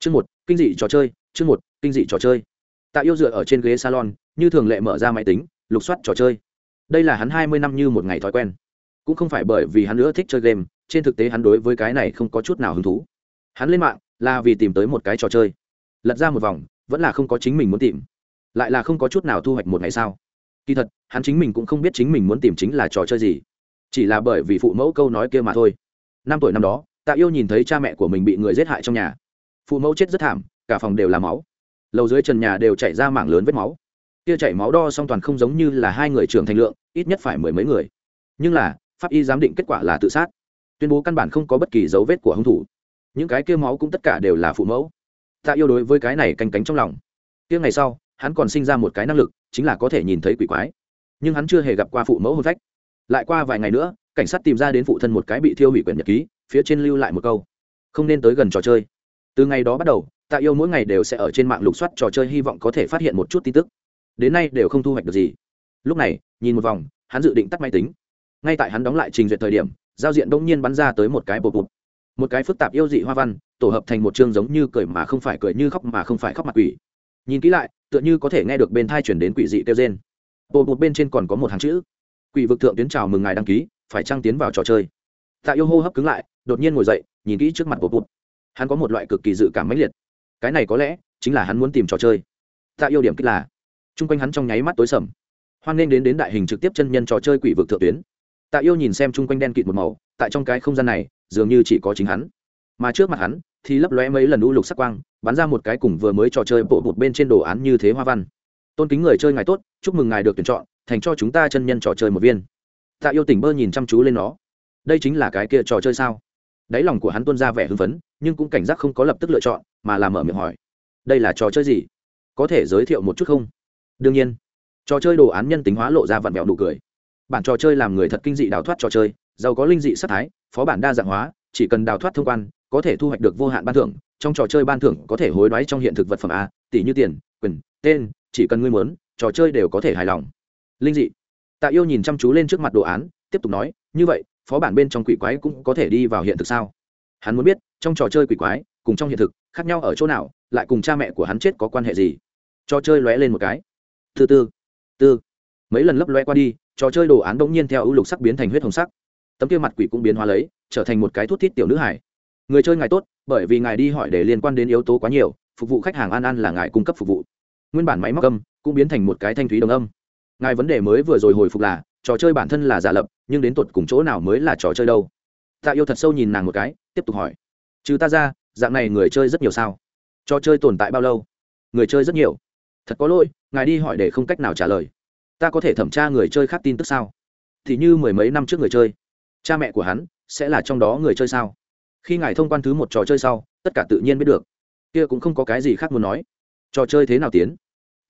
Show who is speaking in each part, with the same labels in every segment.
Speaker 1: chương một, kinh dị trò chơi, chương một, kinh dị trò chơi. Tạ yêu dựa ở trên ghế salon, như thường lệ mở ra máy tính, lục soát trò chơi. Đây là hắn hai mươi năm như một ngày thói quen. Cũng không phải bởi vì hắn nữa thích chơi game, trên thực tế hắn đối với cái này không có chút nào hứng thú. Hắn lên mạng là vì tìm tới một cái trò chơi. Lật ra một vòng, vẫn là không có chính mình muốn tìm. Lại là không có chút nào thu hoạch một ngày sao kỳ thật, hắn chính mình cũng không biết chính mình muốn tìm chính là trò chơi gì. Chỉ là bởi vì phụ mẫu câu nói kia mà thôi. Năm tuổi năm đó, tạ yêu nhìn thấy cha mẹ của mình bị người giết hại trong nhà phụ mẫu chết rất thảm, cả phòng đều là máu. Lầu dưới trần nhà đều chảy ra mảng lớn vết máu. Kia chảy máu đo song toàn không giống như là hai người trưởng thành lượng, ít nhất phải mười mấy người. Nhưng là, pháp y giám định kết quả là tự sát. Tuyên bố căn bản không có bất kỳ dấu vết của hung thủ. Những cái kia máu cũng tất cả đều là phụ mẫu. Tạ yêu đối với cái này canh cánh trong lòng. Kia ngày sau, hắn còn sinh ra một cái năng lực, chính là có thể nhìn thấy quỷ quái. Nhưng hắn chưa hề gặp qua phụ mẫu hôn phách. Lại qua vài ngày nữa, cảnh sát tìm ra đến phụ thân một cái bị thiêu hủy quyển nhật ký, phía trên lưu lại một câu. Không nên tới gần trò chơi từ ngày đó bắt đầu, tạ yêu mỗi ngày đều sẽ ở trên mạng lục soát trò chơi, hy vọng có thể phát hiện một chút tin tức. Đến nay đều không thu hoạch được gì. Lúc này, nhìn một vòng, hắn dự định tắt máy tính. Ngay tại hắn đóng lại trình duyệt thời điểm, giao diện đông nhiên bắn ra tới một cái bột bột một cái phức tạp yêu dị hoa văn, tổ hợp thành một chương giống như cười mà không phải cười, như khóc mà không phải khóc mặt quỷ. Nhìn kỹ lại, tựa như có thể nghe được bên thai chuyển đến quỷ dị kêu trên bột bột bên trên còn có một hàng chữ. Quỷ vực thượng tuyến chào mừng ngài đăng ký, phải trăng tiến vào trò chơi? Tạ yêu hô hấp cứng lại, đột nhiên ngồi dậy, nhìn kỹ trước mặt bột bột hắn có một loại cực kỳ dự cảm mãnh liệt. Cái này có lẽ chính là hắn muốn tìm trò chơi. Tạ yêu điểm kích là, chung quanh hắn trong nháy mắt tối sầm. Hoan nghênh đến đến đại hình trực tiếp chân nhân trò chơi quỷ vực thượng tuyến. Tạ yêu nhìn xem chung quanh đen kịt một màu, tại trong cái không gian này, dường như chỉ có chính hắn. Mà trước mặt hắn, thì lấp lóe mấy lần u lục sắc quang, bắn ra một cái cùng vừa mới trò chơi bộ một bên trên đồ án như thế hoa văn. Tôn kính người chơi ngài tốt, chúc mừng ngài được tuyển chọn, thành cho chúng ta chân nhân trò chơi một viên. Tạ yêu tỉnh bơ nhìn chăm chú lên nó. Đây chính là cái kia trò chơi sao? Đáy lòng của hắn tuôn ra vẻ hưng phấn, nhưng cũng cảnh giác không có lập tức lựa chọn, mà làm mở miệng hỏi, đây là trò chơi gì? Có thể giới thiệu một chút không? Đương nhiên. Trò chơi đồ án nhân tính hóa lộ ra vặn vẹo nụ cười. Bản trò chơi làm người thật kinh dị đào thoát trò chơi, giàu có linh dị sắc thái, phó bản đa dạng hóa, chỉ cần đào thoát thông quan, có thể thu hoạch được vô hạn ban thưởng, trong trò chơi ban thưởng có thể hối đoái trong hiện thực vật phẩm a, tỷ như tiền, quyền, tên, chỉ cần ngươi muốn, trò chơi đều có thể hài lòng. Linh dị. Tạ yêu nhìn chăm chú lên trước mặt đồ án, tiếp tục nói, như vậy phó bản bên trong quỷ quái cũng có thể đi vào hiện thực sao? Hắn muốn biết, trong trò chơi quỷ quái, cùng trong hiện thực, khác nhau ở chỗ nào, lại cùng cha mẹ của hắn chết có quan hệ gì? Trò chơi lóe lên một cái. Thứ tư tư mấy lần lấp loe qua đi, trò chơi đồ án đ ỗ n g nhiên theo ưu lục sắc biến thành huyết hồng sắc. Tấm kia mặt quỷ cũng biến hóa lấy, trở thành một cái thuốc thít tiểu nữ hải người chơi ngài tốt, bởi vì ngài đi hỏi để liên quan đến yếu tố quá nhiều, phục vụ khách hàng an an là ngài cung cấp phục vụ. Nguyên bản máy móc âm cũng biến thành một cái thanh thúy đồng âm. Ngài vấn đề mới vừa rồi hồi phục là trò chơi bản thân là giả lập, nhưng đến tột cùng chỗ nào mới là trò chơi đâu? Tạ yêu thật sâu nhìn nàng một cái, tiếp tục hỏi. Trừ ta ra, dạng này người chơi rất nhiều sao? Trò chơi tồn tại bao lâu? Người chơi rất nhiều. Thật có lỗi, ngài đi hỏi để không cách nào trả lời. Ta có thể thẩm tra người chơi khác tin tức sao? Thì như mười mấy năm trước người chơi. Cha mẹ của hắn sẽ là trong đó người chơi sao? Khi ngài thông quan thứ một trò chơi sau, tất cả tự nhiên biết được. Kia cũng không có cái gì khác muốn nói. Trò chơi thế nào tiến?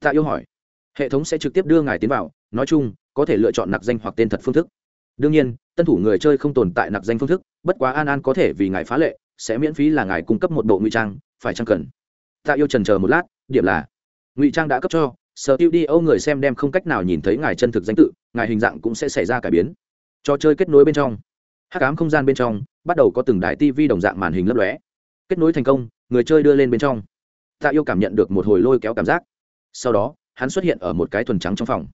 Speaker 1: Tạ yêu hỏi. Hệ thống sẽ trực tiếp đưa ngài tiến vào. Nói chung có thể lựa chọn nặc danh hoặc tên thật phương thức. Đương nhiên, tân thủ người chơi không tồn tại nặc danh phương thức, bất quá an an có thể vì ngài phá lệ, sẽ miễn phí là ngài cung cấp một bộ ngụy trang, phải chăng cần? Tạ yêu trần chờ một lát, điểm là, ngụy trang đã cấp cho, sở tiêu đi, âu người xem đem không cách nào nhìn thấy ngài chân thực danh tự, ngài hình dạng cũng sẽ xảy ra cải biến. Trò chơi kết nối bên trong hát cám không gian bên trong, bắt đầu có từng đài tv đồng dạng màn hình lấp lóe. Kết nối thành công, người chơi đưa lên bên trong. Tạ yêu cảm nhận được một hồi lôi kéo cảm giác. Sau đó, hắn xuất hiện ở một cái thuần trắng trong phòng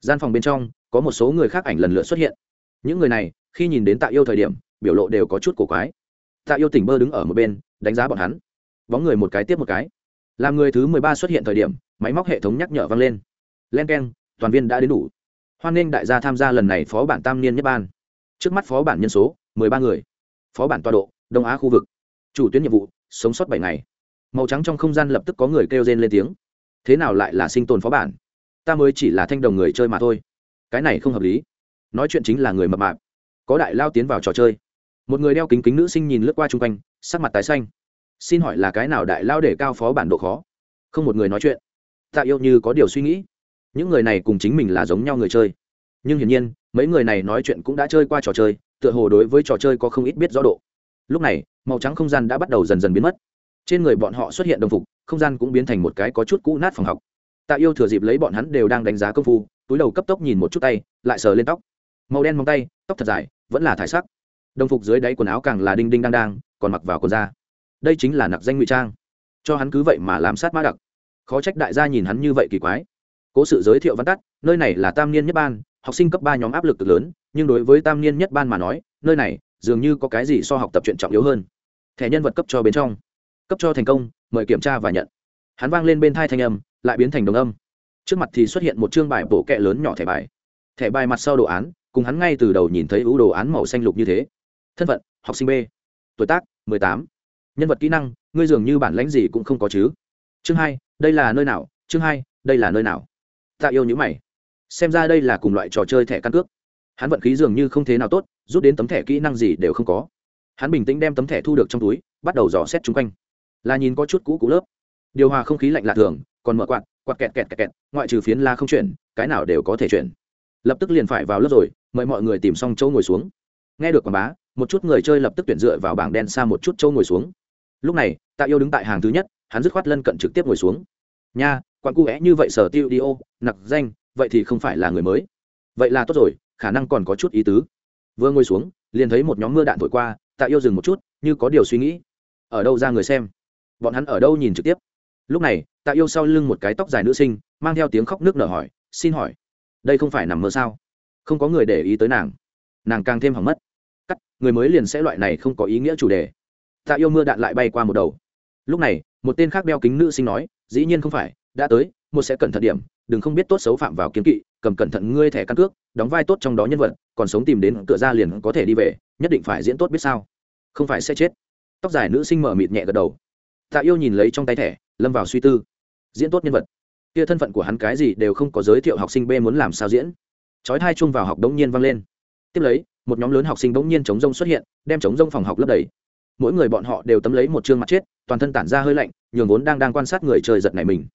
Speaker 1: gian phòng bên trong có một số người khác ảnh lần lượt xuất hiện. Những người này, khi nhìn đến tạ yêu thời điểm, biểu lộ đều có chút cổ quái. Tạ yêu tỉnh bơ đứng ở một bên, đánh giá bọn hắn. Bóng người một cái tiếp một cái. Làm người thứ mười ba xuất hiện thời điểm, máy móc hệ thống nhắc nhở vang lên. Len k e n toàn viên đã đến đủ. Hoan nghênh đại gia tham gia lần này phó bản tam niên nhất ban. Trước mắt phó bản nhân số, mười ba người. Phó bản tọa độ, đông á khu vực. Chủ tuyến nhiệm vụ, sống sót bảy ngày. Màu trắng trong không gian lập tức có người kêu rên lên tiếng. Thế nào lại là sinh tồn phó bản? Ta mới chỉ là thanh đồng người chơi mà thôi. Cái này không hợp lý. Nói chuyện chính là người mập mạp. Có đại lao tiến vào trò chơi. Một người đeo kính kính nữ sinh nhìn lướt qua chung quanh, sắc mặt tái xanh. Xin hỏi là cái nào đại lao để cao phó bản độ khó? Không một người nói chuyện. Tạ yêu như có điều suy nghĩ. Những người này cùng chính mình là giống nhau người chơi. Nhưng hiển nhiên, mấy người này nói chuyện cũng đã chơi qua trò chơi, tựa hồ đối với trò chơi có không ít biết rõ độ. Lúc này, màu trắng không gian đã bắt đầu dần dần biến mất. Trên người bọn họ xuất hiện đồng phục, không gian cũng biến thành một cái có chút cũ nát phòng học tạ yêu thừa dịp lấy bọn hắn đều đang đánh giá công phu, túi đầu cấp tốc nhìn một chút tay, lại sờ lên tóc. Màu đen móng tay, tóc thật dài, vẫn là thải sắc. Đồng phục dưới đáy quần áo càng là đinh đinh đang đang, còn mặc vào quần da. Đây chính là nặc danh ngụy trang. Cho hắn cứ vậy mà làm sát mã đặc. Khó trách đại gia nhìn hắn như vậy kỳ quái. Cố sự giới thiệu văn tắt, nơi này là tam niên nhất ban, học sinh cấp ba nhóm áp lực cực lớn, nhưng đối với tam niên nhất ban mà nói, nơi này dường như có cái gì so học tập chuyện trọng yếu hơn. Thẻ nhân vật cấp cho bên trong. Cấp cho thành công, mời kiểm tra và nhận. Hắn vang lên bên thai thanh âm lại biến thành đồng âm. Trước mặt thì xuất hiện một chương bài bổ kẹ lớn nhỏ thẻ bài. Thẻ bài mặt sau đồ án, cùng hắn ngay từ đầu nhìn thấy ưu đồ án màu xanh lục như thế. Thân phận, học sinh b. Tuổi tác, mười tám. Nhân vật kỹ năng, ngươi dường như bản lãnh gì cũng không có chứ. Chương hai, đây là nơi nào? Chương hai, đây là nơi nào? Tạ yêu nhữ mày. Xem ra đây là cùng loại trò chơi thẻ căn cước. Hắn vận khí dường như không thế nào tốt, rút đến tấm thẻ kỹ năng gì đều không có. Hắn bình tĩnh đem tấm thẻ thu được trong túi, bắt đầu dò xét chung quanh. Là nhìn có chút cũ cũ lớp. Điều hòa không khí lạnh lạ thường còn mở quạt quạt kẹt kẹt kẹt kẹt, ngoại trừ phiến la không chuyển, cái nào đều có thể chuyển. Lập tức liền phải vào lớp rồi, mời mọi người tìm xong chỗ ngồi xuống. Nghe được quảng bá, một chút người chơi lập tức tuyển dựa vào bảng đen xa một chút chỗ ngồi xuống. Lúc này, tạ yêu đứng tại hàng thứ nhất, hắn dứt khoát lân cận trực tiếp ngồi xuống. Nha quặn cu vẽ như vậy sở tiêu đi ô, nặc danh, vậy thì không phải là người mới. Vậy là tốt rồi, khả năng còn có chút ý tứ. Vừa ngồi xuống, liền thấy một nhóm mưa đạn thổi qua, tạ yêu dừng một chút, như có điều suy nghĩ. Ở đâu ra người xem? Bọn hắn ở đâu nhìn trực tiếp? Lúc này, tạ yêu sau lưng một cái tóc dài nữ sinh, mang theo tiếng khóc nước nở hỏi, xin hỏi, đây không phải nằm mơ sao? Không có người để ý tới nàng. Nàng càng thêm hỏng mất. Cắt, người mới liền sẽ loại này không có ý nghĩa chủ đề. Tạ yêu mưa đạn lại bay qua một đầu. Lúc này, một tên khác đeo kính nữ sinh nói, dĩ nhiên không phải, đã tới, một sẽ cẩn thận điểm, đừng không biết tốt xấu phạm vào kiếm kỵ, cầm cẩn thận ngươi thẻ căn cước, đóng vai tốt trong đó nhân vật, còn sống tìm đến cửa ra liền có thể đi về, nhất định phải diễn tốt biết sao. Không phải sẽ chết. Tóc dài nữ sinh mở mịt nhẹ gật đầu. Tạ yêu nhìn lấy trong tay thẻ lâm vào suy tư. Diễn tốt nhân vật. Kia thân phận của hắn cái gì đều không có giới thiệu học sinh b muốn làm sao diễn. Chói hai chung vào học đống nhiên vang lên. Tiếp lấy, một nhóm lớn học sinh bỗng nhiên chống rông xuất hiện, đem chống rông phòng học lấp đầy. Mỗi người bọn họ đều tấm lấy một chương mặt chết, toàn thân tản ra hơi lạnh, nhường vốn đang đang quan sát người trời giật này mình.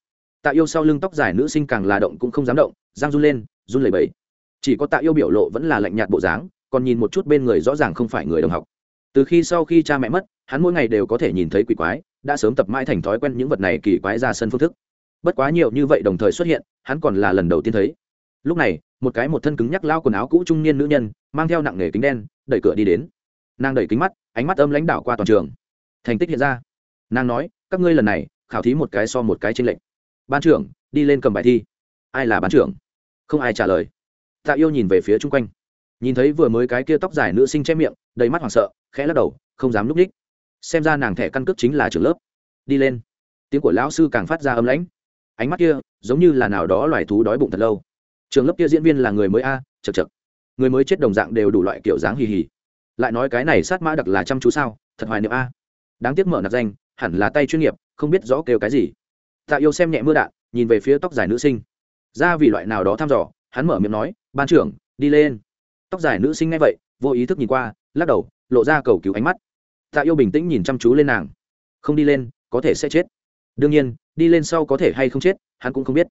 Speaker 1: Tạ yêu sau lưng tóc dài nữ sinh càng là động cũng không dám động giang run lên, run lẩy bẩy. Chỉ có tạ yêu biểu lộ vẫn là lạnh nhạt bộ dáng, còn nhìn một chút bên người rõ ràng không phải người đồng học từ khi sau khi cha mẹ mất, hắn mỗi ngày đều có thể nhìn thấy quỷ quái, đã sớm tập mãi thành thói quen những vật này kỳ quái ra sân phương thức. Bất quá nhiều như vậy đồng thời xuất hiện, hắn còn là lần đầu tiên thấy. Lúc này, một cái một thân cứng nhắc lao quần áo cũ trung niên nữ nhân, mang theo nặng nghề kính đen, đẩy cửa đi đến. Nàng đẩy kính mắt, ánh mắt âm lãnh đạo qua toàn trường. Thành tích hiện ra. Nàng nói, các ngươi lần này, khảo thí một cái so một cái tranh lệch. Ban trưởng, đi lên cầm bài thi. Ai là ban trưởng? Không ai trả lời. Tạ yêu nhìn về phía chung quanh nhìn thấy vừa mới cái kia tóc dài nữ sinh che miệng, đầy mắt hoảng sợ, khẽ lắc đầu, không dám núp ních xem ra nàng thẻ căn cước chính là trường lớp. Đi lên. Tiếng của lão sư càng phát ra âm lãnh. Ánh mắt kia, giống như là nào đó loài thú đói bụng thật lâu. Trường lớp kia diễn viên là người mới a chật chật người mới chết đồng dạng đều đủ loại kiểu dáng hì hì. Lại nói cái này sát mã đặc là chăm chú sao, thật hoài niệm a. Đáng tiếc mở nạp danh, hẳn là tay chuyên nghiệp, không biết rõ kêu cái gì. Tạ yêu xem nhẹ mưa đạn, nhìn về phía tóc dài nữ sinh. Ra vì loại nào đó thăm dò, hắn mở miệng nói, ban trưởng, đi lên tóc dài nữ sinh ngay vậy, vô ý thức nhìn qua, lắc đầu, lộ ra cầu cứu ánh mắt. Tạ yêu bình tĩnh nhìn chăm chú lên nàng. Không đi lên, có thể sẽ chết. Đương nhiên, đi lên sau có thể hay không chết, hắn cũng không biết.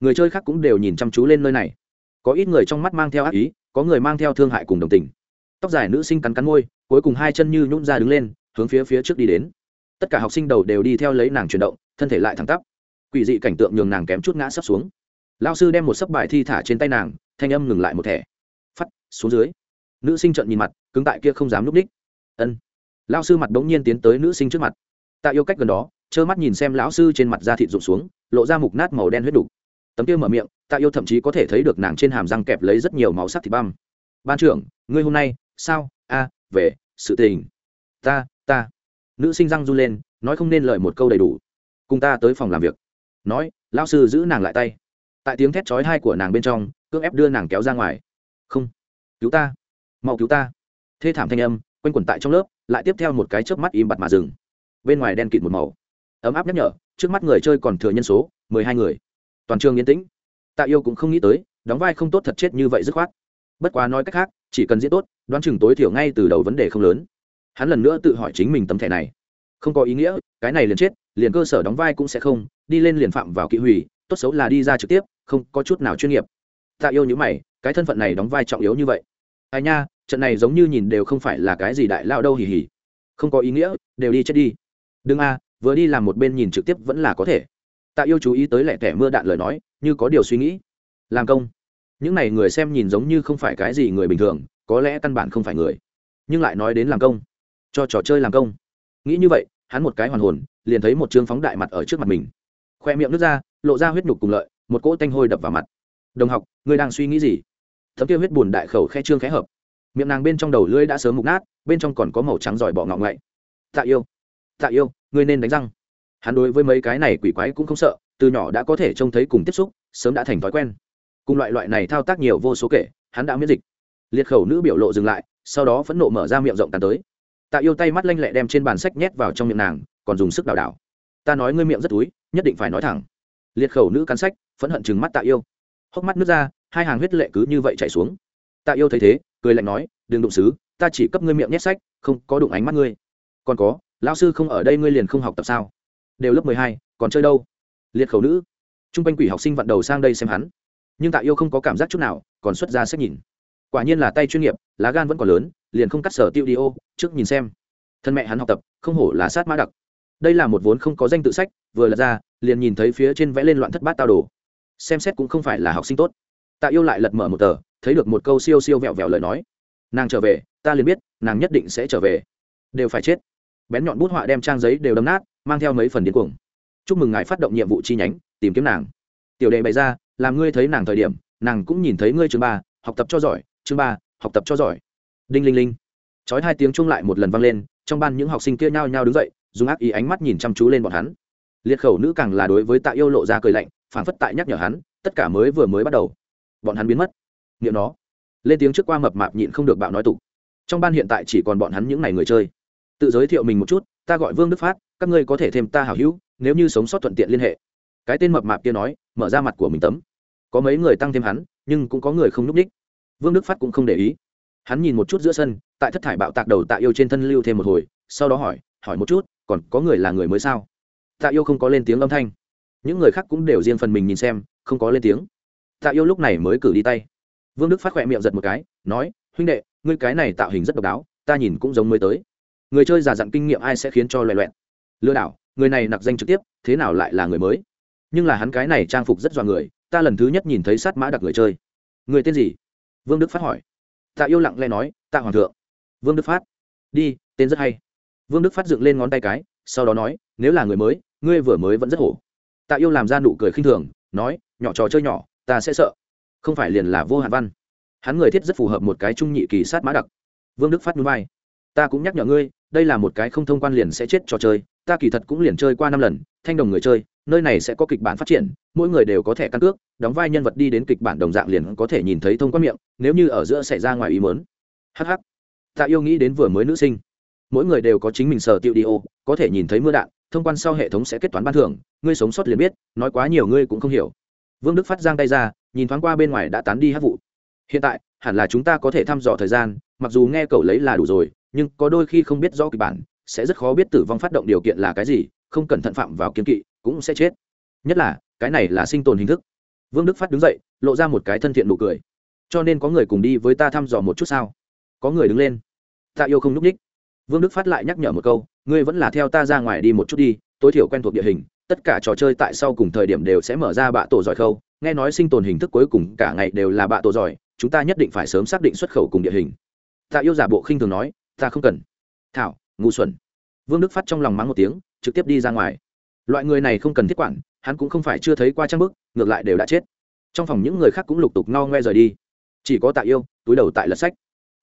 Speaker 1: Người chơi khác cũng đều nhìn chăm chú lên nơi này. Có ít người trong mắt mang theo ác ý, có người mang theo thương hại cùng đồng tình. Tóc dài nữ sinh cắn cắn môi, cuối cùng hai chân như nhún ra đứng lên, hướng phía phía trước đi đến. Tất cả học sinh đầu đều đi theo lấy nàng chuyển động, thân thể lại thẳng tắp. Quỷ dị cảnh tượng nhường nàng kém chút ngã sấp xuống. Lao sư đem một sấp bài thi thả trên tay nàng, thanh âm ngừng lại một thẻ phắt, xuống dưới. Nữ sinh trợn nhìn mặt, cứng tại kia không dám núp ních ân. Lao sư mặt đ ố n g nhiên tiến tới nữ sinh trước mặt. Tạ yêu cách gần đó, trơ mắt nhìn xem lão sư trên mặt da thịt rụng xuống, lộ ra mục nát màu đen huyết đục. Tấm kia mở miệng, tạ yêu thậm chí có thể thấy được nàng trên hàm răng kẹp lấy rất nhiều màu sắc thịt băm. Ban trưởng, ngươi hôm nay, sao? A, về, sự tình. Ta ta. Nữ sinh răng run lên, nói không nên lời một câu đầy đủ. Cùng ta tới phòng làm việc. Nói, lão sư giữ nàng lại tay. Tại tiếng thét chói hai của nàng bên trong, cưỡng ép đưa nàng kéo ra ngoài không. Cứu ta. Mau cứu ta. Thê thảm thanh âm, quanh quẩn tại trong lớp, lại tiếp theo một cái chớp mắt im bặt mà dừng. Bên ngoài đen kịt một màu. Ấm áp nhắc nhở, trước mắt người chơi còn thừa nhân số, mười hai người. Toàn trường yên tĩnh. Tạ yêu cũng không nghĩ tới, đóng vai không tốt thật chết như vậy dứt khoát. Bất quá nói cách khác, chỉ cần diễn tốt, đoán chừng tối thiểu ngay từ đầu vấn đề không lớn. Hắn lần nữa tự hỏi chính mình tấm thẻ này. Không có ý nghĩa, cái này liền chết, liền cơ sở đóng vai cũng sẽ không, đi lên liền phạm vào kỵ hủy, tốt xấu là đi ra trực tiếp, không có chút nào chuyên nghiệp. Tạ yêu như mày cái thân phận này đóng vai trọng yếu như vậy. Ai nha, trận này giống như nhìn đều không phải là cái gì đại lao đâu hì hì. Không có ý nghĩa, đều đi chết đi. Đừng a, vừa đi làm một bên nhìn trực tiếp vẫn là có thể. Tạ yêu chú ý tới lẹ tẻ mưa đạn lời nói, như có điều suy nghĩ. Làm công. Những n à y người xem nhìn giống như không phải cái gì người bình thường, có lẽ căn bản không phải người. Nhưng lại nói đến làm công. Cho trò chơi làm công. Nghĩ như vậy, hắn một cái hoàn hồn, liền thấy một trương phóng đại mặt ở trước mặt mình. Khoe miệng nước ra, lộ ra huyết nhục cùng lợi, một cỗ tanh hôi đập vào mặt đồng học, ngươi đang suy nghĩ gì? Thấm kia huyết bùn đại khẩu khe trương khẽ hợp. Miệng nàng bên trong đầu lưỡi đã sớm mục nát, bên trong còn có màu trắng giỏi bọ ngọng ngậy tạ yêu tạ yêu, ngươi nên đánh răng. Hắn đối với mấy cái này quỷ quái cũng không sợ, từ nhỏ đã có thể trông thấy cùng tiếp xúc, sớm đã thành thói quen. Cùng loại loại này thao tác nhiều vô số kể, hắn đã miễn dịch. Liệt khẩu nữ biểu lộ dừng lại, sau đó phẫn nộ mở ra miệng rộng tàn tới. Tạ yêu tay mắt lanh lẹ đem trên bàn sách nhét vào trong miệng nàng, còn dùng sức đào đảo. Ta nói ngươi miệng rất túi, nhất định phải nói thẳng. Liệt khẩu nữ cắn sách, phẫn hận chừng mắt tạ yêu hốc mắt nước ra, hai hàng huyết lệ cứ như vậy chảy xuống. Tạ yêu thấy thế, cười lạnh nói, đừng đụng xứ ta chỉ cấp ngươi miệng nhét sách, không có đụng ánh mắt ngươi. Còn có, lão sư không ở đây ngươi liền không học tập sao? Đều lớp mười hai, còn chơi đâu? Liệt khẩu nữ. T r u n g quanh quỷ học sinh vặn đầu sang đây xem hắn. Nhưng tạ yêu không có cảm giác chút nào, còn xuất ra sách nhìn. Quả nhiên là tay chuyên nghiệp, lá gan vẫn còn lớn, liền không cắt sở tiêu đi ô, trước nhìn xem. Thân mẹ hắn học tập, không hổ là sát mã đặc. Đây là một vốn không có danh tự sách, vừa lật ra, liền nhìn thấy phía trên vẽ lên loạn thất bát tao đồ xem xét cũng không phải là học sinh tốt. Tạ yêu lại lật mở một tờ, thấy được một câu siêu siêu vẹo vẹo lời nói. Nàng trở về, ta liền biết, nàng nhất định sẽ trở về. Đều phải chết. Bén nhọn bút họa đem trang giấy đều đấm nát, mang theo mấy phần điên cuồng. Chúc mừng ngài phát động nhiệm vụ chi nhánh, tìm kiếm nàng. Tiểu đệ bày ra, làm ngươi thấy nàng thời điểm, nàng cũng nhìn thấy ngươi chương ba, học tập cho giỏi, chương ba, học tập cho giỏi. Đinh linh linh. Trói hai tiếng chung lại một lần vang lên, trong ban những học sinh kia nhao nhao đứng dậy, dùng ác ý ánh mắt nhìn chăm chú lên bọn hắn. Liệt khẩu nữ càng là đối với tạ yêu lộ ra cười lạnh phản phất tại nhắc nhở hắn, tất cả mới vừa mới bắt đầu. Bọn hắn biến mất. Nghiệm nó. Lên tiếng trước qua mập mạp nhịn không được bạo nói tục. Trong ban hiện tại chỉ còn bọn hắn những ngày người chơi. Tự giới thiệu mình một chút, ta gọi vương đức phát, các ngươi có thể thêm ta hảo hữu, nếu như sống sót thuận tiện liên hệ. Cái tên mập mạp kia nói, mở ra mặt của mình tấm. Có mấy người tăng thêm hắn, nhưng cũng có người không n ú c ních vương đức phát cũng không để ý. Hắn nhìn một chút giữa sân, tại thất thải bạo tạc đầu tạ yêu trên thân lưu thêm một hồi, sau đó hỏi hỏi một chút, còn có người là người mới sao? Tạ yêu không có lên tiếng âm thanh những người khác cũng đều riêng phần mình nhìn xem, không có lên tiếng. Tạ yêu lúc này mới cử đi tay. Vương đức phát khỏe miệng giật một cái, nói, huynh đệ, ngươi cái này tạo hình rất độc đáo, ta nhìn cũng giống mới tới. Người chơi giả dặn kinh nghiệm ai sẽ khiến cho loẹ loẹn lừa đảo, người này nặc danh trực tiếp, thế nào lại là người mới? Nhưng là hắn cái này trang phục rất dọa người, ta lần thứ nhất nhìn thấy sát mã đặc người chơi. Người tên gì? Vương đức phát hỏi. Tạ yêu lặng lẽ nói, tạ hoàng thượng. Vương đức phát, đi, tên rất hay. Vương đức phát dựng lên ngón tay cái, sau đó nói, nếu là người mới, ngươi vừa mới vẫn rất hổ tạ yêu làm ra nụ cười khinh thường, nói, nhỏ trò chơi nhỏ, ta sẽ sợ. Không phải liền là vô hạn văn. Hắn người thiết rất phù hợp một cái trung nhị kỳ sát mã đặc. Vương đức phát núi vai. Ta cũng nhắc nhở ngươi, đây là một cái không thông quan liền sẽ chết trò chơi, ta kỳ thật cũng liền chơi qua năm lần, thanh đồng người chơi, nơi này sẽ có kịch bản phát triển, mỗi người đều có thể căn cước, đóng vai nhân vật đi đến kịch bản đồng dạng liền có thể nhìn thấy thông qua miệng, nếu như ở giữa xảy ra ngoài ý mớn hh tạ yêu nghĩ đến vừa mới nữ sinh. Mỗi người đều có chính mình sở tiêu đi ô, có thể nhìn thấy mưa đạn thông quan sau hệ thống sẽ kết toán ban thưởng, ngươi sống sót liền biết, nói quá nhiều ngươi cũng không hiểu. Vương đức phát giang tay ra, nhìn thoáng qua bên ngoài đã tán đi hát vụ. Hiện tại, hẳn là chúng ta có thể thăm dò thời gian, mặc dù nghe cậu lấy là đủ rồi, nhưng có đôi khi không biết rõ kịch bản, sẽ rất khó biết tử vong phát động điều kiện là cái gì, không cẩn thận phạm vào kiếm kỵ, cũng sẽ chết. Nhất là, cái này là sinh tồn hình thức. Vương đức phát đứng dậy, lộ ra một cái thân thiện nụ cười. Cho nên có người cùng đi với ta thăm dò một chút sao? Có người đứng lên. Tạ yêu không n ú c ních vương đức phát lại nhắc nhở một câu, ngươi vẫn là theo ta ra ngoài đi một chút đi, tối thiểu quen thuộc địa hình, tất cả trò chơi tại sau cùng thời điểm đều sẽ mở ra bạ tổ giỏi khâu. Nghe nói sinh tồn hình thức cuối cùng cả ngày đều là bạ tổ giỏi, chúng ta nhất định phải sớm xác định xuất khẩu cùng địa hình. Ta yêu giả bộ khinh thường nói, ta không cần. Thảo, ngu xuẩn. Vương đức phát trong lòng mắng một tiếng, trực tiếp đi ra ngoài. Loại người này không cần thiết quản, hắn cũng không phải chưa thấy qua trang bức, ngược lại đều đã chết. Trong phòng những người khác cũng lục tục no ngoe rời đi. Chỉ có tạ yêu, túi đầu tại lật sách.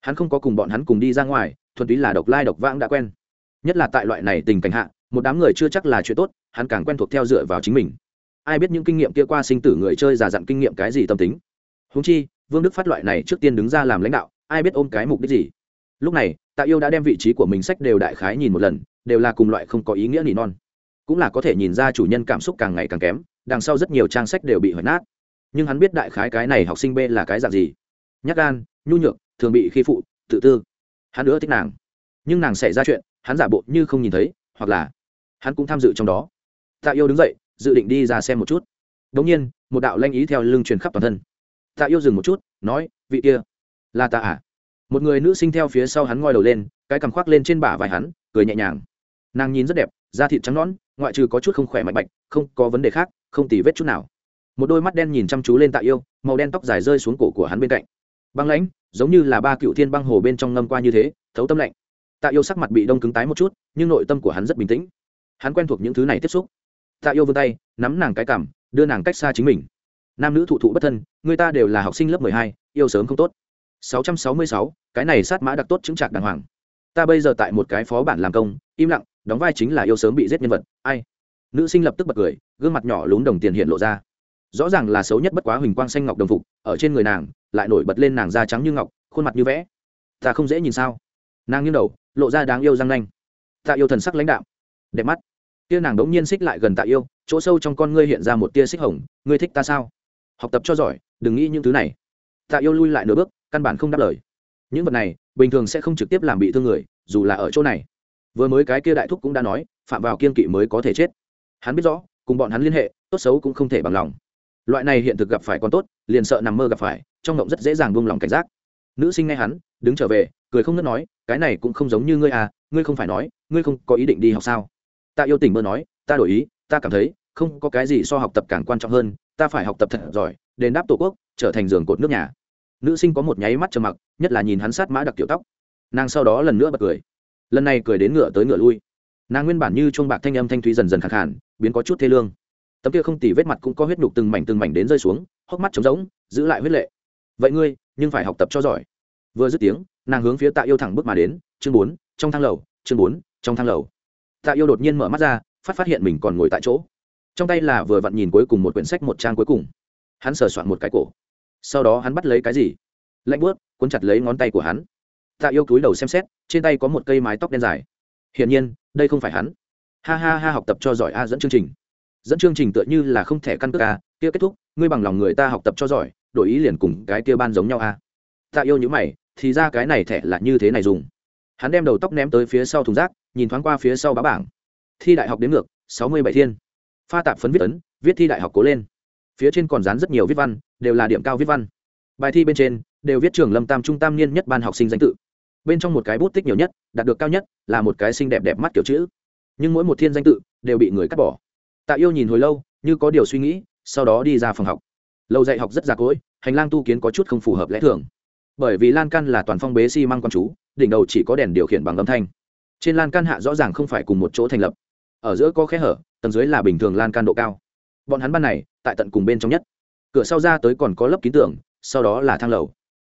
Speaker 1: Hắn không có cùng bọn hắn cùng đi ra ngoài thuần túy là độc lai độc vãng đã quen. Nhất là tại loại này tình cảnh hạ, một đám người chưa chắc là chuyện tốt, hắn càng quen thuộc theo dựa vào chính mình. Ai biết những kinh nghiệm kia qua sinh tử người chơi già dặn kinh nghiệm cái gì tâm tính. Húng chi, vương đức phát loại này trước tiên đứng ra làm lãnh đạo, ai biết ôm cái mục đích gì. Lúc này, tạ yêu đã đem vị trí của mình sách đều đại khái nhìn một lần, đều là cùng loại không có ý nghĩa nỉ non. Cũng là có thể nhìn ra chủ nhân cảm xúc càng ngày càng kém, đằng sau rất nhiều trang sách đều bị hủy nát. Nhưng hắn biết đại khái cái này học sinh b là cái dạng gì. Nhắc gan, nhu nhược, thường bị khi phụ, tự tư hắn nữa thích nàng. Nhưng nàng xảy ra chuyện, hắn giả bộ như không nhìn thấy, hoặc là hắn cũng tham dự trong đó. Tạ yêu đứng dậy, dự định đi ra xem một chút. Đ ỗ n g nhiên, một đạo lanh ý theo lưng truyền khắp toàn thân. Tạ yêu dừng một chút, nói, vị kia là tạ à? Một người nữ sinh theo phía sau hắn ngoi đầu lên, cái cằm khoác lên trên bả vai hắn, cười nhẹ nhàng. Nàng nhìn rất đẹp, da thịt trắng nõn, ngoại trừ có chút không khỏe mạnh bạch, không có vấn đề khác, không tì vết chút nào. Một đôi mắt đen nhìn chăm chú lên tạ yêu, màu đen tóc dài rơi xuống cổ của hắn bên cạnh băng lãnh, giống như là ba cựu thiên băng hồ bên trong ngâm qua như thế, thấu tâm lạnh. Tạ yêu sắc mặt bị đông cứng tái một chút, nhưng nội tâm của hắn rất bình tĩnh. Hắn quen thuộc những thứ này tiếp xúc. Tạ yêu vươn tay, nắm nàng cái cảm đưa nàng cách xa chính mình. Nam nữ thụ thụ bất thân, người ta đều là học sinh lớp mười hai, yêu sớm không tốt. Sáu trăm sáu mươi sáu, cái này sát mã đặc tốt chứng trạc đàng hoàng. Ta bây giờ tại một cái phó bản làm công, im lặng, đóng vai chính là yêu sớm bị giết nhân vật, ai? Nữ sinh lập tức bật cười, gương mặt nhỏ lún đồng tiền hiện lộ ra rõ ràng là xấu nhất bất quá huỳnh quang xanh ngọc đồng phục, ở trên người nàng, lại nổi bật lên nàng da trắng như ngọc, khuôn mặt như vẽ. Ta không dễ nhìn sao? Nàng nghiêng đầu, lộ ra đáng yêu răng nanh. Tạ yêu thần sắc lãnh đạo đẹp mắt. Tia nàng đống nhiên xích lại gần tạ yêu, chỗ sâu trong con ngươi hiện ra một tia xích hồng. Ngươi thích ta sao? Học tập cho giỏi, đừng nghĩ những thứ này. Tạ yêu lui lại nửa bước, căn bản không đáp lời. Những vật này, bình thường sẽ không trực tiếp làm bị thương người, dù là ở chỗ này. Vừa mới cái kia đại thúc cũng đã nói, phạm vào kiên kỵ mới có thể chết. Hắn biết rõ, cùng bọn hắn liên hệ, tốt xấu cũng không thể bằng lòng loại này hiện thực gặp phải còn tốt, liền sợ nằm mơ gặp phải, trong mộng rất dễ dàng buông lòng cảnh giác. Nữ sinh nghe hắn, đứng trở về, cười không ngớt nói, cái này cũng không giống như ngươi à ngươi không phải nói, ngươi không có ý định đi học sao? Ta yêu tình mơ nói, ta đổi ý, ta cảm thấy, không có cái gì so học tập càng quan trọng hơn, ta phải học tập thật giỏi, đền đáp tổ quốc, trở thành giường cột nước nhà. Nữ sinh có một nháy mắt trầm mặc, nhất là nhìn hắn sát mã đặc kiểu tóc. Nàng sau đó lần nữa bật cười. Lần này cười đến ngựa tới ngựa lui. Nàng nguyên bản như chuông bạc thanh âm thanh thúy dần dần khẳng khản biến có chút thê lương tấm kia không tỉ vết mặt cũng có huyết nhục từng mảnh từng mảnh đến rơi xuống, hốc mắt trống rỗng, giữ lại huyết lệ. Vậy ngươi, nhưng phải học tập cho giỏi. Vừa dứt tiếng, nàng hướng phía tạ yêu thẳng bước mà đến, chương bốn, trong thang lầu, chương bốn, trong thang lầu. Tạ yêu đột nhiên mở mắt ra, phát phát hiện mình còn ngồi tại chỗ. Trong tay là vừa vặn nhìn cuối cùng một quyển sách một trang cuối cùng. Hắn sờ soạn một cái cổ. Sau đó hắn bắt lấy cái gì? Lạnh bớt cuốn chặt lấy ngón tay của hắn. Tạ yêu cúi đầu xem xét, trên tay có một cây mái tóc đen dài. Hiển nhiên, đây không phải hắn. Ha ha ha, học tập cho giỏi a, dẫn chương trình dẫn chương trình tựa như là không thể căn cước à, kia kết thúc ngươi bằng lòng người ta học tập cho giỏi đổi ý liền cùng cái kia ban giống nhau à? tạ yêu nhữ mày thì ra cái này thẻ là như thế này dùng. Hắn đem đầu tóc ném tới phía sau thùng rác nhìn thoáng qua phía sau bá bảng. Thi đại học đến ngược sáu mươi bảy thiên. Pha tạp phấn viết ấn viết thi đại học cố lên. Phía trên còn dán rất nhiều viết văn đều là điểm cao viết văn. Bài thi bên trên đều viết trường lâm tam trung tam niên nhất ban học sinh danh tự. Bên trong một cái bút tích nhiều nhất đạt được cao nhất là một cái xinh đẹp đẹp mắt kiểu chữ. Nhưng mỗi một thiên danh tự đều bị người cắt bỏ tạ yêu nhìn hồi lâu, như có điều suy nghĩ, sau đó đi ra phòng học. Lâu dạy học rất già cỗi, hành lang tu kiến có chút không phù hợp lẽ thường. Bởi vì lan can là toàn phong bế xi、si、măng con chú, đỉnh đầu chỉ có đèn điều khiển bằng âm thanh. Trên lan can hạ rõ ràng không phải cùng một chỗ thành lập. Ở giữa có khe hở, tầng dưới là bình thường lan can độ cao. Bọn hắn ban này, tại tận cùng bên trong nhất. Cửa sau ra tới còn có lớp ký tưởng, sau đó là thang lầu.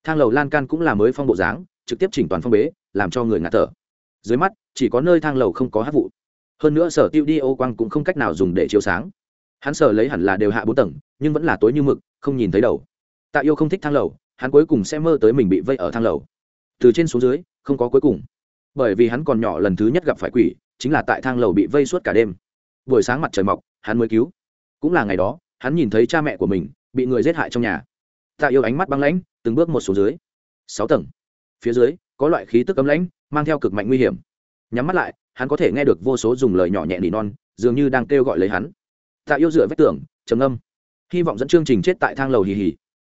Speaker 1: Thang lầu lan can cũng là mới phong bộ dáng, trực tiếp chỉnh toàn phong bế, làm cho người ngạt thở. Dưới mắt, chỉ có nơi thang lầu không có hát vụ hơn nữa sở tiêu đi ô quang cũng không cách nào dùng để chiếu sáng. Hắn sở lấy hẳn là đều hạ bốn tầng, nhưng vẫn là tối như mực, không nhìn thấy đầu. Tạ yêu không thích thang lầu, hắn cuối cùng sẽ mơ tới mình bị vây ở thang lầu. Từ trên xuống dưới, không có cuối cùng. Bởi vì hắn còn nhỏ lần thứ nhất gặp phải quỷ, chính là tại thang lầu bị vây suốt cả đêm. Buổi sáng mặt trời mọc, hắn mới cứu. Cũng là ngày đó, hắn nhìn thấy cha mẹ của mình bị người giết hại trong nhà. Tạ yêu ánh mắt băng lãnh, từng bước một số dưới. Sáu tầng. Phía dưới, có loại khí tức ấm lãnh, mang theo cực mạnh nguy hiểm nhắm mắt lại, hắn có thể nghe được vô số dùng lời nhỏ nhẹ nỉ non, dường như đang kêu gọi lấy hắn. Tạ yêu dựa vách tường, trầm âm hy vọng dẫn chương trình chết tại thang lầu hì hì.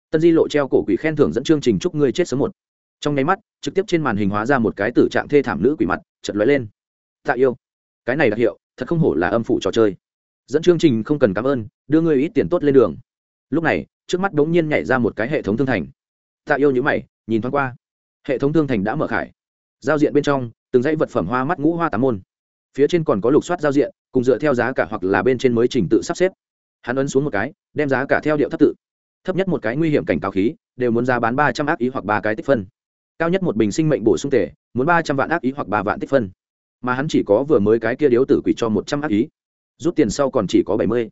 Speaker 1: Tân di lộ treo cổ quỷ khen thưởng dẫn chương trình chúc ngươi chết sớm một. Trong nháy mắt, trực tiếp trên màn hình hóa ra một cái tử trạng thê thảm nữ quỷ mặt chật lóe lên. Tạ yêu, cái này đặc hiệu, thật không hổ là âm phủ trò chơi. Dẫn chương trình không cần cảm ơn, đưa ngươi ít tiền tốt lên đường. Lúc này, trước mắt đống nhiên nhảy ra một cái hệ thống thương thành. Tạ yêu nhữ mày, nhìn thoáng qua. Hệ thống thương thành đã mở khải. Giao diện bên trong từng dãy vật phẩm hoa mắt ngũ hoa tám môn. Phía trên còn có lục soát giao diện, cùng dựa theo giá cả hoặc là bên trên mới trình tự sắp xếp. Hắn ấn xuống một cái, đem giá cả theo điệu thấp tự. Thấp nhất một cái nguy hiểm cảnh cáo khí, đều muốn giá bán ba trăm ác ý hoặc ba cái tích phân. Cao nhất một bình sinh mệnh bổ sung tể muốn ba trăm vạn ác ý hoặc ba vạn tích phân. Mà hắn chỉ có vừa mới cái kia điếu tử quỷ cho một trăm ác ý. Rút tiền sau còn chỉ có bảy mươi.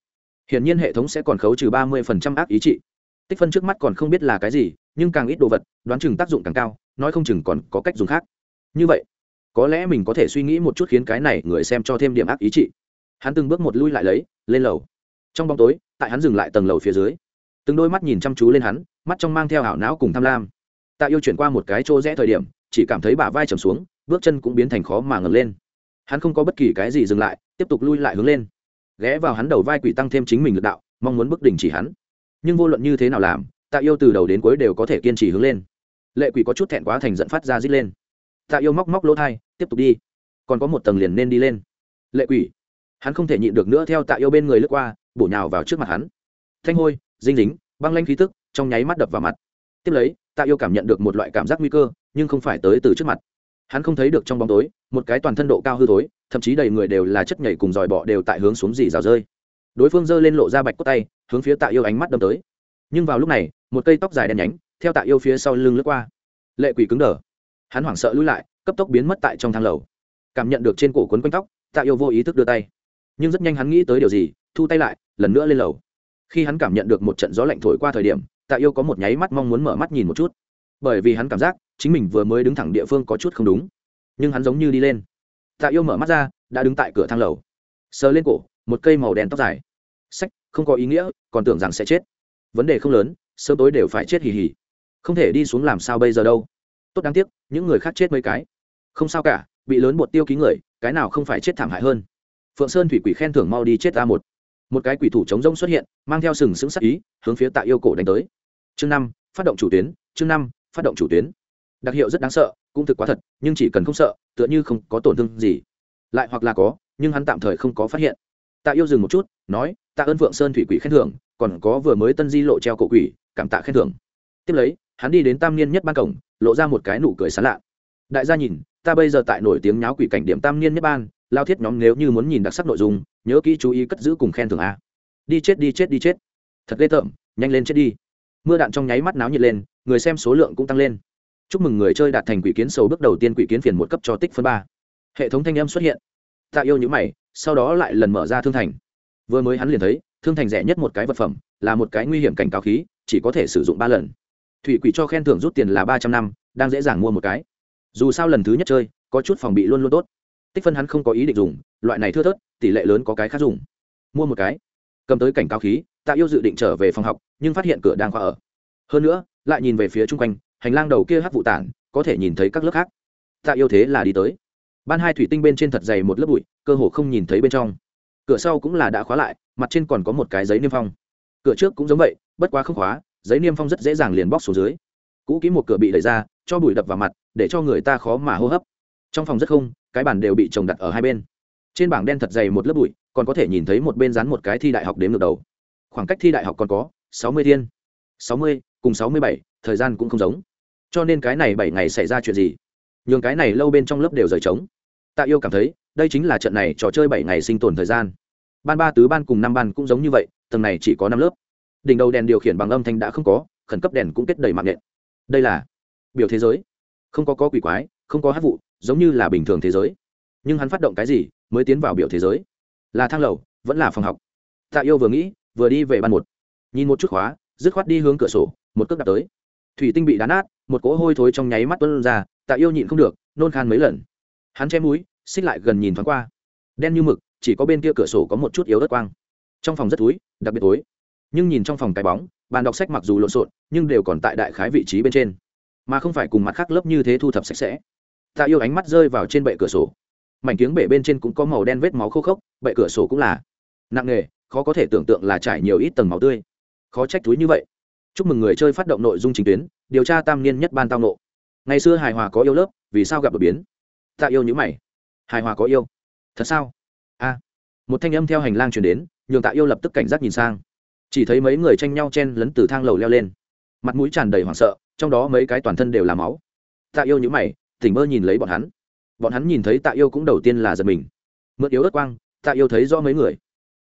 Speaker 1: Hiển nhiên hệ thống sẽ còn khấu trừ ba mươi phần trăm ác ý trị. Tích phân trước mắt còn không biết là cái gì, nhưng càng ít đồ vật, đoán chừng tác dụng càng cao, nói không chừng còn có cách dùng khác. Như vậy có lẽ mình có thể suy nghĩ một chút khiến cái này người xem cho thêm điểm ác ý trị. Hắn từng bước một lui lại lấy, lên lầu. Trong bóng tối, tại hắn dừng lại tầng lầu phía dưới, từng đôi mắt nhìn chăm chú lên hắn, mắt trong mang theo ảo não cùng tham lam. Tạ yêu chuyển qua một cái chỗ rẽ thời điểm, chỉ cảm thấy bả vai trầm xuống, bước chân cũng biến thành khó mà ngẩng lên. Hắn không có bất kỳ cái gì dừng lại, tiếp tục lui lại hướng lên. Ghé vào hắn đầu vai quỷ tăng thêm chính mình lực đạo, mong muốn bức đỉnh chỉ hắn. Nhưng vô luận như thế nào làm, tạ yêu từ đầu đến cuối đều có thể kiên trì hướng lên. Lệ quỷ có chút thẹn quá thành dẫn phát ra rít lên tạ yêu móc móc lỗ thai, tiếp tục đi. Còn có một tầng liền nên đi lên. Lệ quỷ. Hắn không thể nhịn được nữa theo tạ yêu bên người lướt qua, bổ nhào vào trước mặt hắn. Thanh hôi, dinh dính, băng lanh khí tức, trong nháy mắt đập vào mặt. Tiếp lấy, tạ yêu cảm nhận được một loại cảm giác nguy cơ, nhưng không phải tới từ trước mặt. Hắn không thấy được trong bóng tối, một cái toàn thân độ cao hư thối, thậm chí đầy người đều là chất nhảy cùng dòi bọ đều tại hướng xuống dì rào rơi. Đối phương giơ lên lộ ra bạch cốt tay, hướng phía tạ yêu ánh mắt đâm tới. Nhưng vào lúc này, một cây tóc dài đen nhánh, theo tạ yêu phía sau lưng lướt qua. Lệ quỷ cứng đờ hắn hoảng sợ lùi lại, cấp tốc biến mất tại trong thang lầu. Cảm nhận được trên cổ quấn quanh tóc, tạ yêu vô ý thức đưa tay. Nhưng rất nhanh hắn nghĩ tới điều gì, thu tay lại, lần nữa lên lầu. Khi hắn cảm nhận được một trận gió lạnh thổi qua thời điểm, tạ yêu có một nháy mắt mong muốn mở mắt nhìn một chút. Bởi vì hắn cảm giác, chính mình vừa mới đứng thẳng địa phương có chút không đúng. Nhưng hắn giống như đi lên. Tạ yêu mở mắt ra, đã đứng tại cửa thang lầu. Sờ lên cổ, một cây màu đen tóc dài. Sách, không có ý nghĩa, còn tưởng rằng sẽ chết. Vấn đề không lớn, sớm tối đều phải chết hì hì. Không thể đi xuống làm sao bây giờ đâu tốt đáng tiếc, những người khác chết mấy cái. Không sao cả, bị lớn bột tiêu ký người, cái nào không phải chết thảm hại hơn. Phượng sơn thủy quỷ khen thưởng mau đi chết ra một. Một cái quỷ thủ chống rông xuất hiện, mang theo sừng sững sắc ý, hướng phía tạ yêu cổ đánh tới. Chương năm, phát động chủ tuyến, chương năm, phát động chủ tuyến. Đặc hiệu rất đáng sợ, cũng thực quá thật, nhưng chỉ cần không sợ, tựa như không có tổn thương gì. Lại hoặc là có, nhưng hắn tạm thời không có phát hiện. Tạ yêu dừng một chút, nói, tạ ơn phượng sơn thủy quỷ khen thưởng, còn có vừa mới tân di lộ treo cổ quỷ, cảm tạ khen thưởng. Tiếp lấy, hắn đi đến tam niên nhất ban cổng lộ ra một cái nụ cười sán lạ. Đại gia nhìn, ta bây giờ tại nổi tiếng nháo quỷ cảnh điểm tam niên nhất ban, lao thiết nhóm nếu như muốn nhìn đặc sắc nội dung, nhớ kỹ chú ý cất giữ cùng khen thưởng a. Đi chết đi chết đi chết. Thật ghê tởm, nhanh lên chết đi. Mưa đạn trong nháy mắt náo nhiệt lên, người xem số lượng cũng tăng lên. Chúc mừng người chơi đạt thành quỷ kiến sầu bước đầu tiên quỷ kiến phiền một cấp cho tích phân ba. Hệ thống thanh âm xuất hiện. Tạ yêu nhữ mày, sau đó lại lần mở ra thương thành. Vừa mới hắn liền thấy, thương thành rẻ nhất một cái vật phẩm, là một cái nguy hiểm cảnh cáo khí, chỉ có thể sử dụng ba lần thủy quỷ cho khen thưởng rút tiền là ba trăm năm, đang dễ dàng mua một cái. Dù sao lần thứ nhất chơi, có chút phòng bị luôn luôn tốt. Tích phân hắn không có ý định dùng, loại này thưa thớt, tỷ lệ lớn có cái khác dùng. Mua một cái. Cầm tới cảnh cao khí, tạ yêu dự định trở về phòng học, nhưng phát hiện cửa đang khóa ở. Hơn nữa, lại nhìn về phía chung quanh, hành lang đầu kia hắc vụ tản, có thể nhìn thấy các lớp khác. Tạ yêu thế là đi tới. Ban hai thủy tinh bên trên thật dày một lớp bụi, cơ hồ không nhìn thấy bên trong. Cửa sau cũng là đã khóa lại, mặt trên còn có một cái giấy niêm phong. Cửa trước cũng giống vậy, bất quá không khóa giấy niêm phong rất dễ dàng liền bóc xuống dưới. Cũ kỹ một cửa bị đẩy ra, cho bụi đập vào mặt, để cho người ta khó mà hô hấp. Trong phòng rất không, cái bàn đều bị trồng đặt ở hai bên. Trên bảng đen thật dày một lớp bụi, còn có thể nhìn thấy một bên dán một cái thi đại học đếm ngược đầu. Khoảng cách thi đại học còn có sáu mươi thiên. sáu mươi cùng sáu mươi bảy, thời gian cũng không giống. Cho nên cái này bảy ngày xảy ra chuyện gì? Nhường cái này lâu bên trong lớp đều rời trống. Tạ yêu cảm thấy, đây chính là trận này trò chơi bảy ngày sinh tồn thời gian. Ban ba tứ ban cùng năm ban cũng giống như vậy, tầng này chỉ có năm lớp đỉnh đầu đèn điều khiển bằng âm thanh đã không có, khẩn cấp đèn cũng kết đầy mạng nhện. Đây là biểu thế giới. Không có có quỷ quái, không có hát vụ, giống như là bình thường thế giới. Nhưng hắn phát động cái gì mới tiến vào biểu thế giới? Là thang lầu, vẫn là phòng học? Tạ yêu vừa nghĩ, vừa đi về ban một. Nhìn một chút khóa, dứt khoát đi hướng cửa sổ, một cước đặt tới. Thủy tinh bị đá nát, một cỗ hôi thối trong nháy mắt tuân ra, tạ yêu nhịn không được, nôn khan mấy lần. Hắn che mũi, xích lại gần nhìn thoáng qua. Đen như mực, chỉ có bên kia cửa sổ có một chút yếu đất quang. Trong phòng rất túi đặc biệt tối nhưng nhìn trong phòng cái bóng, bàn đọc sách mặc dù lộn xộn, nhưng đều còn tại đại khái vị trí bên trên. Mà không phải cùng mặt khác lớp như thế thu thập sạch sẽ. Tạ yêu ánh mắt rơi vào trên bệ cửa sổ. Mảnh tiếng bể bên trên cũng có màu đen vết máu khô khốc, bệ cửa sổ cũng là. Nặng nghề khó có thể tưởng tượng là trải nhiều ít tầng máu tươi. Khó trách túi như vậy. Chúc mừng người chơi phát động nội dung chính tuyến, điều tra tam niên nhất ban tao nộ ngày xưa hài hòa có yêu lớp, vì sao gặp đột biến? Tạ yêu nhữ mày. Hài hòa có yêu. Thật sao? A. Một thanh âm theo hành lang chuyển đến, nhường tạ yêu lập tức cảnh giác nhìn sang chỉ thấy mấy người tranh nhau chen lấn từ thang lầu leo lên. Mặt mũi tràn đầy hoảng sợ, trong đó mấy cái toàn thân đều là máu. Tạ yêu nhữ mày, tỉnh mơ nhìn lấy bọn hắn. Bọn hắn nhìn thấy tạ yêu cũng đầu tiên là giật mình. Mượn yếu ớt quang, tạ yêu thấy rõ mấy người.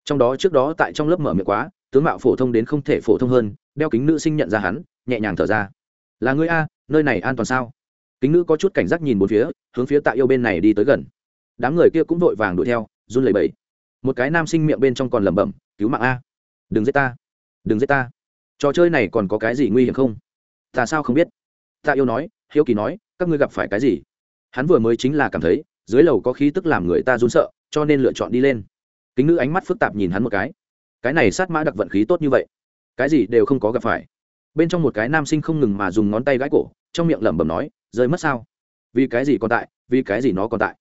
Speaker 1: Trong đó trước đó tại trong lớp mở miệng quá, tướng mạo phổ thông đến không thể phổ thông hơn, đeo kính nữ sinh nhận ra hắn, nhẹ nhàng thở ra. Là ngươi a, nơi này an toàn sao? Kính nữ có chút cảnh giác nhìn bốn phía, hướng phía tạ yêu bên này đi tới gần. Đám người kia cũng vội vàng đuổi theo, run lẩy bẩy. Một cái nam sinh miệng bên trong còn lẩm bẩm, cứu mạng a đừng giết ta. Đừng giết ta. Trò chơi này còn có cái gì nguy hiểm không? Ta sao không biết? Tạ yêu nói, hiếu kỳ nói, các ngươi gặp phải cái gì? Hắn vừa mới chính là cảm thấy, dưới lầu có khí tức làm người ta run sợ, cho nên lựa chọn đi lên. Kính nữ ánh mắt phức tạp nhìn hắn một cái. Cái này sát mã đặc vận khí tốt như vậy. Cái gì đều không có gặp phải. Bên trong một cái nam sinh không ngừng mà dùng ngón tay gãi cổ, trong miệng lẩm bẩm nói, rơi mất sao? Vì cái gì còn tại? Vì cái gì nó còn tại?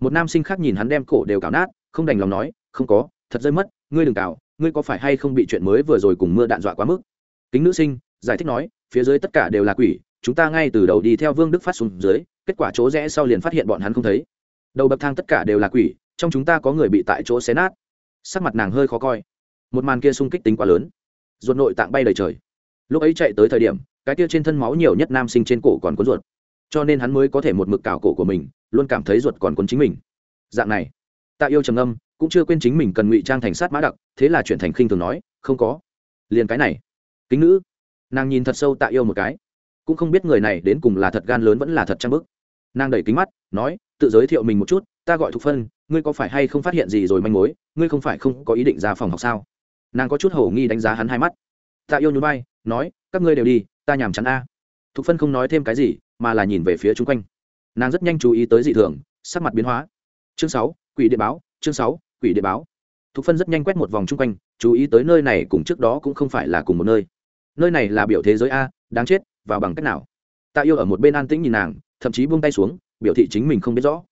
Speaker 1: Một nam sinh khác nhìn hắn đem cổ đều cào nát, không đành lòng nói, không có, thật rơi mất, ngươi đừng cào ngươi có phải hay không bị chuyện mới vừa rồi cùng mưa đạn dọa quá mức? Kính nữ sinh, giải thích nói, phía dưới tất cả đều là quỷ, chúng ta ngay từ đầu đi theo vương đức phát xuống dưới, kết quả chỗ rẽ sau liền phát hiện bọn hắn không thấy. Đầu bậc thang tất cả đều là quỷ, trong chúng ta có người bị tại chỗ xé nát. Sắc mặt nàng hơi khó coi. Một màn kia sung kích tính quá lớn. Ruột nội tạng bay đầy trời. Lúc ấy chạy tới thời điểm, cái kia trên thân máu nhiều nhất nam sinh trên cổ còn cuốn ruột. Cho nên hắn mới có thể một mực cào cổ của mình, luôn cảm thấy ruột còn cuốn chính mình. Dạng này, tạ yêu trầm âm cũng chưa quên chính mình cần ngụy trang thành sát mã đặc, thế là chuyển thành khinh thường nói, không có. Liền cái này. Kính nữ nàng nhìn thật sâu tạ yêu một cái. Cũng không biết người này đến cùng là thật gan lớn vẫn là thật trang bức. Nàng đẩy kính mắt, nói, tự giới thiệu mình một chút, ta gọi thục phân, ngươi có phải hay không phát hiện gì rồi manh mối? Ngươi không phải không có ý định ra phòng học sao? Nàng có chút hổ nghi đánh giá hắn hai mắt. Tạ yêu nhún vai, nói, các ngươi đều đi, ta nhàm chán a. Thục phân không nói thêm cái gì, mà là nhìn về phía chung quanh. Nàng rất nhanh chú ý tới dị thường, sắc mặt biến hóa. Chương sáu, quỷ địa báo, chương sáu quỷ địa báo. Thục phân rất nhanh quét một vòng chung quanh, chú ý tới nơi này cùng trước đó cũng không phải là cùng một nơi. Nơi này là biểu thế giới a, đáng chết, vào bằng cách nào? Tạ yêu ở một bên an tĩnh nhìn nàng, thậm chí buông tay xuống, biểu thị chính mình không biết rõ.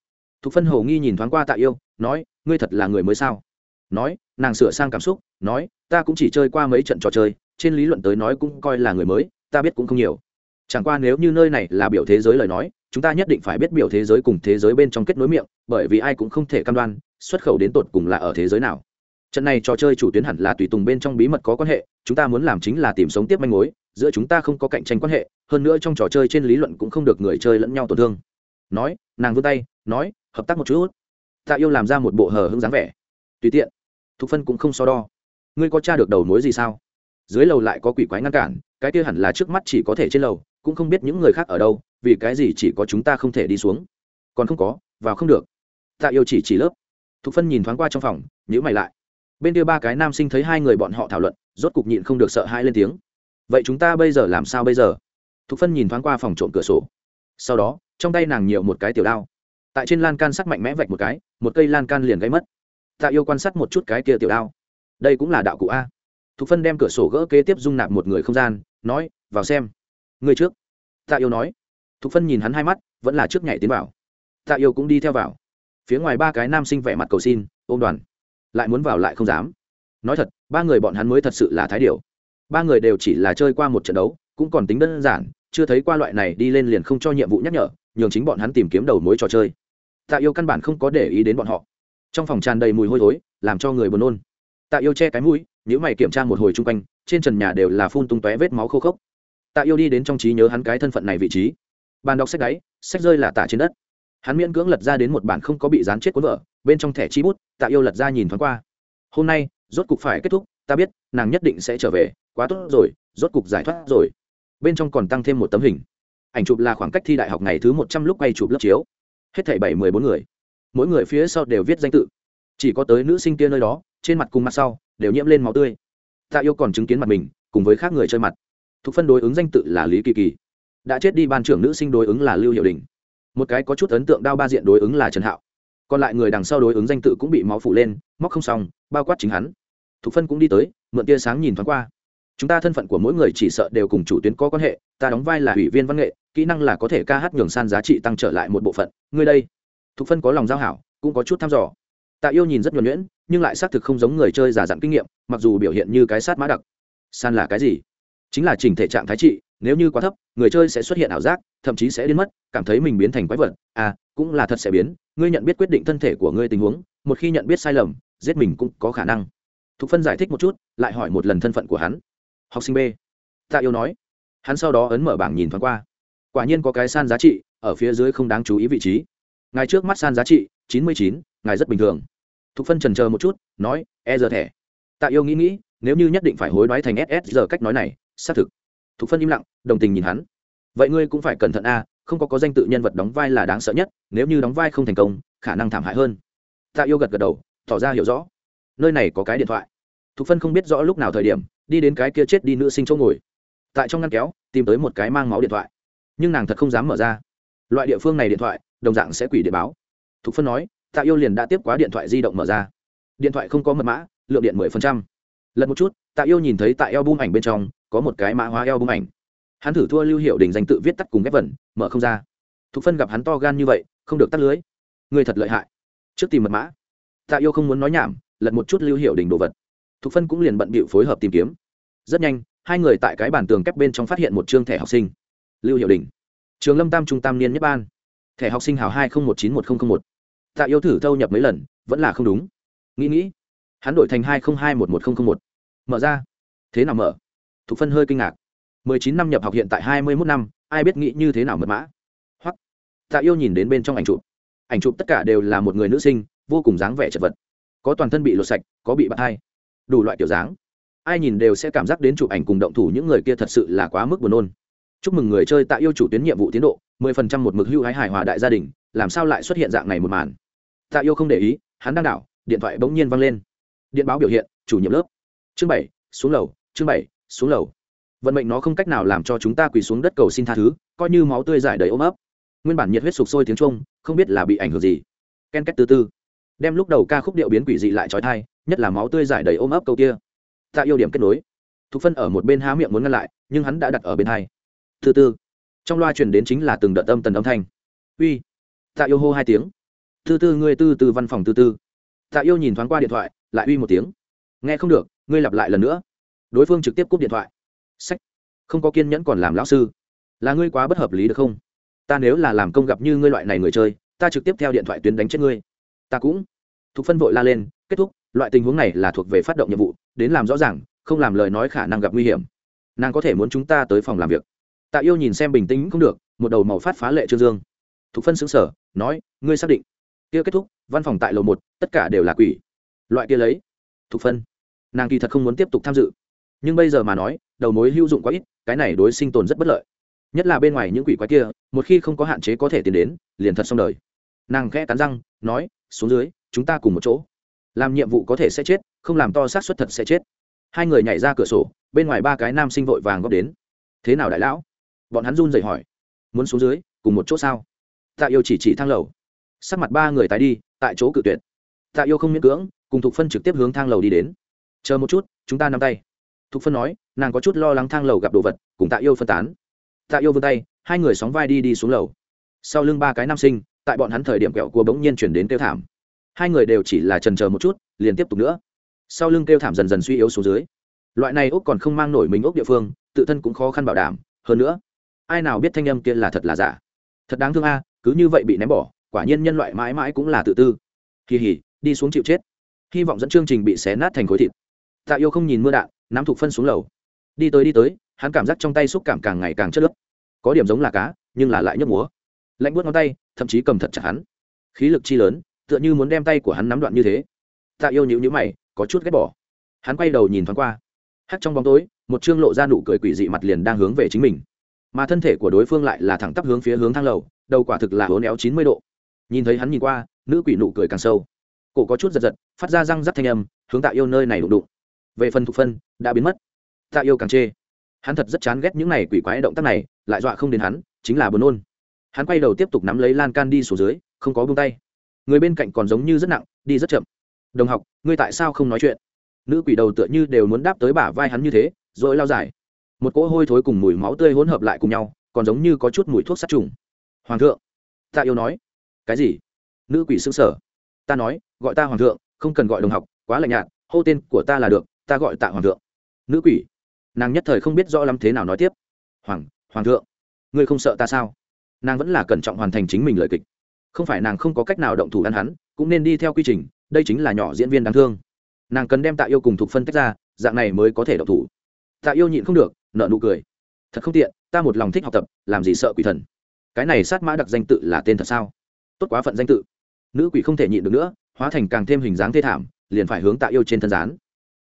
Speaker 1: Thục phân hầu nghi nhìn thoáng qua tạ yêu, nói, ngươi thật là người mới sao? Nói, nàng sửa sang cảm xúc, nói, ta cũng chỉ chơi qua mấy trận trò chơi, trên lý luận tới nói cũng coi là người mới, ta biết cũng không nhiều. Chẳng qua nếu như nơi này là biểu thế giới lời nói chúng ta nhất định phải biết biểu thế giới cùng thế giới bên trong kết nối miệng, bởi vì ai cũng không thể cam đoan, xuất khẩu đến tột cùng là ở thế giới nào. Trận này trò chơi chủ tuyến hẳn là tùy tùng bên trong bí mật có quan hệ, chúng ta muốn làm chính là tìm sống tiếp manh mối, giữa chúng ta không có cạnh tranh quan hệ, hơn nữa trong trò chơi trên lý luận cũng không được người chơi lẫn nhau tổn thương. Nói, nàng vươn tay, nói, hợp tác một chút. Tạ yêu làm ra một bộ hờ hững dáng vẻ. Tùy tiện. Thục phân cũng không so đo. Ngươi có t r a được đầu mối gì sao? Dưới lầu lại có quỷ quái ngăn cản cái kia hẳn là trước mắt chỉ có thể trên lầu, cũng không biết những người khác ở đâu, vì cái gì chỉ có chúng ta không thể đi xuống. Còn không có, vào không được. Tạ yêu chỉ chỉ lớp. Thục phân nhìn thoáng qua trong phòng nhữ mày lại. Bên kia ba cái nam sinh thấy hai người bọn họ thảo luận, rốt cục nhịn không được sợ hãi lên tiếng. Vậy chúng ta bây giờ làm sao bây giờ? Thục phân nhìn thoáng qua phòng trộm cửa sổ. Sau đó, trong tay nàng nhiều một cái tiểu đao. Tại trên lan can sắc mạnh mẽ vạch một cái, một cây lan can liền gây mất. Tạ yêu quan sát một chút cái kia tiểu đao. Đây cũng là đạo cụ a thục phân đem cửa sổ gỡ kế tiếp dung nạp một người không gian, nói, vào xem. Người trước. Tạ yêu nói. Thục phân nhìn hắn hai mắt, vẫn là trước nhảy tiến vào. Tạ yêu cũng đi theo vào. Phía ngoài ba cái nam sinh vẻ mặt cầu xin, ôm đoàn. Lại muốn vào lại không dám. Nói thật, ba người bọn hắn mới thật sự là thái điều ba người đều chỉ là chơi qua một trận đấu, cũng còn tính đơn giản, chưa thấy qua loại này đi lên liền không cho nhiệm vụ nhắc nhở, nhường chính bọn hắn tìm kiếm đầu mối trò chơi. Tạ yêu căn bản không có để ý đến bọn họ. Trong phòng tràn đầy mùi hôi thối, làm cho người buồn nôn tạ yêu che cái mũi nếu mày kiểm tra một hồi chung quanh, trên trần nhà đều là phun tung tóe vết máu khô khốc. Tạ yêu đi đến trong trí nhớ hắn cái thân phận này vị trí. Bàn đọc sách đáy sách rơi là tả trên đất. Hắn miễn cưỡng lật ra đến một bản không có bị dán chết cuốn vợ bên trong thẻ chi bút, tạ yêu lật ra nhìn thoáng qua. Hôm nay, rốt cục phải kết thúc, ta biết, nàng nhất định sẽ trở về, quá tốt rồi, rốt cục giải thoát rồi. Bên trong còn tăng thêm một tấm hình. Ảnh chụp là khoảng cách thi đại học ngày thứ một trăm lúc quay chụp lớp chiếu. Hết thảy bảy mười bốn người. Mỗi người phía sau đều viết danh tự. Chỉ có tới nữ sinh kia nơi đó trên mặt cùng mặt sau đều nhiễm lên máu tươi. Tạ yêu còn chứng kiến mặt mình cùng với khác người chơi mặt. Thuộc phân đối ứng danh tự là lý kỳ kỳ. Đã chết đi ban trưởng nữ sinh đối ứng là lưu hiệu đình. Một cái có chút ấn tượng đao ba diện đối ứng là trần hạo. Còn lại người đằng sau đối ứng danh tự cũng bị máu phủ lên, móc không xong, bao quát chính hắn. Thục phân cũng đi tới, mượn tia sáng nhìn thoáng qua. Chúng ta thân phận của mỗi người chỉ sợ đều cùng chủ tuyến có quan hệ, ta đóng vai là ủy viên văn nghệ, kỹ năng là có thể ca hát nhường san giá trị tăng trở lại một bộ phận. Ngươi đây. Thục phân có lòng giao hảo, cũng có chút thăm dò tạ yêu nhìn rất nhuẩn nhuyễn, nhưng lại xác thực không giống người chơi giả dặn kinh nghiệm, mặc dù biểu hiện như cái sát mã đặc. San là cái gì? Chính là chỉnh thể trạng thái trị, nếu như quá thấp, người chơi sẽ xuất hiện ảo giác, thậm chí sẽ đến mất, cảm thấy mình biến thành quái vật. À cũng là thật sẽ biến, ngươi nhận biết quyết định thân thể của ngươi tình huống, một khi nhận biết sai lầm, giết mình cũng có khả năng. Thục phân giải thích một chút, lại hỏi một lần thân phận của hắn. Học sinh b. Tạ yêu nói. Hắn sau đó ấn mở bảng nhìn thoáng qua. Quả nhiên có cái san giá trị, ở phía dưới không đáng chú ý vị trí. Ngài trước mắt san giá trị, chín mươi chín, ngài rất bình thường thục phân trần chờ một chút, nói e giờ thẻ. Tạ yêu nghĩ nghĩ, nếu như nhất định phải hối đoái thành ss giờ cách nói này, xác thực. Thục phân im lặng, đồng tình nhìn hắn. Vậy ngươi cũng phải cẩn thận a, không có có danh tự nhân vật đóng vai là đáng sợ nhất, nếu như đóng vai không thành công, khả năng thảm hại hơn. Tạ yêu gật gật đầu, tỏ ra hiểu rõ. Nơi này có cái điện thoại. Thục phân không biết rõ lúc nào thời điểm, đi đến cái kia chết đi nữ sinh chỗ ngồi. Tại trong ngăn kéo, tìm tới một cái mang máu điện thoại. Nhưng nàng thật không dám mở ra. Loại địa phương này điện thoại, đồng dạng sẽ quỷ điện báo. Thục phân nói tạ yêu liền đã tiếp quá điện thoại di động mở ra. Điện thoại không có mật mã, lượng điện mười phần trăm. Lần một chút, tạ yêu nhìn thấy tại eo bung ảnh bên trong, có một cái mã hóa eo bung ảnh. Hắn thử thua lưu hiệu đình danh tự viết tắt cùng ghép vẩn mở không ra. Thục phân gặp hắn to gan như vậy, không được tắt lưới. Người thật lợi hại. Trước tìm mật mã. Tạ yêu không muốn nói nhảm, lật một chút lưu hiệu đình đồ vật. Thục phân cũng liền bận bịu phối hợp tìm kiếm. Rất nhanh, hai người tại cái bàn tường kép bên trong phát hiện một chương thẻ học sinh. Lưu hiệu đình. Trường lâm tam trung tam niên nhất ban. Thẻ học sinh hào hai không một chín một nghìn một tạ yêu thử thâu nhập mấy lần, vẫn là không đúng. Nghĩ nghĩ, hắn đổi thành hai không hai một một nghìn một. Mở ra. Thế nào mở? Thục phân hơi kinh ngạc. Mười chín năm nhập học hiện tại hai mươi mốt năm, ai biết nghĩ như thế nào mật mã? Hoặc, tạ yêu nhìn đến bên trong ảnh chụp. Ảnh chụp tất cả đều là một người nữ sinh, vô cùng dáng vẻ chật vật. Có toàn thân bị lột sạch, có bị bạc hai. Đủ loại kiểu dáng. Ai nhìn đều sẽ cảm giác đến chụp ảnh cùng động thủ những người kia thật sự là quá mức buồn nôn. Chúc mừng người chơi tạ yêu chủ tuyến nhiệm vụ tiến độ, mười phần trăm một mực hưu hái hài hòa đại gia đình, làm sao lại xuất hiện dạng này một màn? Tạ yêu không để ý, hắn đang đảo, điện thoại bỗng nhiên văng lên. Điện báo biểu hiện, chủ nhiệm lớp. Chương bảy, xuống lầu, chương bảy, xuống lầu. Vận mệnh nó không cách nào làm cho chúng ta quỳ xuống đất cầu xin tha thứ, coi như máu tươi giải đầy ôm ấp. Nguyên bản nhiệt huyết sục sôi tiếng trung không biết là bị ảnh hưởng gì. Ken két từ từ. Đem lúc đầu ca khúc điệu biến quỷ dị lại trói thai, nhất là máu tươi giải đầy ôm ấp câu kia. Tạ yêu điểm kết nối. Thục phân ở một bên há miệng muốn ngăn lại, nhưng hắn đã đặt ở bên hai. Thứ tư trong loa truyền đến chính là từng đợt âm tần âm thanh. Uy. Tạ yêu hô hai tiếng tư tư, ngươi tư tư văn phòng tư tư. Tạ yêu nhìn thoáng qua điện thoại, lại uy một tiếng. Nghe không được, ngươi lặp lại lần nữa. Đối phương trực tiếp cúp điện thoại. Sách. Không có kiên nhẫn còn làm lão sư. Là ngươi quá bất hợp lý được không? Ta nếu là làm công gặp như ngươi loại này người chơi, ta trực tiếp theo điện thoại tuyến đánh chết ngươi. Ta cũng. Thục phân vội la lên, kết thúc, loại tình huống này là thuộc về phát động nhiệm vụ, đến làm rõ ràng, không làm lời nói khả năng gặp nguy hiểm. Nàng có thể muốn chúng ta tới phòng làm việc. Tạ yêu nhìn xem bình tĩnh không được, một đầu màu phát phá lệ trương dương. Thục phân xứng sở nói, ngươi xác định kia kết thúc, văn phòng tại lầu một, tất cả đều là quỷ. Loại kia lấy thục phân. Nàng kỳ thật không muốn tiếp tục tham dự. Nhưng bây giờ mà nói, đầu mối hữu dụng quá ít, cái này đối sinh tồn rất bất lợi. Nhất là bên ngoài những quỷ quái kia, một khi không có hạn chế có thể tiến đến, liền thật xong đời. Nàng khẽ cắn răng, nói, xuống dưới, chúng ta cùng một chỗ. Làm nhiệm vụ có thể sẽ chết, không làm to xác suất thật sẽ chết. Hai người nhảy ra cửa sổ, bên ngoài ba cái nam sinh vội vàng góp đến. Thế nào đại lão? Bọn hắn run dậy hỏi. Muốn xuống dưới, cùng một chỗ sao? Tạ yêu chỉ chỉ thang lầu sắc mặt ba người tái đi, tại chỗ cự tuyệt. Tạ yêu không miễn cưỡng, cùng thục phân trực tiếp hướng thang lầu đi đến. Chờ một chút, chúng ta nắm tay. Thục phân nói, nàng có chút lo lắng thang lầu gặp đồ vật, cùng tạ yêu phân tán. Tạ yêu vươn tay, hai người sóng vai đi đi xuống lầu. Sau lưng ba cái nam sinh, tại bọn hắn thời điểm kẹo cua bỗng nhiên chuyển đến kêu thảm. Hai người đều chỉ là trần chờ một chút, liền tiếp tục nữa. Sau lưng kêu thảm dần dần suy yếu xuống dưới. Loại này úc còn không mang nổi mình úc địa phương, tự thân cũng khó khăn bảo đảm. Hơn nữa, ai nào biết thanh âm kia là thật là giả. Thật đáng thương a, cứ như vậy bị ném bỏ quả nhiên nhân loại mãi mãi cũng là tự tư. Kỳ hỉ, đi xuống chịu chết. Hy vọng dẫn chương trình bị xé nát thành khối thịt. Tạ yêu không nhìn mưa đạn, nắm thục phân xuống lầu. Đi tới đi tới, hắn cảm giác trong tay xúc cảm càng ngày càng chất lớp. Có điểm giống là cá, nhưng là lại nhấp múa. Lạnh buốt ngón tay, thậm chí cầm thật chặt hắn. Khí lực chi lớn, tựa như muốn đem tay của hắn nắm đoạn như thế. Tạ yêu nhữ nhữ mày, có chút ghét bỏ. Hắn quay đầu nhìn thoáng qua. Hắt trong bóng tối, một chương lộ ra nụ cười quỷ dị mặt liền đang hướng về chính mình. Mà thân thể của đối phương lại là thẳng tắp hướng phía hướng thang lầu, đầu quả thực là hố néo chín mươi độ nhìn thấy hắn nhìn qua, nữ quỷ nụ cười càng sâu. Cổ có chút giật giật, phát ra răng rắc thanh âm, hướng tạ yêu nơi này đụng đụng. Về phần thục phân, đã biến mất. Tạ yêu càng chê. Hắn thật rất chán ghét những này quỷ quái động tác này, lại dọa không đến hắn, chính là buồn nôn. Hắn quay đầu tiếp tục nắm lấy lan can đi xuống dưới, không có buông tay. Người bên cạnh còn giống như rất nặng, đi rất chậm. Đồng học, ngươi tại sao không nói chuyện? Nữ quỷ đầu tựa như đều muốn đáp tới bả vai hắn như thế, rồi lao dài. Một cỗ hôi thối cùng mùi máu tươi hỗn hợp lại cùng nhau, còn giống như có chút mùi thuốc sát trùng. Hoàng thượng, tạ yêu nói cái gì? Nữ quỷ xương sở. Ta nói, gọi ta hoàng thượng, không cần gọi đồng học, quá lạnh nhạt, hô tên của ta là được, ta gọi tạ hoàng thượng. Nữ quỷ. Nàng nhất thời không biết rõ lắm thế nào nói tiếp. Hoàng hoàng thượng, ngươi không sợ ta sao? Nàng vẫn là cẩn trọng hoàn thành chính mình lời kịch. Không phải nàng không có cách nào động thủ ăn hắn, cũng nên đi theo quy trình, đây chính là nhỏ diễn viên đáng thương. Nàng cần đem tạ yêu cùng thuộc phân tách ra, dạng này mới có thể động thủ. Tạ yêu nhịn không được nợ nụ cười. Thật không tiện, ta một lòng thích học tập, làm gì sợ quỷ thần? Cái này sát mã đặc danh tự là tên thật sao? Tốt quá phận danh tự. Nữ quỷ không thể nhịn được nữa, hóa thành càng thêm hình dáng thê thảm, liền phải hướng tạ yêu trên thân gián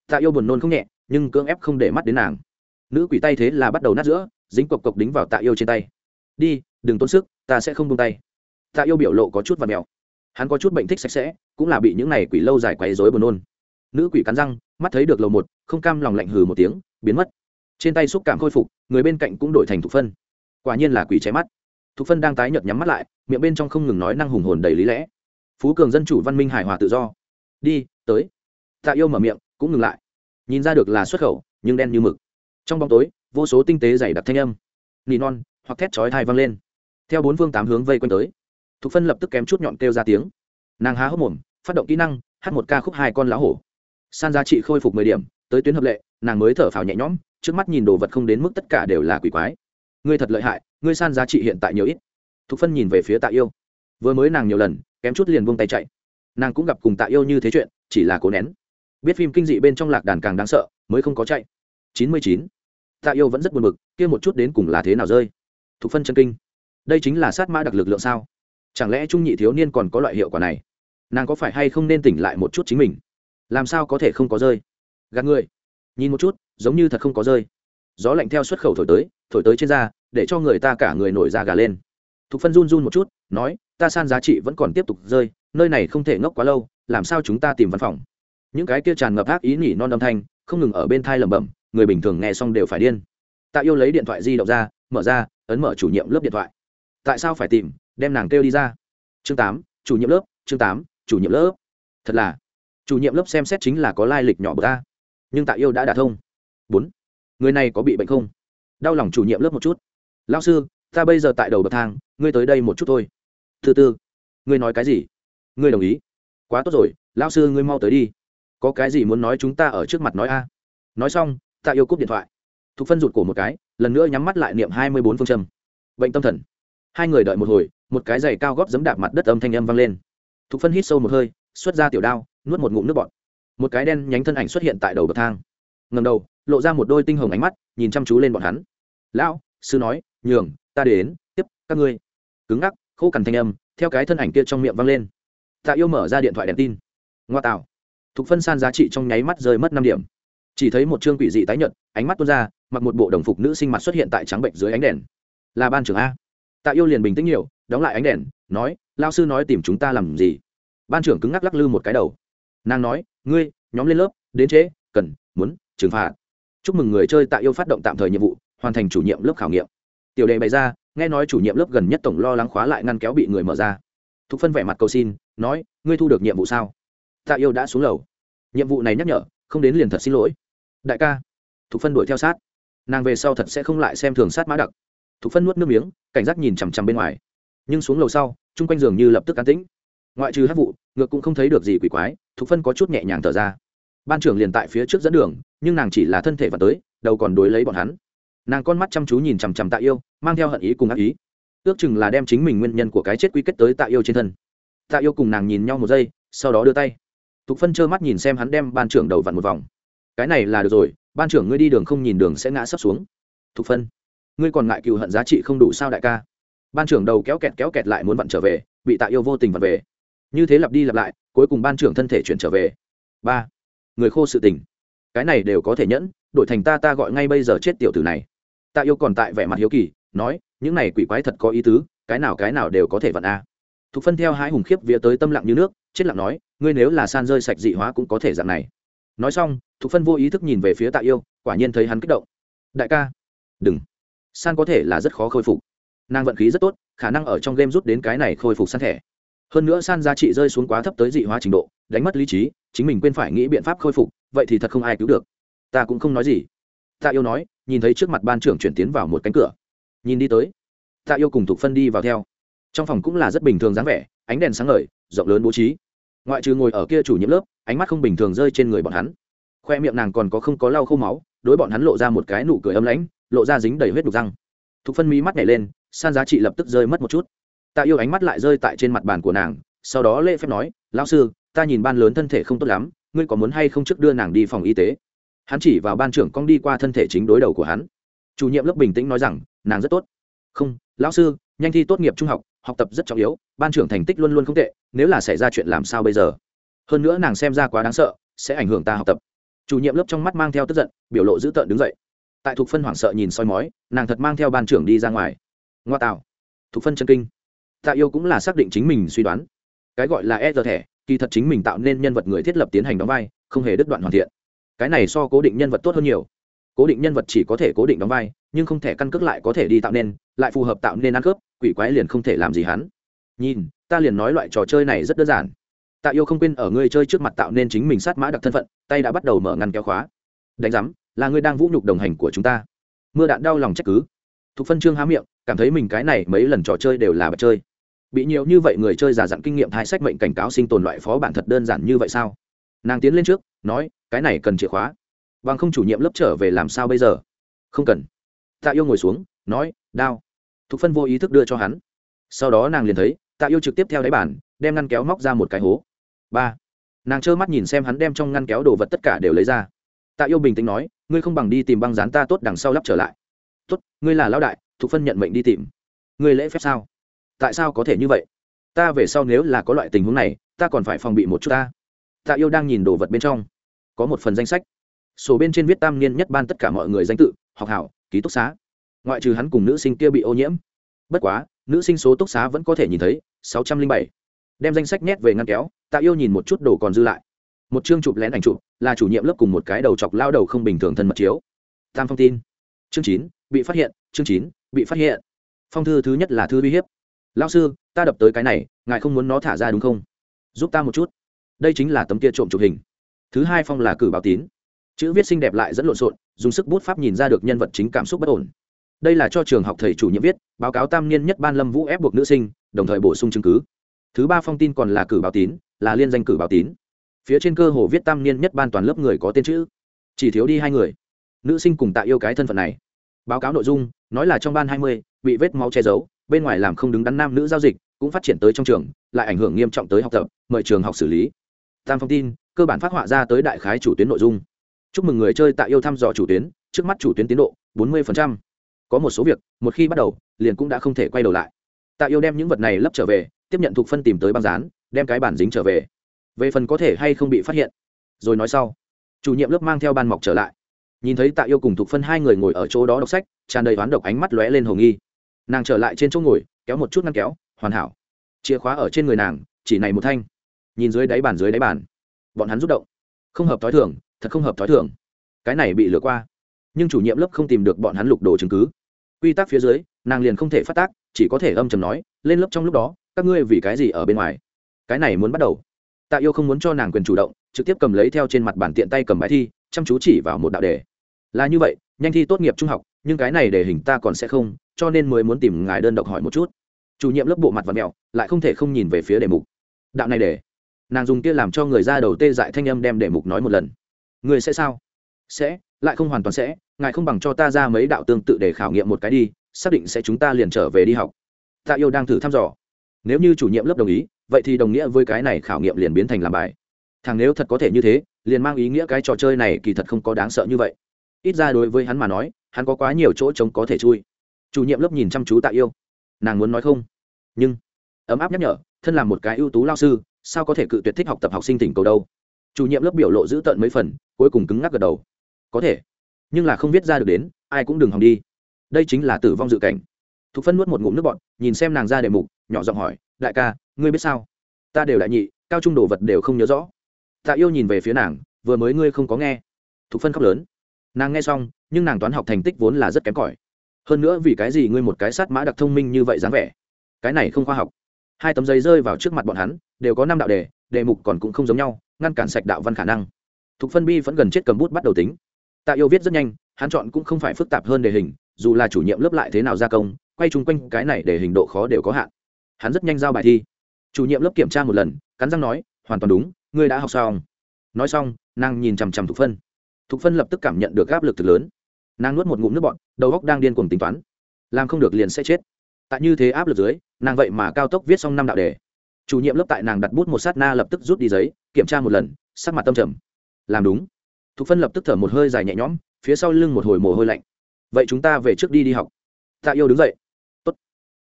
Speaker 1: tạ yêu buồn nôn không nhẹ, nhưng cưỡng ép không để mắt đến nàng. Nữ quỷ tay thế là bắt đầu nát giữa, dính cộc cộc đính vào tạ yêu trên tay. Đi, đừng tốn sức, ta sẽ không buông tay. Tạ yêu biểu lộ có chút và mèo. Hắn có chút bệnh thích sạch sẽ, cũng là bị những này quỷ lâu dài quấy rối buồn nôn. Nữ quỷ cắn răng, mắt thấy được lầu một, không cam lòng lạnh hừ một tiếng, biến mất. Trên tay xúc cảm khôi phục, người bên cạnh cũng đổi thành thục phân. Quả nhiên là quỷ cháy mắt. Thục phân đang tái nhợt nhắm mắt lại miệng bên trong không ngừng nói năng hùng hồn đầy lý lẽ. Phú cường dân chủ văn minh hài hòa tự do. Đi, tới. Tạ yêu mở miệng, cũng ngừng lại. Nhìn ra được là xuất khẩu, nhưng đen như mực. Trong bóng tối, vô số tinh tế dày đặc thanh âm. Nỉ non, hoặc thét chói thai vang lên. Theo bốn phương tám hướng vây quanh tới, thục phân lập tức kém chút nhọn kêu ra tiếng. Nàng há hốc mồm, phát động kỹ năng, hát một ca khúc hai con lá hổ. San giá trị khôi phục mười điểm, tới tuyến hợp lệ, nàng mới thở phào nhẹ nhõm, trước mắt nhìn đồ vật không đến mức tất cả đều là quỷ quái. Ngươi thật lợi hại, ngươi san giá trị hiện tại nhiều ít thục phân nhìn về phía tạ yêu. Vừa mới nàng nhiều lần, kém chút liền buông tay chạy. Nàng cũng gặp cùng tạ yêu như thế chuyện, chỉ là cố nén. Biết phim kinh dị bên trong lạc đàn càng đáng sợ, mới không có chạy. Chín mươi chín. Tạ yêu vẫn rất buồn bực, kia một chút đến cùng là thế nào rơi? Thục phân chân kinh. Đây chính là sát mã đặc lực lượng sao? Chẳng lẽ trung nhị thiếu niên còn có loại hiệu quả này? Nàng có phải hay không nên tỉnh lại một chút chính mình? Làm sao có thể không có rơi? Gạt người. Nhìn một chút, giống như thật không có rơi. Gió lạnh theo xuất khẩu thổi tới thổi tới trên da, để cho người ta cả người nổi da gà lên thục phân run run một chút, nói, ta san giá trị vẫn còn tiếp tục rơi, nơi này không thể ngốc quá lâu, làm sao chúng ta tìm văn phòng? Những cái kia tràn ngập ác ý nhỉ non âm thanh, không ngừng ở bên thai lẩm bẩm, người bình thường nghe xong đều phải điên. Tạ yêu lấy điện thoại di động ra, mở ra, ấn mở chủ nhiệm lớp điện thoại. Tại sao phải tìm? Đem nàng kêu đi ra. Chương tám, chủ nhiệm lớp, chương tám, chủ nhiệm lớp. Thật là, chủ nhiệm lớp xem xét chính là có lai lịch nhỏ bờ ta nhưng tạ yêu đã đả thông. Bốn, người này có bị bệnh không? Đau lòng chủ nhiệm lớp một chút. Lao sư ta bây giờ tại đầu bậc thang, ngươi tới đây một chút thôi. Thứ tư, ngươi nói cái gì? Ngươi đồng ý. Quá tốt rồi lao sư ngươi mau tới đi. Có cái gì muốn nói chúng ta ở trước mặt nói a? Nói xong, ta yêu cúp điện thoại. Thục phân rụt cổ một cái, lần nữa nhắm mắt lại niệm hai mươi bốn phương châm. Bệnh tâm thần. Hai người đợi một hồi, một cái giày cao góp giấm đạp mặt đất âm thanh âm vang lên. Thục phân hít sâu một hơi, xuất ra tiểu đao, nuốt một ngụm nước bọt. Một cái đen nhánh thân ảnh xuất hiện tại đầu bậc thang. Ngầm đầu, lộ ra một đôi tinh hồng ánh mắt, nhìn chăm chú lên bọn hắn. Lão, sư nói, nhường ta đến, tiếp, các ngươi. Cứng ngắc, khô cằn thanh âm, theo cái thân ảnh kia trong miệng vang lên. Tạ yêu mở ra điện thoại đèn tin. Ngoa tạo. Thục phân san giá trị trong nháy mắt rơi mất năm điểm. Chỉ thấy một chương quỷ dị tái nhợt, ánh mắt tuôn ra, mặc một bộ đồng phục nữ sinh mặt xuất hiện tại trắng bệnh dưới ánh đèn. Là ban trưởng a. Tạ yêu liền bình tĩnh nhiều, đóng lại ánh đèn, nói lao sư nói tìm chúng ta làm gì? Ban trưởng cứng ngắc lắc lư một cái đầu. Nàng nói, ngươi, nhóm lên lớp, đến trễ, cần, muốn, trừng phạt. Chúc mừng người chơi tạ yêu phát động tạm thời nhiệm vụ, hoàn thành chủ nhiệm lớp khảo nghiệm tiểu đề bày ra, nghe nói chủ nhiệm lớp gần nhất tổng lo lắng khóa lại ngăn kéo bị người mở ra. Thục phân vẻ mặt cầu xin, nói, ngươi thu được nhiệm vụ sao? Tạ yêu đã xuống lầu. Nhiệm vụ này nhắc nhở, không đến liền thật xin lỗi. Đại ca. Thục phân đuổi theo sát. Nàng về sau thật sẽ không lại xem thường sát mã đặc. Thục phân nuốt nước miếng, cảnh giác nhìn chằm chằm bên ngoài. Nhưng xuống lầu sau, chung quanh giường như lập tức cán tĩnh. Ngoại trừ hát vụ ngược cũng không thấy được gì quỷ quái, thục phân có chút nhẹ nhàng thở ra. Ban trưởng liền tại phía trước dẫn đường, nhưng nàng chỉ là thân thể và tới, đầu còn đối lấy bọn hắn nàng con mắt chăm chú nhìn chằm chằm tạ yêu, mang theo hận ý cùng ác ý. Ước chừng là đem chính mình nguyên nhân của cái chết quy kết tới tạ yêu trên thân. Tạ yêu cùng nàng nhìn nhau một giây, sau đó đưa tay. Tục phân trơ mắt nhìn xem hắn đem ban trưởng đầu vặn một vòng. Cái này là được rồi, ban trưởng ngươi đi đường không nhìn đường sẽ ngã sắp xuống. Tục phân, ngươi còn ngại cựu hận giá trị không đủ sao đại ca? Ban trưởng đầu kéo kẹt kéo kẹt lại muốn vặn trở về, bị tạ yêu vô tình vặn về. Như thế lặp đi lặp lại, cuối cùng ban trưởng thân thể chuyển trở về. Ba, người khô sự tình. Cái này đều có thể nhẫn, đổi thành ta ta gọi ngay bây giờ chết tiểu tử này tạ yêu còn tại vẻ mặt hiếu kỳ, nói, những này quỷ quái thật có ý tứ, cái nào cái nào đều có thể vận a. Thục phân theo hai hùng khiếp vía tới tâm lặng như nước, chết lặng nói, ngươi nếu là san rơi sạch dị hóa cũng có thể dạng này. Nói xong, thục phân vô ý thức nhìn về phía tạ yêu, quả nhiên thấy hắn kích động. Đại ca, đừng. San có thể là rất khó khôi phục. Nàng vận khí rất tốt, khả năng ở trong game rút đến cái này khôi phục san thẻ. Hơn nữa san giá trị rơi xuống quá thấp tới dị hóa trình độ, đánh mất lý trí, chính mình quên phải nghĩ biện pháp khôi phục, vậy thì thật không ai cứu được. Ta cũng không nói gì tạ yêu nói, nhìn thấy trước mặt ban trưởng chuyển tiến vào một cánh cửa. Nhìn đi tới. Tạ yêu cùng thục phân đi vào theo. Trong phòng cũng là rất bình thường dáng vẻ, ánh đèn sáng ngời, rộng lớn bố trí. Ngoại trừ ngồi ở kia chủ nhiệm lớp, ánh mắt không bình thường rơi trên người bọn hắn. Khoe miệng nàng còn có không có lau khô máu, đối bọn hắn lộ ra một cái nụ cười âm lãnh, lộ ra dính đầy huyết đục răng. Thục phân mí mắt nhảy lên, san giá trị lập tức rơi mất một chút. Tạ yêu ánh mắt lại rơi tại trên mặt bàn của nàng, sau đó lễ phép nói, lão sư, ta nhìn ban lớn thân thể không tốt lắm, ngươi có muốn hay không trước đưa nàng đi phòng y tế? Hắn chỉ vào ban trưởng cong đi qua thân thể chính đối đầu của hắn. Chủ nhiệm lớp bình tĩnh nói rằng, nàng rất tốt. Không, lão sư, nhanh thi tốt nghiệp trung học học tập rất trọng yếu, ban trưởng thành tích luôn luôn không tệ, nếu là xảy ra chuyện làm sao bây giờ? Hơn nữa nàng xem ra quá đáng sợ, sẽ ảnh hưởng ta học tập. Chủ nhiệm lớp trong mắt mang theo tức giận, biểu lộ dữ tợn đứng dậy. Tại thuộc phân hoảng sợ nhìn soi mói, nàng thật mang theo ban trưởng đi ra ngoài. Ngoa tạo. Thuộc phân chân kinh. Tạ yêu cũng là xác định chính mình suy đoán. Cái gọi là e giờ thẻ, kỳ thật chính mình tạo nên nhân vật người thiết lập tiến hành đóng vai, không hề đứt đoạn hoàn thiện cái này so cố định nhân vật tốt hơn nhiều. Cố định nhân vật chỉ có thể cố định đóng vai, nhưng không thể căn cước lại có thể đi tạo nên, lại phù hợp tạo nên ăn cướp, quỷ quái liền không thể làm gì hắn. Nhìn, ta liền nói loại trò chơi này rất đơn giản. Tạ yêu không quên ở ngươi chơi trước mặt tạo nên chính mình sát mã đặc thân phận, tay đã bắt đầu mở ngăn kéo khóa. Đánh giám, là ngươi đang vũ nhục đồng hành của chúng ta. Mưa đạn đau lòng trách cứ. Thục phân trương há miệng, cảm thấy mình cái này mấy lần trò chơi đều là bật chơi. Bị nhiều như vậy người chơi giả dặn kinh nghiệm thái sách mệnh cảnh cáo sinh tồn loại phó bản thật đơn giản như vậy sao? Nàng tiến lên trước nói, cái này cần chìa khóa. Bằng không chủ nhiệm lớp trở về làm sao bây giờ? Không cần. Tạ yêu ngồi xuống, nói, đao. Thục phân vô ý thức đưa cho hắn. Sau đó nàng liền thấy, tạ yêu trực tiếp theo đáy bàn, đem ngăn kéo móc ra một cái hố. Ba. Nàng trơ mắt nhìn xem hắn đem trong ngăn kéo đồ vật tất cả đều lấy ra. Tạ yêu bình tĩnh nói, ngươi không bằng đi tìm băng dán ta tốt đằng sau lắp trở lại. Tốt, ngươi là lão đại, thục phân nhận mệnh đi tìm. Ngươi lễ phép sao? Tại sao có thể như vậy? Ta về sau nếu là có loại tình huống này, ta còn phải phòng bị một chút ta tạ yêu đang nhìn đồ vật bên trong. Có một phần danh sách. Sổ bên trên viết tam niên nhất ban tất cả mọi người danh tự, học hảo, ký túc xá. Ngoại trừ hắn cùng nữ sinh kia bị ô nhiễm. Bất quá, nữ sinh số túc xá vẫn có thể nhìn thấy, sáu trăm linh bảy. Đem danh sách nhét về ngăn kéo, tạ yêu nhìn một chút đồ còn dư lại. Một chương chụp lén ảnh chụp, là chủ nhiệm lớp cùng một cái đầu chọc lao đầu không bình thường thân mật chiếu. Tam phong tin. Chương chín, bị phát hiện, chương chín, bị phát hiện. Phong thư thứ nhất là thư uy hiếp. Lao sư, ta đập tới cái này, ngài không muốn nó thả ra đúng không? Giúp ta một chút đây chính là tấm kia trộm chụp hình. Thứ hai phong là cử báo tín. Chữ viết xinh đẹp lại dẫn lộn xộn, dùng sức bút pháp nhìn ra được nhân vật chính cảm xúc bất ổn. Đây là cho trường học thầy chủ nhiệm viết, báo cáo tam niên nhất ban lâm vũ ép buộc nữ sinh, đồng thời bổ sung chứng cứ. Thứ ba phong tin còn là cử báo tín, là liên danh cử báo tín. Phía trên cơ hồ viết tam niên nhất ban toàn lớp người có tên chữ. Chỉ thiếu đi hai người. Nữ sinh cùng tạ yêu cái thân phận này. Báo cáo nội dung, nói là trong ban hai mươi, bị vết máu che giấu, bên ngoài làm không đứng đắn nam nữ giao dịch, cũng phát triển tới trong trường, lại ảnh hưởng nghiêm trọng tới học tập, mời trường học xử lý tam phong tin, cơ bản phát họa ra tới đại khái chủ tuyến nội dung. Chúc mừng người chơi tạ yêu thăm dò chủ tuyến, trước mắt chủ tuyến tiến độ, bốn mươi có một số việc, một khi bắt đầu, liền cũng đã không thể quay đầu lại. Tạ yêu đem những vật này lấp trở về, tiếp nhận thuộc phân tìm tới băng dán, đem cái bản dính trở về. Về phần có thể hay không bị phát hiện. Rồi nói sau. Chủ nhiệm lớp mang theo ban mọc trở lại. Nhìn thấy tạ yêu cùng thuộc phân hai người ngồi ở chỗ đó đọc sách, tràn đầy oán độc ánh mắt lóe lên hồ nghi. Nàng trở lại trên chỗ ngồi, kéo một chút ngăn kéo, hoàn hảo. Chìa khóa ở trên người nàng, chỉ này một thanh nhìn dưới đáy bàn dưới đáy bàn. Bọn hắn rút động. Không hợp t h ó i thường, thật không hợp t h ó i thường. Cái này bị lừa qua. Nhưng chủ nhiệm lớp không tìm được bọn hắn lục đồ chứng cứ. Quy tắc phía dưới, nàng liền không thể phát tác, chỉ có thể âm chầm nói, lên lớp trong lúc đó, các ngươi vì cái gì ở bên ngoài? Cái này muốn bắt đầu. Tạ yêu không muốn cho nàng quyền chủ động, trực tiếp cầm lấy theo trên mặt bản tiện tay cầm bài thi, chăm chú chỉ vào một đạo đề. Là như vậy, nhanh thi tốt nghiệp trung học, nhưng cái này để hình ta còn sẽ không, cho nên mới muốn tìm ngài đơn độc hỏi một chút. Chủ nhiệm lớp bộ mặt và mẹo lại không thể không nhìn về phía đề mục. Đạo này để nàng dùng kia làm cho người ra đầu tê dại thanh âm đem đề mục nói một lần. Người sẽ sao? Sẽ, lại không hoàn toàn sẽ, ngài không bằng cho ta ra mấy đạo tương tự để khảo nghiệm một cái đi, xác định sẽ chúng ta liền trở về đi học. Tạ yêu đang thử thăm dò. Nếu như chủ nhiệm lớp đồng ý, vậy thì đồng nghĩa với cái này khảo nghiệm liền biến thành làm bài. Thằng nếu thật có thể như thế, liền mang ý nghĩa cái trò chơi này kỳ thật không có đáng sợ như vậy. Ít ra đối với hắn mà nói, hắn có quá nhiều chỗ trống có thể chui. Chủ nhiệm lớp nhìn chăm chú tạ yêu. Nàng muốn nói không, nhưng ấm áp nhắc nhở, thân là một cái ưu tú lao sư sao có thể cự tuyệt thích học tập học sinh tỉnh cầu đâu? Chủ nhiệm lớp biểu lộ giữ tận mấy phần, cuối cùng cứng ngắc gật đầu. Có thể, nhưng là không viết ra được đến, ai cũng đừng hòng đi. Đây chính là tử vong dự cảnh. Thục phân nuốt một ngụm nước bọn nhìn xem nàng ra đề mục, nhỏ giọng hỏi, đại ca, ngươi biết sao? Ta đều đại nhị, cao trung đồ vật đều không nhớ rõ. Tạ yêu nhìn về phía nàng, vừa mới ngươi không có nghe. Thục phân khóc lớn. Nàng nghe xong, nhưng nàng toán học thành tích vốn là rất kém cỏi. Hơn nữa vì cái gì ngươi một cái sát mã đặc thông minh như vậy dáng vẻ? Cái này không khoa học hai tấm giấy rơi vào trước mặt bọn hắn, đều có năm đạo đề đề mục còn cũng không giống nhau, ngăn cản sạch đạo văn khả năng. Thục phân bi vẫn gần chết cầm bút bắt đầu tính. Tạ yêu viết rất nhanh, hắn chọn cũng không phải phức tạp hơn đề hình, dù là chủ nhiệm lớp lại thế nào gia công, quay chung quanh cái này để hình độ khó đều có hạn. Hắn rất nhanh giao bài thi. Chủ nhiệm lớp kiểm tra một lần, cắn răng nói, hoàn toàn đúng, ngươi đã học xong. Nói xong, nàng nhìn chằm chằm thục phân. Thục phân lập tức cảm nhận được áp lực thực lớn. Nàng nuốt một ngụm nước bọn đầu góc đang điên cuồng tính toán. Làm không được liền sẽ chết tại như thế áp lực dưới, nàng vậy mà cao tốc viết xong năm đạo đề. Chủ nhiệm lớp tại nàng đặt bút một sát na lập tức rút đi giấy, kiểm tra một lần, sắc mặt tâm trầm. Làm đúng. Thục phân lập tức thở một hơi dài nhẹ nhõm, phía sau lưng một hồi mồ hôi lạnh. Vậy chúng ta về trước đi đi học. Tạ yêu đứng dậy. Tốt.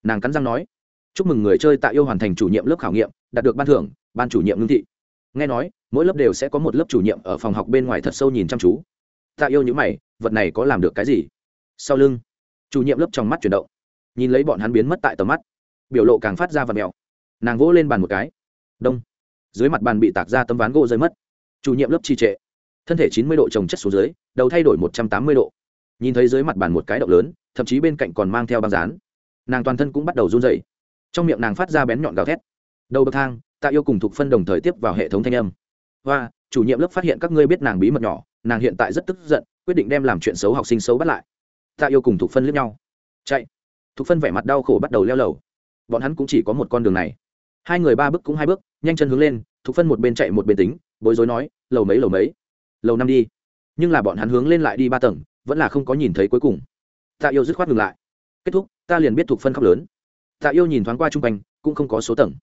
Speaker 1: Nàng cắn răng nói. Chúc mừng người chơi tạ yêu hoàn thành chủ nhiệm lớp khảo nghiệm, đạt được ban thưởng, ban chủ nhiệm ngưng thị. Nghe nói, mỗi lớp đều sẽ có một lớp chủ nhiệm ở phòng học bên ngoài thật sâu nhìn chăm chú. Tạ yêu nhữ mày, vật này có làm được cái gì? Sau lưng, chủ nhiệm lớp trong mắt chuyển động nhìn lấy bọn hắn biến mất tại tầm mắt. Biểu lộ càng phát ra và mèo nàng vỗ lên bàn một cái. Đông. Dưới mặt bàn bị tạc ra tấm ván gỗ rơi mất. Chủ nhiệm lớp trì trệ. Thân thể chín mươi độ trồng chất xuống dưới, đầu thay đổi một trăm tám mươi độ. Nhìn thấy dưới mặt bàn một cái động lớn, thậm chí bên cạnh còn mang theo băng rán. nàng toàn thân cũng bắt đầu run dày trong miệng nàng phát ra bén nhọn gào thét. Đầu bậc thang, tạ yêu cùng thục phân đồng thời tiếp vào hệ thống thanh âm. Và chủ nhiệm lớp phát hiện các ngươi biết nàng bí mật nhỏ, nàng hiện tại rất tức giận, quyết định đem làm chuyện xấu học sinh xấu bắt lại. Tạ yêu cùng thục phân lướt nhau. Chạy thục phân vẻ mặt đau khổ bắt đầu leo lầu. Bọn hắn cũng chỉ có một con đường này. Hai người ba bước cũng hai bước, nhanh chân hướng lên, thục phân một bên chạy một bên tính, bối rối nói, lầu mấy lầu mấy? Lầu năm đi. Nhưng là bọn hắn hướng lên lại đi ba tầng, vẫn là không có nhìn thấy cuối cùng. Tạ yêu dứt khoát ngừng lại. Kết thúc, ta liền biết thục phân khóc lớn. Tạ yêu nhìn thoáng qua chung quanh, cũng không có số tầng.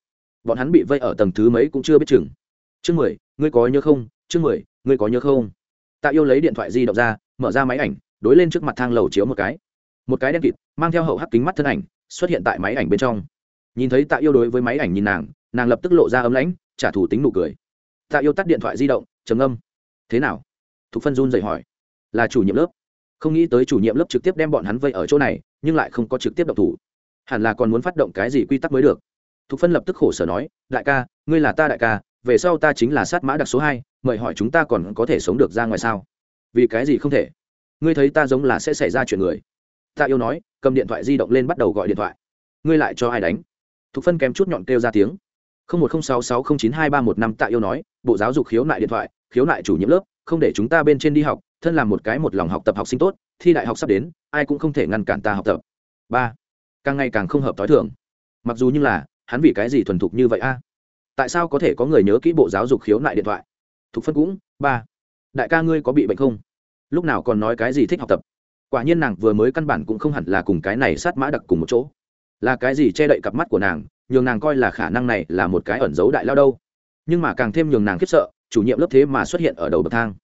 Speaker 1: Bọn hắn bị vây ở tầng thứ mấy cũng chưa biết chừng. Chương mười, ngươi có nhớ không? Chương mười, ngươi có nhớ không? Tạ yêu lấy điện thoại di động ra, mở ra máy ảnh, đối lên trước mặt thang lầu chiếu một cái một cái đen kịt, mang theo hậu hắc kính mắt thân ảnh, xuất hiện tại máy ảnh bên trong. Nhìn thấy tạ yêu đối với máy ảnh nhìn nàng nàng lập tức lộ ra ấm lãnh, trả thù tính nụ cười. Tạ yêu tắt điện thoại di động, trầm âm thế nào? Thục phân run dậy hỏi. Là chủ nhiệm lớp. Không nghĩ tới chủ nhiệm lớp trực tiếp đem bọn hắn vây ở chỗ này, nhưng lại không có trực tiếp động thủ. Hẳn là còn muốn phát động cái gì quy tắc mới được. Thục phân lập tức khổ sở nói, đại ca, ngươi là ta đại ca, về sau ta chính là sát mã đặc số hai, mời hỏi chúng ta còn có thể sống được ra ngoài sao? Vì cái gì không thể? Ngươi thấy ta giống là sẽ xảy ra chuyện người tạ yêu nói, cầm điện thoại di động lên bắt đầu gọi điện thoại. Ngươi lại cho ai đánh? Thục phân kém chút nhọn kêu ra tiếng. Không một không sáu sáu không chín hai ba một năm tạ yêu nói, bộ giáo dục khiếu nại điện thoại, khiếu nại chủ nhiệm lớp, không để chúng ta bên trên đi học, thân làm một cái một lòng học tập học sinh tốt, thi đại học sắp đến, ai cũng không thể ngăn cản ta học tập. Ba, càng ngày càng không hợp t h o i thường. Mặc dù như là, hắn vì cái gì thuần thục như vậy a? Tại sao có thể có người nhớ kỹ bộ giáo dục khiếu nại điện thoại? Thục phân cũng, ba, đại ca ngươi có bị bệnh không? Lúc nào còn nói cái gì thích học tập? Quả nhiên nàng vừa mới căn bản cũng không hẳn là cùng cái này sát mã đặc cùng một chỗ. Là cái gì che đậy cặp mắt của nàng, nhường nàng coi là khả năng này là một cái ẩn giấu đại lao đâu. Nhưng mà càng thêm nhường nàng khiếp sợ, chủ nhiệm lớp thế mà xuất hiện ở đầu bậc thang.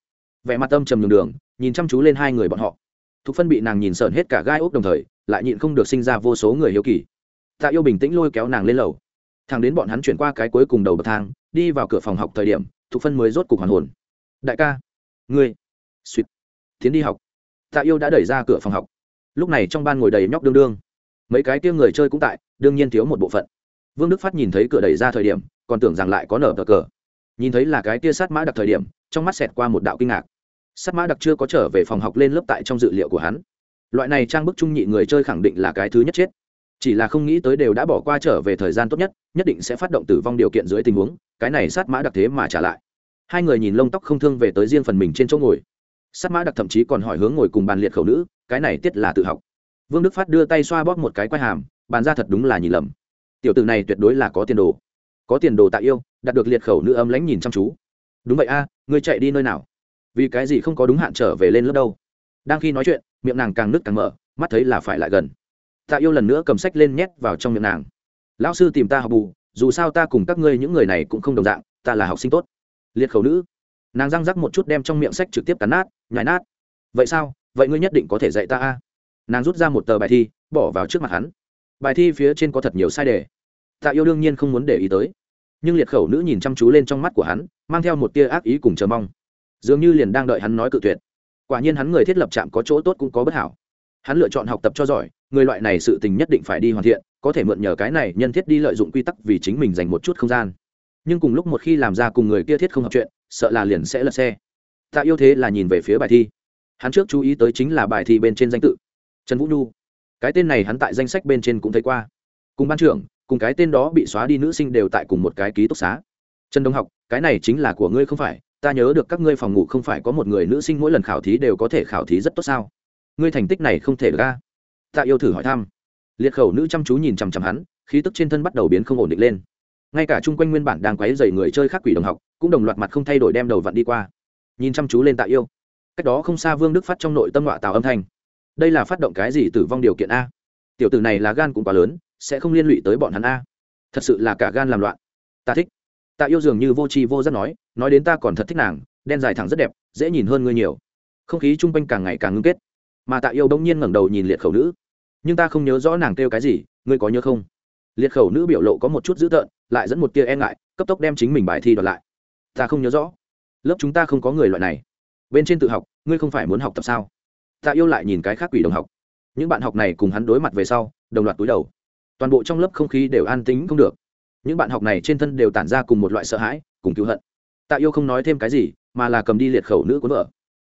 Speaker 1: Vẻ mặt âm trầm nhường đường, nhìn chăm chú lên hai người bọn họ. Thục phân bị nàng nhìn sợn hết cả gai ốc đồng thời, lại nhịn không được sinh ra vô số người hiếu kỳ. Tạ yêu bình tĩnh lôi kéo nàng lên lầu. Thằng đến bọn hắn chuyển qua cái cuối cùng đầu bậc thang, đi vào cửa phòng học thời điểm, thục phân mới rốt cục hoàn hồn. Đại ca, ngươi, suýt, tiến đi học tạ yêu đã đẩy ra cửa phòng học. Lúc này trong ban ngồi đầy nhóc đương đương. Mấy cái kia người chơi cũng tại, đương nhiên thiếu một bộ phận. Vương đức phát nhìn thấy cửa đẩy ra thời điểm, còn tưởng rằng lại có nở cờ cờ. Nhìn thấy là cái kia sát mã đặc thời điểm, trong mắt xẹt qua một đạo kinh ngạc. Sát mã đặc chưa có trở về phòng học lên lớp tại trong dự liệu của hắn. Loại này trang bức trung nhị người chơi khẳng định là cái thứ nhất chết. Chỉ là không nghĩ tới đều đã bỏ qua trở về thời gian tốt nhất nhất định sẽ phát động tử vong điều kiện dưới tình huống, cái này sát mã đặc thế mà trả lại. Hai người nhìn lông tóc không thương về tới riêng phần mình trên chỗ ngồi sát mã đặc thậm chí còn hỏi hướng ngồi cùng bàn liệt khẩu nữ, cái này tiết là tự học. Vương đức phát đưa tay xoa bóp một cái quai hàm, bàn ra thật đúng là nhìn lầm. Tiểu tử này tuyệt đối là có tiền đồ. Có tiền đồ tạ yêu, đạt được liệt khẩu nữ ấm lánh nhìn chăm chú. Đúng vậy a, ngươi chạy đi nơi nào? Vì cái gì không có đúng hạn trở về lên lớp đâu? Đang khi nói chuyện, miệng nàng càng nứt càng mở, mắt thấy là phải lại gần. Tạ yêu lần nữa cầm sách lên nhét vào trong miệng nàng. Lão sư tìm ta học bù, dù sao ta cùng các ngươi những người này cũng không đồng dạng, ta là học sinh tốt. Liệt khẩu nữ. Nàng răng rắc một chút đem trong miệng sách trực tiếp cắn nát nhảy nát. Vậy sao? Vậy ngươi nhất định có thể dạy ta a. Nàng rút ra một tờ bài thi, bỏ vào trước mặt hắn. Bài thi phía trên có thật nhiều sai đề. Tạ yêu đương nhiên không muốn để ý tới. Nhưng liệt khẩu nữ nhìn chăm chú lên trong mắt của hắn, mang theo một tia ác ý cùng chờ mong. Dường như liền đang đợi hắn nói cự tuyệt. Quả nhiên hắn người thiết lập trạm có chỗ tốt cũng có bất hảo. Hắn lựa chọn học tập cho giỏi, người loại này sự tình nhất định phải đi hoàn thiện, có thể mượn nhờ cái này nhân thiết đi lợi dụng quy tắc vì chính mình dành một chút không gian. Nhưng cùng lúc một khi làm ra cùng người kia thiết không hợp chuyện, sợ là liền sẽ lật xe tạ yêu thế là nhìn về phía bài thi. Hắn trước chú ý tới chính là bài thi bên trên danh tự. Trần vũ nhu. Cái tên này hắn tại danh sách bên trên cũng thấy qua. Cùng ban trưởng, cùng cái tên đó bị xóa đi nữ sinh đều tại cùng một cái ký túc xá. Trần đông học, cái này chính là của ngươi không phải, ta nhớ được các ngươi phòng ngủ không phải có một người nữ sinh mỗi lần khảo thí đều có thể khảo thí rất tốt sao? Ngươi thành tích này không thể ra. Tạ yêu thử hỏi thăm. Liệt khẩu nữ chăm chú nhìn chằm chằm hắn, khí tức trên thân bắt đầu biến không ổn định lên. Ngay cả chung quanh nguyên bản đang quấy dày người chơi khác quỷ đồng học, cũng đồng loạt mặt không thay đổi đem đầu vặn đi qua nhìn chăm chú lên tạ yêu. Cách đó không xa vương đức phát trong nội tâm họa tạo âm thanh. Đây là phát động cái gì tử vong điều kiện a? Tiểu tử này là gan cũng quá lớn, sẽ không liên lụy tới bọn hắn a. Thật sự là cả gan làm loạn. Ta thích. Tạ yêu dường như vô tri vô giác nói nói đến ta còn thật thích nàng, đen dài thẳng rất đẹp, dễ nhìn hơn ngươi nhiều. Không khí chung quanh càng ngày càng ngưng kết. Mà tạ yêu bỗng nhiên ngẩng đầu nhìn liệt khẩu nữ. Nhưng ta không nhớ rõ nàng kêu cái gì, ngươi có nhớ không? Liệt khẩu nữ biểu lộ có một chút dữ tợn, lại dẫn một tia e ngại, cấp tốc đem chính mình bài thi đoạt lại. Ta không nhớ rõ lớp chúng ta không có người loại này. Bên trên tự học, ngươi không phải muốn học tập sao? Tạ yêu lại nhìn cái khác quỷ đồng học. Những bạn học này cùng hắn đối mặt về sau, đồng loạt túi đầu. Toàn bộ trong lớp không khí đều an tính không được. Những bạn học này trên thân đều tản ra cùng một loại sợ hãi, cùng cứu hận. Tạ yêu không nói thêm cái gì, mà là cầm đi liệt khẩu nữ cuốn vợ.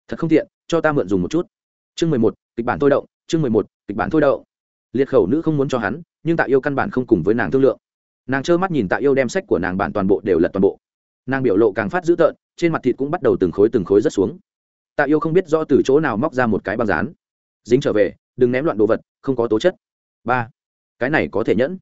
Speaker 1: Thật không tiện, cho ta mượn dùng một chút. Chương mười một, kịch bản thôi động, chương mười một, kịch bản thôi đậu liệt khẩu nữ không muốn cho hắn, nhưng tạ yêu căn bản không cùng với nàng thương lượng. Nàng trơ mắt nhìn tạ yêu đem sách của nàng bản toàn bộ đều lật toàn bộ. Nàng biểu lộ càng phát dữ tợn trên mặt thịt cũng bắt đầu từng khối từng khối rất xuống. Tạ yêu không biết rõ từ chỗ nào móc ra một cái băng dán. Dính trở về, đừng ném loạn đồ vật, không có tố chất. Ba, cái này có thể nhẫn.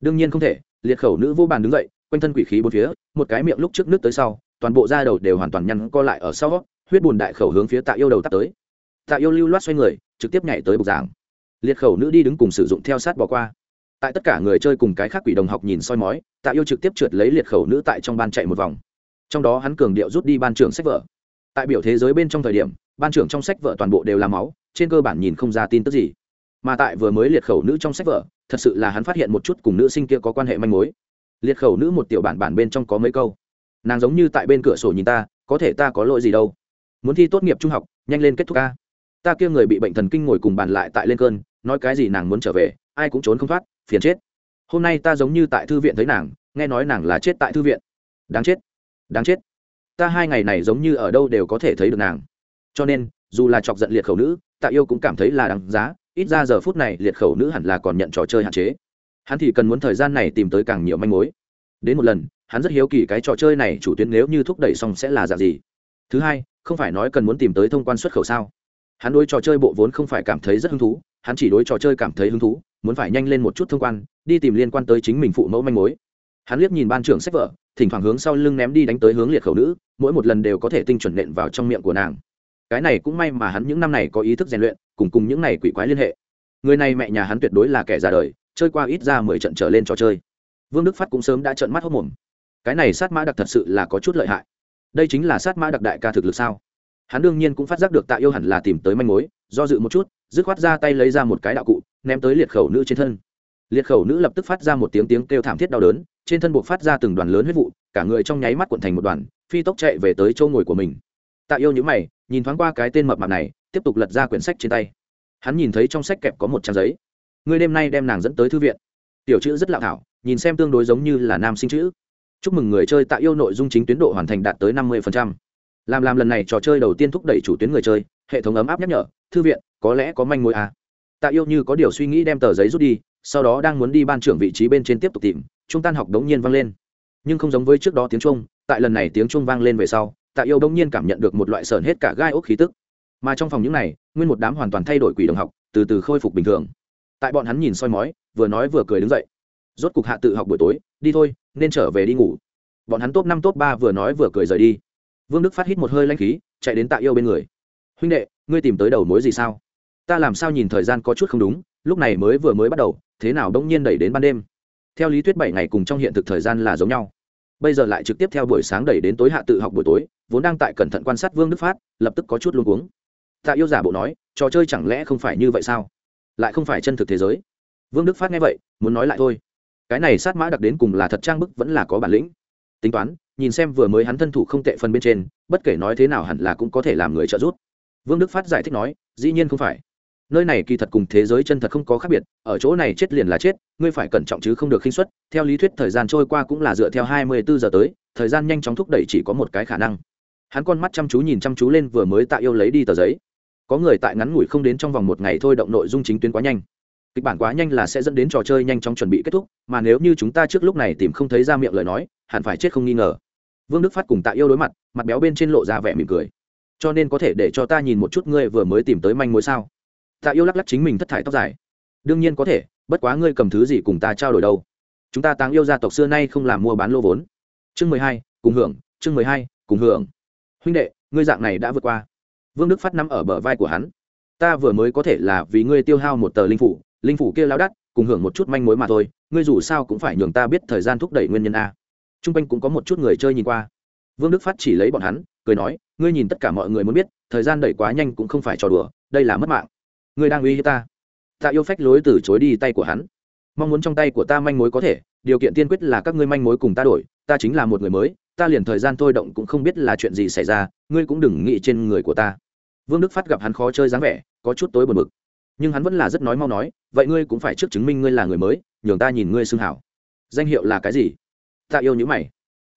Speaker 1: Đương nhiên không thể, liệt khẩu nữ vô bàn đứng dậy, quanh thân quỷ khí bốn phía, một cái miệng lúc trước nước tới sau, toàn bộ da đầu đều hoàn toàn nhăn co lại ở sau, huyết bùn đại khẩu hướng phía tạ yêu đầu tắt tới. Tạ yêu lưu loát xoay người, trực tiếp nhảy tới bục giảng. Liệt khẩu nữ đi đứng cùng sử dụng theo sát bỏ qua. Tại tất cả người chơi cùng cái khác quỷ đồng học nhìn soi mói, tạ yêu trực tiếp trượt lấy liệt khẩu nữ tại trong ban chạy một vòng trong đó hắn cường điệu rút đi ban trưởng sách vở. Tại biểu thế giới bên trong thời điểm, ban trưởng trong sách vở toàn bộ đều là máu, trên cơ bản nhìn không ra tin tức gì. Mà tại vừa mới liệt khẩu nữ trong sách vở, thật sự là hắn phát hiện một chút cùng nữ sinh kia có quan hệ manh mối. Liệt khẩu nữ một tiểu bản bản bên trong có mấy câu. Nàng giống như tại bên cửa sổ nhìn ta, có thể ta có lỗi gì đâu. Muốn thi tốt nghiệp trung học, nhanh lên kết thúc ca. Ta kia người bị bệnh thần kinh ngồi cùng bàn lại tại lên cơn, nói cái gì nàng muốn trở về, ai cũng trốn không thoát, phiền chết. Hôm nay ta giống như tại thư viện thấy nàng, nghe nói nàng là chết tại thư viện. Đáng chết đáng chết. Ta hai ngày này giống như ở đâu đều có thể thấy được nàng. Cho nên, dù là chọc giận liệt khẩu nữ, tạ yêu cũng cảm thấy là đáng giá, ít ra giờ phút này liệt khẩu nữ hẳn là còn nhận trò chơi hạn chế. Hắn thì cần muốn thời gian này tìm tới càng nhiều manh mối. Đến một lần, hắn rất hiếu kỳ cái trò chơi này chủ tuyến nếu như thúc đẩy xong sẽ là dạng gì. Thứ hai, không phải nói cần muốn tìm tới thông quan xuất khẩu sao? Hắn đối trò chơi bộ vốn không phải cảm thấy rất hứng thú, hắn chỉ đối trò chơi cảm thấy hứng thú, muốn phải nhanh lên một chút thông quan, đi tìm liên quan tới chính mình phụ mẫu manh mối hắn liếc nhìn ban trưởng sách vở, thỉnh thoảng hướng sau lưng ném đi đánh tới hướng liệt khẩu nữ, mỗi một lần đều có thể tinh chuẩn nện vào trong miệng của nàng. Cái này cũng may mà hắn những năm này có ý thức rèn luyện, cùng cùng những này quỷ quái liên hệ. Người này mẹ nhà hắn tuyệt đối là kẻ già đời, chơi qua ít ra mười trận trở lên trò chơi. Vương đức phát cũng sớm đã trợn mắt hốc mồm. Cái này sát mã đặc thật sự là có chút lợi hại. Đây chính là sát mã đặc đại ca thực lực sao? Hắn đương nhiên cũng phát giác được tạ yêu hẳn là tìm tới manh mối, do dự một chút, dứt khoát ra tay lấy ra một cái đạo cụ, ném tới liệt khẩu nữ trên thân. Liệt khẩu nữ lập tức phát ra một tiếng tiếng kêu thảm thiết đau đớn trên thân buộc phát ra từng đoàn lớn huyết vụ, cả người trong nháy mắt cuộn thành một đoàn, phi tốc chạy về tới chỗ ngồi của mình. Tạ yêu nhữ mày, nhìn thoáng qua cái tên mập mạp này, tiếp tục lật ra quyển sách trên tay. Hắn nhìn thấy trong sách kẹp có một trang giấy. Ngươi đêm nay đem nàng dẫn tới thư viện. Tiểu chữ rất lạ thảo, nhìn xem tương đối giống như là nam sinh chữ. Chúc mừng người chơi tạ yêu nội dung chính tuyến độ hoàn thành đạt tới năm mươi làm làm lần này trò chơi đầu tiên thúc đẩy chủ tuyến người chơi, hệ thống ấm áp nhắc nhở, thư viện, có lẽ có manh mối à. tạ yêu như có điều suy nghĩ đem tờ giấy rút đi, sau đó đang muốn đi ban trưởng vị trí bên trên tiếp tục tìm trung tan học đống nhiên vang lên. Nhưng không giống với trước đó tiếng trung tại lần này tiếng trung vang lên về sau, tạ yêu đống nhiên cảm nhận được một loại sờn hết cả gai ốc khí tức. Mà trong phòng những này, nguyên một đám hoàn toàn thay đổi quỷ đồng học, từ từ khôi phục bình thường. Tại bọn hắn nhìn soi mói, vừa nói vừa cười đứng dậy. Rốt cục hạ tự học buổi tối, đi thôi, nên trở về đi ngủ. Bọn hắn top năm, top ba vừa nói vừa cười rời đi. Vương đức phát hít một hơi lanh khí, chạy đến tạ yêu bên người. Huynh đệ, ngươi tìm tới đầu mối gì sao? Ta làm sao nhìn thời gian có chút không đúng, lúc này mới vừa mới bắt đầu, thế nào đông nhiên đẩy đến ban đêm? Theo lý thuyết bảy ngày cùng trong hiện thực thời gian là giống nhau. Bây giờ lại trực tiếp theo buổi sáng đẩy đến tối hạ tự học buổi tối, vốn đang tại cẩn thận quan sát vương đức phát, lập tức có chút luôn cuống. Tạ yêu giả bộ nói, trò chơi chẳng lẽ không phải như vậy sao? Lại không phải chân thực thế giới? Vương đức phát nghe vậy, muốn nói lại thôi. Cái này sát mã đặc đến cùng là thật trang bức vẫn là có bản lĩnh. Tính toán, nhìn xem vừa mới hắn thân thủ không tệ phần bên trên, bất kể nói thế nào hẳn là cũng có thể làm người trợ giúp. Vương đức phát giải thích nói, dĩ nhiên không phải nơi này kỳ thật cùng thế giới chân thật không có khác biệt, ở chỗ này chết liền là chết, ngươi phải cẩn trọng chứ không được khinh xuất theo lý thuyết, thời gian trôi qua cũng là dựa theo hai mươi bốn giờ tới, thời gian nhanh chóng thúc đẩy chỉ có một cái khả năng. Hắn con mắt chăm chú nhìn chăm chú lên vừa mới tạ yêu lấy đi tờ giấy. Có người tại ngắn ngủi không đến trong vòng một ngày thôi động nội dung chính tuyến quá nhanh. Kịch bản quá nhanh là sẽ dẫn đến trò chơi nhanh chóng chuẩn bị kết thúc, mà nếu như chúng ta trước lúc này tìm không thấy ra miệng lời nói, hẳn phải chết không nghi ngờ. Vương đức phát cùng tạ yêu đối mặt mặt béo bên trên lộ ra vẻ mỉm cười. Cho nên có thể để cho ta nhìn một chút ngươi vừa mới tìm tới manh mối sao? Tạ yêu lắc lắc chính mình thất thải tóc dài. Đương nhiên có thể, bất quá ngươi cầm thứ gì cùng ta trao đổi đâu? Chúng ta táng yêu gia tộc xưa nay không làm mua bán lô vốn. Chương mười hai, cùng hưởng, chương mười hai, cùng hưởng. Huynh đệ, ngươi dạng này đã vượt qua. Vương đức phát nắm ở bờ vai của hắn. Ta vừa mới có thể là vì ngươi tiêu hao một tờ linh phủ linh phủ kia lao đắt, cùng hưởng một chút manh mối mà thôi, ngươi dù sao cũng phải nhường ta biết thời gian thúc đẩy nguyên nhân a. T r u n g quanh cũng có một chút người chơi nhìn qua. Vương đức phát chỉ lấy bọn hắn, cười nói, ngươi nhìn tất cả mọi người muốn biết, thời gian đẩy quá nhanh cũng không phải trò đùa, đây là mất mạng ngươi đang uy hiếp ta. Tạ yêu phách lối từ chối đi tay của hắn. Mong muốn trong tay của ta manh mối có thể, điều kiện tiên quyết là các ngươi manh mối cùng ta đổi, ta chính là một người mới, ta liền thời gian thôi động cũng không biết là chuyện gì xảy ra, ngươi cũng đừng nghĩ trên người của ta. Vương đức phát gặp hắn khó chơi dáng vẻ, có chút tối buồn bực. Nhưng hắn vẫn là rất nói mau nói, vậy ngươi cũng phải trước chứng minh ngươi là người mới, nhường ta nhìn ngươi xưng hảo. Danh hiệu là cái gì? Ta yêu nhữ mày.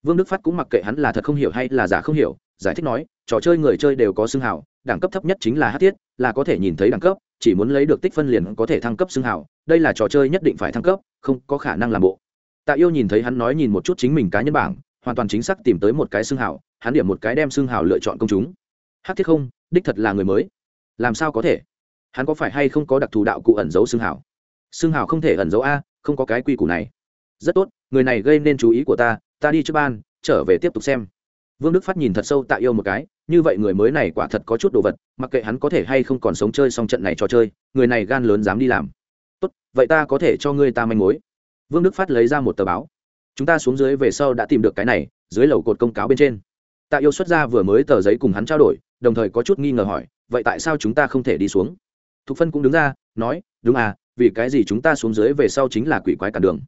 Speaker 1: Vương đức phát cũng mặc kệ hắn là thật không hiểu hay là giả không hiểu, giải thích nói, trò chơi người chơi đều có xưng hảo đẳng cấp thấp nhất chính là hát thiết là có thể nhìn thấy đẳng cấp chỉ muốn lấy được tích phân liền có thể thăng cấp xưng hào, đây là trò chơi nhất định phải thăng cấp không có khả năng làm bộ. Tạ yêu nhìn thấy hắn nói nhìn một chút chính mình cá nhân bảng hoàn toàn chính xác tìm tới một cái xưng hào, hắn điểm một cái đem xưng hào lựa chọn công chúng. Hát thiết không đích thật là người mới. Làm sao có thể? Hắn có phải hay không có đặc thù đạo cụ ẩn giấu xưng hào? Xưng hào không thể ẩn giấu a không có cái quy củ này. Rất tốt người này gây nên chú ý của ta ta đi trước ban trở về tiếp tục xem vương đức phát nhìn thật sâu tạ yêu một cái, như vậy người mới này quả thật có chút đồ vật, mặc kệ hắn có thể hay không còn sống chơi xong trận này trò chơi, người này gan lớn dám đi làm. Tốt, vậy ta có thể cho ngươi ta manh mối. Vương đức phát lấy ra một tờ báo. Chúng ta xuống dưới về sau đã tìm được cái này, dưới lầu cột công cáo bên trên. Tạ yêu xuất ra vừa mới tờ giấy cùng hắn trao đổi, đồng thời có chút nghi ngờ hỏi, vậy tại sao chúng ta không thể đi xuống? Thục phân cũng đứng ra, nói, đúng à vì cái gì chúng ta xuống dưới về sau chính là quỷ quái cản đường.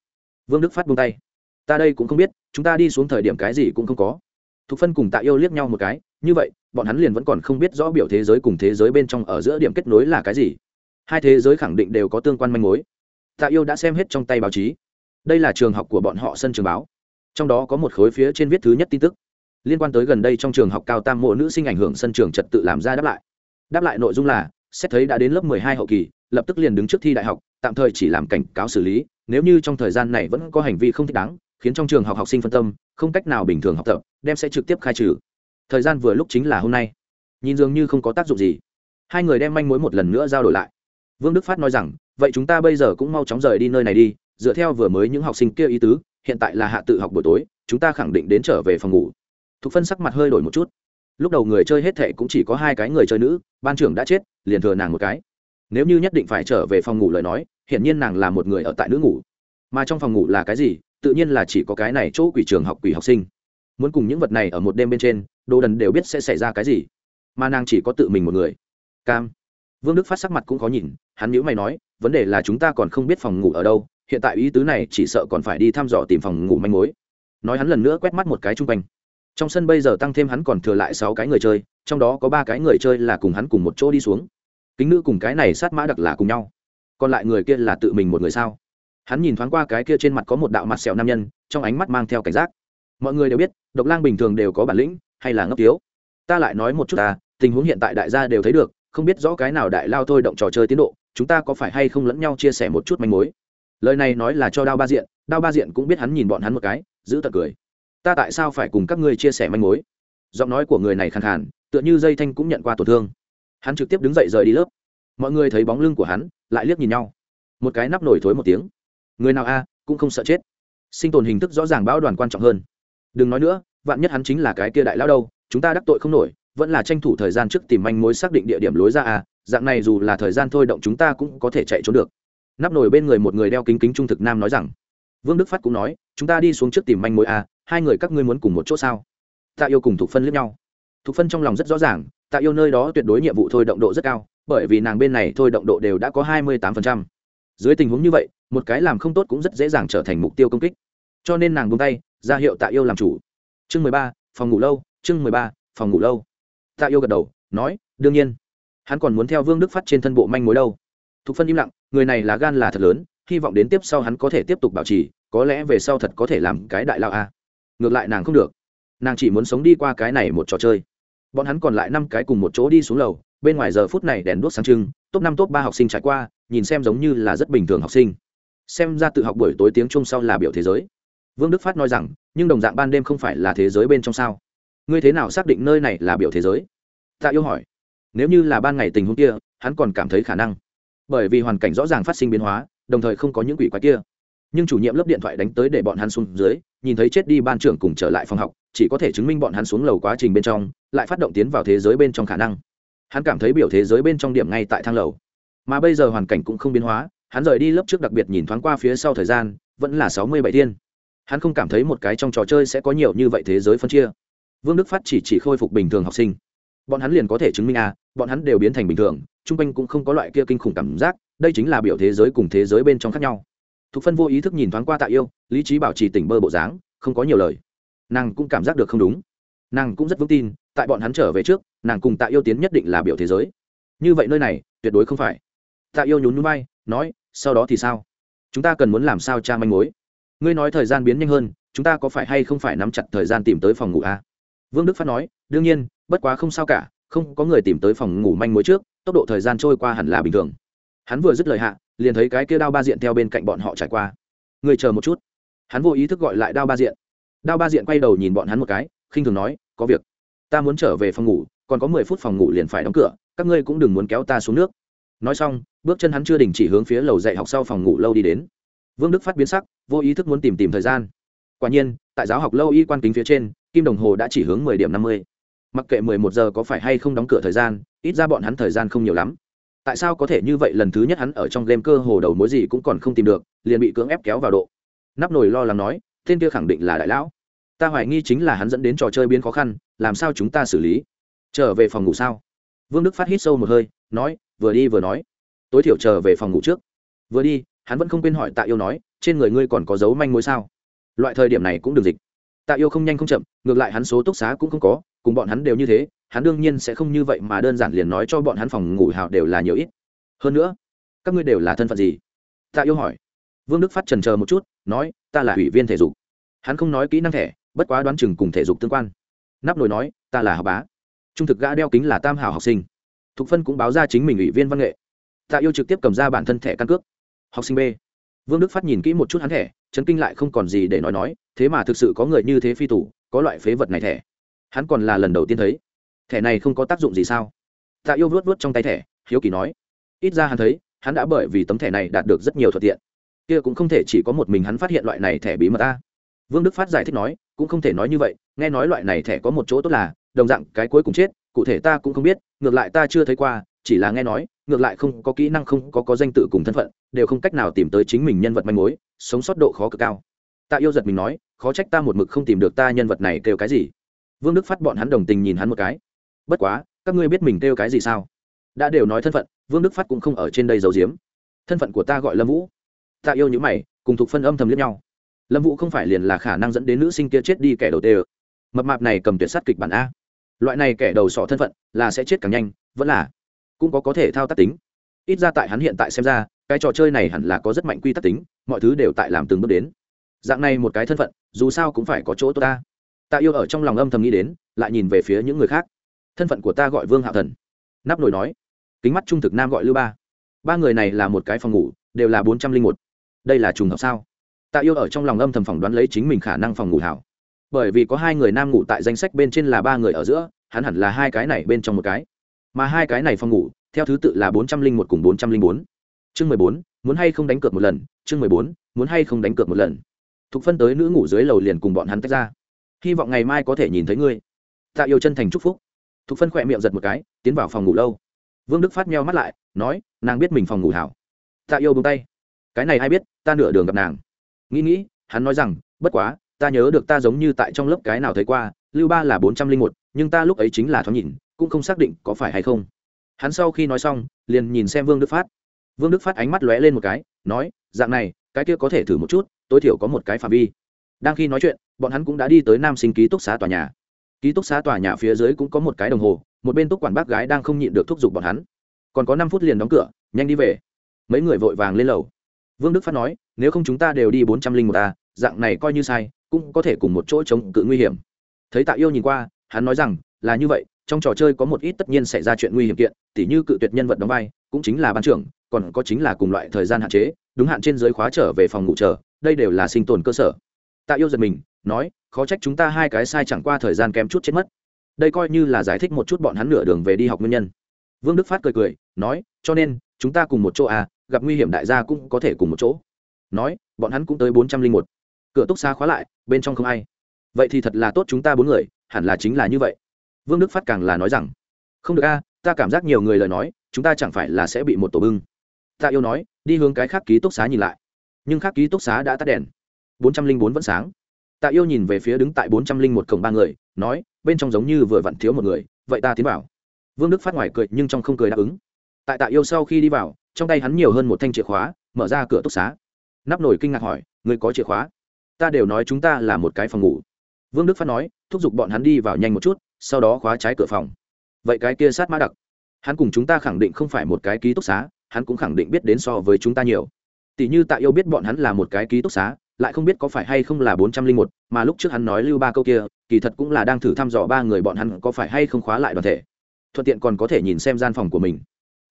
Speaker 1: Vương đức phát buông tay. Ta đây cũng không biết, chúng ta đi xuống thời điểm cái gì cũng không có thục phân cùng tạ yêu liếc nhau một cái, như vậy, bọn hắn liền vẫn còn không biết rõ biểu thế giới cùng thế giới bên trong ở giữa điểm kết nối là cái gì. Hai thế giới khẳng định đều có tương quan manh mối. Tạ yêu đã xem hết trong tay báo chí. Đây là trường học của bọn họ sân trường báo. Trong đó có một khối phía trên viết thứ nhất tin tức. Liên quan tới gần đây trong trường học cao tam mộ nữ sinh ảnh hưởng sân trường trật tự làm ra đáp lại. Đáp lại nội dung là, xét thấy đã đến lớp mười hai hậu kỳ, lập tức liền đứng trước thi đại học, tạm thời chỉ làm cảnh cáo xử lý, nếu như trong thời gian này vẫn có hành vi không thích đáng khiến trong trường học học sinh phân tâm, không cách nào bình thường học tập, đem sẽ trực tiếp khai trừ. Thời gian vừa lúc chính là hôm nay. Nhìn dường như không có tác dụng gì. Hai người đem manh mối một lần nữa giao đổi lại. Vương đức phát nói rằng, vậy chúng ta bây giờ cũng mau chóng rời đi nơi này đi, dựa theo vừa mới những học sinh kia ý tứ, hiện tại là hạ tự học buổi tối, chúng ta khẳng định đến trở về phòng ngủ. Thục phân sắc mặt hơi đổi một chút. Lúc đầu người chơi hết thệ cũng chỉ có hai cái người chơi nữ, ban trưởng đã chết, liền thừa nàng một cái. Nếu như nhất định phải trở về phòng ngủ lời nói, hiển nhiên nàng là một người ở tại nữ ngủ. Mà trong phòng ngủ là cái gì tự nhiên là chỉ có cái này chỗ quỷ trường học quỷ học sinh. Muốn cùng những vật này ở một đêm bên trên, đồ đần đều biết sẽ xảy ra cái gì. Mà nàng chỉ có tự mình một người. Cam. Vương đức phát sắc mặt cũng khó nhìn, hắn nhữ mày nói, vấn đề là chúng ta còn không biết phòng ngủ ở đâu, hiện tại ý tứ này chỉ sợ còn phải đi thăm dò tìm phòng ngủ manh mối. Nói hắn lần nữa quét mắt một cái chung quanh. Trong sân bây giờ tăng thêm hắn còn thừa lại sáu cái người chơi, trong đó có ba cái người chơi là cùng hắn cùng một chỗ đi xuống. Kính nữ cùng cái này sát mã đặc là cùng nhau. Còn lại người kia là tự mình một người sao? Hắn nhìn thoáng qua cái kia trên mặt có một đạo mặt sẹo nam nhân, trong ánh mắt mang theo cảnh giác. Mọi người đều biết, độc lang bình thường đều có bản lĩnh, hay là ngốc tiếu ta lại nói một chút ta, tình huống hiện tại đại gia đều thấy được, không biết rõ cái nào đại lao thôi động trò chơi tiến độ, chúng ta có phải hay không lẫn nhau chia sẻ một chút manh mối. Lời này nói là cho đao ba diện, đao ba diện cũng biết hắn nhìn bọn hắn một cái, giữ tật cười. Ta tại sao phải cùng các ngươi chia sẻ manh mối? Giọng nói của người này khàn khàn, tựa như dây thanh cũng nhận qua tổn thương. Hắn trực tiếp đứng dậy rời đi lớp. Mọi người thấy bóng lưng của hắn, lại liếc nhìn nhau. Một cái nắp nổi thối một tiếng người nào a, cũng không sợ chết. Sinh tồn hình thức rõ ràng bão đoàn quan trọng hơn. Đừng nói nữa, vạn nhất hắn chính là cái kia đại lao đâu, chúng ta đắc tội không nổi, vẫn là tranh thủ thời gian trước tìm manh mối xác định địa điểm lối ra a, dạng này dù là thời gian thôi động chúng ta cũng có thể chạy trốn được. Nắp nổi bên người một người đeo kính kính trung thực nam nói rằng, vương đức phát cũng nói, chúng ta đi xuống trước tìm manh mối a, hai người các ngươi muốn cùng một chỗ sao? Tạ yêu cùng thục phân lướt nhau. Thục phân trong lòng rất rõ ràng, tạ yêu nơi đó tuyệt đối nhiệm vụ thôi động độ rất cao, bởi vì nàng bên này thôi động độ đều đã có hai mươi tám dưới tình huống như vậy một cái làm không tốt cũng rất dễ dàng trở thành mục tiêu công kích. Cho nên nàng buông tay, ra hiệu tạ yêu làm chủ. Chương mười ba, phòng ngủ lâu, chương mười ba, phòng ngủ lâu. Tạ yêu gật đầu, nói, đương nhiên. Hắn còn muốn theo vương đức phát trên thân bộ manh mối đâu. Thục phân im lặng, người này là gan là thật lớn, hy vọng đến tiếp sau hắn có thể tiếp tục bảo trì, có lẽ về sau thật có thể làm cái đại lao a. Ngược lại nàng không được. Nàng chỉ muốn sống đi qua cái này một trò chơi. Bọn hắn còn lại năm cái cùng một chỗ đi xuống lầu, bên ngoài giờ phút này đèn đuốc sáng trưng, top năm top ba học sinh trải qua, nhìn xem giống như là rất bình thường học sinh xem ra tự học buổi tối tiếng chung sau là biểu thế giới. Vương đức phát nói rằng, nhưng đồng dạng ban đêm không phải là thế giới bên trong sao? Ngươi thế nào xác định nơi này là biểu thế giới? Tạ yêu hỏi. Nếu như là ban ngày tình huống kia, hắn còn cảm thấy khả năng. Bởi vì hoàn cảnh rõ ràng phát sinh biến hóa, đồng thời không có những quỷ quái kia. Nhưng chủ nhiệm lớp điện thoại đánh tới để bọn hắn xuống dưới, nhìn thấy chết đi ban trưởng cùng trở lại phòng học, chỉ có thể chứng minh bọn hắn xuống lầu quá trình bên trong, lại phát động tiến vào thế giới bên trong khả năng. Hắn cảm thấy biểu thế giới bên trong điểm ngay tại thang lầu. Mà bây giờ hoàn cảnh cũng không biến hóa hắn rời đi lớp trước đặc biệt nhìn thoáng qua phía sau thời gian, vẫn là sáu mươi bảy thiên. Hắn không cảm thấy một cái trong trò chơi sẽ có nhiều như vậy thế giới phân chia. Vương đức phát chỉ chỉ khôi phục bình thường học sinh. Bọn hắn liền có thể chứng minh à bọn hắn đều biến thành bình thường, chung quanh cũng không có loại kia kinh khủng cảm giác, đây chính là biểu thế giới cùng thế giới bên trong khác nhau. Thục phân vô ý thức nhìn thoáng qua tạ yêu, lý trí bảo trì tỉnh bơ bộ dáng, không có nhiều lời. Nàng cũng cảm giác được không đúng. Nàng cũng rất vững tin, tại bọn hắn trở về trước, nàng cùng tạ yêu tiến nhất định là biểu thế giới. Như vậy nơi này, tuyệt đối không phải. Tạ yêu nhún núi bay nói, sau đó thì sao? Chúng ta cần muốn làm sao tra manh mối? Ngươi nói thời gian biến nhanh hơn, chúng ta có phải hay không phải nắm chặt thời gian tìm tới phòng ngủ à? vương đức phát nói, đương nhiên, bất quá không sao cả, không có người tìm tới phòng ngủ manh mối trước, tốc độ thời gian trôi qua hẳn là bình thường. Hắn vừa dứt lời hạ, liền thấy cái kia đao ba diện theo bên cạnh bọn họ trải qua. Người chờ một chút. Hắn vô ý thức gọi lại đao ba diện. Đao ba diện quay đầu nhìn bọn hắn một cái, khinh thường nói, có việc. Ta muốn trở về phòng ngủ, còn có mười phút phòng ngủ liền phải đóng cửa, các ngươi cũng đừng muốn kéo ta xuống nước nói xong, bước chân hắn chưa đình chỉ hướng phía lầu dạy học sau phòng ngủ lâu đi đến. Vương đức phát biến sắc, vô ý thức muốn tìm tìm thời gian. Quả nhiên, tại giáo học lâu y quan kính phía trên, kim đồng hồ đã chỉ hướng mười điểm năm mươi. Mặc kệ mười một giờ có phải hay không đóng cửa thời gian, ít ra bọn hắn thời gian không nhiều lắm. Tại sao có thể như vậy lần thứ nhất hắn ở trong game cơ hồ đầu mối gì cũng còn không tìm được, liền bị cưỡng ép kéo vào độ. Nắp nồi lo lắng nói, tên kia khẳng định là đại lão. Ta hoài nghi chính là hắn dẫn đến trò chơi biến khó khăn, làm sao chúng ta xử lý? Trở về phòng ngủ sao? Vương đức phát hít sâu một hơi, nói vừa đi vừa nói, tối thiểu chờ về phòng ngủ trước. Vừa đi? Hắn vẫn không quên hỏi tạ yêu nói, trên người ngươi còn có dấu manh mối sao? Loại thời điểm này cũng được dịch. Tạ yêu không nhanh không chậm, ngược lại hắn số túc xá cũng không có, cùng bọn hắn đều như thế, hắn đương nhiên sẽ không như vậy mà đơn giản liền nói cho bọn hắn phòng ngủ hào đều là nhiều ít. Hơn nữa, các ngươi đều là thân phận gì? Tạ yêu hỏi. Vương đức phát trần chờ một chút, nói, ta là ủy viên thể dục. Hắn không nói kỹ năng thẻ, bất quá đoán chừng cùng thể dục tương quan. Nắp nồi nói, ta là học bá. Trung thực gã đeo kính là tam hảo học sinh thục phân cũng báo ra chính mình ủy viên văn nghệ. Tạ yêu trực tiếp cầm ra bản thân thẻ căn cước. Học sinh b. Vương đức phát nhìn kỹ một chút hắn thẻ, chấn kinh lại không còn gì để nói nói, thế mà thực sự có người như thế phi tủ có loại phế vật này thẻ. Hắn còn là lần đầu tiên thấy. Thẻ này không có tác dụng gì sao? Tạ yêu vuốt vuốt trong tay thẻ, hiếu kỳ nói. Ít ra hắn thấy, hắn đã bởi vì tấm thẻ này đạt được rất nhiều thuận tiện. Kia cũng không thể chỉ có một mình hắn phát hiện loại này thẻ bí mật ta. Vương đức phát giải thích nói, cũng không thể nói như vậy, nghe nói loại này thẻ có một chỗ tốt là, đồng dạng cái cuối cùng chết cụ thể ta cũng không biết, ngược lại ta chưa thấy qua, chỉ là nghe nói, ngược lại không có kỹ năng, không có có danh tự cùng thân phận, đều không cách nào tìm tới chính mình nhân vật manh mối, sống sót độ khó cực cao. Tạ yêu giật mình nói, khó trách ta một mực không tìm được ta nhân vật này kêu cái gì. Vương đức phát bọn hắn đồng tình nhìn hắn một cái. Bất quá, các ngươi biết mình kêu cái gì sao? Đã đều nói thân phận, vương đức phát cũng không ở trên đây giấu giếm. Thân phận của ta gọi lâm vũ. Tạ yêu những mày, cùng thuộc phân âm thầm lẫn nhau. Lâm vũ không phải liền là khả năng dẫn đến nữ sinh kia chết đi kẻ đầu tê mập mạp này cầm tuyệt sát kịch bản a loại này kẻ đầu sọ thân phận, là sẽ chết càng nhanh, vẫn là cũng có có thể thao tác tính. Ít ra tại hắn hiện tại xem ra, cái trò chơi này hẳn là có rất mạnh quy tắc tính, mọi thứ đều tại làm từng bước đến. Dạng này một cái thân phận, dù sao cũng phải có chỗ tốt ta. Tạ yêu ở trong lòng âm thầm nghĩ đến, lại nhìn về phía những người khác. Thân phận của ta gọi vương hạo thần. Nắp nổi nói. Kính mắt trung thực nam gọi lưu ba. Ba người này là một cái phòng ngủ, đều là bốn trăm linh một. Đây là trùng hợp sao? Tạ yêu ở trong lòng âm thầm phỏng đoán lấy chính mình khả năng phòng ngủ hảo bởi vì có hai người nam ngủ tại danh sách bên trên là ba người ở giữa, hắn hẳn là hai cái này bên trong một cái. Mà hai cái này phòng ngủ, theo thứ tự là bốn trăm linh một cùng bốn trăm linh bốn. Chương mười bốn, muốn hay không đánh cược một lần? Chương mười bốn, muốn hay không đánh cược một lần? Thục phân tới nữ ngủ dưới lầu liền cùng bọn hắn tách ra. Hy vọng ngày mai có thể nhìn thấy ngươi. Tạ yêu chân thành chúc phúc. Thục phân khỏe miệng giật một cái, tiến vào phòng ngủ lâu. Vương đức phát meo mắt lại, nói, nàng biết mình phòng ngủ hảo. Tạ yêu bông tay. Cái này ai biết, ta nửa đường gặp nàng. Nghĩ nghĩ, hắn nói rằng, bất quá ta nhớ được ta giống như tại trong lớp cái nào thấy qua, lưu ba là bốn trăm linh một, nhưng ta lúc ấy chính là thoáng nhìn, cũng không xác định có phải hay không. Hắn sau khi nói xong, liền nhìn xem vương đức phát. Vương đức phát ánh mắt lóe lên một cái, nói, dạng này, cái kia có thể thử một chút, tối thiểu có một cái phạm vi. Đang khi nói chuyện, bọn hắn cũng đã đi tới nam sinh ký túc xá tòa nhà. Ký túc xá tòa nhà phía dưới cũng có một cái đồng hồ, một bên túc quản bác gái đang không nhịn được thúc giục bọn hắn. Còn có năm phút liền đóng cửa, nhanh đi về. Mấy người vội vàng lên lầu. Vương đức phát nói, nếu không chúng ta đều đi bốn trăm linh một a dạng này coi như sai cũng có thể cùng một chỗ chống cự nguy hiểm. Thấy tạ yêu nhìn qua, hắn nói rằng, là như vậy, trong trò chơi có một ít tất nhiên xảy ra chuyện nguy hiểm kiện, tỉ như cự tuyệt nhân vật đóng vai, cũng chính là ban trưởng, còn có chính là cùng loại thời gian hạn chế, đúng hạn trên giới khóa trở về phòng ngủ chờ, đây đều là sinh tồn cơ sở. Tạ yêu giật mình, nói, khó trách chúng ta hai cái sai chẳng qua thời gian kém chút chết mất. Đây coi như là giải thích một chút bọn hắn nửa đường về đi học nguyên nhân. Vương đức phát cười cười, nói, cho nên, chúng ta cùng một chỗ à gặp nguy hiểm đại gia cũng có thể cùng một chỗ. Nói, bọn hắn cũng tới bốn trăm linh một cửa túc xa khóa lại, bên trong không ai. Vậy thì thật là tốt chúng ta bốn người, hẳn là chính là như vậy. Vương đức phát càng là nói rằng, không được a, ta cảm giác nhiều người lời nói, chúng ta chẳng phải là sẽ bị một tổ bưng. Tạ yêu nói, đi hướng cái khác ký túc xá nhìn lại. Nhưng khác ký túc xá đã tắt đèn. bốn trăm linh bốn vẫn sáng. Tạ yêu nhìn về phía đứng tại bốn trăm linh một cổng ba người, nói, bên trong giống như vừa vặn thiếu một người, vậy ta tiến vào. Vương đức phát ngoài cười, nhưng trong không cười đáp ứng. Tại tạ yêu sau khi đi vào, trong tay hắn nhiều hơn một thanh chìa khóa, mở ra cửa túc xá. Nắp nổi kinh ngạc hỏi, người có chìa khóa? Ta đều nói chúng ta là một cái phòng ngủ. Vương đức phát nói, thúc giục bọn hắn đi vào nhanh một chút, sau đó khóa trái cửa phòng. Vậy cái kia sát mã đặc, hắn cùng chúng ta khẳng định không phải một cái ký túc xá, hắn cũng khẳng định biết đến so với chúng ta nhiều. Tỷ như tạ yêu biết bọn hắn là một cái ký túc xá, lại không biết có phải hay không là bốn trăm linh một, mà lúc trước hắn nói lưu ba câu kia, kỳ thật cũng là đang thử thăm dò ba người bọn hắn có phải hay không khóa lại đoàn thể. Thuận tiện còn có thể nhìn xem gian phòng của mình.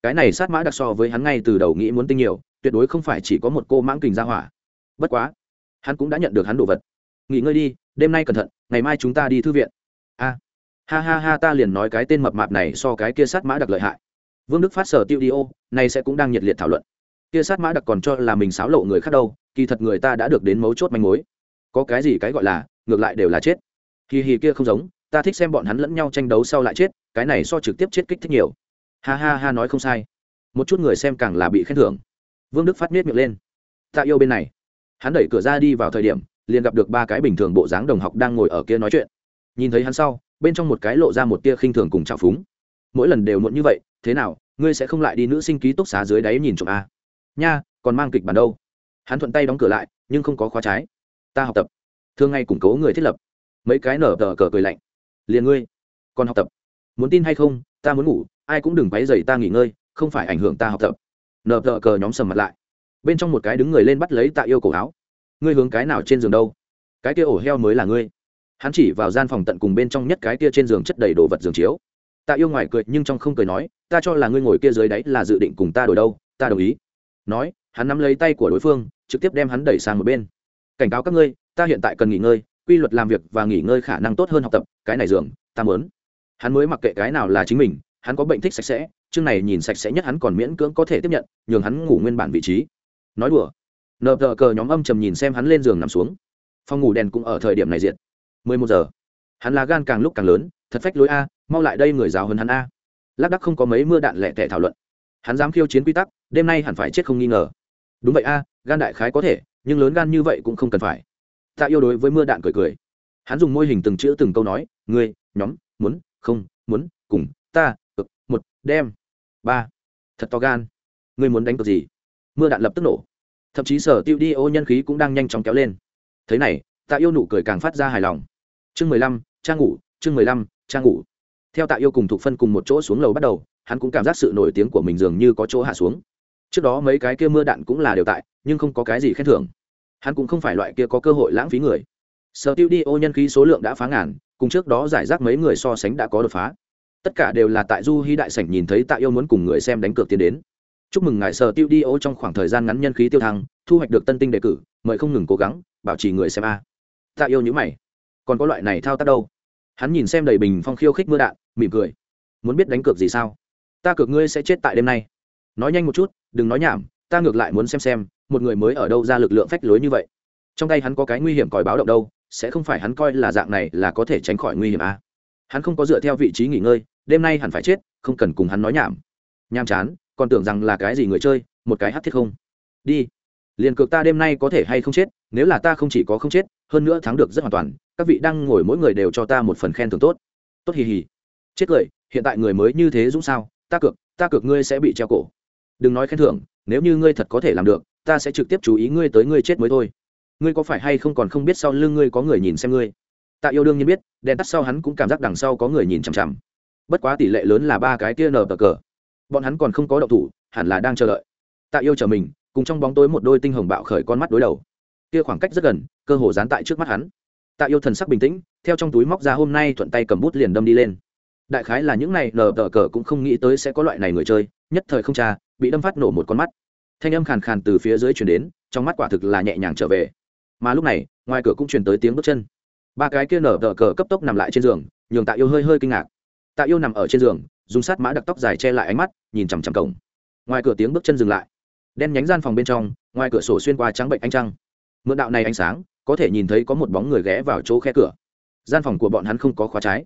Speaker 1: Cái này sát mã đặc so với hắn ngay từ đầu nghĩ muốn tinh nhiều, tuyệt đối không phải chỉ có một cô mãng kình ra hỏa. Bất quá hắn cũng đã nhận được hắn đồ vật. Nghỉ ngơi đi, đêm nay cẩn thận, ngày mai chúng ta đi thư viện. A. Ha ha ha, ta liền nói cái tên mập mạp này so cái kia sát mã đặc lợi hại. Vương đức phát sở tiêu đi ô, nay sẽ cũng đang nhiệt liệt thảo luận. Kia sát mã đặc còn cho là mình xáo lộ người khác đâu, kỳ thật người ta đã được đến mấu chốt manh mối. Có cái gì cái gọi là, ngược lại đều là chết. Hì hì kia không giống, ta thích xem bọn hắn lẫn nhau tranh đấu sau lại chết, cái này so trực tiếp chết kích thích nhiều. Ha ha ha, nói không sai. Một chút người xem càng là bị khen thưởng. Vương đức phát miết miệng lên. Ta yêu bên này hắn đẩy cửa ra đi vào thời điểm, liền gặp được ba cái bình thường bộ dáng đồng học đang ngồi ở kia nói chuyện. Nhìn thấy hắn sau, bên trong một cái lộ ra một tia khinh thường cùng trào phúng. Mỗi lần đều muộn như vậy, thế nào, ngươi sẽ không lại đi nữ sinh ký túc xá dưới đáy nhìn trộm a nha, còn mang kịch bản đâu? Hắn thuận tay đóng cửa lại, nhưng không có khóa trái. Ta học tập. Thường ngày củng cố người thiết lập. Mấy cái nở tờ cờ cười lạnh. Liền ngươi, còn học tập. Muốn tin hay không, ta muốn ngủ, ai cũng đừng váy dày ta nghỉ ngơi, không phải ảnh hưởng ta học tập. Nở tờ cờ nhóm sầm mặt lại bên trong một cái đứng người lên bắt lấy tạ yêu cổ áo. Ngươi hướng cái nào trên giường đâu? Cái kia ổ heo mới là ngươi. Hắn chỉ vào gian phòng tận cùng bên trong nhất cái kia trên giường chất đầy đồ vật giường chiếu. Tạ yêu ngoài cười nhưng trong không cười nói, ta cho là ngươi ngồi kia dưới đáy là dự định cùng ta đổi đâu, ta đồng ý. Nói, hắn nắm lấy tay của đối phương, trực tiếp đem hắn đẩy sang một bên. Cảnh cáo các ngươi, ta hiện tại cần nghỉ ngơi, quy luật làm việc và nghỉ ngơi khả năng tốt hơn học tập, cái này giường, ta mớn hắn mới mặc kệ cái nào là chính mình, hắn có bệnh thích sạch sẽ, chương này nhìn sạch sẽ nhất hắn còn miễn cưỡng có thể tiếp nhận, nhường hắn ngủ nguyên bản vị trí nói đùa. Nợ tờ cờ nhóm âm trầm nhìn xem hắn lên giường nằm xuống. Phòng ngủ đèn cũng ở thời điểm này diệt. Mười một giờ. Hắn là gan càng lúc càng lớn, thật phách lối a, mau lại đây người giáo hơn hắn a. Lác đắc không có mấy mưa đạn lẹ tẻ thảo luận. Hắn dám khiêu chiến quy tắc, đêm nay hẳn phải chết không nghi ngờ. Đúng vậy a, gan đại khái có thể, nhưng lớn gan như vậy cũng không cần phải. Ta yêu đối với mưa đạn cười cười. Hắn dùng môi hình từng chữ từng câu nói, ngươi, nhóm, muốn, không, muốn, cùng, ta cực một, đem. Ba. Thật to gan. Ngươi muốn đánh cược gì? Mưa đạn lập tức nổ. Thậm chí sở tiêu đi ô nhân khí cũng đang nhanh chóng kéo lên. Thế này, tạ yêu nụ cười càng phát ra hài lòng. Chương mười lăm trang ngủ, chương mười lăm trang ngủ. Theo tạ yêu cùng thục phân cùng một chỗ xuống lầu bắt đầu, hắn cũng cảm giác sự nổi tiếng của mình dường như có chỗ hạ xuống. Trước đó mấy cái kia mưa đạn cũng là đều tại, nhưng không có cái gì khen thưởng. Hắn cũng không phải loại kia có cơ hội lãng phí người. Sở tiêu đi ô nhân khí số lượng đã phá ngàn, cùng trước đó giải rác mấy người so sánh đã có đột phá. Tất cả đều là tại du hy đại sảnh nhìn thấy tạ yêu muốn cùng người xem đánh cược tiến đến chúc mừng ngài sở tiêu đi ô trong khoảng thời gian ngắn nhân khí tiêu thăng, thu hoạch được tân tinh đề cử, mời không ngừng cố gắng, bảo trì người xem a. Tạ yêu nhữ mày. Còn có loại này thao tác đâu? Hắn nhìn xem đầy bình phong khiêu khích mưa đạn, mỉm cười. Muốn biết đánh cược gì sao? Ta cược ngươi sẽ chết tại đêm nay. Nói nhanh một chút, đừng nói nhảm, ta ngược lại muốn xem xem, một người mới ở đâu ra lực lượng phách lối như vậy. Trong tay hắn có cái nguy hiểm còi báo động đâu, sẽ không phải hắn coi là dạng này là có thể tránh khỏi nguy hiểm à. hắn không có dựa theo vị trí nghỉ ngơi, đêm nay hẳn phải chết, không cần cùng hắn nói nhảm. Nham chán còn tưởng rằng là cái gì người chơi, một cái hát thiết không. Đi. Liền cược ta đêm nay có thể hay không chết, nếu là ta không chỉ có không chết, hơn nữa thắng được rất hoàn toàn, các vị đang ngồi mỗi người đều cho ta một phần khen thưởng tốt. Tốt hì hì. Chết cười, hiện tại người mới như thế dũng sao, ta cược ta cược ngươi sẽ bị treo cổ. Đừng nói khen thưởng, nếu như ngươi thật có thể làm được, ta sẽ trực tiếp chú ý ngươi tới ngươi chết mới thôi. Ngươi có phải hay không còn không biết sau lưng ngươi có người nhìn xem ngươi? Tạ yêu đương nhiên biết, đèn tắt sau hắn cũng cảm giác đằng sau có người nhìn chằm chằm. Bất quá tỷ lệ lớn là ba cái kia nờ cờ cờ bọn hắn còn không có động thủ, hẳn là đang chờ đợi. Tạ yêu chờ mình, cùng trong bóng tối một đôi tinh hồng bạo khởi con mắt đối đầu. Kia khoảng cách rất gần, cơ hồ dán tại trước mắt hắn. Tạ yêu thần sắc bình tĩnh, theo trong túi móc ra hôm nay thuận tay cầm bút liền đâm đi lên. Đại khái là những này nờ tờ cờ cũng không nghĩ tới sẽ có loại này người chơi, nhất thời không cha bị đâm phát nổ một con mắt. Thanh âm khàn khàn từ phía dưới chuyển đến, trong mắt quả thực là nhẹ nhàng trở về. Mà lúc này, ngoài cửa cũng truyền tới tiếng bước chân. Ba cái kia nở tờ cờ cấp tốc nằm lại trên giường, nhường tạ yêu hơi hơi kinh ngạc. Tạ yêu nằm ở trên giường dùng sát mã đặc tóc dài che lại ánh mắt, nhìn chằm chằm cổng. Ngoài cửa tiếng bước chân dừng lại. Đen nhánh gian phòng bên trong, ngoài cửa sổ xuyên qua trắng bệnh ánh trăng. Mượn đạo này ánh sáng, có thể nhìn thấy có một bóng người ghé vào chỗ khe cửa. Gian phòng của bọn hắn không có khóa trái.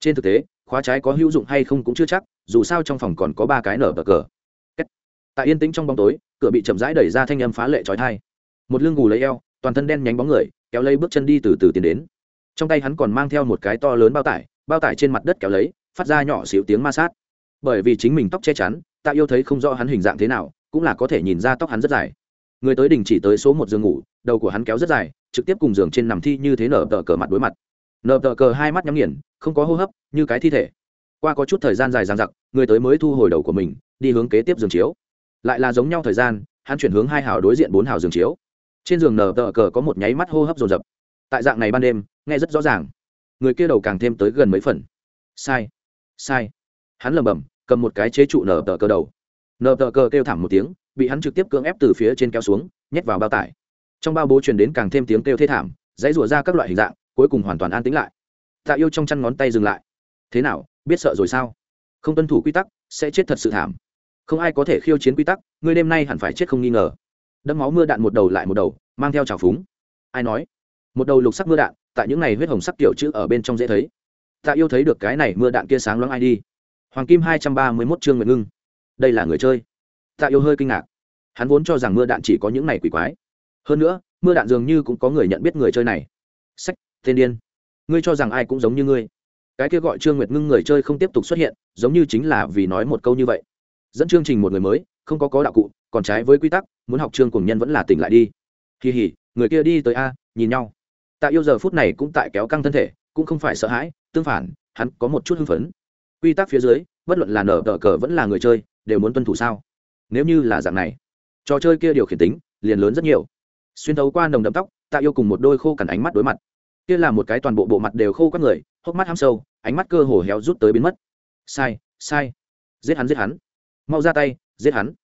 Speaker 1: Trên thực tế, khóa trái có hữu dụng hay không cũng chưa chắc, dù sao trong phòng còn có ba cái nở bờ cờ. Tại yên tĩnh trong bóng tối, cửa bị chậm rãi đẩy ra thanh âm phá lệ trói thai một lưng gù lấy eo, toàn thân đen nhánh bóng người, kéo lấy bước chân đi từ từ tiến đến. Trong tay hắn còn mang theo một cái to lớn bao tải bao tải trên mặt đất kéo lấy phát ra nhỏ xíu tiếng ma sát. Bởi vì chính mình tóc che chắn, tạ yêu thấy không rõ hắn hình dạng thế nào, cũng là có thể nhìn ra tóc hắn rất dài. Người tới đình chỉ tới số một giường ngủ, đầu của hắn kéo rất dài, trực tiếp cùng giường trên nằm thi như thế nở tờ cờ mặt đối mặt. Nở tờ cờ hai mắt nhắm nghiền, không có hô hấp, như cái thi thể. Qua có chút thời gian dài dằng dặc, người tới mới thu hồi đầu của mình, đi hướng kế tiếp giường chiếu. Lại là giống nhau thời gian, hắn chuyển hướng hai hào đối diện bốn hào giường chiếu. Trên giường nở tờ cờ có một nháy mắt hô hấp dồn dập. Tại dạng này ban đêm, nghe rất rõ ràng. Người kia đầu càng thêm tới gần mấy phần. Sai sai. Hắn lầm bầm cầm một cái chế trụ nở tờ cờ đầu. Nở tờ cờ kêu thảm một tiếng, bị hắn trực tiếp cưỡng ép từ phía trên kéo xuống, nhét vào bao tải. Trong bao bố truyền đến càng thêm tiếng kêu thê thảm, dãy rủa ra các loại hình dạng, cuối cùng hoàn toàn an tĩnh lại. Tạ yêu trong chăn ngón tay dừng lại. Thế nào, biết sợ rồi sao? Không tuân thủ quy tắc, sẽ chết thật sự thảm. Không ai có thể khiêu chiến quy tắc, ngươi đêm nay hẳn phải chết không nghi ngờ. Đẫm máu mưa đạn một đầu lại một đầu, mang theo trào phúng. Ai nói? Một đầu lục sắc mưa đạn, tại những này huyết hồng sắc tiểu chữ ở bên trong dễ thấy tạ yêu thấy được cái này mưa đạn kia sáng loáng ai đi. Hoàng kim hai trăm ba mươi mốt chương nguyện ngưng. Đây là người chơi. Tạ yêu hơi kinh ngạc. Hắn vốn cho rằng mưa đạn chỉ có những này quỷ quái. Hơn nữa, mưa đạn dường như cũng có người nhận biết người chơi này. Sách, tên điên. Ngươi cho rằng ai cũng giống như ngươi. Cái kia gọi trương nguyệt ngưng người chơi không tiếp tục xuất hiện, giống như chính là vì nói một câu như vậy. Dẫn chương trình một người mới, không có có đạo cụ, còn trái với quy tắc, muốn học trương cùng nhân vẫn là tỉnh lại đi. Kỳ hỉ người kia đi tới a, nhìn nhau. Tạ yêu giờ phút này cũng tại kéo căng thân thể, cũng không phải sợ hãi tương phản, hắn có một chút hưng phấn. Quy tắc phía dưới, bất luận là nở tờ cờ vẫn là người chơi, đều muốn tuân thủ sao? Nếu như là dạng này, trò chơi kia điều khiển tính, liền lớn rất nhiều. Xuyên thấu qua nồng đậm tóc, tạ yêu cùng một đôi khô cằn ánh mắt đối mặt. Kia là một cái toàn bộ bộ mặt đều khô các người, hốc mắt ham sâu, ánh mắt cơ hồ héo rút tới biến mất. Sai sai. Giết hắn giết hắn. Mau ra tay, giết hắn.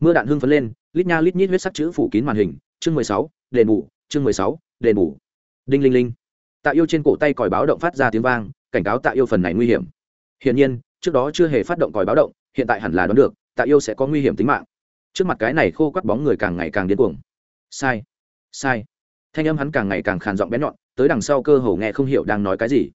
Speaker 1: Mưa đạn hưng phấn lên, lít nha lít nhít huyết sắc chữ phủ kín màn hình. Chương mười sáu, đền bù, chương mười sáu, đền bù. Đinh linh linh tạ yêu trên cổ tay còi báo động phát ra tiếng vang, cảnh cáo tạ yêu phần này nguy hiểm. Hiển nhiên, trước đó chưa hề phát động còi báo động, hiện tại hẳn là đoán được, tạ yêu sẽ có nguy hiểm tính mạng. Trước mặt cái này khô quắt bóng người càng ngày càng điên cuồng. Sai sai. Thanh âm hắn càng ngày càng khàn giọng bén nhọn, tới đằng sau cơ hồ nghe không hiểu đang nói cái gì.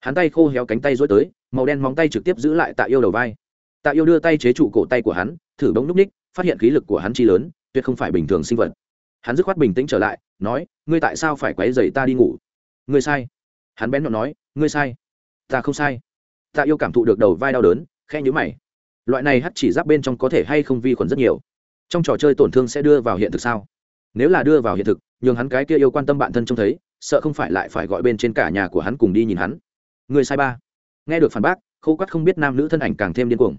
Speaker 1: Hắn tay khô héo cánh tay rối tới, màu đen móng tay trực tiếp giữ lại tạ yêu đầu vai. Tạ yêu đưa tay chế trụ cổ tay của hắn, thử bóng núp ních, phát hiện khí lực của hắn chi lớn, tuyệt không phải bình thường sinh vật. Hắn dứt khoát bình tĩnh trở lại, nói, ngươi tại sao phải quấy dày ta đi ngủ? Ngươi sai. Hắn bén nhọn nói, ngươi sai. Ta không sai. Ta yêu cảm thụ được đầu vai đau đớn khe nhữ mày. Loại này hắt chỉ giáp bên trong có thể hay không vi khuẩn rất nhiều. Trong trò chơi tổn thương sẽ đưa vào hiện thực sao? Nếu là đưa vào hiện thực, nhường hắn cái kia yêu quan tâm bạn thân trông thấy, sợ không phải lại phải gọi bên trên cả nhà của hắn cùng đi nhìn hắn. Người sai ba. Nghe được phản bác khâu quát không biết nam nữ thân ảnh càng thêm điên cuồng.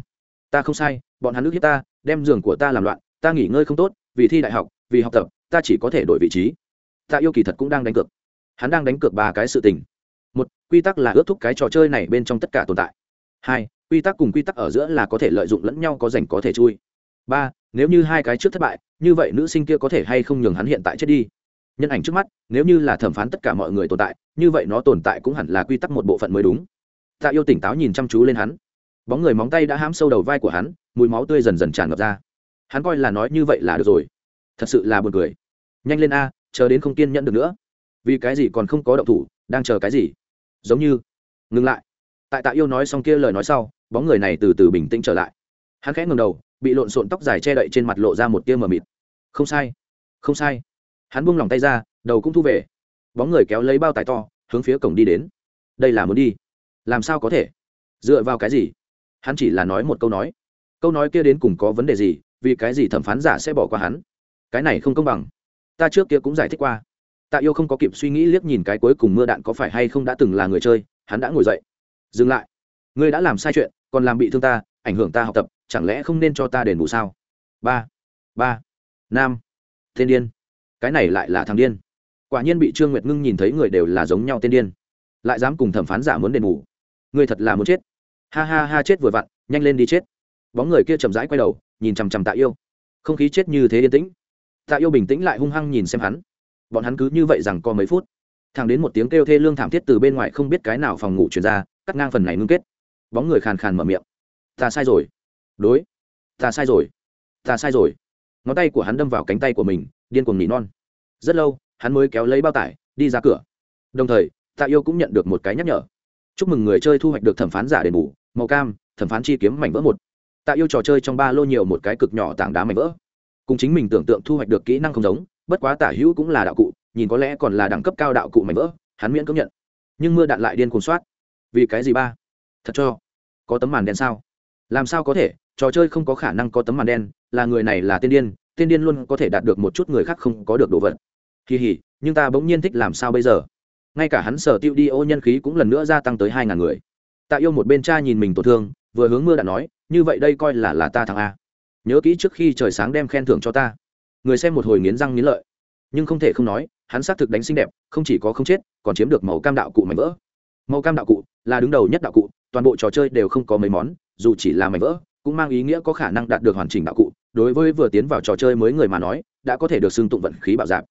Speaker 1: Ta không sai, bọn hắn nước hiếp ta, đem giường của ta làm loạn, ta nghỉ ngơi không tốt, vì thi đại học, vì học tập, ta chỉ có thể đổi vị trí. Ta yêu kỳ thật cũng đang đánh cược hắn đang đánh cược ba cái sự tình. Một, quy tắc là ước thúc cái trò chơi này bên trong tất cả tồn tại. Hai, quy tắc cùng quy tắc ở giữa là có thể lợi dụng lẫn nhau có rảnh có thể chui. Ba, nếu như hai cái trước thất bại, như vậy nữ sinh kia có thể hay không nhường hắn hiện tại chết đi. Nhân ảnh trước mắt, nếu như là thẩm phán tất cả mọi người tồn tại, như vậy nó tồn tại cũng hẳn là quy tắc một bộ phận mới đúng. Tạ yêu tỉnh táo nhìn chăm chú lên hắn. Bóng người móng tay đã hám sâu đầu vai của hắn, mùi máu tươi dần dần tràn ngập ra. Hắn coi là nói như vậy là được rồi. Thật sự là buồn cười. Nhanh lên a, chờ đến không kiên nhẫn được nữa vì cái gì còn không có động thủ, đang chờ cái gì? Giống như, ngừng lại. Tại tạ yêu nói xong kia lời nói sau, bóng người này từ từ bình tĩnh trở lại. Hắn khẽ ngừng đầu, bị lộn xộn tóc dài che đậy trên mặt lộ ra một tia mờ mịt. Không sai không sai. Hắn buông lòng tay ra, đầu cũng thu về. Bóng người kéo lấy bao tải to, hướng phía cổng đi đến. Đây là muốn đi. Làm sao có thể? Dựa vào cái gì? Hắn chỉ là nói một câu nói. Câu nói kia đến cùng có vấn đề gì? Vì cái gì thẩm phán giả sẽ bỏ qua hắn? Cái này không công bằng. Ta trước kia cũng giải thích qua tạ yêu không có kịp suy nghĩ liếc nhìn cái cuối cùng mưa đạn có phải hay không đã từng là người chơi, hắn đã ngồi dậy. Dừng lại. Ngươi đã làm sai chuyện, còn làm bị thương ta, ảnh hưởng ta học tập, chẳng lẽ không nên cho ta đền bù sao? Ba ba, nam thiên điên. Cái này lại là thằng điên. Quả nhiên bị trương nguyệt ngưng nhìn thấy người đều là giống nhau tên điên. Lại dám cùng thẩm phán giả muốn đền bù. Ngươi thật là muốn chết. Ha ha ha, chết vừa vặn, nhanh lên đi chết. Bóng người kia chậm rãi quay đầu, nhìn chằm chằm tạ yêu. Không khí chết như thế yên tĩnh. Tạ yêu bình tĩnh lại hung hăng nhìn xem hắn bọn hắn cứ như vậy rằng có mấy phút. Thẳng đến một tiếng kêu thê lương thảm thiết từ bên ngoài không biết cái nào phòng ngủ chuyển ra, cắt ngang phần này ngưng kết. Bóng người khàn khàn mở miệng. Ta sai rồi. Đối. Ta sai rồi. Ta sai rồi. Ngón tay của hắn đâm vào cánh tay của mình, điên cuồng nỉ non. Rất lâu, hắn mới kéo lấy bao tải, đi ra cửa. Đồng thời, tạ yêu cũng nhận được một cái nhắc nhở. Chúc mừng người chơi thu hoạch được thẩm phán giả đền bù, màu cam, thẩm phán chi kiếm mảnh vỡ một. Tạ yêu trò chơi trong ba lô nhiều một cái cực nhỏ tảng đá mảnh vỡ. Cùng chính mình tưởng tượng thu hoạch được kỹ năng không giống bất quá tả hữu cũng là đạo cụ, nhìn có lẽ còn là đẳng cấp cao đạo cụ mảnh vỡ, hắn miễn công nhận. Nhưng mưa đạn lại điên cuồng soát. Vì cái gì ba? Thật cho. Có tấm màn đen sao? Làm sao có thể? Trò chơi không có khả năng có tấm màn đen, là người này là tiên điên tiên điên luôn có thể đạt được một chút người khác không có được đồ vật. Kỳ hỉ, nhưng ta bỗng nhiên thích làm sao bây giờ? Ngay cả hắn sở tiêu đi ô nhân khí cũng lần nữa gia tăng tới hai ngàn người. Tạ yêu một bên cha nhìn mình tổn thương, vừa hướng mưa đã nói, như vậy đây coi là là ta thằng a. Nhớ kỹ trước khi trời sáng đem khen thưởng cho ta người xem một hồi nghiến răng nghiến lợi. Nhưng không thể không nói, hắn xác thực đánh xinh đẹp, không chỉ có không chết, còn chiếm được màu cam đạo cụ mảnh vỡ. Màu cam đạo cụ là đứng đầu nhất đạo cụ, toàn bộ trò chơi đều không có mấy món, dù chỉ là mảnh vỡ, cũng mang ý nghĩa có khả năng đạt được hoàn chỉnh đạo cụ. Đối với vừa tiến vào trò chơi mới người mà nói, đã có thể được xưng tụng vận khí bảo giảm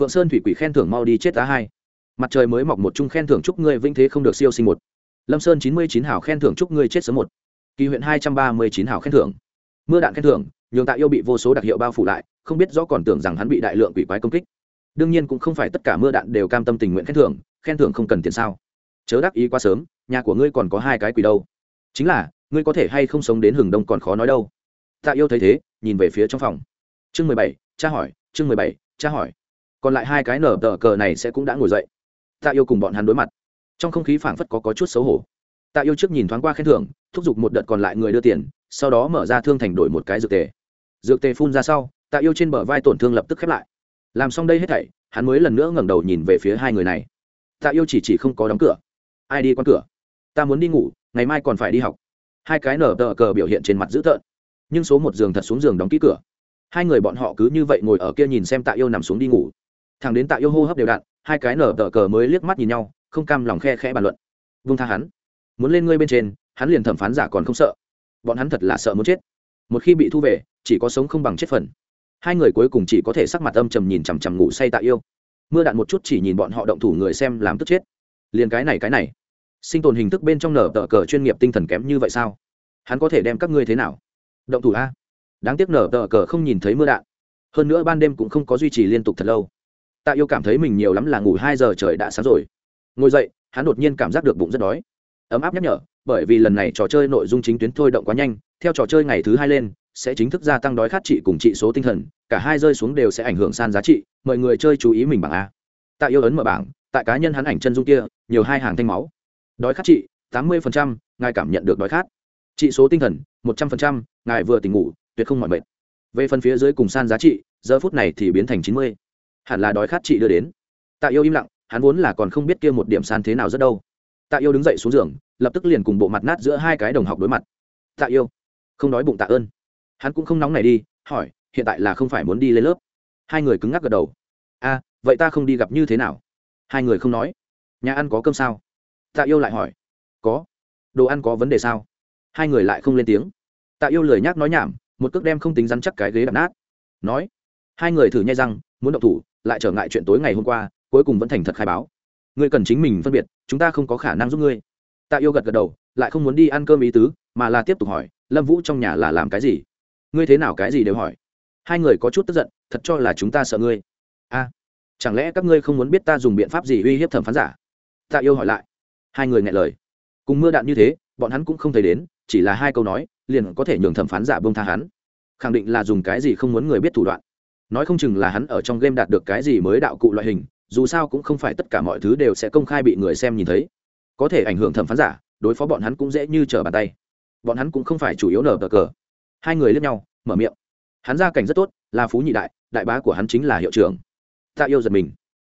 Speaker 1: phượng sơn thủy quỷ khen thưởng mau đi chết tá hai. Mặt trời mới mọc một chung khen thưởng chúc ngươi vinh thế không được siêu sinh một. Lâm sơn chín mươi chín hảo khen thưởng chúc ngươi chết sớm một. Kỳ huyện hai trăm ba mươi chín hảo khen thưởng. Mưa đạn khen thưởng nhường tạ yêu bị vô số đặc hiệu bao phủ lại không biết rõ còn tưởng rằng hắn bị đại lượng quỷ quái công kích. Đương nhiên cũng không phải tất cả mưa đạn đều cam tâm tình nguyện khen thưởng khen thưởng không cần tiền sao? Chớ đắc ý quá sớm nhà của ngươi còn có hai cái quỷ đâu. Chính là ngươi có thể hay không sống đến hừng đông còn khó nói đâu. Tạ yêu thấy thế nhìn về phía trong phòng. Chương mười bảy cha hỏi chương mười bảy cha hỏi. Còn lại hai cái nở tờ cờ này sẽ cũng đã ngồi dậy. Tạ yêu cùng bọn hắn đối mặt. Trong không khí phảng phất có, có chút xấu hổ. Tạ yêu trước nhìn thoáng qua khen thưởng thúc giục một đợt còn lại người đưa tiền sau đó mở ra thương thành đổi một cái dược tề dược tề phun ra sau, tạ yêu trên bờ vai tổn thương lập tức khép lại. Làm xong đây hết thảy, hắn mới lần nữa ngẩng đầu nhìn về phía hai người này. Tạ yêu chỉ chỉ không có đóng cửa. Ai đi qua cửa? Ta muốn đi ngủ, ngày mai còn phải đi học. Hai cái nở tờ cờ biểu hiện trên mặt dữ tợn. Nhưng số một giường thật xuống giường đóng ký cửa. Hai người bọn họ cứ như vậy ngồi ở kia nhìn xem tạ yêu nằm xuống đi ngủ. Thằng đến tạ yêu hô hấp đều đặn, hai cái nở tờ cờ mới liếc mắt nhìn nhau, không cam lòng khe khẽ bàn luận. Vung tha hắn. Muốn lên ngươi bên trên, hắn liền thẩm phán giả còn không sợ. Bọn hắn thật là sợ muốn chết một khi bị thu về, chỉ có sống không bằng chết phần. Hai người cuối cùng chỉ có thể sắc mặt âm trầm nhìn chằm chằm ngủ say tạ yêu. Mưa đạn một chút chỉ nhìn bọn họ động thủ người xem làm tức chết. Liền cái này cái này. Sinh tồn hình thức bên trong nở tờ cờ chuyên nghiệp tinh thần kém như vậy sao? Hắn có thể đem các ngươi thế nào? Động thủ a. Đáng tiếc nở tờ cờ không nhìn thấy mưa đạn. Hơn nữa ban đêm cũng không có duy trì liên tục thật lâu. Tạ yêu cảm thấy mình nhiều lắm là ngủ hai giờ trời đã sáng rồi. Ngồi dậy, hắn đột nhiên cảm giác được bụng rất đói ấm áp nhắc nhở, bởi vì lần này trò chơi nội dung chính tuyến thôi động quá nhanh, theo trò chơi ngày thứ hai lên, sẽ chính thức gia tăng đói khát trị cùng trị số tinh thần, cả hai rơi xuống đều sẽ ảnh hưởng san giá trị, mọi người chơi chú ý mình bảng a. Tạ yêu ấn mở bảng, tại cá nhân hắn ảnh chân dung kia, nhiều hai hàng thanh máu. Đói khát trị, tám mươi ngài cảm nhận được đói khát. Trị số tinh thần, một trăm linh ngài vừa tỉnh ngủ, tuyệt không mọi mệt. Về phần phía dưới cùng san giá trị, giờ phút này thì biến thành chín mươi. Hẳn là đói khát trị đưa đến. Tạ yêu im lặng, hắn vốn là còn không biết kia một điểm san thế nào rất đâu tạ yêu đứng dậy xuống giường, lập tức liền cùng bộ mặt nát giữa hai cái đồng học đối mặt. Tạ yêu, không đói bụng tạ ơn. Hắn cũng không nóng này đi, hỏi, hiện tại là không phải muốn đi lên lớp? Hai người cứng ngắc gật đầu. A, vậy ta không đi gặp như thế nào? Hai người không nói. Nhà ăn có cơm sao? Tạ yêu lại hỏi. Có. Đồ ăn có vấn đề sao? Hai người lại không lên tiếng. Tạ yêu lười nhác nói nhảm, một cước đem không tính rắn chắc cái ghế đập nát. Nói. Hai người thử nhai răng, muốn động thủ, lại trở ngại chuyện tối ngày hôm qua, cuối cùng vẫn thành thật khai báo ngươi cần chính mình phân biệt, chúng ta không có khả năng giúp ngươi. Tạ yêu gật gật đầu, lại không muốn đi ăn cơm ý tứ, mà là tiếp tục hỏi, lâm vũ trong nhà là làm cái gì? Ngươi thế nào cái gì đều hỏi. Hai người có chút tức giận, thật cho là chúng ta sợ ngươi. A, chẳng lẽ các ngươi không muốn biết ta dùng biện pháp gì uy hiếp thẩm phán giả? Tạ yêu hỏi lại. Hai người ngại lời. Cùng mưa đạn như thế, bọn hắn cũng không thấy đến, chỉ là hai câu nói, liền có thể nhường thẩm phán giả bông tha hắn. Khẳng định là dùng cái gì không muốn người biết thủ đoạn. Nói không chừng là hắn ở trong game đạt được cái gì mới đạo cụ loại hình dù sao cũng không phải tất cả mọi thứ đều sẽ công khai bị người xem nhìn thấy. Có thể ảnh hưởng thẩm phán giả, đối phó bọn hắn cũng dễ như trở bàn tay. Bọn hắn cũng không phải chủ yếu nở bờ cờ. Hai người lướt nhau, mở miệng. Hắn gia cảnh rất tốt, là phú nhị đại đại bá của hắn chính là hiệu trưởng. Tạ yêu giật mình.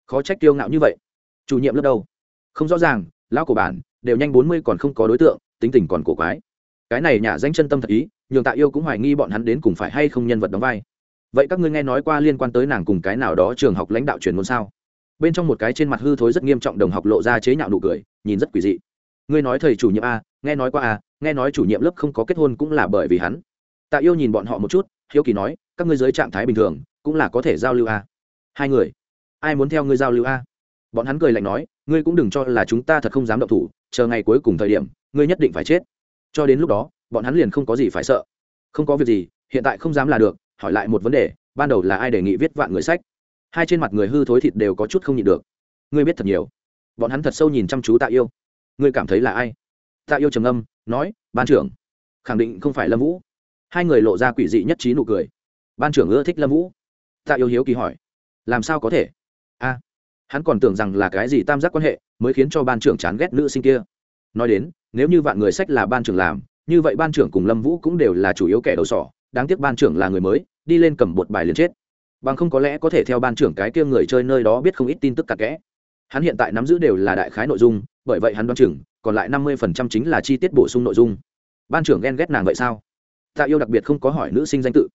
Speaker 1: Khó trách kiêu ngạo như vậy. Chủ nhiệm lớp đâu? Không rõ ràng, lão của bản, đều nhanh bốn mươi còn không có đối tượng, tính tình còn cổ quái. Cái này nhà danh chân tâm thật ý, nhường tạ yêu cũng hoài nghi bọn hắn đến cùng phải hay không nhân vật đóng vai. Vậy các ngươi nghe nói qua liên quan tới nàng cùng cái nào đó trường học lãnh đạo truyền môn sao? Bên trong một cái trên mặt hư thối rất nghiêm trọng đồng học lộ ra chế nhạo nụ cười, nhìn rất quỷ dị. Ngươi nói thầy chủ nhiệm a, nghe nói qua a, nghe nói chủ nhiệm lớp không có kết hôn cũng là bởi vì hắn. Tạ yêu nhìn bọn họ một chút, hiếu kỳ nói, các ngươi dưới trạng thái bình thường, cũng là có thể giao lưu a. Hai người, ai muốn theo ngươi giao lưu a? Bọn hắn cười lạnh nói, ngươi cũng đừng cho là chúng ta thật không dám động thủ, chờ ngày cuối cùng thời điểm, ngươi nhất định phải chết. Cho đến lúc đó, bọn hắn liền không có gì phải sợ. Không có việc gì, hiện tại không dám là được, hỏi lại một vấn đề, ban đầu là ai đề nghị viết vạn người sách? Hai trên mặt người hư thối thịt đều có chút không nhịn được. Ngươi biết thật nhiều. Bọn hắn thật sâu nhìn chăm chú tạ yêu. Ngươi cảm thấy là ai? Tạ yêu trầm âm nói, ban trưởng. Khẳng định không phải lâm vũ. Hai người lộ ra quỷ dị nhất trí nụ cười. Ban trưởng ưa thích lâm vũ. Tạ yêu hiếu kỳ hỏi, làm sao có thể? A, hắn còn tưởng rằng là cái gì tam giác quan hệ mới khiến cho ban trưởng chán ghét nữ sinh kia. Nói đến, nếu như vạn người sách là ban trưởng làm, như vậy ban trưởng cùng lâm vũ cũng đều là chủ yếu kẻ đầu sỏ. Đáng tiếc ban trưởng là người mới, đi lên cầm bột bài liền chết bằng không có lẽ có thể theo ban trưởng cái kia người chơi nơi đó biết không ít tin tức cặn kẽ. Hắn hiện tại nắm giữ đều là đại khái nội dung, bởi vậy hắn đoán chừng, còn lại năm mươi phần trăm chính là chi tiết bổ sung nội dung. Ban trưởng ghen ghét nàng vậy sao? Tạ yêu đặc biệt không có hỏi nữ sinh danh tự.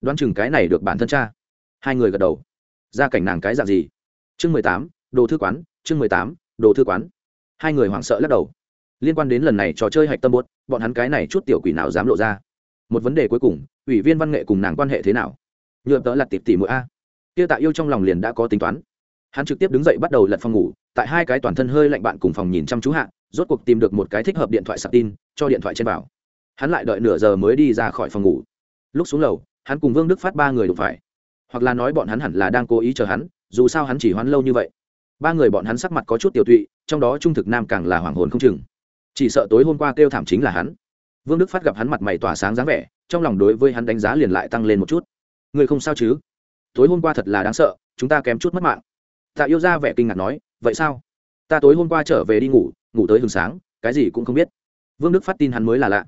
Speaker 1: Đoán chừng cái này được bản thân cha. Hai người gật đầu. Gia cảnh nàng cái dạng gì? Chương mười tám, đồ thư quán, chương mười tám, đồ thư quán. Hai người hoảng sợ lắc đầu. Liên quan đến lần này trò chơi hạch tâm bốt, bọn hắn cái này chút tiểu quỷ nào dám lộ ra? Một vấn đề cuối cùng, ủy viên văn nghệ cùng nàng quan hệ thế nào? Nhựa tớ là tịp tỉ mũi a. Kia tạ yêu trong lòng liền đã có tính toán. Hắn trực tiếp đứng dậy bắt đầu lật phòng ngủ, tại hai cái toàn thân hơi lạnh bạn cùng phòng nhìn chăm chú hạ, rốt cuộc tìm được một cái thích hợp điện thoại sạc tin, cho điện thoại trên bảo hắn lại đợi nửa giờ mới đi ra khỏi phòng ngủ. Lúc xuống lầu, hắn cùng vương đức phát ba người đụng phải. Hoặc là nói bọn hắn hẳn là đang cố ý chờ hắn, dù sao hắn chỉ hoán lâu như vậy. Ba người bọn hắn sắc mặt có chút tiểu tụy, trong đó trung thực nam càng là hoàng hồn không chừng. Chỉ sợ tối hôm qua kêu thảm chính là hắn. Vương đức phát gặp hắn mặt mày tỏa sáng dáng vẻ, trong lòng đối với hắn đánh giá liền lại tăng lên một chút người không sao chứ? Tối hôm qua thật là đáng sợ, chúng ta kém chút mất mạng. Tạ yêu ra vẻ kinh ngạc nói, vậy sao? Ta tối hôm qua trở về đi ngủ ngủ tới hừng sáng, cái gì cũng không biết. Vương đức phát tin hắn mới là lạ.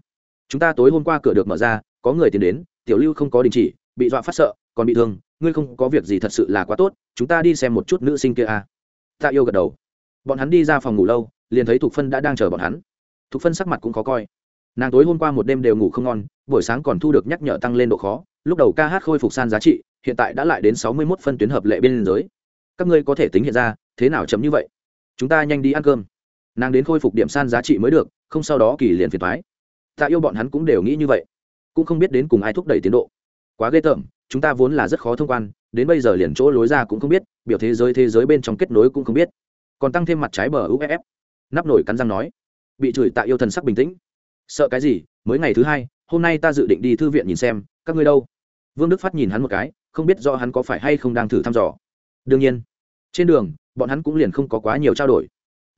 Speaker 1: Chúng ta tối hôm qua cửa được mở ra, có người tiến đến, tiểu lưu không có đình chỉ, bị dọa phát sợ, còn bị thương, ngươi không có việc gì thật sự là quá tốt, chúng ta đi xem một chút nữ sinh kia à. tạ yêu gật đầu. Bọn hắn đi ra phòng ngủ lâu, liền thấy thục phân đã đang chờ bọn hắn. Thục phân sắc mặt cũng khó coi. Nàng tối hôm qua một đêm đều ngủ không ngon, buổi sáng còn thu được nhắc nhở tăng lên độ khó lúc đầu ca hát khôi phục san giá trị, hiện tại đã lại đến sáu mươi mốt phân tuyến hợp lệ bên giới. Các ngươi có thể tính hiện ra, thế nào chấm như vậy? Chúng ta nhanh đi ăn cơm. Nàng đến khôi phục điểm san giá trị mới được, không sau đó kỳ liền phiền thoái tạ yêu bọn hắn cũng đều nghĩ như vậy. Cũng không biết đến cùng ai thúc đẩy tiến độ. Quá ghê tởm, chúng ta vốn là rất khó thông quan, đến bây giờ liền chỗ lối ra cũng không biết, biểu thế giới thế giới bên trong kết nối cũng không biết. Còn tăng thêm mặt trái bờ uff nắp nổi cắn răng nói. Bị chửi tạ yêu thần sắc bình tĩnh. Sợ cái gì, mới ngày thứ hai, hôm nay ta dự định đi thư viện nhìn xem, các ngươi đâu? Vương đức phát nhìn hắn một cái, không biết do hắn có phải hay không đang thử thăm dò. Đương nhiên, trên đường, bọn hắn cũng liền không có quá nhiều trao đổi.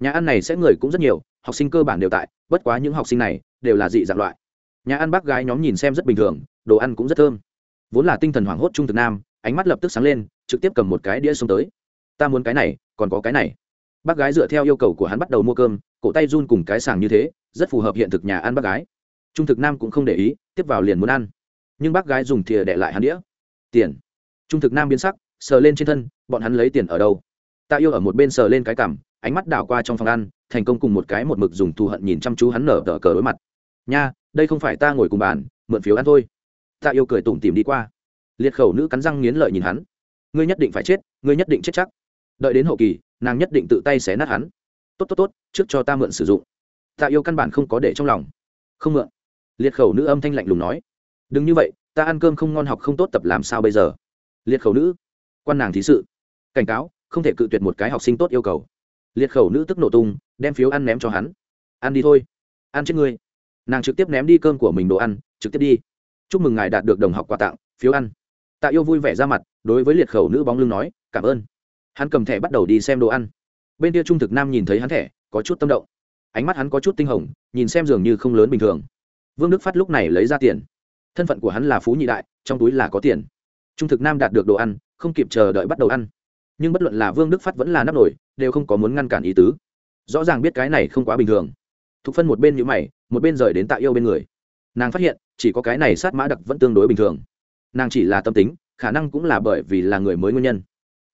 Speaker 1: Nhà ăn này sẽ người cũng rất nhiều, học sinh cơ bản đều tại, bất quá những học sinh này đều là dị dạng loại. Nhà ăn bác gái nhóm nhìn xem rất bình thường, đồ ăn cũng rất thơm. Vốn là tinh thần hoảng hốt trung thực nam, ánh mắt lập tức sáng lên, trực tiếp cầm một cái đĩa xuống tới. Ta muốn cái này, còn có cái này. Bác gái dựa theo yêu cầu của hắn bắt đầu mua cơm, cổ tay run cùng cái sàng như thế, rất phù hợp hiện thực nhà ăn bác gái. Trung thực nam cũng không để ý, tiếp vào liền muốn ăn nhưng bác gái dùng thìa để lại hắn đĩa. Tiền. Trung thực nam biến sắc, sờ lên trên thân, bọn hắn lấy tiền ở đâu? Ta yêu ở một bên sờ lên cái cằm, ánh mắt đảo qua trong phòng ăn, thành công cùng một cái một mực dùng thù hận nhìn chăm chú hắn nở tờ cờ đối mặt. Nha, đây không phải ta ngồi cùng bàn, mượn phiếu ăn thôi. Ta yêu cười tủm tìm đi qua. Liệt khẩu nữ cắn răng nghiến lợi nhìn hắn. Ngươi nhất định phải chết, ngươi nhất định chết chắc. Đợi đến hậu kỳ, nàng nhất định tự tay xé nát hắn. Tốt tốt tốt, trước cho ta mượn sử dụng. Ta yêu căn bản không có để trong lòng. Không mượn. Liệt khẩu nữ âm thanh lạnh lùng nói đừng như vậy, ta ăn cơm không ngon học không tốt tập làm sao bây giờ? Liệt khẩu nữ, quan nàng thí sự. Cảnh cáo, không thể cự tuyệt một cái học sinh tốt yêu cầu. Liệt khẩu nữ tức nổ tung, đem phiếu ăn ném cho hắn. Ăn đi thôi. Ăn chết ngươi. Nàng trực tiếp ném đi cơm của mình đồ ăn, trực tiếp đi. Chúc mừng ngài đạt được đồng học quà tặng, phiếu ăn. Tạ yêu vui vẻ ra mặt, đối với liệt khẩu nữ bóng lưng nói, cảm ơn. Hắn cầm thẻ bắt đầu đi xem đồ ăn. Bên kia trung thực nam nhìn thấy hắn thẻ, có chút tâm động. Ánh mắt hắn có chút tinh hồng, nhìn xem dường như không lớn bình thường. Vương đức phát lúc này lấy ra tiền thân phận của hắn là phú nhị đại trong túi là có tiền. Trung thực nam đạt được đồ ăn không kịp chờ đợi bắt đầu ăn. Nhưng bất luận là vương đức phát vẫn là nắp nổi đều không có muốn ngăn cản ý tứ. Rõ ràng biết cái này không quá bình thường. Thục phân một bên nhữ mày một bên rời đến tạ yêu bên người. Nàng phát hiện chỉ có cái này sát mã đặc vẫn tương đối bình thường. Nàng chỉ là tâm tính khả năng cũng là bởi vì là người mới nguyên nhân.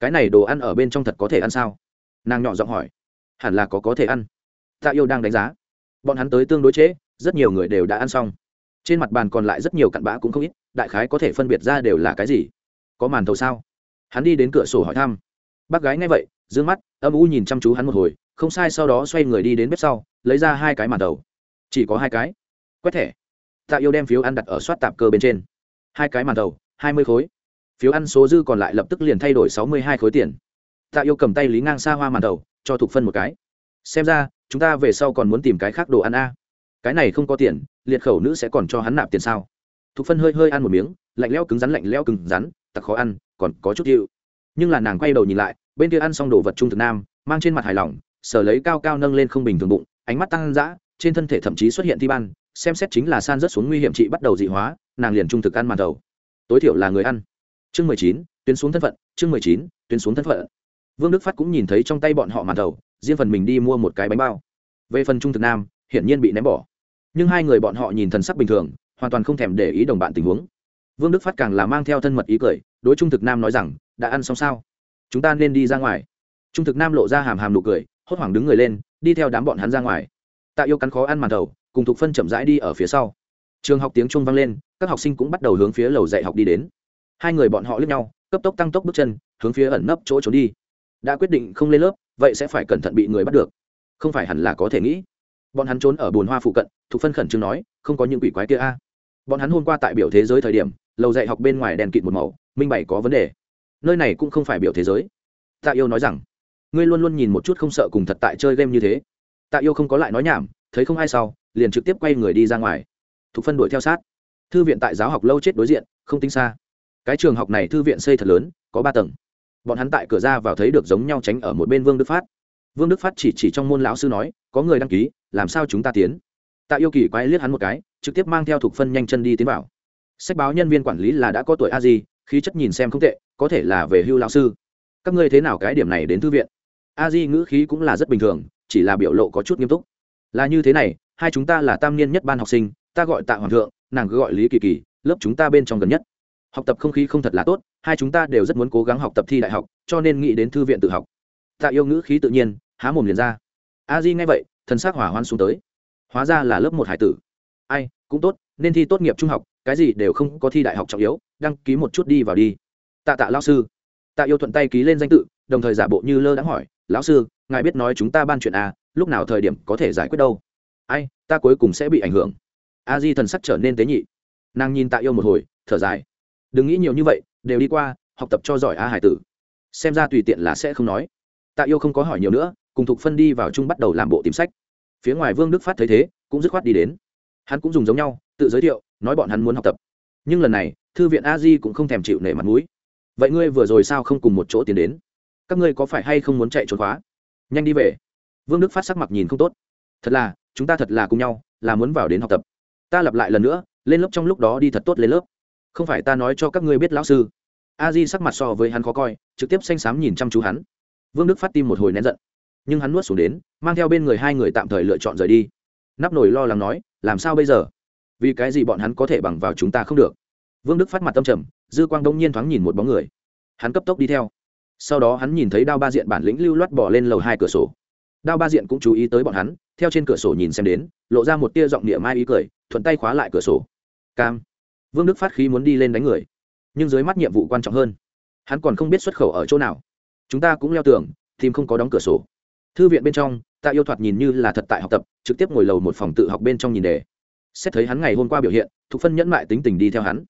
Speaker 1: Cái này đồ ăn ở bên trong thật có thể ăn sao? Nàng nhỏ giọng hỏi. Hẳn là có có thể ăn. Tạ yêu đang đánh giá. Bọn hắn tới tương đối chế, rất nhiều người đều đã ăn xong trên mặt bàn còn lại rất nhiều cặn bã cũng không ít, đại khái có thể phân biệt ra đều là cái gì? Có màn thầu sao? Hắn đi đến cửa sổ hỏi thăm. Bác gái nghe vậy d ư ơ n g mắt, âm u nhìn chăm chú hắn một hồi, không sai sau đó xoay người đi đến bếp sau, lấy ra hai cái màn thầu. Chỉ có hai cái. Quét thẻ. Tạ yêu đem phiếu ăn đặt ở soát tạp cơ bên trên. Hai cái màn thầu, hai mươi khối. Phiếu ăn số dư còn lại lập tức liền thay đổi sáu mươi hai khối tiền. Tạ yêu cầm tay lý ngang xa hoa màn thầu, cho thục phân một cái. Xem ra, chúng ta về sau còn muốn tìm cái khác đồ ăn a cái này không có tiền, liệt khẩu nữ sẽ còn cho hắn nạp tiền sao? Thục phân hơi hơi ăn một miếng, lạnh leo cứng rắn, lạnh leo cứng rắn tặc khó ăn, còn có chút chịu nhưng là nàng quay đầu nhìn lại, bên kia ăn xong đồ vật trung thực nam, mang trên mặt hài lòng, sở lấy cao cao nâng lên không bình thường bụng, ánh mắt tăng dã, trên thân thể thậm chí xuất hiện thi ban, xem xét chính là san rất xuống nguy hiểm trị bắt đầu dị hóa, nàng liền trung thực ăn màn đầu. Tối thiểu là người ăn. Chương mười chín, tuyến xuống thân phận, chương mười chín, tuyến xuống thân phận. Vương đức phát cũng nhìn thấy trong tay bọn họ màn đầu, riêng phần mình đi mua một cái bánh bao. Về phần trung thực nam, hiển nhiên bị ném bỏ nhưng hai người bọn họ nhìn thần sắc bình thường, hoàn toàn không thèm để ý đồng bạn tình huống. Vương đức phát càng là mang theo thân mật ý cười, đối trung thực nam nói rằng, đã ăn xong sao? Chúng ta nên đi ra ngoài. Trung thực nam lộ ra hàm hàm nụ cười, hốt hoảng đứng người lên, đi theo đám bọn hắn ra ngoài. Tạ yêu cắn khó ăn màn đầu, cùng thục phân chậm rãi đi ở phía sau. Trường học tiếng trung vang lên, các học sinh cũng bắt đầu hướng phía lầu dạy học đi đến. Hai người bọn họ lướt nhau, cấp tốc tăng tốc bước chân, hướng phía ẩn nấp chỗ trốn đi. Đã quyết định không lên lớp, vậy sẽ phải cẩn thận bị người bắt được. Không phải hẳn là có thể nghĩ bọn hắn trốn ở bồn hoa phụ cận thục phân khẩn trương nói, không có những quỷ quái kia a. Bọn hắn hôm qua tại biểu thế giới thời điểm, lầu dạy học bên ngoài đèn kịt một màu, minh bày có vấn đề. Nơi này cũng không phải biểu thế giới. Tạ yêu nói rằng, ngươi luôn luôn nhìn một chút không sợ cùng thật tại chơi game như thế. Tạ yêu không có lại nói nhảm, thấy không ai sau, liền trực tiếp quay người đi ra ngoài. Thục phân đuổi theo sát. Thư viện tại giáo học lâu chết đối diện, không tính xa. Cái trường học này thư viện xây thật lớn, có ba tầng. Bọn hắn tại cửa ra vào thấy được giống nhau tránh ở một bên vương đức phát. Vương đức phát chỉ chỉ trong môn lão sư nói, có người đăng ký làm sao chúng ta tiến? Tạ yêu kỳ quay liếc hắn một cái, trực tiếp mang theo thục phân nhanh chân đi tiến vào. Sách báo nhân viên quản lý là đã có tuổi a di, khí chất nhìn xem không tệ, có thể là về hưu lão sư. Các ngươi thế nào cái điểm này đến thư viện? A di ngữ khí cũng là rất bình thường, chỉ là biểu lộ có chút nghiêm túc. Là như thế này, hai chúng ta là tam niên nhất ban học sinh, ta gọi tạ hoàng thượng, nàng cứ gọi lý kỳ kỳ, lớp chúng ta bên trong gần nhất. Học tập không khí không thật là tốt, hai chúng ta đều rất muốn cố gắng học tập thi đại học, cho nên nghĩ đến thư viện tự học. Tạ yêu ngữ khí tự nhiên, há mồm liền ra. A di nghe vậy thần xác hỏa hoan xuống tới. Hóa ra là lớp một hải tử. Ai, cũng tốt, nên thi tốt nghiệp trung học, cái gì đều không có thi đại học trọng yếu, đăng ký một chút đi vào đi. Tạ tạ lao sư. Tạ yêu thuận tay ký lên danh tự, đồng thời giả bộ như lơ đãng hỏi, lão sư, ngài biết nói chúng ta ban chuyện a lúc nào thời điểm có thể giải quyết đâu? Ai, ta cuối cùng sẽ bị ảnh hưởng. A di thần sắc trở nên tế nhị. Nàng nhìn tạ yêu một hồi, thở dài. Đừng nghĩ nhiều như vậy, đều đi qua, học tập cho giỏi a hải tử. Xem ra tùy tiện là sẽ không nói. Tạ yêu không có hỏi nhiều nữa cùng thục phân đi vào chung bắt đầu làm bộ tìm sách. Phía ngoài vương đức phát thấy thế, cũng dứt khoát đi đến. Hắn cũng dùng giống nhau, tự giới thiệu, nói bọn hắn muốn học tập. Nhưng lần này, thư viện a di cũng không thèm chịu nể mặt mũi. Vậy ngươi vừa rồi sao không cùng một chỗ tiến đến? Các ngươi có phải hay không muốn chạy trốn khóa? Nhanh đi về. Vương đức phát sắc mặt nhìn không tốt. Thật là, chúng ta thật là cùng nhau, là muốn vào đến học tập. Ta lặp lại lần nữa, lên lớp trong lúc đó đi thật tốt lên lớp. Không phải ta nói cho các ngươi biết lão sư. A di sắc mặt so với hắn khó coi, trực tiếp xanh xám nhìn chăm chú hắn. Vương đức phát tim một hồi nén giận nhưng hắn nuốt xuống đến, mang theo bên người hai người tạm thời lựa chọn rời đi. Nắp nổi lo lắng nói, làm sao bây giờ? Vì cái gì bọn hắn có thể bằng vào chúng ta không được? Vương đức phát mặt tâm trầm, dư quang đông nhiên thoáng nhìn một bóng người. Hắn cấp tốc đi theo. Sau đó hắn nhìn thấy đao ba diện bản lĩnh lưu loát bỏ lên lầu hai cửa sổ. Đao ba diện cũng chú ý tới bọn hắn, theo trên cửa sổ nhìn xem đến, lộ ra một tia giọng địa mai ý cười, thuận tay khóa lại cửa sổ. Cam. Vương đức phát khí muốn đi lên đánh người, nhưng dưới mắt nhiệm vụ quan trọng hơn. Hắn còn không biết xuất khẩu ở chỗ nào. Chúng ta cũng leo tường, tìm không có đóng cửa sổ thư viện bên trong, Tạ yêu thoạt nhìn như là thật tại học tập, trực tiếp ngồi lầu một phòng tự học bên trong nhìn đề. Xét thấy hắn ngày hôm qua biểu hiện, thục phân nhẫn mại tính tình đi theo hắn.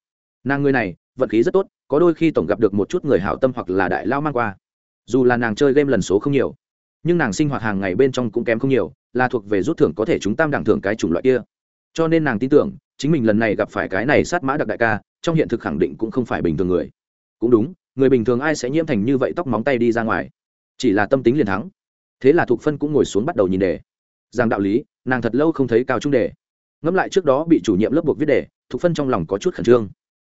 Speaker 1: Nàng người này, vận khí rất tốt, có đôi khi tổng gặp được một chút người hảo tâm hoặc là đại lao mang qua. Dù là nàng chơi game lần số không nhiều, nhưng nàng sinh hoạt hàng ngày bên trong cũng kém không nhiều, là thuộc về rút thưởng có thể chúng tam đẳng thưởng cái chủng loại kia. Cho nên nàng tin tưởng, chính mình lần này gặp phải cái này sát mã đặc đại ca, trong hiện thực khẳng định cũng không phải bình thường người. Cũng đúng, người bình thường ai sẽ nhiễm thành như vậy tóc móng tay đi ra ngoài. Chỉ là tâm tính liền thắng thế là thục phân cũng ngồi xuống bắt đầu nhìn đề. Rằng đạo lý, nàng thật lâu không thấy cao trung đề. Ngẫm lại trước đó bị chủ nhiệm lớp buộc viết đề, thục phân trong lòng có chút khẩn trương.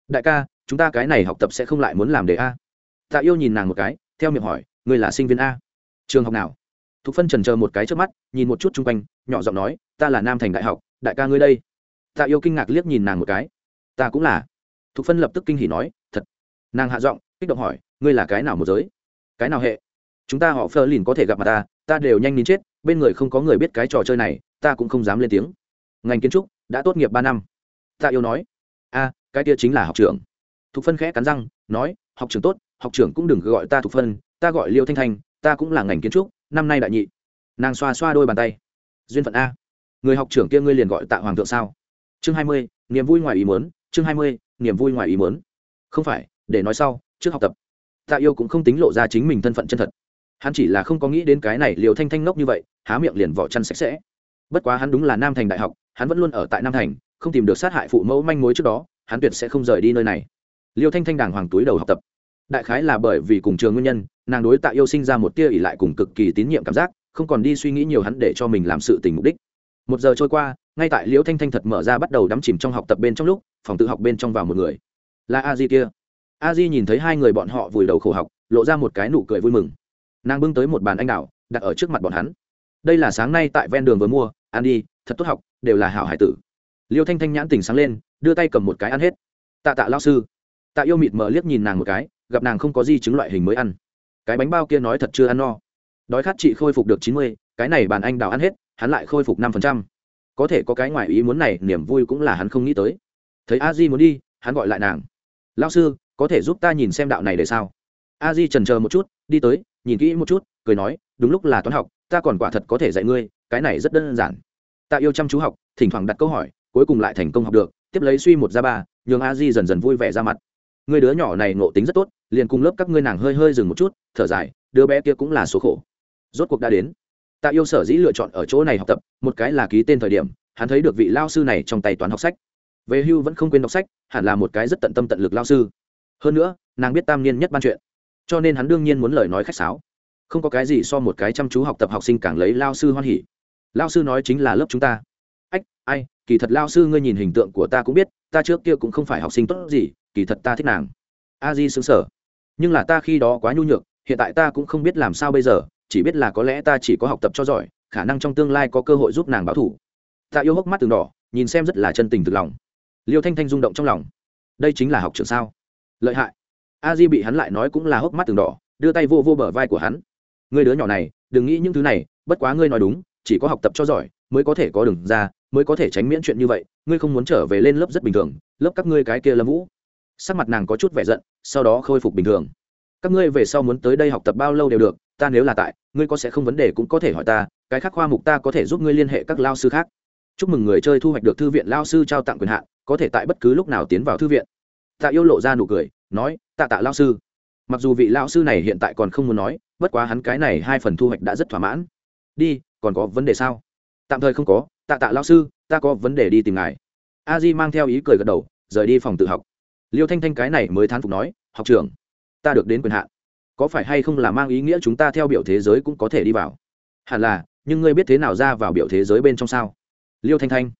Speaker 1: Đại ca, chúng ta cái này học tập sẽ không lại muốn làm đề a. Tạ yêu nhìn nàng một cái, theo miệng hỏi người là sinh viên a? Trường học nào? Thục phân trần chờ một cái trước mắt, nhìn một chút chung quanh, nhỏ giọng nói, ta là nam thành đại học, đại ca ngươi đây. Tạ yêu kinh ngạc liếc nhìn nàng một cái. Ta cũng là. Thục phân lập tức kinh hỉ nói, thật. Nàng hạ giọng, kích động hỏi, ngươi là cái nào một giới? Cái nào hệ? Chúng ta họ phơ lìn có thể gặp mặt ta ta đều nhanh nín chết, bên người không có người biết cái trò chơi này, ta cũng không dám lên tiếng. Ngành kiến trúc, đã tốt nghiệp ba năm. Tạ yêu nói, a, cái kia chính là học trưởng. Thục phân khẽ cắn răng, nói, học trưởng tốt, học trưởng cũng đừng gọi ta thục phân, ta gọi liêu thanh thanh, ta cũng là ngành kiến trúc, năm nay đại nhị. Nàng xoa xoa đôi bàn tay. Duyên phận a, người học trưởng kia ngươi liền gọi tạ hoàng thượng sao? Chương hai mươi, niềm vui ngoài ý muốn, chương hai mươi, niềm vui ngoài ý muốn. Không phải, để nói sau, trước học tập. Tạ yêu cũng không tính lộ ra chính mình thân phận chân thật hắn chỉ là không có nghĩ đến cái này liều thanh thanh ngốc như vậy, há miệng liền vỏ chăn sạch sẽ. Bất quá hắn đúng là nam thành đại học, hắn vẫn luôn ở tại nam thành, không tìm được sát hại phụ mẫu manh mối trước đó, hắn tuyệt sẽ không rời đi nơi này. Liêu thanh thanh đàng hoàng túi đầu học tập. Đại khái là bởi vì cùng trường nguyên nhân, nàng đối tạ yêu sinh ra một tia ỉ lại cùng cực kỳ tín nhiệm cảm giác, không còn đi suy nghĩ nhiều hắn để cho mình làm sự tình mục đích. Một giờ trôi qua, ngay tại liễu thanh thanh thật mở ra bắt đầu đắm chìm trong học tập bên trong lúc, phòng tự học bên trong vào một người. Là a di kia. A di nhìn thấy hai người bọn họ vùi đầu khổ học, lộ ra một cái nụ cười vui mừng nàng bưng tới một bàn anh đào, đặt ở trước mặt bọn hắn. Đây là sáng nay tại ven đường vừa mua, ăn đi, thật tốt học, đều là hảo hải tử. Liêu thanh thanh nhãn tỉnh sáng lên, đưa tay cầm một cái ăn hết. Tạ tạ lao sư. Tạ yêu mịt mờ liếc nhìn nàng một cái, gặp nàng không có di chứng loại hình mới ăn. Cái bánh bao kia nói thật chưa ăn no. Đói khát chị khôi phục được chín mươi, cái này bàn anh đào ăn hết, hắn lại khôi phục năm phần trăm. Có thể có cái ngoài ý muốn này, niềm vui cũng là hắn không nghĩ tới. Thấy a di muốn đi, hắn gọi lại nàng. Lao sư, có thể giúp ta nhìn xem đạo này để sao? A di trần chờ một chút, đi tới nhìn kỹ một chút, cười nói, đúng lúc là toán học, ta còn quả thật có thể dạy ngươi, cái này rất đơn giản. Ta yêu chăm chú học, thỉnh thoảng đặt câu hỏi, cuối cùng lại thành công học được, tiếp lấy suy một ra ba, nhường a di dần dần vui vẻ ra mặt. Người đứa nhỏ này ngộ tính rất tốt, liền cùng lớp các ngươi nàng hơi hơi dừng một chút, thở dài, đứa bé kia cũng là số khổ. Rốt cuộc đã đến. Tạ yêu sở dĩ lựa chọn ở chỗ này học tập, một cái là ký tên thời điểm, hắn thấy được vị lao sư này trong tay toán học sách. Về hưu vẫn không quên đọc sách, hẳn là một cái rất tận tâm tận lực lao sư. Hơn nữa, nàng biết tam niên nhất ban chuyện cho nên hắn đương nhiên muốn lời nói khách sáo. Không có cái gì so một cái chăm chú học tập học sinh càng lấy lao sư hoan hỉ. Lao sư nói chính là lớp chúng ta. Ách, ai, kỳ thật lao sư ngươi nhìn hình tượng của ta cũng biết, ta trước kia cũng không phải học sinh tốt gì, kỳ thật ta thích nàng. A di xứng sở nhưng là ta khi đó quá nhu nhược, hiện tại ta cũng không biết làm sao bây giờ, chỉ biết là có lẽ ta chỉ có học tập cho giỏi, khả năng trong tương lai có cơ hội giúp nàng báo thủ. Ta yêu hốc mắt từng đỏ, nhìn xem rất là chân tình thực lòng. Liêu thanh thanh rung động trong lòng. Đây chính là học trường sao? Lợi hại a di bị hắn lại nói cũng là hốc mắt từng đỏ, đưa tay vô vô bờ vai của hắn. Người đứa nhỏ này, đừng nghĩ những thứ này, bất quá ngươi nói đúng, chỉ có học tập cho giỏi mới có thể có đường ra, mới có thể tránh miễn chuyện như vậy, ngươi không muốn trở về lên lớp rất bình thường, lớp các ngươi cái kia lâm vũ. Sắc mặt nàng có chút vẻ giận, sau đó khôi phục bình thường. Các ngươi về sau muốn tới đây học tập bao lâu đều được, ta nếu là tại, ngươi có sẽ không vấn đề cũng có thể hỏi ta, cái khác khoa mục ta có thể giúp ngươi liên hệ các lao sư khác. Chúc mừng người chơi thu hoạch được thư viện lao sư trao tặng quyền hạn, có thể tại bất cứ lúc nào tiến vào thư viện tạ yêu lộ ra nụ cười, nói, tạ tạ lao sư. Mặc dù vị lao sư này hiện tại còn không muốn nói, bất quá hắn cái này hai phần thu hoạch đã rất thỏa mãn. Đi, còn có vấn đề sao? Tạm thời không có, tạ tạ lao sư, ta có vấn đề đi tìm ngài. A di mang theo ý cười gật đầu, rời đi phòng tự học. Liêu thanh thanh cái này mới thán phục nói, học trưởng, ta được đến quyền hạn. Có phải hay không là mang ý nghĩa chúng ta theo biểu thế giới cũng có thể đi vào? Hẳn là, nhưng ngươi biết thế nào ra vào biểu thế giới bên trong sao? Liêu thanh thanh,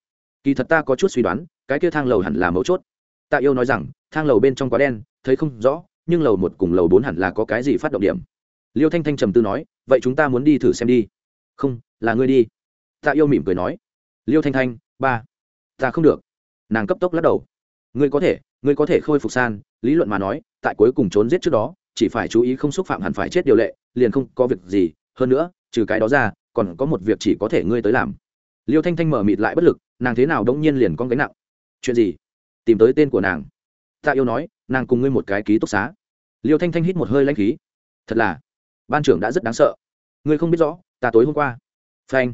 Speaker 1: kỳ thật ta có chút suy đoán, cái kia thang lầu hẳn là mấu chốt. Tạ yêu nói rằng thang lầu bên trong quá đen, thấy không rõ, nhưng lầu một cùng lầu bốn hẳn là có cái gì phát động điểm. Liêu thanh thanh trầm tư nói, vậy chúng ta muốn đi thử xem đi. Không, là ngươi đi. Tạ yêu mỉm cười nói. Liêu thanh thanh, ba. Ta không được. Nàng cấp tốc lắc đầu. Ngươi có thể, ngươi có thể khôi phục san. Lý luận mà nói, tại cuối cùng trốn giết trước đó, chỉ phải chú ý không xúc phạm hẳn phải chết điều lệ, liền không có việc gì. Hơn nữa, trừ cái đó ra, còn có một việc chỉ có thể ngươi tới làm. Liêu thanh thanh mở mịt lại bất lực, nàng thế nào đống nhiên liền con gánh nặng? Chuyện gì? Tìm tới tên của nàng tạ yêu nói, nàng cùng ngươi một cái ký túc xá. Liêu thanh thanh hít một hơi lanh khí. Thật là, ban trưởng đã rất đáng sợ. Ngươi không biết rõ, ta tối hôm qua. Phanh.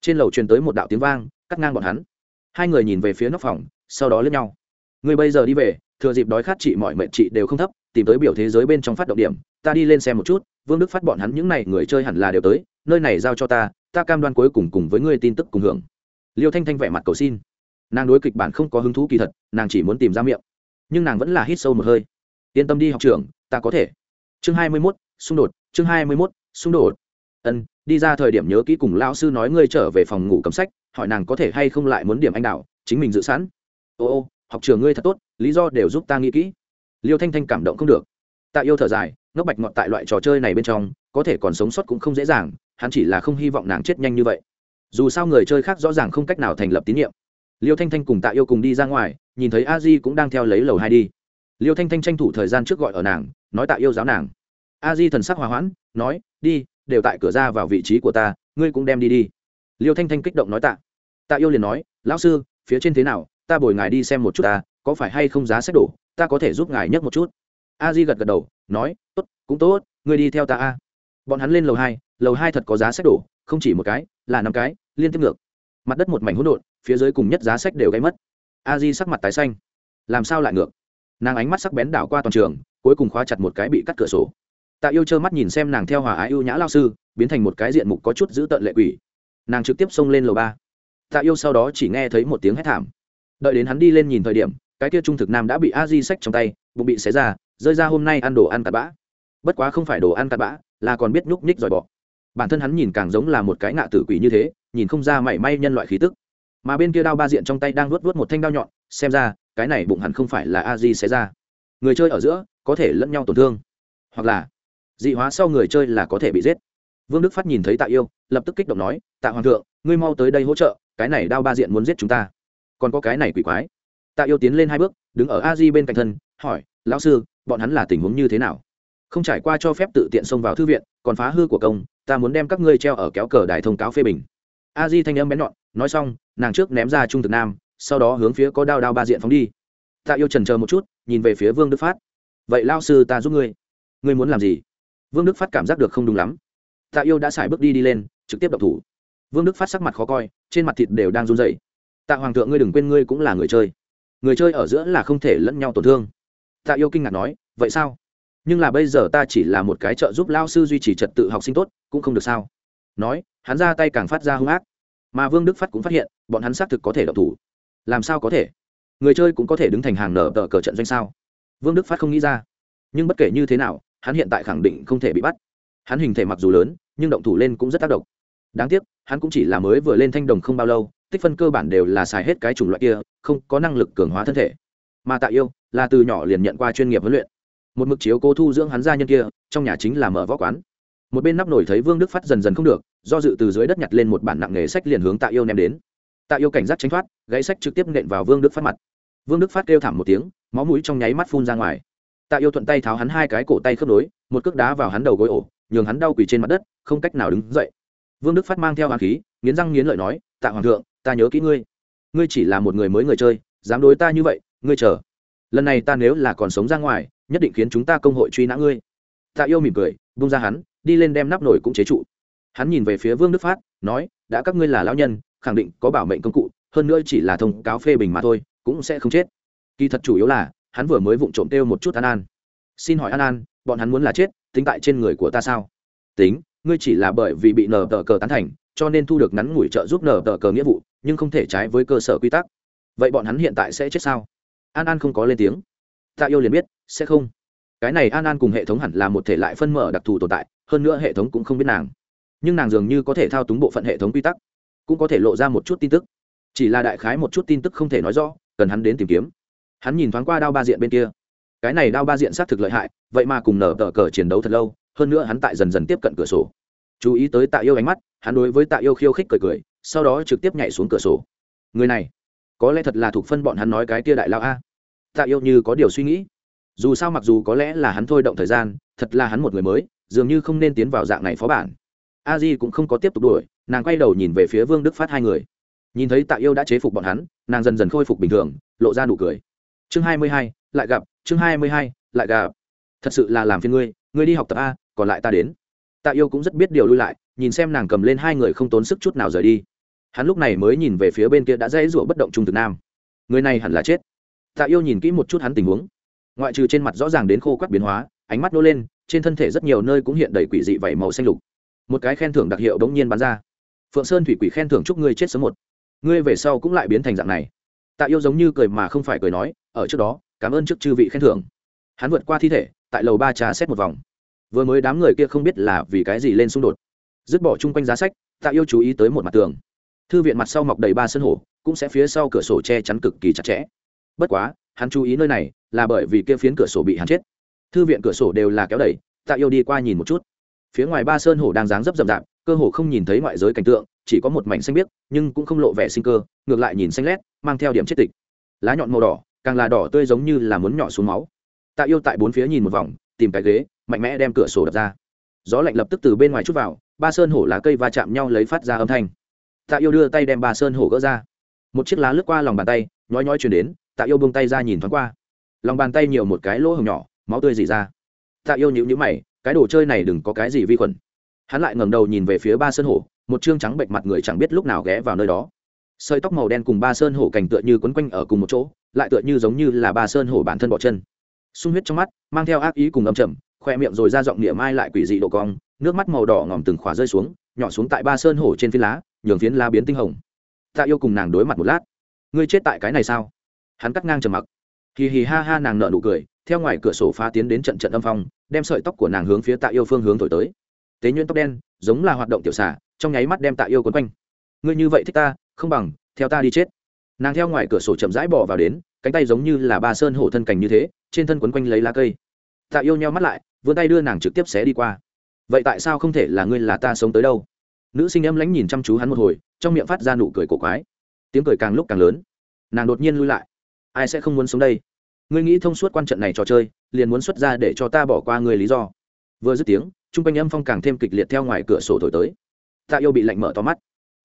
Speaker 1: Trên lầu truyền tới một đạo tiếng vang, cắt ngang bọn hắn. Hai người nhìn về phía nóc phòng, sau đó lướt nhau. Ngươi bây giờ đi về, thừa dịp đói khát chị mọi mệnh chị đều không thấp, tìm tới biểu thế giới bên trong phát động điểm, ta đi lên xem một chút, vương đức phát bọn hắn những n à y người chơi hẳn là đều tới, nơi này giao cho ta ta cam đoan cuối cùng cùng với ngươi tin tức cùng hưởng. Liêu thanh thanh vẻ mặt cầu xin. Nàng đối kịch bản không có hứng thú kỳ thật, nàng chỉ muốn tìm ra miệng nhưng nàng vẫn là hít sâu một hơi. Yên tâm đi, học trường ta có thể. Chương hai mươi mốt, xung đột, chương hai mươi mốt, xung đột. Ân, đi ra thời điểm nhớ kỹ cùng lao sư nói ngươi trở về phòng ngủ cầm sách, hỏi nàng có thể hay không lại muốn điểm anh đạo chính mình dự sẵn. Ô ô, học trường ngươi thật tốt, lý do đều giúp ta nghĩ kỹ. Liêu thanh thanh cảm động không được. Tạ yêu thở dài, ngốc bạch ngọt tại loại trò chơi này bên trong, có thể còn sống sót cũng không dễ dàng, hắn chỉ là không hy vọng nàng chết nhanh như vậy. Dù sao người chơi khác rõ ràng không cách nào thành lập tín nhiệm. Liêu thanh thanh cùng tạ yêu cùng đi ra ngoài nhìn thấy a di cũng đang theo lấy lầu hai đi. Liêu thanh thanh tranh thủ thời gian trước gọi ở nàng, nói tạo yêu giáo nàng. A di thần sắc hòa hoãn, nói, đi, đều tại cửa ra vào vị trí của ta, ngươi cũng đem đi đi. Liêu thanh thanh kích động nói tạ. Tạ yêu liền nói, lão sư, phía trên thế nào? Ta bồi ngài đi xem một chút ta, có phải hay không giá sách đổ, ta có thể giúp ngài nhấc một chút. A di gật gật đầu, nói, tốt, cũng tốt, ngươi đi theo ta a. Bọn hắn lên lầu hai lầu hai thật có giá sách đổ, không chỉ một cái, là năm cái, liên tiếp ngược. Mặt đất một mảnh hỗn độn, phía dưới cùng nhất giá sách đều gây mất a di sắc mặt tái xanh. Làm sao lại ngược? Nàng ánh mắt sắc bén đảo qua toàn trường, cuối cùng khóa chặt một cái bị cắt cửa sổ. Tạ yêu trơ mắt nhìn xem nàng theo hòa ái ưu nhã lao sư, biến thành một cái diện mục có chút giữ tợn lệ quỷ. Nàng trực tiếp xông lên lầu ba. Tạ yêu sau đó chỉ nghe thấy một tiếng hét thảm. Đợi đến hắn đi lên nhìn thời điểm, cái kia trung thực nam đã bị a di sách trong tay, bụng bị xé ra, rơi ra hôm nay ăn đồ ăn cặn bã. Bất quá không phải đồ ăn cặn bã, là còn biết nhúc nhích dòi bỏ bản thân hắn nhìn càng giống là một cái ngạ tử quỷ như thế, nhìn không ra mảy may nhân loại khí tức mà bên kia đao ba diện trong tay đang luốt vớt một thanh đao nhọn, xem ra, cái này bụng hẳn không phải là a di xé ra. Người chơi ở giữa, có thể lẫn nhau tổn thương. Hoặc là, dị hóa sau người chơi là có thể bị giết. Vương đức phát nhìn thấy tạ yêu, lập tức kích động nói, tạ hoàng thượng, ngươi mau tới đây hỗ trợ, cái này đao ba diện muốn giết chúng ta. Còn có cái này quỷ quái. Tạ yêu tiến lên hai bước, đứng ở a di bên cạnh thân, hỏi, lão sư, bọn hắn là tình huống như thế nào? Không trải qua cho phép tự tiện xông vào thư viện, còn phá hư của công, ta muốn đem các ngươi treo ở kéo cờ đài thông cáo phê bình. A di thanh âm bén nhọn nói xong, nàng trước ném ra trung thực nam, sau đó hướng phía có đao đao ba diện phóng đi. Tạ yêu trần chờ một chút, nhìn về phía vương đức phát. Vậy lao sư ta giúp ngươi. Ngươi muốn làm gì? Vương đức phát cảm giác được không đúng lắm. Tạ yêu đã xài bước đi đi lên, trực tiếp đập thủ. Vương đức phát sắc mặt khó coi, trên mặt thịt đều đang run dậy tạ hoàng thượng ngươi đừng quên ngươi cũng là người chơi. Người chơi ở giữa là không thể lẫn nhau tổn thương. Tạ yêu kinh ngạc nói, vậy sao? Nhưng là bây giờ ta chỉ là một cái trợ giúp lao sư duy trì trật tự học sinh tốt, cũng không được sao? Nói, hắn ra tay càng phát ra hung ác mà vương đức phát cũng phát hiện bọn hắn xác thực có thể độc thủ làm sao có thể người chơi cũng có thể đứng thành hàng nở tờ cờ trận doanh sao vương đức phát không nghĩ ra nhưng bất kể như thế nào hắn hiện tại khẳng định không thể bị bắt hắn hình thể mặc dù lớn nhưng động thủ lên cũng rất tác động đáng tiếc hắn cũng chỉ là mới vừa lên thanh đồng không bao lâu tích phân cơ bản đều là xài hết cái chủng loại kia không có năng lực cường hóa thân thể mà tạ yêu là từ nhỏ liền nhận qua chuyên nghiệp huấn luyện một mực chiếu cô thu dưỡng hắn gia nhân kia trong nhà chính là mở võ quán một bên nắp nổi thấy vương đức phát dần dần không được do dự từ dưới đất nhặt lên một bản nặng nghề sách liền hướng tạ yêu ném đến tạ yêu cảnh giác tránh thoát gãy sách trực tiếp nện vào vương đức phát mặt vương đức phát kêu thảm một tiếng máu mũi trong nháy mắt phun ra ngoài tạ yêu thuận tay tháo hắn hai cái cổ tay khớp nối một cước đá vào hắn đầu gối ổ nhường hắn đau quỳ trên mặt đất không cách nào đứng dậy vương đức phát mang theo hàn khí nghiến răng nghiến lợi nói tạ hoàng thượng ta nhớ kỹ ngươi ngươi chỉ là một người mới người chơi dám đối ta như vậy ngươi chờ lần này ta nếu là còn sống ra ngoài nhất định khiến chúng ta công hội truy nã ngươi tạ yêu mỉm cười bung ra hắn đi lên đem nắp nổi cũng chế trụ. Hắn nhìn về phía vương đức phát, nói, đã các ngươi là lão nhân, khẳng định có bảo mệnh công cụ, hơn nữa chỉ là thông cáo phê bình mà thôi, cũng sẽ không chết. Kỳ thật chủ yếu là, hắn vừa mới vụng trộm kêu một chút an an. Xin hỏi an an, bọn hắn muốn là chết, tính tại trên người của ta sao? Tính, ngươi chỉ là bởi vì bị nở tờ cờ tán thành, cho nên thu được ngắn ngủi trợ giúp nở tờ cờ nghĩa vụ, nhưng không thể trái với cơ sở quy tắc. Vậy bọn hắn hiện tại sẽ chết sao? An an không có lên tiếng. Tạ yêu liền biết, sẽ không. Cái này an an cùng hệ thống hẳn là một thể lại phân mở đặc thù tồn tại hơn nữa hệ thống cũng không biết nàng. Nhưng nàng dường như có thể thao túng bộ phận hệ thống quy tắc, cũng có thể lộ ra một chút tin tức. Chỉ là đại khái một chút tin tức không thể nói rõ, cần hắn đến tìm kiếm. Hắn nhìn thoáng qua đao ba diện bên kia. Cái này đao ba diện xác thực lợi hại, vậy mà cùng nở tờ cờ chiến đấu thật lâu, hơn nữa hắn tại dần dần tiếp cận cửa sổ. Chú ý tới tạ yêu ánh mắt, hắn đối với tạ yêu khiêu khích cười cười, sau đó trực tiếp nhảy xuống cửa sổ. Người này, có lẽ thật là thuộc phân bọn hắn nói cái tia đại lao a. Tạ yêu như có điều suy nghĩ. Dù sao mặc dù có lẽ là hắn thôi động thời gian, thật là hắn một người mới dường như không nên tiến vào dạng này phó bản. A di cũng không có tiếp tục đuổi, nàng quay đầu nhìn về phía vương đức phát hai người. Nhìn thấy tạ yêu đã chế phục bọn hắn, nàng dần dần khôi phục bình thường, lộ ra nụ cười. Chương hai mươi hai, lại gặp, chương hai mươi hai, lại gặp. Thật sự là làm phiền ngươi ngươi đi học tập a, còn lại ta đến. Tạ yêu cũng rất biết điều lui lại, nhìn xem nàng cầm lên hai người không tốn sức chút nào rời đi. Hắn lúc này mới nhìn về phía bên kia đã dãy rụa bất động trung thực nam. Người này hẳn là chết. Tạ yêu nhìn kỹ một chút hắn tình huống. Ngoại trừ trên mặt rõ ràng đến khô quắt biến hóa, ánh mắt nô lên trên thân thể rất nhiều nơi cũng hiện đầy quỷ dị vảy màu xanh lục. Một cái khen thưởng đặc hiệu bỗng nhiên bắn ra. Phượng sơn thủy quỷ khen thưởng chúc ngươi chết sớm một. Ngươi về sau cũng lại biến thành dạng này. Tạ yêu giống như cười mà không phải cười nói, ở trước đó, cảm ơn trước chư vị khen thưởng. Hắn vượt qua thi thể, tại lầu ba trà xét một vòng. Vừa mới đám người kia không biết là vì cái gì lên xung đột. Dứt bỏ chung quanh giá sách, tạ yêu chú ý tới một mặt tường. Thư viện mặt sau mọc đầy ba sân hổ, cũng sẽ phía sau cửa sổ che chắn cực kỳ chặt chẽ. Bất quá, hắn chú ý nơi này là bởi vì kia phiến cửa sổ bị hắn chết thư viện cửa sổ đều là kéo đẩy, tạ yêu đi qua nhìn một chút. Phía ngoài ba sơn hổ đang dáng dấp rậm rạp, cơ hồ không nhìn thấy ngoại giới cảnh tượng, chỉ có một mảnh xanh biếc, nhưng cũng không lộ vẻ sinh cơ, ngược lại nhìn xanh lét, mang theo điểm chết tịch. Lá nhọn màu đỏ, càng là đỏ tươi giống như là muốn nhỏ xuống máu. Tạ yêu tại bốn phía nhìn một vòng, tìm cái ghế, mạnh mẽ đem cửa sổ đập ra. Gió lạnh lập tức từ bên ngoài chút vào, ba sơn hổ lá cây va chạm nhau lấy phát ra âm thanh. Tạ yêu đưa tay đem ba sơn hổ gỡ ra. Một chiếc lá lướt qua lòng bàn tay, nhói nhói chuyển đến, tạ yêu bông tay ra nhìn thoáng qua. Lòng bàn tay nhiều một cái lỗ hồng nhỏ máu tươi dì ra. Tạ yêu nhữ nhữ mày, cái đồ chơi này đừng có cái gì vi khuẩn. Hắn lại ngẩng đầu nhìn về phía ba sơn hổ, một chương trắng bệnh mặt người chẳng biết lúc nào ghé vào nơi đó. Sợi tóc màu đen cùng ba sơn hổ cành tựa như quấn quanh ở cùng một chỗ, lại tựa như giống như là ba sơn hổ bản thân bỏ chân. Sung huyết trong mắt, mang theo ác ý cùng âm trầm, khoe miệng rồi ra giọng niệm mai lại quỷ dị độ cong, nước mắt màu đỏ ngòm từng khỏa rơi xuống, nhỏ xuống tại ba sơn hổ trên phiến lá, nhường phiến lá biến tinh hồng. Tạ yêu cùng nàng đối mặt một lát. Ngươi chết tại cái này sao? Hắn cắt ngang trầm mặc. Hì hì ha ha nàng nợ nụ cười theo ngoài cửa sổ phá tiến đến trận trận âm phong, đem sợi tóc của nàng hướng phía tạ yêu phương hướng thổi tới. Tế nhuyễn tóc đen, giống là hoạt động tiểu xả trong nháy mắt đem tạ yêu quấn quanh. Ngươi như vậy thích ta, không bằng, theo ta đi chết. Nàng theo ngoài cửa sổ chậm rãi bỏ vào đến, cánh tay giống như là ba sơn hổ thân cành như thế, trên thân quấn quanh lấy lá cây. Tạ yêu nheo mắt lại, vươn tay đưa nàng trực tiếp xé đi qua. Vậy tại sao không thể là ngươi là ta sống tới đâu? Nữ sinh âm lãnh nhìn chăm chú hắn một hồi, trong miệng phát ra nụ cười cổ quái. Tiếng cười càng lúc càng lớn. Nàng đột nhiên lui lại. Ai sẽ không muốn sống đây? Ngươi nghĩ thông suốt quan trận này trò chơi, liền muốn xuất ra để cho ta bỏ qua ngươi lý do. Vừa dứt tiếng t r u n g quanh âm phong càng thêm kịch liệt theo ngoài cửa sổ thổi tới. Tạ yêu bị lạnh mở to mắt.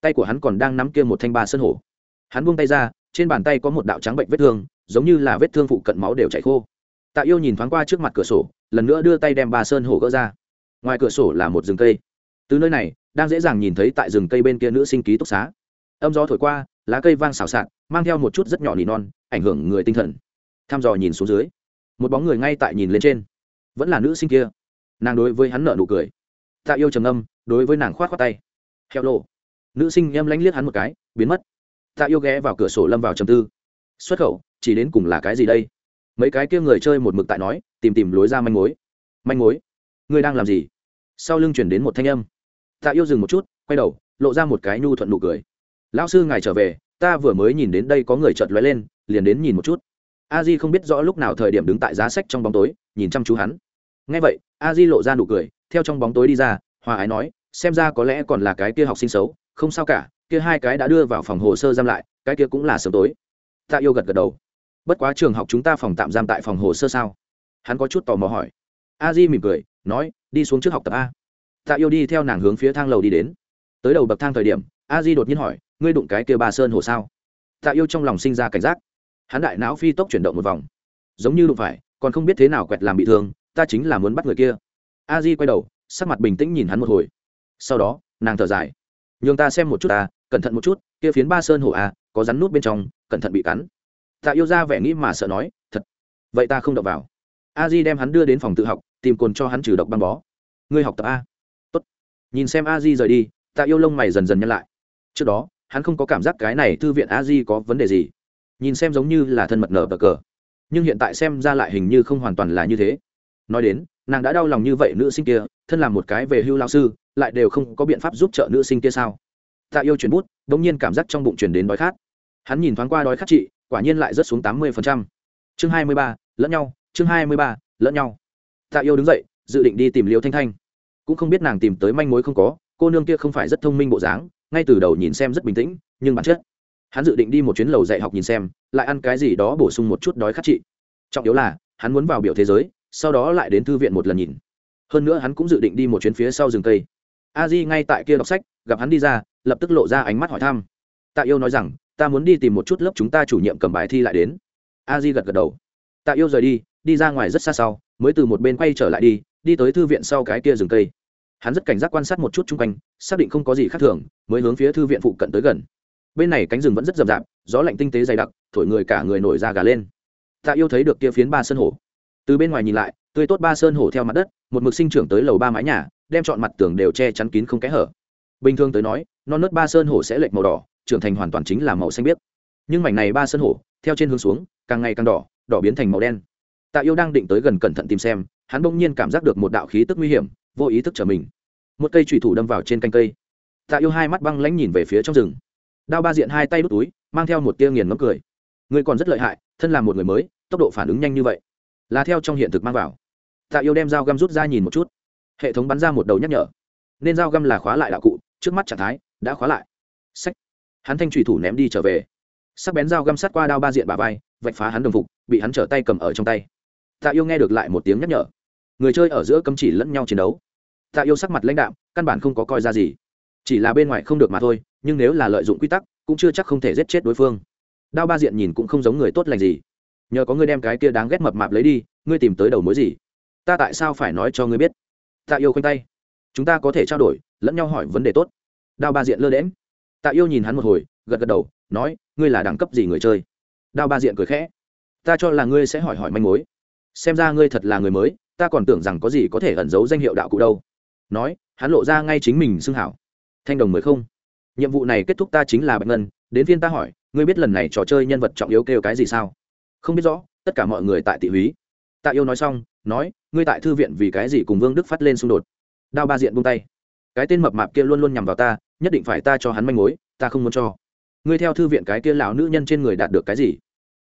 Speaker 1: Tay của hắn còn đang nắm kia một thanh ba sân hổ. Hắn buông tay ra, trên bàn tay có một đạo trắng bệnh vết thương, giống như là vết thương phụ cận máu đều chảy khô. Tạ yêu nhìn thoáng qua trước mặt cửa sổ, lần nữa đưa tay đem ba sơn hổ gỡ ra. Ngoài cửa sổ là một rừng cây. Từ nơi này, đang dễ dàng nhìn thấy tại rừng cây bên kia nữ sinh ký túc xá. Âm gió thổi qua, lá cây vang xào xạc, mang theo một chút rất nhỏ nỉ non, ảnh hưởng người tinh thần tham dò nhìn xuống dưới. Một bóng người ngay tại nhìn lên trên. Vẫn là nữ sinh kia. Nàng đối với hắn nợ nụ cười. Tạ yêu trầm âm đối với nàng khoát khoát tay. Heo lộ nữ sinh em lánh liếc hắn một cái, biến mất. Tạ yêu ghé vào cửa sổ lâm vào trầm tư. Xuất khẩu, chỉ đến cùng là cái gì đây? Mấy cái kia người chơi một mực tại nói, tìm tìm lối ra manh mối. Manh mối? Ngươi đang làm gì? Sau lưng chuyển đến một thanh âm. Tạ yêu dừng một chút, quay đầu, lộ ra một cái nhu thuận nụ cười. Lão sư ngài trở về, ta vừa mới nhìn đến đây có người chợt lóe lên, liền đến nhìn một chút a di không biết rõ lúc nào thời điểm đứng tại giá sách trong bóng tối, nhìn chăm chú hắn. Ngay vậy, a di lộ ra nụ cười, theo trong bóng tối đi ra, hòa ái nói, xem ra có lẽ còn là cái kia học sinh xấu, không sao cả, kia hai cái đã đưa vào phòng hồ sơ giam lại, cái kia cũng là sớm tối. Tạ yêu gật gật đầu. Bất quá trường học chúng ta phòng tạm giam tại phòng hồ sơ sao? Hắn có chút tò mò hỏi. A di mỉm cười, nói, đi xuống trước học tập a. Tạ yêu đi theo nàng hướng phía thang lầu đi đến. Tới đầu bậc thang thời điểm, a di đột nhiên hỏi, ngươi đụng cái kia bà sơn hồ sao? Tạ yêu trong lòng sinh ra cảnh giác hắn đại não phi tốc chuyển động một vòng. Giống như đụng phải, còn không biết thế nào quẹt làm bị thương, ta chính là muốn bắt người kia. A di quay đầu, sắc mặt bình tĩnh nhìn hắn một hồi. Sau đó, nàng thở dài. Nhường ta xem một chút ta, cẩn thận một chút, kia phiến ba sơn hổ a, có rắn nút bên trong, cẩn thận bị cắn. Tạ yêu ra vẻ nghĩ mà sợ nói, thật, vậy ta không đọc vào. A di đem hắn đưa đến phòng tự học, tìm cồn cho hắn trừ độc băng bó. Ngươi học tập a. Tốt. nhìn xem a di rời đi tạ yêu lông mày dần dần nhăn lại. Trước đó, hắn không có cảm giác cái này thư viện a di có vấn đề gì nhìn xem giống như là thân mật nở bờ cờ. Nhưng hiện tại xem ra lại hình như không hoàn toàn là như thế. Nói đến, nàng đã đau lòng như vậy nữ sinh kia, thân làm một cái về hưu lao sư, lại đều không có biện pháp giúp trợ nữ sinh kia sao? Tạ yêu chuyển bút đ ỗ n g nhiên cảm giác trong bụng chuyển đến đói khát. Hắn nhìn thoáng qua đói khát chị, quả nhiên lại rớt xuống tám mươi chương hai mươi ba, lẫn nhau, chương hai mươi ba, lẫn nhau. Tạ yêu đứng dậy, dự định đi tìm liêu thanh thanh. Cũng không biết nàng tìm tới manh mối không có, cô nương kia không phải rất thông minh bộ dáng, ngay từ đầu nhìn xem rất bình tĩnh, nhưng bản chất hắn dự định đi một chuyến lầu dạy học nhìn xem, lại ăn cái gì đó bổ sung một chút đói khát chị trọng yếu là, hắn muốn vào biểu thế giới, sau đó lại đến thư viện một lần nhìn. Hơn nữa hắn cũng dự định đi một chuyến phía sau rừng cây. A di ngay tại kia đọc sách, gặp hắn đi ra, lập tức lộ ra ánh mắt hỏi thăm. Tạ yêu nói rằng, ta muốn đi tìm một chút lớp chúng ta chủ nhiệm cầm bài thi lại đến. A di gật gật đầu. Tạ yêu rời đi đi ra ngoài rất xa sau, mới từ một bên quay trở lại đi đi tới thư viện sau cái kia rừng cây. Hắn rất cảnh giác quan sát một chút chung quanh, xác định không có gì khác thường, mới hướng phía thư viện phụ cận tới gần bên này cánh rừng vẫn rất rậm rạp, gió lạnh tinh tế dày đặc, thổi người cả người nổi da gà lên. Tạ yêu thấy được kia phiến ba sơn hổ từ bên ngoài nhìn lại, tươi tốt ba sơn hổ theo mặt đất, một mực sinh trưởng tới lầu ba mái nhà, đem chọn mặt tường đều che chắn kín không kẽ hở. Bình thường tới nói, non nớt ba sơn hổ sẽ lệch màu đỏ, trưởng thành hoàn toàn chính là màu xanh biếc. Nhưng mảnh này ba sơn hổ theo trên hướng xuống, càng ngày càng đỏ đỏ biến thành màu đen. Tạ yêu đang định tới gần cẩn thận tìm xem, hắn bỗng nhiên cảm giác được một đạo khí tức nguy hiểm, vô ý thức trở mình. Một cây trùy thủ đâm vào trên canh cây. Tạ yêu hai mắt băng lãnh nhìn về phía trong rừng đao ba diện hai tay đút túi, mang theo một tia nghiền ngấm cười. Ngươi còn rất lợi hại, thân là một người mới, tốc độ phản ứng nhanh như vậy, là theo trong hiện thực mang vào. Tạ yêu đem dao găm rút ra nhìn một chút. Hệ thống bắn ra một đầu nhắc nhở. Nên dao găm là khóa lại đạo cụ, trước mắt trạng thái đã khóa lại. Sách hắn thanh trùy thủ ném đi trở về. Sắc bén dao găm sát qua đao ba diện bà vai, vạch phá hắn đồng phục, bị hắn trở tay cầm ở trong tay. Tạ yêu nghe được lại một tiếng nhắc nhở. Người chơi ở giữa cấm chỉ lẫn nhau chiến đấu. Tạ yêu sắc mặt lãnh đạm, căn bản không có coi ra gì chỉ là bên ngoài không được mà thôi, nhưng nếu là lợi dụng quy tắc, cũng chưa chắc không thể giết chết đối phương. Đao ba diện nhìn cũng không giống người tốt lành gì. Nhờ có ngươi đem cái kia đáng ghét mập mạp lấy đi, ngươi tìm tới đầu mối gì? Ta tại sao phải nói cho ngươi biết? Tạ yêu khoanh tay. Chúng ta có thể trao đổi, lẫn nhau hỏi vấn đề tốt. Đao ba diện lơ đễm tạ yêu nhìn hắn một hồi, gật gật đầu, nói, ngươi là đẳng cấp gì người chơi? Đao ba diện cười khẽ. Ta cho là ngươi sẽ hỏi hỏi manh mối. Xem ra ngươi thật là người mới, ta còn tưởng rằng có gì có thể ẩn giấu danh hiệu đạo cụ đâu. Nói, hắn lộ ra ngay chính mình xưng hảo thanh đồng mới không. Nhiệm vụ này kết thúc ta chính là bạch ngân, đến phiên ta hỏi, ngươi biết lần này trò chơi nhân vật trọng yếu kêu cái gì sao? Không biết rõ, tất cả mọi người tại tị húy. Tạ yêu nói xong, nói, ngươi tại thư viện vì cái gì cùng vương đức phát lên xung đột? Đao ba diện buông tay. Cái tên mập mạp kia luôn luôn nhằm vào ta, nhất định phải ta cho hắn manh mối, ta không muốn cho. Ngươi theo thư viện cái kia lão nữ nhân trên người đạt được cái gì?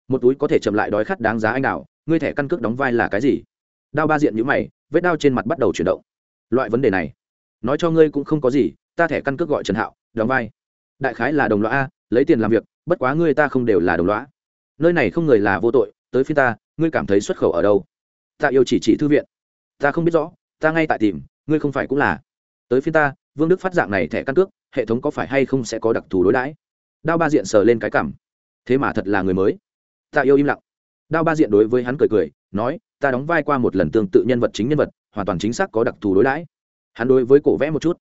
Speaker 1: Một túi có thể chậm lại đói khát đáng giá anh nào? ngươi thẻ căn cước đóng vai là cái gì? Đao ba diện nhữ mày, vết đao trên mặt bắt đầu chuyển động. Loại vấn đề này, nói cho ngươi cũng không có gì ta thẻ căn cước gọi trần hạo, đóng vai. Đại khái là đồng lõa a, lấy tiền làm việc, bất quá ngươi ta không đều là đồng lõa nơi này không người là vô tội, tới phía ta, ngươi cảm thấy xuất khẩu ở đâu? Ta yêu chỉ chỉ thư viện. Ta không biết rõ, ta ngay tại tìm, ngươi không phải cũng là. Tới phía ta, vương đức phát dạng này thẻ căn cước, hệ thống có phải hay không sẽ có đặc thù đối đãi? Đao ba diện sờ lên cái cảm. Thế mà thật là người mới. Ta yêu im lặng. Đao ba diện đối với hắn cười cười, nói, ta đóng vai qua một lần tương tự nhân vật chính nhân vật, hoàn toàn chính xác có đặc thù đối đãi. Hắn đối với cổ vẽ một chút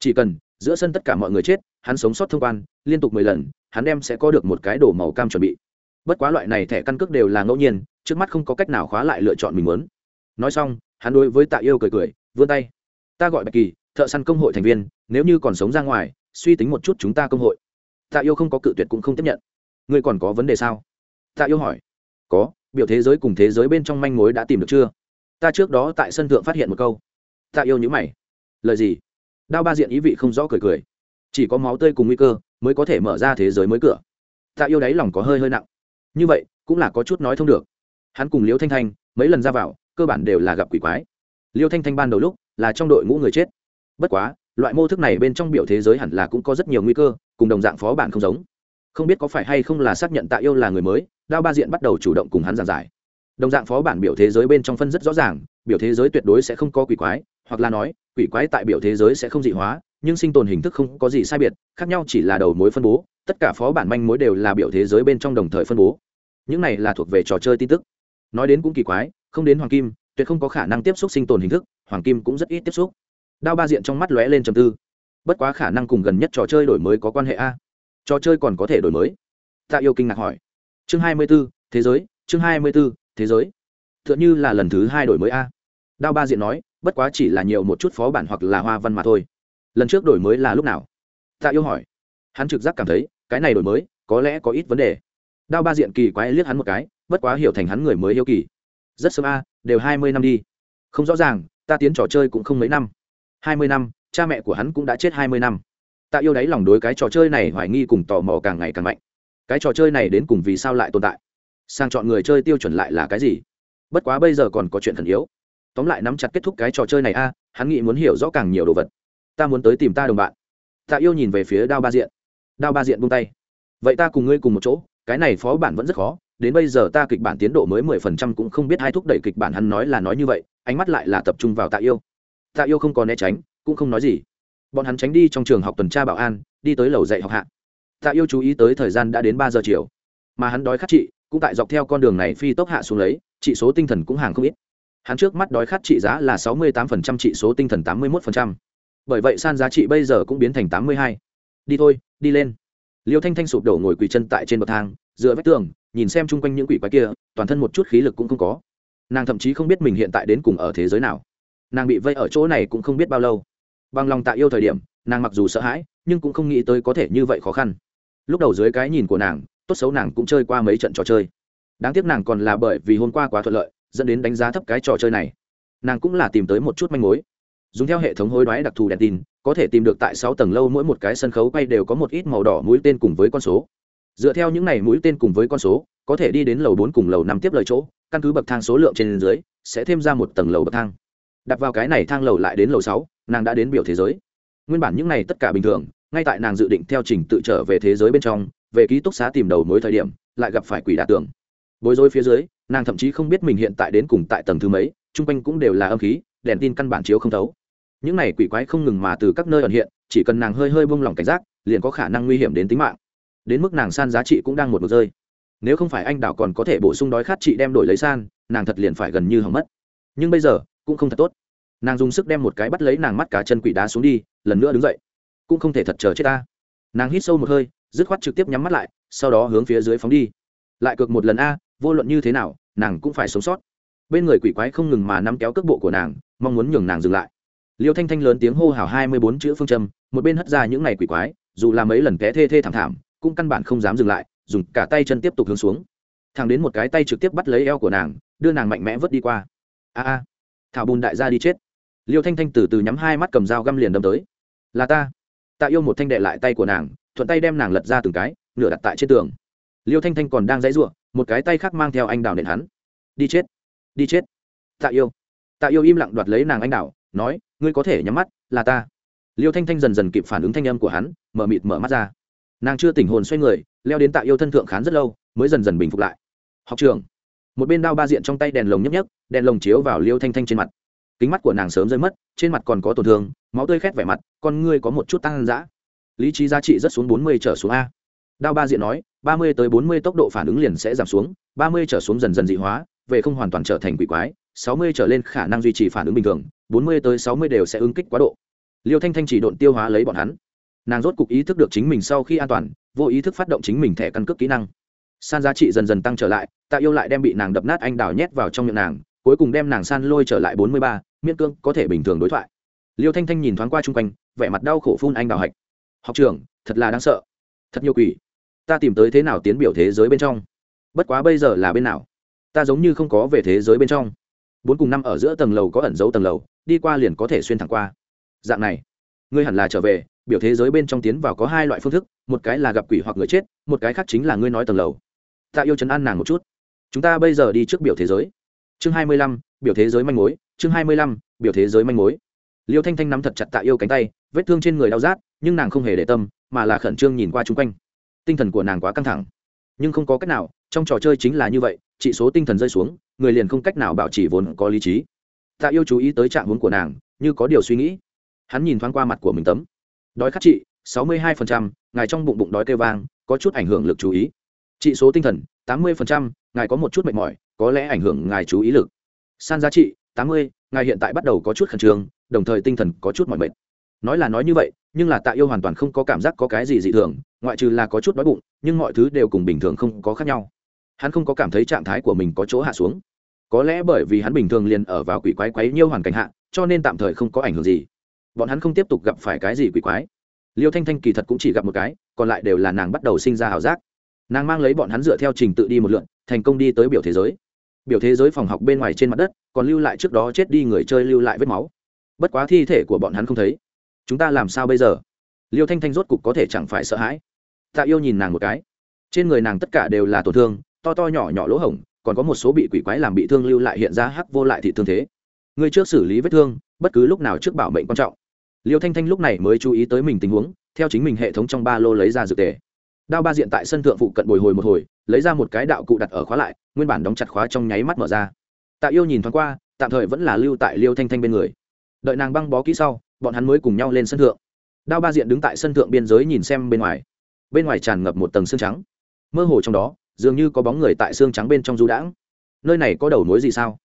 Speaker 1: chỉ cần, giữa sân tất cả mọi người chết, hắn sống sót thông quan, liên tục mười lần, hắn đem sẽ có được một cái đồ màu cam chuẩn bị. Bất quá loại này thẻ căn cước đều là ngẫu nhiên, trước mắt không có cách nào khóa lại lựa chọn mình muốn. Nói xong, hắn đối với tạ yêu cười cười, vươn tay. Ta gọi bạch kỳ, thợ săn công hội thành viên, nếu như còn sống ra ngoài, suy tính một chút chúng ta công hội. Tạ yêu không có cự tuyệt cũng không tiếp nhận. Ngươi còn có vấn đề sao? Tạ yêu hỏi. Có, biểu thế giới cùng thế giới bên trong manh mối đã tìm được chưa? Ta trước đó tại sân thượng phát hiện một câu. Tạ yêu nhữ mày. Lời gì? Đao ba diện ý vị không rõ cười cười. Chỉ có máu tươi cùng nguy cơ mới có thể mở ra thế giới mới cửa. Tạ yêu đáy lòng có hơi hơi nặng. Như vậy, cũng là có chút nói thông được. Hắn cùng liêu thanh thanh mấy lần ra vào, cơ bản đều là gặp quỷ quái. Liêu thanh thanh ban đầu lúc là trong đội ngũ người chết. Bất quá, loại mô thức này bên trong biểu thế giới hẳn là cũng có rất nhiều nguy cơ, cùng đồng dạng phó bản không giống. Không biết có phải hay không là xác nhận tạ yêu là người mới, đao ba diện bắt đầu chủ động cùng hắn giảng giải. Đồng dạng phó bản biểu thế giới bên trong phân rất rõ ràng, biểu thế giới tuyệt đối sẽ không có quỷ quái, hoặc là nói quỷ quái tại biểu thế giới sẽ không dị hóa, nhưng sinh tồn hình thức không có gì sai biệt, khác nhau chỉ là đầu mối phân bố, tất cả phó bản manh mối đều là biểu thế giới bên trong đồng thời phân bố. Những này là thuộc về trò chơi tin tức. Nói đến cũng kỳ quái, không đến hoàng kim, tuyệt không có khả năng tiếp xúc sinh tồn hình thức, hoàng kim cũng rất ít tiếp xúc. Đao ba diện trong mắt lóe lên trầm tư. Bất quá khả năng cùng gần nhất trò chơi đổi mới có quan hệ a. Trò chơi còn có thể đổi mới? Tạ yêu kinh ngạc hỏi. Chương hai mươi b ố thế giới, chương hai mươi b ố thế giới. T h ư ợ n như là lần thứ hai đổi mới a. Đao ba diện nói bất quá chỉ là nhiều một chút phó bản hoặc là hoa văn mà thôi. Lần trước đổi mới là lúc nào? Tạ yêu hỏi. Hắn trực giác cảm thấy, cái này đổi mới, có lẽ có ít vấn đề. Đao ba diện kỳ quái liếc hắn một cái, bất quá hiểu thành hắn người mới yêu kỳ. Rất sớm a, đều hai mươi năm đi. Không rõ ràng, ta tiến trò chơi cũng không mấy năm. Hai mươi năm, cha mẹ của hắn cũng đã chết hai mươi năm. Tạ yêu đáy lòng đối cái trò chơi này hoài nghi cùng tò mò càng ngày càng mạnh. Cái trò chơi này đến cùng vì sao lại tồn tại? Sang chọn người chơi tiêu chuẩn lại là cái gì? Bất quá bây giờ còn có chuyện thần yếu tóm lại nắm chặt kết thúc cái trò chơi này a, hắn nghĩ muốn hiểu rõ càng nhiều đồ vật. Ta muốn tới tìm ta đồng bạn. Tạ yêu nhìn về phía đao ba diện. Đao ba diện buông tay. Vậy ta cùng ngươi cùng một chỗ, cái này phó bản vẫn rất khó, đến bây giờ ta kịch bản tiến độ mới mười phần trăm cũng không biết hai thúc đẩy kịch bản hắn nói là nói như vậy, ánh mắt lại là tập trung vào tạ yêu. Tạ yêu không còn né tránh, cũng không nói gì. Bọn hắn tránh đi trong trường học tuần tra bảo an, đi tới lầu dạy học hạ. Tạ yêu chú ý tới thời gian đã đến ba giờ chiều. Mà hắn đói khát chị, cũng tại dọc theo con đường này phi tốc hạ xuống lấy chỉ số tinh thần cũng hàng không ít hắn trước mắt đói khát trị giá là sáu mươi tám trị số tinh thần tám mươi một bởi vậy san giá trị bây giờ cũng biến thành tám mươi hai. Đi thôi, đi lên. Liêu thanh thanh sụp đổ ngồi quỳ chân tại trên bậc thang, dựa vách tường, nhìn xem chung quanh những quỷ quái kia, toàn thân một chút khí lực cũng không có. Nàng thậm chí không biết mình hiện tại đến cùng ở thế giới nào. Nàng bị vây ở chỗ này cũng không biết bao lâu. Bằng lòng tạ yêu thời điểm, nàng mặc dù sợ hãi, nhưng cũng không nghĩ tới có thể như vậy khó khăn. Lúc đầu dưới cái nhìn của nàng, tốt xấu nàng cũng chơi qua mấy trận trò chơi. Đáng tiếc nàng còn là bởi vì hôm qua quá thuận lợi dẫn đến đánh giá thấp cái trò chơi này. Nàng cũng là tìm tới một chút manh mối. Dùng theo hệ thống hối đoái đặc thù đèn tin, có thể tìm được tại sáu tầng lâu mỗi một cái sân khấu quay đều có một ít màu đỏ mũi tên cùng với con số. Dựa theo những này mũi tên cùng với con số, có thể đi đến lầu bốn cùng lầu năm tiếp lời chỗ, căn cứ bậc thang số lượng trên dưới, sẽ thêm ra một tầng lầu bậc thang. Đặt vào cái này thang lầu lại đến lầu sáu, nàng đã đến biểu thế giới. Nguyên bản những này tất cả bình thường, ngay tại nàng dự định theo trình tự trở về thế giới bên trong, về ký túc xá tìm đầu mối thời điểm, lại gặp phải quỷ đả tường. Bối rối phía dưới nàng thậm chí không biết mình hiện tại đến cùng tại tầng thứ mấy, chung quanh cũng đều là âm khí, đèn tin căn bản chiếu không thấu. Những này quỷ quái không ngừng mà từ các nơi ẩn hiện, chỉ cần nàng hơi hơi buông lỏng cảnh giác, liền có khả năng nguy hiểm đến tính mạng. Đến mức nàng san giá trị cũng đang một một rơi. Nếu không phải anh đảo còn có thể bổ sung đói khát chị đem đổi lấy san, nàng thật liền phải gần như hỏng mất. Nhưng bây giờ, cũng không thật tốt. Nàng dùng sức đem một cái bắt lấy nàng mắt cá chân quỷ đá xuống đi, lần nữa đứng dậy. Cũng không thể thật chờ chết ta. Nàng hít sâu một hơi, dứt khoát trực tiếp nhắm mắt lại, sau đó hướng phía dưới phóng đi. Lại cược một lần a vô luận như thế nào, nàng cũng phải sống sót. Bên người quỷ quái không ngừng mà nắm kéo cước bộ của nàng, mong muốn nhường nàng dừng lại. Liêu thanh thanh lớn tiếng hô hào hai mươi bốn chữ phương châm, một bên hất ra những ngày quỷ quái, dù làm mấy lần té thê thê thảm thảm, cũng căn bản không dám dừng lại, dùng cả tay chân tiếp tục hướng xuống. Thẳng đến một cái tay trực tiếp bắt lấy eo của nàng, đưa nàng mạnh mẽ vớt đi qua. A a, thảo bùn đại gia đi chết. Liêu thanh thanh từ từ nhắm hai mắt cầm dao găm liền đâm tới. Là ta. Tạ yêu một thanh đệ lại tay của nàng, thuận tay đem nàng lật ra từng cái, nửa đặt tại trên tường. Liêu thanh thanh còn đang dãy ruộng một cái tay khác mang theo anh đào nện hắn. Đi chết đi chết. Tạ yêu tạ yêu im lặng đoạt lấy nàng anh đào, nói, ngươi có thể nhắm mắt, là ta. Liêu thanh thanh dần dần kịp phản ứng thanh âm của hắn, mở mịt mở mắt ra. Nàng chưa tỉnh hồn xoay người, leo đến tạ yêu thân thượng khán rất lâu, mới dần dần bình phục lại. Học trường một bên đao ba diện trong tay đèn lồng nhấp nhấp, đèn lồng chiếu vào liêu thanh thanh trên mặt. Kính mắt của nàng sớm rơi mất, trên mặt còn có tổn thương, máu tươi khét vẻ mặt, con ngươi có một chút tăng dã. Lý trí giá trị rất xuống bốn mươi trở xuống a. Đao ba diện nói ba mươi tới bốn mươi tốc độ phản ứng liền sẽ giảm xuống ba mươi trở xuống dần dần dị hóa về không hoàn toàn trở thành quỷ quái sáu mươi trở lên khả năng duy trì phản ứng bình thường bốn mươi tới sáu mươi đều sẽ ứng kích quá độ. Liêu thanh thanh chỉ độn tiêu hóa lấy bọn hắn. Nàng rốt cục ý thức được chính mình sau khi an toàn vô ý thức phát động chính mình thẻ căn cước kỹ năng. San giá trị dần dần tăng trở lại tạ yêu lại đem bị nàng đập nát anh đào nhét vào trong miệng nàng cuối cùng đem nàng san lôi trở lại bốn mươi ba miễn cương có thể bình thường đối thoại. Liêu thanh thanh nhìn thoáng qua xung quanh vẻ mặt đau khổ phun anh đào hạch. Học trưởng, thật là đáng sợ. Thật nhiều quỷ ta tìm tới thế nào tiến biểu thế giới bên trong. Bất quá bây giờ là bên nào? Ta giống như không có về thế giới bên trong. Bốn cùng năm ở giữa tầng lầu có ẩn dấu tầng lầu, đi qua liền có thể xuyên thẳng qua. Dạng này, ngươi hẳn là trở về, biểu thế giới bên trong tiến vào có hai loại phương thức, một cái là gặp quỷ hoặc người chết, một cái khác chính là ngươi nói tầng lầu. Ta yêu chấn an nàng một chút. Chúng ta bây giờ đi trước biểu thế giới. Chương hai mươi lăm, biểu thế giới manh mối, chương hai mươi lăm, biểu thế giới manh mối. Liêu thanh thanh nắm thật chặt tạ yêu cánh tay, vết thương trên người đau rát, nhưng nàng không hề để tâm, mà là khẩn trương nhìn qua chung quanh tinh thần của nàng quá căng thẳng. Nhưng không có cách nào, trong trò chơi chính là như vậy, Chỉ số tinh thần rơi xuống, người liền không cách nào bảo trì vốn có lý trí. Tạ yêu chú ý tới trạng hướng của nàng, như có điều suy nghĩ. Hắn nhìn thoáng qua mặt của mình tấm. Đói khát trị sáu mươi hai ngài trong bụng bụng đói kêu vang, có chút ảnh hưởng lực chú ý. Trị số tinh thần, tám mươi ngài có một chút mệt mỏi, có lẽ ảnh hưởng ngài chú ý lực. San giá trị, tám mươi, ngài hiện tại bắt đầu có chút khẩn trương, đồng thời tinh thần có chút mỏi mệt. Nói là nói như vậy nhưng là tạ yêu hoàn toàn không có cảm giác có cái gì dị thường, ngoại trừ là có chút đói bụng, nhưng mọi thứ đều cùng bình thường không có khác nhau. Hắn không có cảm thấy trạng thái của mình có chỗ hạ xuống. Có lẽ bởi vì hắn bình thường liền ở vào quỷ quái quấy nhiêu hoàn cảnh hạ, cho nên tạm thời không có ảnh hưởng gì. Bọn hắn không tiếp tục gặp phải cái gì quỷ quái. Liêu thanh thanh kỳ thật cũng chỉ gặp một cái, còn lại đều là nàng bắt đầu sinh ra ảo giác. Nàng mang lấy bọn hắn dựa theo trình tự đi một lượn, thành công đi tới biểu thế giới. Biểu thế giới phòng học bên ngoài trên mặt đất, còn lưu lại trước đó chết đi người chơi lưu lại vết máu. Bất quá thi thể của bọn hắn không thấy chúng ta làm sao bây giờ? Liêu thanh thanh rốt cục có thể chẳng phải sợ hãi. Tạ yêu nhìn nàng một cái. Trên người nàng tất cả đều là tổn thương, to to nhỏ nhỏ lỗ hổng, còn có một số bị quỷ quái làm bị thương lưu lại hiện ra hắc vô lại thị thương thế. Người trước xử lý vết thương, bất cứ lúc nào trước bảo mệnh quan trọng. Liêu thanh thanh lúc này mới chú ý tới mình tình huống, theo chính mình hệ thống trong ba lô lấy ra dược tề. Đao ba diện tại sân thượng phụ cận bồi hồi một hồi, lấy ra một cái đạo cụ đặt ở khóa lại, nguyên bản đóng chặt khóa trong nháy mắt mở ra. Tạ yêu nhìn thoáng qua, tạm thời vẫn là lưu tại liêu thanh thanh bên người. Đợi nàng băng bó kỹ sau bọn hắn mới cùng nhau lên sân thượng. Đao ba diện đứng tại sân thượng biên giới nhìn xem bên ngoài. Bên ngoài tràn ngập một tầng xương trắng. Mơ hồ trong đó, dường như có bóng người tại xương trắng bên trong du đãng. Nơi này có đầu mối gì sao?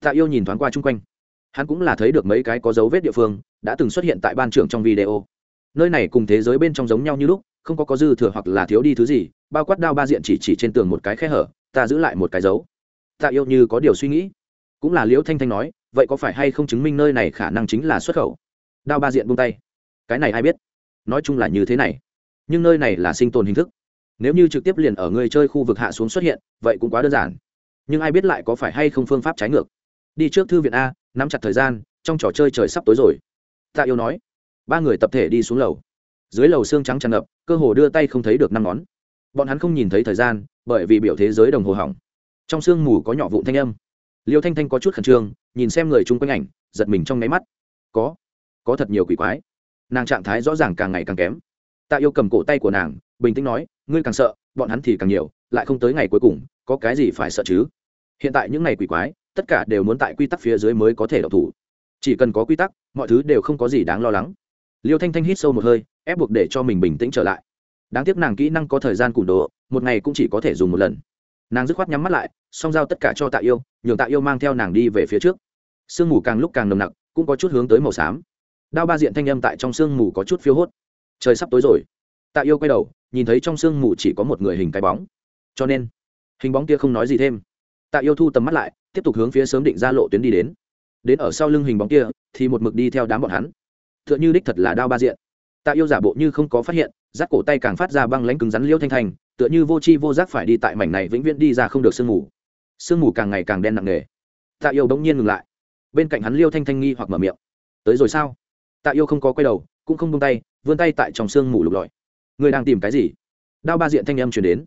Speaker 1: Tạ yêu nhìn thoáng qua chung quanh. Hắn cũng là thấy được mấy cái có dấu vết địa phương, đã từng xuất hiện tại ban trưởng trong video. Nơi này cùng thế giới bên trong giống nhau như lúc, không có có dư thừa hoặc là thiếu đi thứ gì, bao quát đao ba diện chỉ chỉ trên tường một cái khe hở, ta giữ lại một cái dấu. Tạ yêu như có điều suy nghĩ. Cũng là liễu thanh thanh nói, vậy có phải hay không chứng minh nơi này khả năng chính là xuất khẩu? Đao ba diện buông tay. Cái này ai biết? Nói chung là như thế này. Nhưng nơi này là sinh tồn hình thức. Nếu như trực tiếp liền ở người chơi khu vực hạ xuống xuất hiện, vậy cũng quá đơn giản. Nhưng ai biết lại có phải hay không phương pháp trái ngược. Đi trước thư viện a, nắm chặt thời gian, trong trò chơi trời sắp tối rồi. Tạ yêu nói. Ba người tập thể đi xuống lầu. Dưới lầu xương trắng tràn ngập, cơ hồ đưa tay không thấy được năm ngón. Bọn hắn không nhìn thấy thời gian, bởi vì biểu thế giới đồng hồ hỏng. Trong sương mù có nhỏ vụn thanh âm. Liêu thanh thanh có chút khẩn trương, nhìn xem người chung quanh ảnh, giật mình trong nháy mắt. Có có thật nhiều quỷ quái. Nàng trạng thái rõ ràng càng ngày càng kém. Tạ yêu cầm cổ tay của nàng, bình tĩnh nói, ngươi càng sợ, bọn hắn thì càng nhiều, lại không tới ngày cuối cùng, có cái gì phải sợ chứ? Hiện tại những ngày quỷ quái, tất cả đều muốn tại quy tắc phía dưới mới có thể đọc thủ. Chỉ cần có quy tắc, mọi thứ đều không có gì đáng lo lắng. Liêu thanh thanh hít sâu một hơi, ép buộc để cho mình bình tĩnh trở lại. Đáng tiếc nàng kỹ năng có thời gian củng đồ một ngày cũng chỉ có thể dùng một lần. Nàng dứt khoát nhắm mắt lại, song giao tất cả cho tạ yêu, nhường tạ yêu mang theo nàng đi về phía trước. Sương mù càng lúc càng nồng nặc, cũng có chút hướng tới màu xám đao ba diện thanh âm tại trong sương mù có chút phiêu hốt. Trời sắp tối rồi. Tạ yêu quay đầu, nhìn thấy trong sương mù chỉ có một người hình cái bóng. Cho nên, hình bóng kia không nói gì thêm. Tạ yêu thu tầm mắt lại, tiếp tục hướng phía sớm định ra lộ tuyến đi đến. Đến ở sau lưng hình bóng kia, thì một mực đi theo đám bọn hắn. T h ư ợ n h ư đích thật là đao ba diện. Tạ yêu giả bộ như không có phát hiện rác cổ tay càng phát ra băng lãnh cứng rắn liêu thanh thành, tựa như vô c h i vô giác phải đi tại mảnh này vĩnh viễn đi ra không được sương mù. Sương mù càng ngày càng đen nặng nề. Tạ yêu bỗng nhiên ngừng lại. Bên cạnh hắn liêu thanh thanh nghi hoặc mở miệng. Tới rồi sao? Tạ yêu không có quay đầu, cũng không bông tay, vươn tay tại trong sương mù lục lọi. Người đang tìm cái gì? Đao ba diện thanh âm chuyển đến.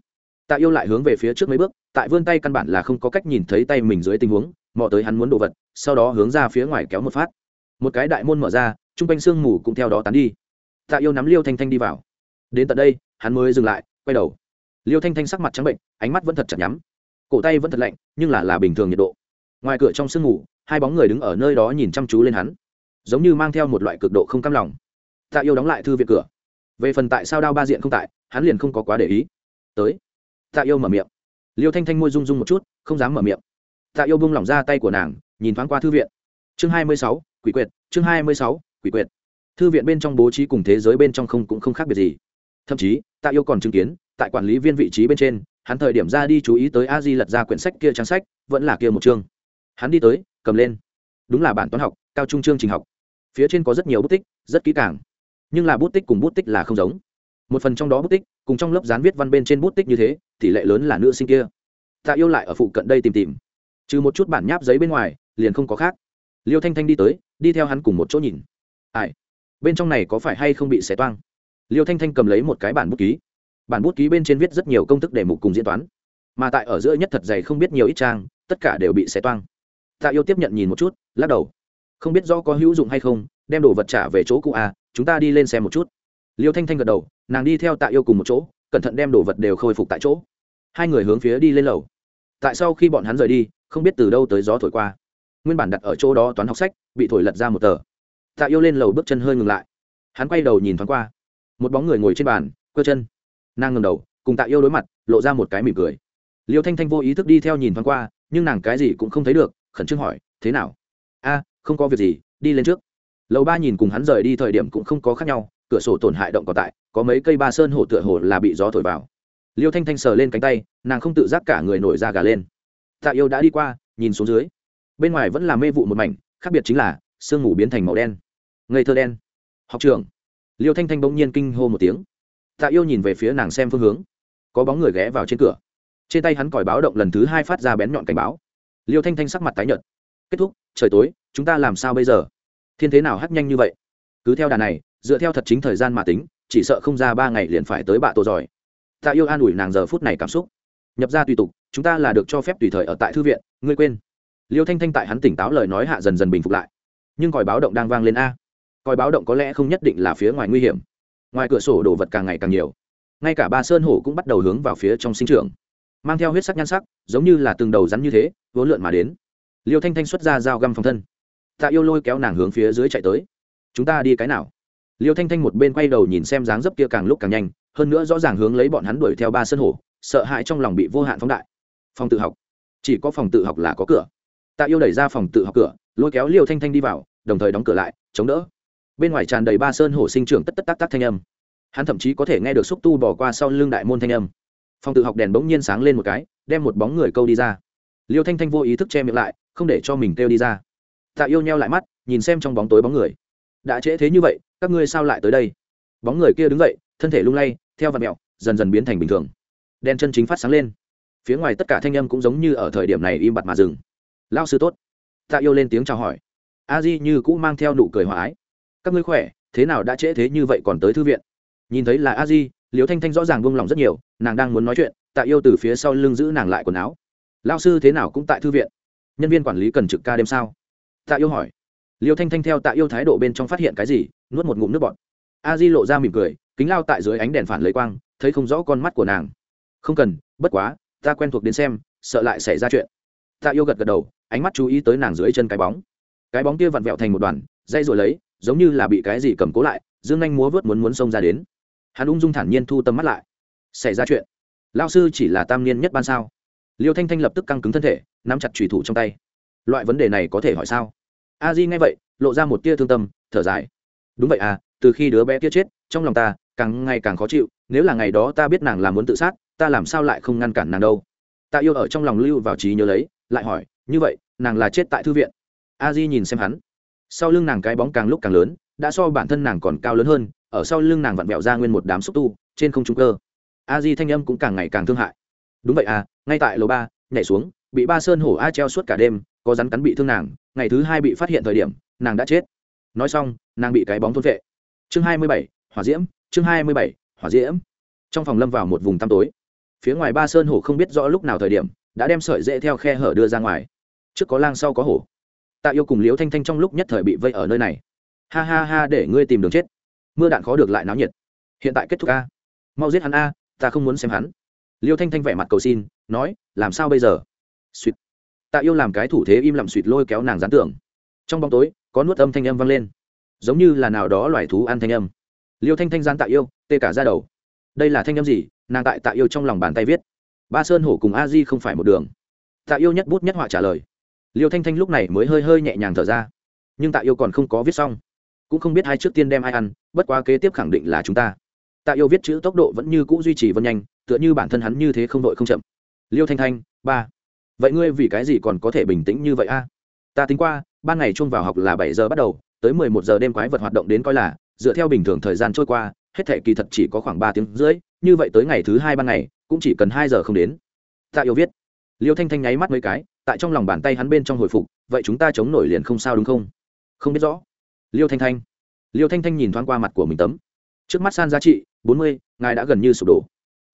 Speaker 1: Tạ yêu lại hướng về phía trước mấy bước, tại vươn tay căn bản là không có cách nhìn thấy tay mình dưới tình huống, mò tới hắn muốn đồ vật, sau đó hướng ra phía ngoài kéo một phát. Một cái đại môn mở ra t r u n g quanh sương mù cũng theo đó tán đi. Tạ yêu nắm liêu thanh thanh đi vào. Đến tận đây, hắn mới dừng lại, quay đầu. Liêu thanh thanh sắc mặt trắng bệnh, ánh mắt vẫn thật chặt nhắm. Cổ tay vẫn thật lạnh, nhưng là là bình thường nhiệt độ. Ngoài cửa trong sương mù, hai bóng người đứng ở nơi đó nhìn chăm chú lên hắn giống như mang theo một loại cực độ không cam lòng. Tạ yêu đóng lại thư viện cửa. Về phần tại sao đao ba diện không tại, hắn liền không có quá để ý. Tới. Tạ yêu mở miệng. Liêu thanh thanh môi rung rung một chút, không dám mở miệng. Tạ yêu bung lỏng ra tay của nàng, nhìn thoáng qua thư viện. Chương hai mươi sáu, quỷ quyệt, chương hai mươi sáu, quỷ quyệt. Thư viện bên trong bố trí cùng thế giới bên trong không cũng không khác biệt gì. Thậm chí, tạ yêu còn chứng kiến, tại quản lý viên vị trí bên trên, hắn thời điểm ra đi chú ý tới a di lật ra quyển sách kia trang sách, vẫn là kia một chương. Hắn đi tới, cầm lên. Đúng là bản toán học, cao trung chương trình học phía trên có rất nhiều bút tích, rất kỹ càng. Nhưng là bút tích cùng bút tích là không giống. Một phần trong đó bút tích, cùng trong lớp dán viết văn bên trên bút tích như thế, tỷ lệ lớn là nữ sinh kia. Tạ yêu lại ở phụ cận đây tìm tìm. Trừ một chút bản nháp giấy bên ngoài, liền không có khác. Liêu thanh thanh đi tới, đi theo hắn cùng một chỗ nhìn. Ai? Bên trong này có phải hay không bị xé toang? Liêu thanh thanh cầm lấy một cái bản bút ký. Bản bút ký bên trên viết rất nhiều công thức để mục cùng diễn toán. Mà tại ở giữa nhất thật dày không biết nhiều ít trang, tất cả đều bị xé toang. Tạ yêu tiếp nhận nhìn một chút, lắc đầu không biết do có hữu dụng hay không, đem đồ vật trả về chỗ cụ à chúng ta đi lên xem một chút. Liêu thanh thanh gật đầu, nàng đi theo tạ yêu cùng một chỗ, cẩn thận đem đồ vật đều khôi phục tại chỗ. Hai người hướng phía đi lên lầu. Tại sau khi bọn hắn rời đi, không biết từ đâu tới gió thổi qua. Nguyên bản đặt ở chỗ đó toán học sách, bị thổi lật ra một tờ. Tạ yêu lên lầu bước chân hơi ngừng lại. Hắn quay đầu nhìn thoáng qua. Một bóng người ngồi trên bàn cơ chân. Nàng ngầm đầu, cùng tạ yêu đối mặt, lộ ra một cái mỉm cười. Liêu thanh thanh vô ý thức đi theo nhìn thoáng qua, nhưng nàng cái gì cũng không thấy được, khẩn trương hỏi, thế nào? A không có việc gì, đi lên trước. Lầu ba nhìn cùng hắn rời đi thời điểm cũng không có khác nhau, cửa sổ tổn hại động còn tại, có mấy cây ba sơn hổ tựa hồ là bị gió thổi vào. Liêu thanh thanh sờ lên cánh tay, nàng không tự giác cả người nổi da gà lên. Tạ yêu đã đi qua, nhìn xuống dưới. Bên ngoài vẫn là mê vụ một mảnh, khác biệt chính là, sương mù biến thành màu đen. Ngây thơ đen. Học trường liêu thanh thanh bỗng nhiên kinh hô một tiếng. Tạ yêu nhìn về phía nàng xem phương hướng. Có bóng người ghé vào trên cửa. Trên tay hắn còi báo động lần thứ hai phát ra bén nhọn cảnh báo. Liêu thanh thanh sắc mặt tái nhợt. Kết thúc, trời tối chúng ta làm sao bây giờ? Thiên thế nào hắt nhanh như vậy? Cứ theo đà này, dựa theo thật chính thời gian mà tính, chỉ sợ không ra ba ngày liền phải tới bạ tổ giỏi tạ yêu an ủi nàng giờ phút này cảm xúc. Nhập ra tùy tục, chúng ta là được cho phép tùy thời ở tại thư viện, ngươi quên. Liêu thanh thanh tại hắn tỉnh táo lời nói hạ dần dần bình phục lại. Nhưng còi báo động đang vang lên a. Còi báo động có lẽ không nhất định là phía ngoài nguy hiểm. Ngoài cửa sổ đồ vật càng ngày càng nhiều. Ngay cả ba sơn hổ cũng bắt đầu hướng vào phía trong sinh trường mang theo huyết sắc nhan sắc, giống như là từng đầu rắn như thế, vốn lượn mà đến. Liêu thanh thanh xuất ra dao găm phòng thân tạ yêu lôi kéo nàng hướng phía dưới chạy tới. Chúng ta đi cái nào? Liêu thanh thanh một bên quay đầu nhìn xem dáng dấp kia càng lúc càng nhanh, hơn nữa rõ ràng hướng lấy bọn hắn đuổi theo ba sân hổ sợ hãi trong lòng bị vô hạn phóng đại. Phòng tự học. Chỉ có phòng tự học là có cửa. Tạ yêu đẩy ra phòng tự học cửa, lôi kéo liêu thanh thanh đi vào, đồng thời đóng cửa lại, chống đỡ. Bên ngoài tràn đầy ba sơn hổ sinh trưởng tất tất tác tác thanh âm. Hắn thậm chí có thể nghe được xúc tu bỏ qua sau lưng đại môn thanh âm. Phòng tự học đèn bỗng nhiên sáng lên một cái, đem một bóng người câu đi ra. Liêu thanh thanh vô ý thức che miệng lại, không để cho mình kêu đi ra tạ yêu nheo lại mắt, nhìn xem trong bóng tối bóng người. Đã trễ thế như vậy, các ngươi sao lại tới đây? Bóng người kia đứng dậy, thân thể lung lay, theo vật mẹo, dần dần biến thành bình thường. Đen chân chính phát sáng lên. Phía ngoài tất cả thanh âm cũng giống như ở thời điểm này im bặt mà dừng. Lao sư tốt. Tạ yêu lên tiếng chào hỏi. A di như cũ mang theo nụ cười hòa ái. Các ngươi khỏe, thế nào đã trễ thế như vậy còn tới thư viện? Nhìn thấy là a di liều thanh thanh rõ ràng buông lòng rất nhiều, nàng đang muốn nói chuyện, tạ yêu từ phía sau lưng giữ nàng lại quần áo. Lao sư thế nào cũng tại thư viện. Nhân viên quản lý cần trực ca đêm sao? Tạ yêu hỏi. Liêu thanh thanh theo tạ yêu thái độ bên trong phát hiện cái gì, nuốt một ngụm nước bọt. A di lộ ra mỉm cười, kính lao tại dưới ánh đèn phản lấy quang, thấy không rõ con mắt của nàng. Không cần, bất quá, ta quen thuộc đến xem, sợ lại xảy ra chuyện. Tạ yêu gật gật đầu, ánh mắt chú ý tới nàng dưới chân cái bóng. Cái bóng kia vặn vẹo thành một đoàn, dây rồi lấy, giống như là bị cái gì cầm cố lại, dương anh múa vớt muốn muốn xông ra đến. Hắn ung dung thản nhiên thu tâm mắt lại. Xảy ra chuyện? Lao sư chỉ là tam niên nhất ban sao? Liêu thanh thanh lập tức căng cứng thân thể, nắm chặt trùy thủ trong tay. Loại vấn đề này có thể hỏi sao? A di nghe vậy, lộ ra một tia thương tâm, thở dài. Đúng vậy à từ khi đứa bé kia chết, trong lòng ta càng ngày càng khó chịu, nếu là ngày đó ta biết nàng là muốn tự sát, ta làm sao lại không ngăn cản nàng đâu? Ta yêu ở trong lòng lưu vào trí nhớ lấy, lại hỏi, như vậy, nàng là chết tại thư viện? A di nhìn xem hắn. Sau lưng nàng cái bóng càng lúc càng lớn, đã so bản thân nàng còn cao lớn hơn, ở sau lưng nàng vặn vẹo ra nguyên một đám xúc tu, trên không trung cơ. A di thanh âm cũng càng ngày càng thương hại. Đúng vậy à ngay tại lầu ba, nhảy xuống, bị ba sơn hổ a treo suốt cả đêm, có rắn cắn bị thương nàng ngày thứ hai bị phát hiện thời điểm, nàng đã chết. Nói xong, nàng bị cái bóng thôn vệ chương hai mươi bảy, hỏa diễm, chương hai mươi bảy, hỏa diễm. Trong phòng lâm vào một vùng tăm tối. Phía ngoài ba sơn hổ không biết rõ lúc nào thời điểm, đã đem sợi dễ theo khe hở đưa ra ngoài. Trước có lang sau có hổ. Tạ yêu cùng liếu thanh thanh trong lúc nhất thời bị vây ở nơi này. Ha ha ha, để ngươi tìm đường chết. Mưa đạn khó được lại náo nhiệt. Hiện tại kết thúc a. Mau giết hắn a, ta không muốn xem hắn. Liêu thanh thanh vẻ mặt cầu xin, nói, làm sao bây giờ? Suýt tạ yêu làm cái thủ thế im lặng suỵt lôi kéo nàng dán tưởng. Trong bóng tối, có nuốt âm thanh âm vang lên. Giống như là nào đó loài thú ăn thanh âm. Liêu thanh thanh gian tạ yêu, tê cả ra đầu. Đây là thanh âm gì? Nàng tại tạ yêu trong lòng bàn tay viết. Ba sơn hổ cùng a di không phải một đường. Tạ yêu nhất bút nhất họa trả lời. Liêu thanh thanh lúc này mới hơi hơi nhẹ nhàng thở ra. Nhưng tạ yêu còn không có viết xong. Cũng không biết hai trước tiên đem ai ăn, bất quá kế tiếp khẳng định là chúng ta. Tạ yêu viết chữ tốc độ vẫn như cũ duy trì vân nhanh, tựa như bản thân hắn như thế không đội không chậm. Liêu thanh thanh, ba vậy ngươi vì cái gì còn có thể bình tĩnh như vậy a? Ta tính qua, ban ngày chung vào học là bảy giờ bắt đầu, tới mười một giờ đêm quái vật hoạt động đến coi là, dựa theo bình thường thời gian trôi qua, hết thể kỳ thật chỉ có khoảng ba tiếng rưỡi, như vậy tới ngày thứ hai ban ngày, cũng chỉ cần hai giờ không đến. Tạ yêu viết. Liêu thanh thanh nháy mắt mấy cái, tại trong lòng bàn tay hắn bên trong hồi phục, vậy chúng ta chống nổi liền không sao đúng không? Không biết rõ. Liêu thanh thanh. Liêu thanh thanh nhìn thoáng qua mặt của mình tấm. Trước mắt san giá trị, bốn mươi, ngài đã gần như sụp đổ.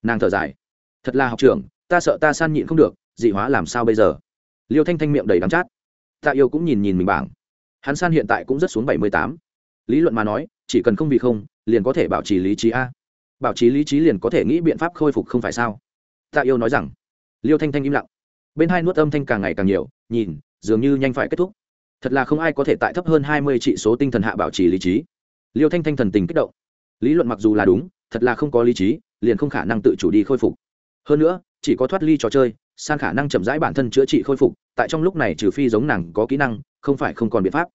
Speaker 1: Nàng thở dài. Thật là học trưởng, ta sợ ta san nhịn không được dị hóa làm sao bây giờ? Liêu thanh thanh miệng đầy đắng chát. Tạ yêu cũng nhìn nhìn mình bảng. Hắn san hiện tại cũng rất xuống bảy mươi tám. Lý luận mà nói, chỉ cần không bị không, liền có thể bảo trì lý trí a. Bảo trì lý trí liền có thể nghĩ biện pháp khôi phục không phải sao? Tạ yêu nói rằng. Liêu thanh thanh im lặng. Bên hai nuốt âm thanh càng ngày càng nhiều, nhìn, dường như nhanh phải kết thúc. Thật là không ai có thể tại thấp hơn hai mươi trị số tinh thần hạ bảo trì lý trí. Liêu thanh thanh thần tình kích động. Lý luận mặc dù là đúng, thật là không có lý trí, liền không khả năng tự chủ đi khôi phục. Hơn nữa, chỉ có thoát ly trò chơi san khả năng chậm rãi bản thân chữa trị khôi phục, tại trong lúc này trừ phi giống nàng có kỹ năng, không phải không còn biện pháp.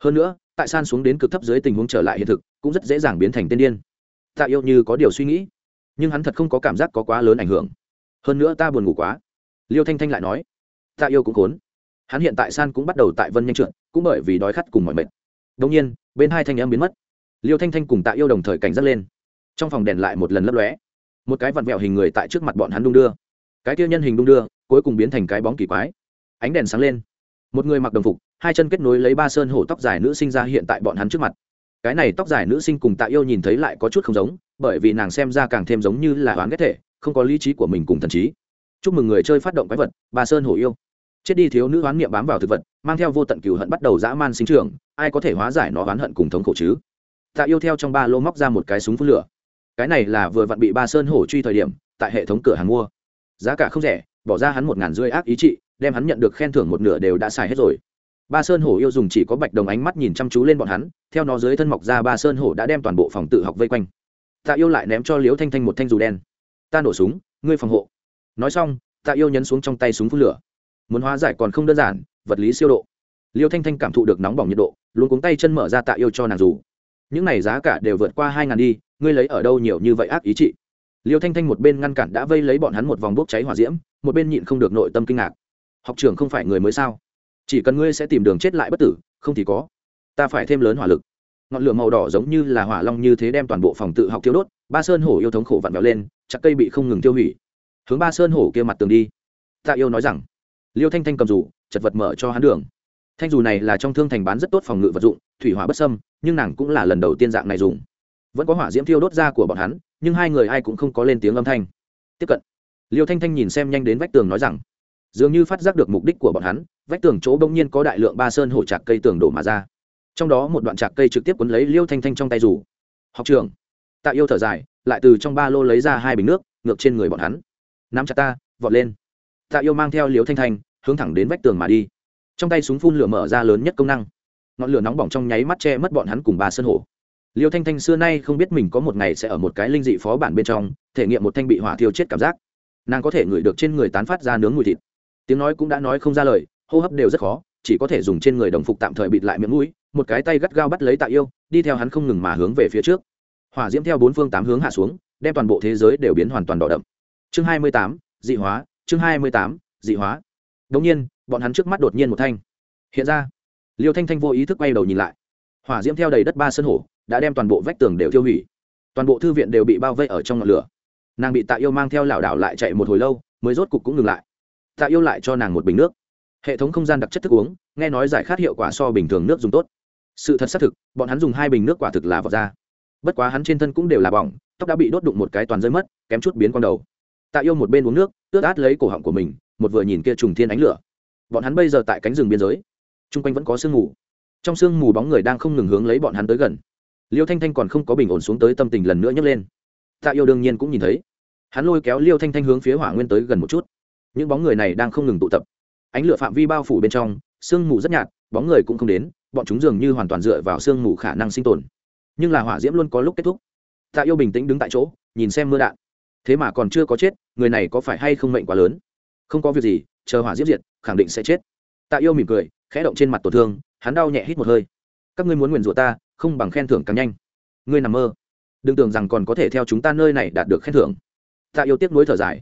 Speaker 1: Hơn nữa, tại san xuống đến cực thấp dưới tình huống trở lại hiện thực, cũng rất dễ dàng biến thành tên điên. Tạ yêu như có điều suy nghĩ, nhưng hắn thật không có cảm giác có quá lớn ảnh hưởng. Hơn nữa ta buồn ngủ quá. Liêu thanh thanh lại nói, tạ yêu cũng khốn. Hắn hiện tại san cũng bắt đầu tại vân nhanh trượt, cũng bởi vì đói khát cùng mọi mệt. Đông nhiên, bên hai thanh em biến mất. Liêu thanh thanh cùng tạ yêu đồng thời cảnh giác lên. Trong phòng đèn lại một lần lấp lóe. Một cái vặn vẹo hình người tại trước mặt bọn hắn đung đưa cái tiêu nhân hình đung đưa, cuối cùng biến thành cái bóng kỳ quái. Ánh đèn sáng lên. Một người mặc đồng phục, hai chân kết nối lấy ba sơn hổ tóc dài nữ sinh ra hiện tại bọn hắn trước mặt. Cái này tóc dài nữ sinh cùng tạ yêu nhìn thấy lại có chút không giống, bởi vì nàng xem ra càng thêm giống như là oán ghét thể, không có lý trí của mình cùng thần trí. Chúc mừng người chơi phát động quái vật, ba sơn hổ yêu. Chết đi thiếu nữ oán niệm bám vào thực vật, mang theo vô tận cừu hận bắt đầu dã man sinh trưởng, ai có thể hóa giải nó oán hận cùng thống khổ chứ? Tạ yêu theo trong ba lô móc ra một cái súng phun lửa. Cái này là vừa vặn bị ba sơn hổ truy thời điểm, tại hệ thống cửa hàng mua giá cả không rẻ, bỏ ra hắn một ngàn rưỡi ác ý trị, đem hắn nhận được khen thưởng một nửa đều đã xài hết rồi. Ba sơn hổ yêu dùng chỉ có bạch đồng ánh mắt nhìn chăm chú lên bọn hắn, theo nó dưới thân mọc ra ba sơn hổ đã đem toàn bộ phòng tự học vây quanh. Tạ yêu lại ném cho liếu thanh thanh một thanh dù đen. Ta nổ súng, ngươi phòng hộ. Nói xong, tạ yêu nhấn xuống trong tay súng phun lửa. Muốn hóa giải còn không đơn giản, vật lý siêu độ. Liêu thanh thanh cảm thụ được nóng bỏng nhiệt độ luôn cuống tay chân mở ra tạ yêu cho nàng dù. Những này giá cả đều vượt qua hai ngàn đi, ngươi lấy ở đâu nhiều như vậy ác ý chị liêu thanh thanh một bên ngăn cản đã vây lấy bọn hắn một vòng bốc cháy hỏa diễm, một bên nhịn không được nội tâm kinh ngạc. Học trường không phải người mới sao? Chỉ cần ngươi sẽ tìm đường chết lại bất tử, không thì có. Ta phải thêm lớn hỏa lực. Ngọn lửa màu đỏ giống như là hỏa long như thế đem toàn bộ phòng tự học thiêu đốt, ba sơn hổ yêu thống khổ vặn vẹo lên, chặt cây bị không ngừng tiêu hủy. Hướng ba sơn hổ kia mặt tường đi. Tạ yêu nói rằng, liêu thanh thanh cầm dù, chật vật mở cho hắn đường. Thanh dù này là trong thương thành bán rất tốt phòng ngự vật dụng, thủy hỏa bất sâm nhưng nàng cũng là lần đầu tiên dạng này dùng. Vẫn có hỏa diễm thiêu đốt ra của bọn hắn nhưng hai người ai cũng không có lên tiếng âm thanh. Tiếp cận, liêu thanh thanh nhìn xem nhanh đến vách tường nói rằng, dường như phát giác được mục đích của bọn hắn, vách tường chỗ bỗng nhiên có đại lượng ba sơn hổ trạc cây tường đổ mà ra. Trong đó một đoạn trạc cây trực tiếp quấn lấy liêu thanh thanh trong tay rủ học trường tạ yêu thở dài, lại từ trong ba lô lấy ra hai bình nước, ngược trên người bọn hắn. Nắm chặt ta, vọt lên. Tạ yêu mang theo liêu thanh thanh, hướng thẳng đến vách tường mà đi. Trong tay súng phun lửa mở ra lớn nhất công năng. Ngọn lửa nóng bỏng trong nháy mắt che mất bọn hắn cùng ba sơn hổ liêu thanh thanh xưa nay không biết mình có một ngày sẽ ở một cái linh dị phó bản bên trong, thể nghiệm một thanh bị hỏa thiêu chết cảm giác. Nàng có thể ngửi được trên người tán phát ra nướng mùi thịt. Tiếng nói cũng đã nói không ra lời, hô hấp đều rất khó, chỉ có thể dùng trên người đồng phục tạm thời bịt lại miệng mũi, một cái tay gắt gao bắt lấy tạ yêu, đi theo hắn không ngừng mà hướng về phía trước. Hỏa diễm theo bốn phương tám hướng hạ xuống, đem toàn bộ thế giới đều biến hoàn toàn đỏ đậm. Chương hai mươi tám, dị hóa, chương hai mươi tám, dị hóa. Đ ỗ n g nhiên, bọn hắn trước mắt đột nhiên một thanh. Hiện ra, liêu thanh thanh vô ý thức quay đầu nhìn lại. Hỏa diễm theo đầy đất ba sân hổ đã đem toàn bộ vách tường đều tiêu hủy. Toàn bộ thư viện đều bị bao vây ở trong ngọn lửa. Nàng bị tạ yêu mang theo lảo đảo lại chạy một hồi lâu, mới rốt cục cũng ngừng lại. Tạ yêu lại cho nàng một bình nước. Hệ thống không gian đặc chất thức uống, nghe nói giải khát hiệu quả so bình thường nước dùng tốt. Sự thật xác thực, bọn hắn dùng hai bình nước quả thực là vọt ra. Bất quá hắn trên thân cũng đều là bỏng, tóc đã bị đốt đụng một cái toàn rơi mất, kém chút biến con đầu. Tạ yêu một bên uống nước ướt át lấy cổ họng của mình, một vừa nhìn kia trùng thiên ánh lửa. Bọn hắn bây giờ tại cánh rừng biên giới. Chung quanh vẫn có sương mù. Trong sương mù bóng người đang không ngừng hướng lấy bọn hắn tới gần liêu thanh thanh còn không có bình ổn xuống tới tâm tình lần nữa nhấc lên. Tạ yêu đương nhiên cũng nhìn thấy. Hắn lôi kéo liêu thanh thanh hướng phía hỏa nguyên tới gần một chút. Những bóng người này đang không ngừng tụ tập. Ánh lửa phạm vi bao phủ bên trong, sương mù rất nhạt, bóng người cũng không đến, bọn chúng dường như hoàn toàn dựa vào sương mù khả năng sinh tồn. Nhưng là hỏa diễm luôn có lúc kết thúc. Tạ yêu bình tĩnh đứng tại chỗ, nhìn xem mưa đạn. Thế mà còn chưa có chết, người này có phải hay không mệnh quá lớn? Không có việc gì, chờ hỏa diễm diệt, khẳng định sẽ chết. Tạ yêu mỉm cười, khẽ động trên mặt tổn thương, hắn đau nhẹ hít một hơi. Các ngươi muốn nguyền rủa ta không bằng khen thưởng càng nhanh. Ngươi nằm mơ. Đừng tưởng rằng còn có thể theo chúng ta nơi này đạt được khen thưởng. Ta yêu tiếc nuối thở dài.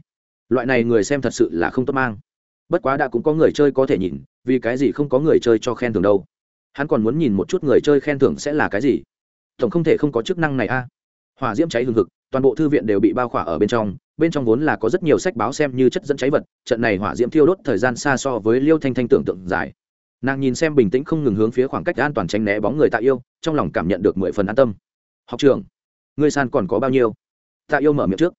Speaker 1: Loại này người xem thật sự là không tốt mang. Bất quá đã cũng có người chơi có thể nhìn, vì cái gì không có người chơi cho khen thưởng đâu? Hắn còn muốn nhìn một chút người chơi khen thưởng sẽ là cái gì. Tổng không thể không có chức năng này a. Hỏa diễm cháy hừng hực, toàn bộ thư viện đều bị bao khỏa ở bên trong bên trong vốn là có rất nhiều sách báo xem như chất dẫn cháy vật, trận này hỏa diễm thiêu đốt thời gian xa so với liêu thanh thanh tưởng tượng dài nàng nhìn xem bình tĩnh không ngừng hướng phía khoảng cách an toàn tránh né bóng người tạ yêu, trong lòng cảm nhận được mười phần an tâm. Học trường người san còn có bao nhiêu? Tạ yêu mở miệng trước.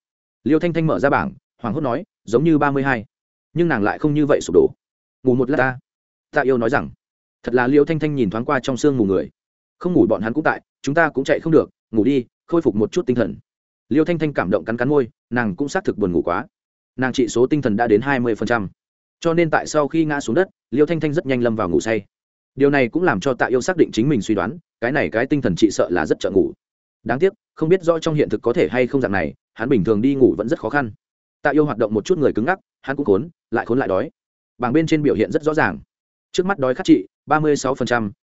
Speaker 1: Liêu thanh thanh mở ra bảng hoàng hốt nói, giống như ba mươi hai. Nhưng nàng lại không như vậy sụp đổ. Ngủ một lát ta. Tạ yêu nói rằng. Thật là liêu thanh thanh nhìn thoáng qua trong sương ngủ người. Không ngủ bọn hắn cũng tại, chúng ta cũng chạy không được, ngủ đi, khôi phục một chút tinh thần. Liêu thanh thanh cảm động cắn cắn môi, nàng cũng xác thực buồn ngủ quá. Nàng trị số tinh thần đã đến hai mươi phần trăm cho nên tại sau khi ngã xuống đất, liêu thanh thanh rất nhanh lâm vào ngủ say. Điều này cũng làm cho tạ yêu xác định chính mình suy đoán, cái này cái tinh thần trị sợ là rất trợ ngủ. Đáng tiếc, không biết rõ trong hiện thực có thể hay không dạng này, hắn bình thường đi ngủ vẫn rất khó khăn. Tạ yêu hoạt động một chút người cứng ngắc, hắn cũng khốn, lại khốn lại đói. Bảng bên trên biểu hiện rất rõ ràng. Trước mắt đói khát trị ba mươi sáu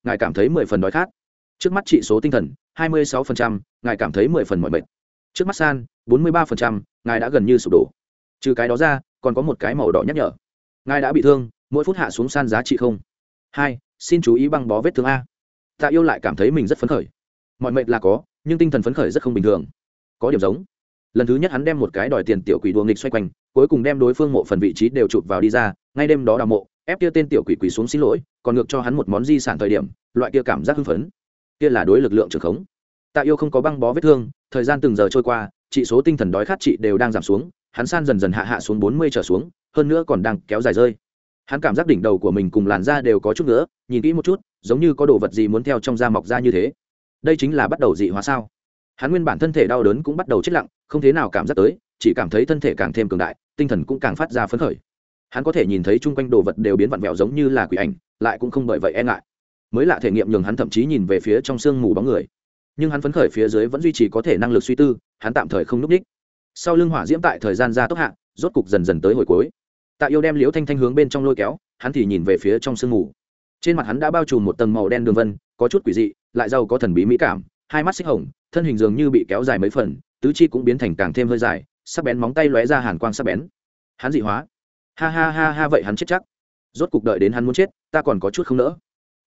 Speaker 1: ngài cảm thấy mười phần đói khát. Trước mắt trị số tinh thần, hai mươi sáu ngài cảm thấy mười phần mọi mệt. Trước mắt san, bốn mươi ba ngài đã gần như sụp đổ. Trừ cái đó ra, còn có một cái màu đỏ nhắc nhở ngài đã bị thương, mỗi phút hạ xuống san giá trị không? Hai, xin chú ý băng bó vết thương a. Tạ yêu lại cảm thấy mình rất phấn khởi. Mọi mệt là có, nhưng tinh thần phấn khởi rất không bình thường. Có điểm giống. Lần thứ nhất hắn đem một cái đòi tiền tiểu quỷ đùa nghịch xoay quanh, cuối cùng đem đối phương mộ phần vị trí đều chụp vào đi ra, ngay đêm đó đào mộ, ép kia tên tiểu quỷ quỷ xuống xin lỗi, còn ngược cho hắn một món di sản thời điểm, loại kia cảm giác hưng phấn. Kia là đối lực lượng trưởng khống. Tạ yêu không có băng bó vết thương, thời gian từng giờ trôi qua trị số tinh thần đói khát trị đều đang giảm xuống, hắn san dần dần hạ hạ xuống bốn mươi trở xuống hơn nữa còn đang kéo dài rơi. Hắn cảm giác đỉnh đầu của mình cùng làn da đều có chút nữa nhìn kỹ một chút, giống như có đồ vật gì muốn theo trong da mọc ra như thế. Đây chính là bắt đầu dị hóa sao? Hắn nguyên bản thân thể đau đớn cũng bắt đầu chết lặng, không thế nào cảm giác tới, chỉ cảm thấy thân thể càng thêm cường đại, tinh thần cũng càng phát ra phấn khởi. Hắn có thể nhìn thấy chung quanh đồ vật đều biến vặn vẹo giống như là quỷ ảnh, lại cũng không bởi vậy e ngại. Mới lạ thể nghiệm nhường hắn thậm chí nhìn về phía trong sương mù bóng người. Nhưng hắn phấn khởi phía dưới vẫn duy trì có thể năng lực suy tư, hắn tạm thời không núp đích. Sau lưng hỏa diễm tại thời gian ra tốc hạ, rốt cục dần dần tới hồi cuối tạ yêu đem liễu thanh thanh hướng bên trong lôi kéo, hắn thì nhìn về phía trong sương mù. Trên mặt hắn đã bao trùm một tầng màu đen đường vân, có chút quỷ dị, lại giàu có thần bí mỹ cảm, hai mắt xích hồng, thân hình dường như bị kéo dài mấy phần, tứ chi cũng biến thành càng thêm hơi dài, sắc bén móng tay lóe ra hàn quang sắc bén. Hắn dị hóa. Ha ha ha ha, vậy hắn chết chắc. Rốt cục đợi đến hắn muốn chết, ta còn có chút không nỡ.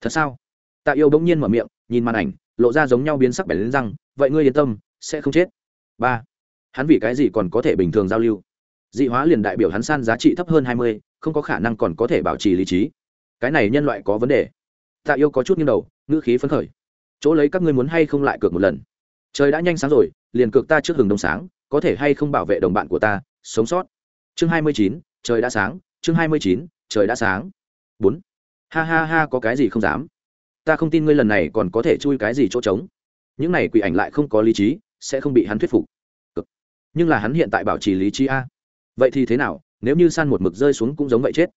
Speaker 1: Thật sao? Tạ yêu bỗng nhiên mở miệng, nhìn màn ảnh, lộ ra giống nhau biến sắc bén lên răng, vậy ngươi yên tâm, sẽ không chết. Ba. Hắn vì cái gì còn có thể bình thường giao lưu? Dị hóa liền đại biểu hắn san giá trị thấp hơn hai mươi, không có khả năng còn có thể bảo trì lý trí. Cái này nhân loại có vấn đề. Tạ yêu có chút nghiêng đầu, ngữ khí phấn khởi. Chỗ lấy các ngươi muốn hay không lại cược một lần? Trời đã nhanh sáng rồi, liền cược ta trước hừng đông sáng, có thể hay không bảo vệ đồng bạn của ta, sống sót. Chương hai mươi chín, trời đã sáng, chương hai mươi chín, trời đã sáng. Bốn. Ha ha ha, có cái gì không dám? Ta không tin ngươi lần này còn có thể chui cái gì chỗ trống. Những này quỷ ảnh lại không có lý trí, sẽ không bị hắn thuyết phục. Cực. nhưng là hắn hiện tại bảo trì lý trí a vậy thì thế nào? Nếu như san một mực rơi xuống cũng giống vậy chết.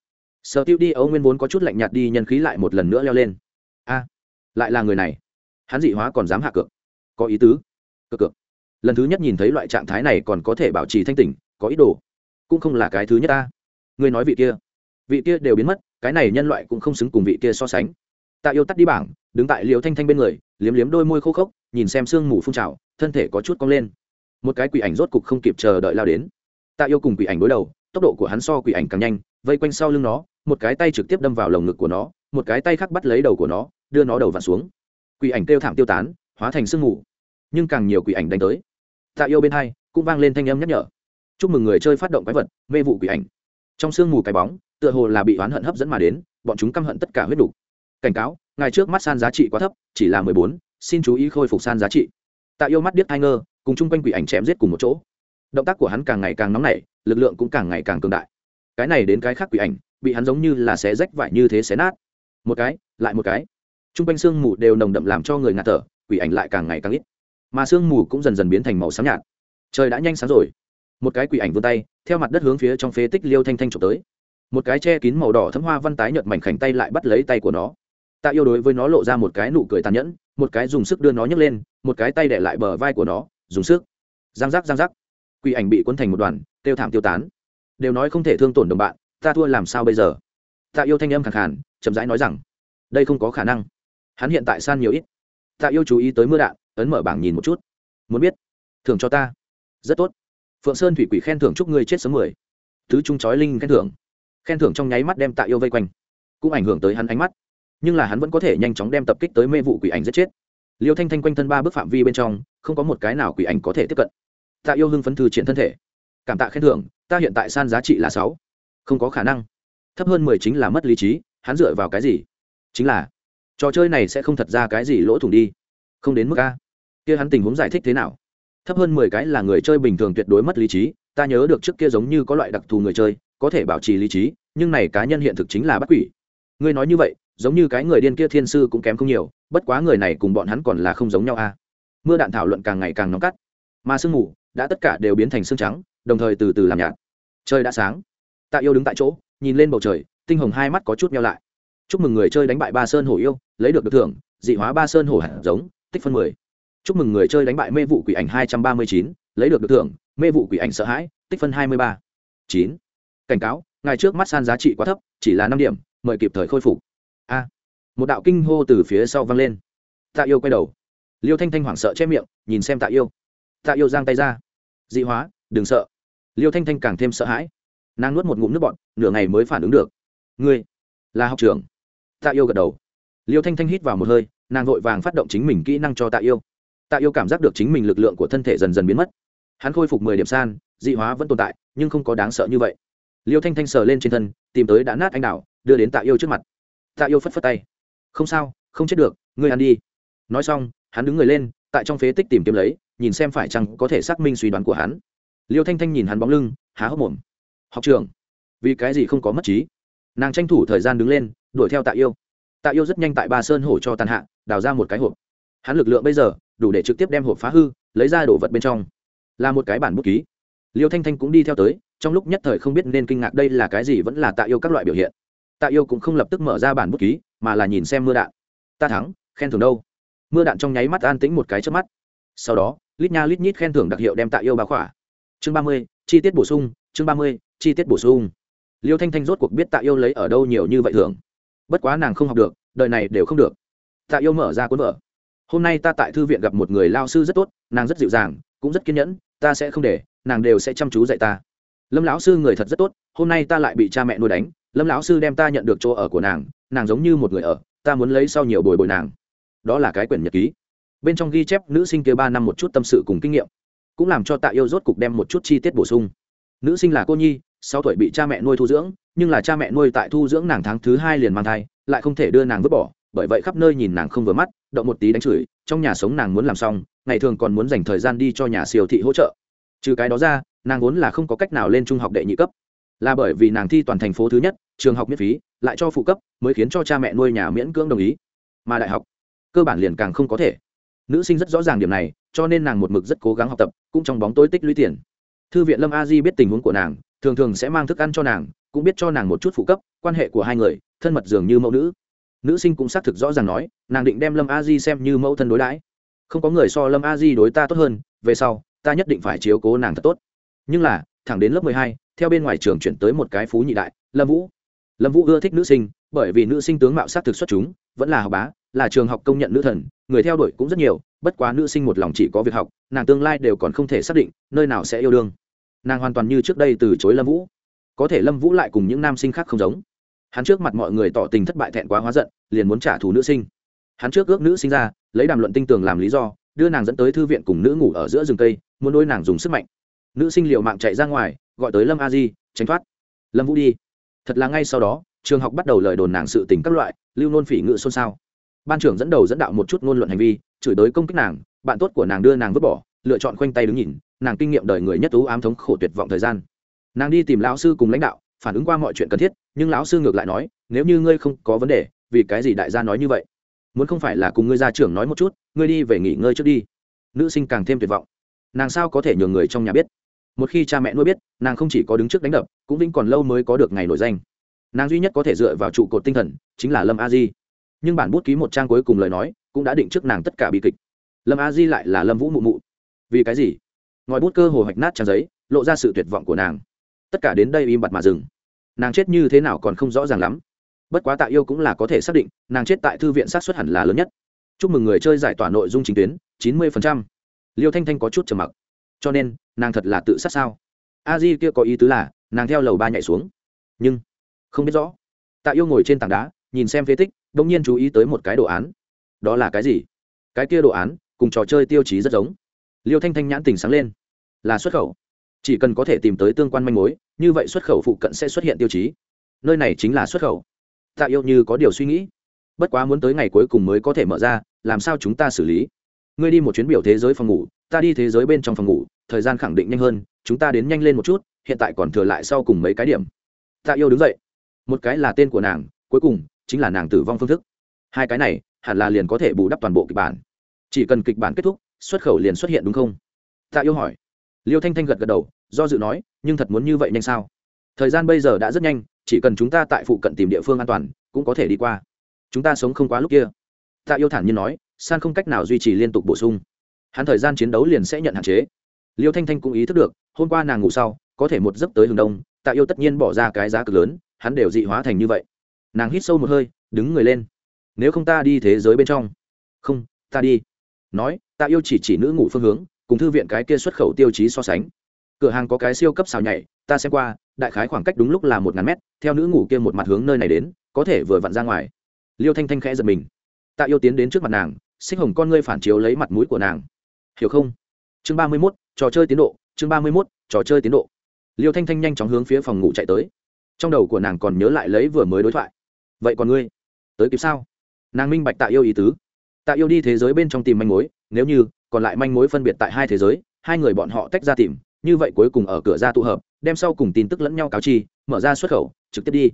Speaker 1: Sợ tiêu đi ấu nguyên vốn có chút lạnh nhạt đi, nhân khí lại một lần nữa leo lên. A, lại là người này. Hắn dị hóa còn dám hạ cược. Có ý tứ. Cực cực lần thứ nhất nhìn thấy loại trạng thái này còn có thể bảo trì thanh tỉnh, có ý đồ. Cũng không là cái thứ nhất ta. Ngươi nói vị kia. Vị kia đều biến mất, cái này nhân loại cũng không xứng cùng vị kia so sánh. Tạ yêu tắt đi bảng, đứng tại liều thanh thanh bên người, liếm liếm đôi môi khô khốc, nhìn xem sương mù phun trào, thân thể có chút cong lên. Một cái quỷ ảnh rốt cục không kịp chờ đợi lao đến tạ yêu cùng quỷ ảnh đối đầu, tốc độ của hắn so quỷ ảnh càng nhanh, vây quanh sau lưng nó, một cái tay trực tiếp đâm vào lồng ngực của nó, một cái tay khác bắt lấy đầu của nó, đưa nó đầu vặn xuống. Quỷ ảnh kêu thảm tiêu tán, hóa thành sương mù. Nhưng càng nhiều quỷ ảnh đánh tới, tạ yêu bên hai cũng vang lên thanh âm nhắc nhở. Chúc mừng người chơi phát động quái vật, mê vụ quỷ ảnh. Trong sương mù cái bóng, tựa hồ là bị oán hận hấp dẫn mà đến, bọn chúng căm hận tất cả huyết đủ. cảnh cáo ngày trước mắt san giá trị quá thấp, chỉ là mười bốn, xin chú ý khôi phục san giá trị. Tạ yêu mắt điếc hai ngơ, cùng chung quanh quỷ ảnh chém giết cùng một chỗ động tác của hắn càng ngày càng nóng nảy, lực lượng cũng càng ngày càng cường đại. Cái này đến cái khác quỷ ảnh, bị hắn giống như là xé rách vải như thế xé nát. Một cái, lại một cái. Chung quanh sương mù đều nồng đậm làm cho người ngạt thở, quỷ ảnh lại càng ngày càng ít. Mà sương mù cũng dần dần biến thành màu xám nhạt. Trời đã nhanh sáng rồi. Một cái quỷ ảnh vươn tay, theo mặt đất hướng phía trong phế tích liêu thanh thanh trộm tới. Một cái che kín màu đỏ thấm hoa văn tái nhợt mảnh khảnh tay lại bắt lấy tay của nó. Tạ yêu đối với nó lộ ra một cái nụ cười tàn nhẫn, một cái dùng sức đưa nó nhấc lên, một cái tay để lại bờ vai của nó, dùng sức. Giang giác giang giác quỷ ảnh bị cuốn thành một đoàn tiêu thảm tiêu tán. Đều nói không thể thương tổn đồng bạn, ta thua làm sao bây giờ? Tạ yêu thanh âm khẳng khàn, chậm rãi nói rằng, đây không có khả năng. Hắn hiện tại san nhiều ít. Tạ yêu chú ý tới mưa đạn, ấn mở bảng nhìn một chút. Muốn biết? Thưởng cho ta. Rất tốt. Phượng sơn thủy quỷ khen thưởng chúc ngươi chết sớm mười. Thứ trung chói linh khen thưởng. Khen thưởng trong nháy mắt đem tạ yêu vây quanh. Cũng ảnh hưởng tới hắn ánh mắt. Nhưng là hắn vẫn có thể nhanh chóng đem tập kích tới mê vụ quỷ ảnh giết chết. Liêu thanh thanh quanh thân ba bước phạm vi bên trong, không có một cái nào quỷ ảnh có thể tiếp cận tạ yêu hưng phấn thư triển thân thể. Cảm tạ khen thưởng, ta hiện tại san giá trị là sáu. Không có khả năng. Thấp hơn mười chính là mất lý trí, hắn dựa vào cái gì? Chính là, trò chơi này sẽ không thật ra cái gì lỗ thủng đi. Không đến mức a. Kia hắn tình huống giải thích thế nào? Thấp hơn mười cái là người chơi bình thường tuyệt đối mất lý trí, ta nhớ được trước kia giống như có loại đặc thù người chơi, có thể bảo trì lý trí, nhưng này cá nhân hiện thực chính là bắt quỷ. Ngươi nói như vậy, giống như cái người điên kia thiên sư cũng kém không nhiều, bất quá người này cùng bọn hắn còn là không giống nhau a. Mưa đạn thảo luận càng ngày càng nóng cắt mà sương mù đã tất cả đều biến thành sương trắng, đồng thời từ từ làm nhạt. Trời đã sáng. Tạ yêu đứng tại chỗ, nhìn lên bầu trời, tinh hồng hai mắt có chút nhau lại. Chúc mừng người chơi đánh bại ba sơn hổ yêu, lấy được được thưởng, dị hóa ba sơn hổ hạt giống, tích phân mười. Chúc mừng người chơi đánh bại mê vụ quỷ ảnh hai trăm ba mươi chín, lấy được được thưởng, mê vụ quỷ ảnh sợ hãi, tích phân hai mươi ba. Chín. Cảnh cáo, ngày trước mắt san giá trị quá thấp, chỉ là năm điểm, mời kịp thời khôi phục. A. Một đạo kinh hô từ phía sau vang lên. Tạ yêu quay đầu. Liêu thanh thanh hoảng sợ che miệng, nhìn xem tạ yêu tạ yêu giang tay ra. Dị hóa, đừng sợ. Liêu thanh thanh càng thêm sợ hãi. Nàng nuốt một ngụm nước bọn nửa ngày mới phản ứng được. Ngươi là học trưởng. Tạ yêu gật đầu. Liêu thanh thanh hít vào một hơi, nàng vội vàng phát động chính mình kỹ năng cho tạ yêu. Tạ yêu cảm giác được chính mình lực lượng của thân thể dần dần biến mất. Hắn khôi phục mười điểm san, dị hóa vẫn tồn tại, nhưng không có đáng sợ như vậy. Liêu thanh thanh sờ lên trên thân, tìm tới đã nát anh đào đưa đến tạ yêu trước mặt. Tạ yêu phất phất tay. Không sao, không chết được, ngươi ăn đi. Nói xong, hắn đứng người lên, tại trong phế tích tìm kiếm lấy nhìn xem phải chăng có thể xác minh suy đoán của hắn. Liêu thanh thanh nhìn hắn bóng lưng, há hốc mồm. Học trường vì cái gì không có mất trí? Nàng tranh thủ thời gian đứng lên, đuổi theo tạ yêu. Tạ yêu rất nhanh tại ba sơn hổ cho tàn hạ, đào ra một cái hộp. Hắn lực lượng bây giờ, đủ để trực tiếp đem hộp phá hư, lấy ra đồ vật bên trong. Là một cái bản bút ký. Liêu thanh thanh cũng đi theo tới, trong lúc nhất thời không biết nên kinh ngạc đây là cái gì vẫn là tạ yêu các loại biểu hiện. Tạ yêu cũng không lập tức mở ra bản bút ký, mà là nhìn xem mưa đạn. Ta thắng, khen thưởng đâu? Mưa đạn trong nháy mắt an tĩnh một cái trước mắt. Sau đó lít nha lít nhít khen thưởng đặc hiệu đem tạ yêu bà khỏa. Chương ba mươi, chi tiết bổ sung, chương ba mươi, chi tiết bổ sung. Liêu thanh thanh rốt cuộc biết tạ yêu lấy ở đâu nhiều như vậy thường bất quá nàng không học được, đời này đều không được. Tạ yêu mở ra cuốn vở. Hôm nay ta tại thư viện gặp một người lao sư rất tốt, nàng rất dịu dàng, cũng rất kiên nhẫn, ta sẽ không để, nàng đều sẽ chăm chú dạy ta. Lâm lão sư người thật rất tốt, hôm nay ta lại bị cha mẹ nuôi đánh, lâm lão sư đem ta nhận được chỗ ở của nàng nàng giống như một người ở, ta muốn lấy sau nhiều bồi bồi nàng. Đó là cái quyển nhật ký bên trong ghi chép nữ sinh kia ba năm một chút tâm sự cùng kinh nghiệm, cũng làm cho tạ yêu rốt cục đem một chút chi tiết bổ sung. Nữ sinh là cô nhi sau tuổi bị cha mẹ nuôi thu dưỡng, nhưng là cha mẹ nuôi tại thu dưỡng nàng tháng thứ hai liền mang thai, lại không thể đưa nàng vứt bỏ, bởi vậy khắp nơi nhìn nàng không vừa mắt, động một tí đánh chửi, trong nhà sống nàng muốn làm xong, ngày thường còn muốn dành thời gian đi cho nhà siêu thị hỗ trợ. Trừ cái đó ra, nàng vốn là không có cách nào lên trung học đệ nhị cấp. Là bởi vì nàng thi toàn thành phố thứ nhất, trường học miễn phí, lại cho phụ cấp, mới khiến cho cha mẹ nuôi nhà miễn cưỡng đồng ý. Mà đại học, cơ bản liền càng không có thể nữ sinh rất rõ ràng điểm này, cho nên nàng một mực rất cố gắng học tập, cũng trong bóng tối tích lũy tiền. Thư viện lâm a di biết tình huống của nàng, thường thường sẽ mang thức ăn cho nàng, cũng biết cho nàng một chút phụ cấp, quan hệ của hai người, thân mật dường như mẫu nữ. Nữ sinh cũng xác thực rõ ràng nói, nàng định đem lâm a di xem như mẫu thân đối đãi. Không có người so lâm a di đối ta tốt hơn, về sau, ta nhất định phải chiếu cố nàng thật tốt. Nhưng là, thẳng đến lớp mười hai, theo bên ngoài trường chuyển tới một cái phú nhị đại, lâm vũ. Lâm vũ ưa thích nữ sinh, bởi vì nữ sinh tướng mạo s á c thực xuất chúng, vẫn là học bá là trường học công nhận nữ thần, người theo đuổi cũng rất nhiều, bất quá nữ sinh một lòng chỉ có việc học, nàng tương lai đều còn không thể xác định nơi nào sẽ yêu đương. Nàng hoàn toàn như trước đây từ chối lâm vũ. Có thể lâm vũ lại cùng những nam sinh khác không giống. Hắn trước mặt mọi người tỏ tình thất bại thẹn quá hóa giận, liền muốn trả thù nữ sinh. Hắn trước ước nữ sinh ra, lấy đàm luận tinh tường làm lý do, đưa nàng dẫn tới thư viện cùng nữ ngủ ở giữa rừng cây, muốn đôi nàng dùng sức mạnh. Nữ sinh liều mạng chạy ra ngoài, gọi tới lâm a di, tránh thoát. Lâm vũ đi. Thật là ngay sau đó, trường học bắt đầu lời đồn nàng sự tình các loại, lưu nôn phỉ ngự xôn xao ban trưởng dẫn đầu dẫn đạo một chút ngôn luận hành vi, chửi tới công kích nàng, bạn tốt của nàng đưa nàng vứt bỏ, lựa chọn khoanh tay đứng nhìn, nàng kinh nghiệm đời người nhất tú ám thống khổ tuyệt vọng thời gian. Nàng đi tìm lão sư cùng lãnh đạo, phản ứng qua mọi chuyện cần thiết, nhưng lão sư ngược lại nói, nếu như ngươi không có vấn đề, vì cái gì đại gia nói như vậy? Muốn không phải là cùng ngươi ra trưởng nói một chút, ngươi đi về nghỉ ngơi trước đi. Nữ sinh càng thêm tuyệt vọng. Nàng sao có thể nhường người trong nhà biết? Một khi cha mẹ nuôi biết, nàng không chỉ có đứng trước đánh đập, cũng vĩnh còn lâu mới có được ngày nổi danh. Nàng duy nhất có thể dựa vào trụ cột tinh thần, chính là lâm a di nhưng bản bút ký một trang cuối cùng lời nói cũng đã định trước nàng tất cả bi kịch. Lâm a di lại là lâm vũ mụ mụ. Vì cái gì? Ngòi bút cơ hồ hoạch nát trang giấy, lộ ra sự tuyệt vọng của nàng. Tất cả đến đây im bặt mà dừng. Nàng chết như thế nào còn không rõ ràng lắm. Bất quá tạ yêu cũng là có thể xác định, nàng chết tại thư viện sát xuất hẳn là lớn nhất. Chúc mừng người chơi giải tỏa nội dung chính tuyến, chín mươi liêu thanh thanh có chút trầm mặc. Cho nên, nàng thật là tự sát sao? A di kia có ý tứ là, nàng theo lầu ba nhảy xuống. Nhưng, không biết rõ. Tạ yêu ngồi trên tảng đá, nhìn xem phế tích đông nhiên chú ý tới một cái đồ án. Đó là cái gì? Cái kia đồ án, cùng trò chơi tiêu chí rất giống. Liêu thanh thanh nhãn tình sáng lên. Là xuất khẩu. Chỉ cần có thể tìm tới tương quan manh mối, như vậy xuất khẩu phụ cận sẽ xuất hiện tiêu chí. Nơi này chính là xuất khẩu. Tạ yêu như có điều suy nghĩ. Bất quá muốn tới ngày cuối cùng mới có thể mở ra, làm sao chúng ta xử lý? Ngươi đi một chuyến biểu thế giới phòng ngủ, ta đi thế giới bên trong phòng ngủ, thời gian khẳng định nhanh hơn, chúng ta đến nhanh lên một chút, hiện tại còn thừa lại sau cùng mấy cái điểm. Tạ yêu đứng dậy. Một cái là tên của nàng, cuối cùng chính là nàng tử vong phương thức. Hai cái này, hẳn là liền có thể bù đắp toàn bộ kịch bản. Chỉ cần kịch bản kết thúc, xuất khẩu liền xuất hiện đúng không? Tạ yêu hỏi. Liêu thanh thanh gật gật đầu, do dự nói, nhưng thật muốn như vậy nhanh sao? Thời gian bây giờ đã rất nhanh, chỉ cần chúng ta tại phụ cận tìm địa phương an toàn, cũng có thể đi qua. Chúng ta sống không quá lúc kia. Tạ yêu thản nhiên nói, san không cách nào duy trì liên tục bổ sung. Hắn thời gian chiến đấu liền sẽ nhận hạn chế. Liêu thanh thanh cũng ý thức được, hôm qua nàng ngủ sau, có thể một giấc tới hướng đông, tạ yêu tất nhiên bỏ ra cái giá cực lớn, hắn đều dị hóa thành như vậy nàng hít sâu một hơi, đứng người lên. Nếu không ta đi thế giới bên trong. Không, ta đi. Nói, ta yêu chỉ chỉ nữ ngủ phương hướng, cùng thư viện cái kia xuất khẩu tiêu chí so sánh. Cửa hàng có cái siêu cấp xào nhảy, ta xem qua, đại khái khoảng cách đúng lúc là một ngàn mét, theo nữ ngủ kia một mặt hướng nơi này đến, có thể vừa vặn ra ngoài. Liêu thanh thanh khẽ giật mình. Tạ yêu tiến đến trước mặt nàng, xích hồng con ngươi phản chiếu lấy mặt mũi của nàng. Hiểu không? Chương ba mươi mốt, trò chơi tiến độ, chương ba mươi mốt, trò chơi tiến độ. Liêu thanh thanh nhanh chóng hướng phía phòng ngủ chạy tới. Trong đầu của nàng còn nhớ lại lấy vừa mới đối thoại vậy còn ngươi? Tới kịp sao? Nàng minh bạch tạ yêu ý tứ. Tạ yêu đi thế giới bên trong tìm manh mối, nếu như còn lại manh mối phân biệt tại hai thế giới, hai người bọn họ tách ra tìm, như vậy cuối cùng ở cửa ra tụ hợp, đem sau cùng tin tức lẫn nhau cáo chi, mở ra xuất khẩu, trực tiếp đi.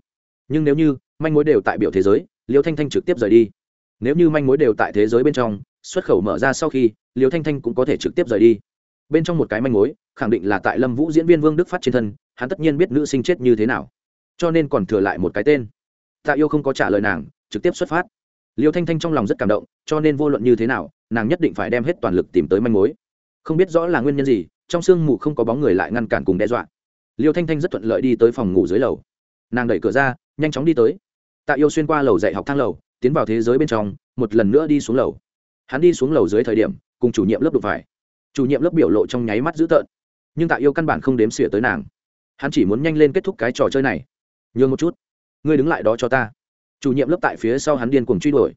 Speaker 1: Nhưng nếu như manh mối đều tại biểu thế giới, liêu thanh thanh trực tiếp rời đi. Nếu như manh mối đều tại thế giới bên trong, xuất khẩu mở ra sau khi, liêu thanh thanh cũng có thể trực tiếp rời đi. Bên trong một cái manh mối, khẳng định là tại lâm vũ diễn viên vương đức phát trên thân, hắn tất nhiên biết nữ sinh chết như thế nào. Cho nên còn thừa lại một cái tên tạ yêu không có trả lời nàng, trực tiếp xuất phát. Liêu thanh thanh trong lòng rất cảm động, cho nên vô luận như thế nào, nàng nhất định phải đem hết toàn lực tìm tới manh mối. Không biết rõ là nguyên nhân gì, trong sương mù không có bóng người lại ngăn cản cùng đe dọa. Liêu thanh thanh rất thuận lợi đi tới phòng ngủ dưới lầu. Nàng đẩy cửa ra, nhanh chóng đi tới. Tạ yêu xuyên qua lầu dạy học thang lầu, tiến vào thế giới bên trong, một lần nữa đi xuống lầu. Hắn đi xuống lầu dưới thời điểm, cùng chủ nhiệm lớp đụng phải. Chủ nhiệm lớp biểu lộ trong nháy mắt dữ tợn. Nhưng tạ yêu căn bản không đếm xỉa tới nàng. Hắn chỉ muốn nhanh lên kết thúc cái trò chơi này. Nhường một chút ngươi đứng lại đó cho ta. Chủ nhiệm lớp tại phía sau hắn điên cuồng truy đuổi.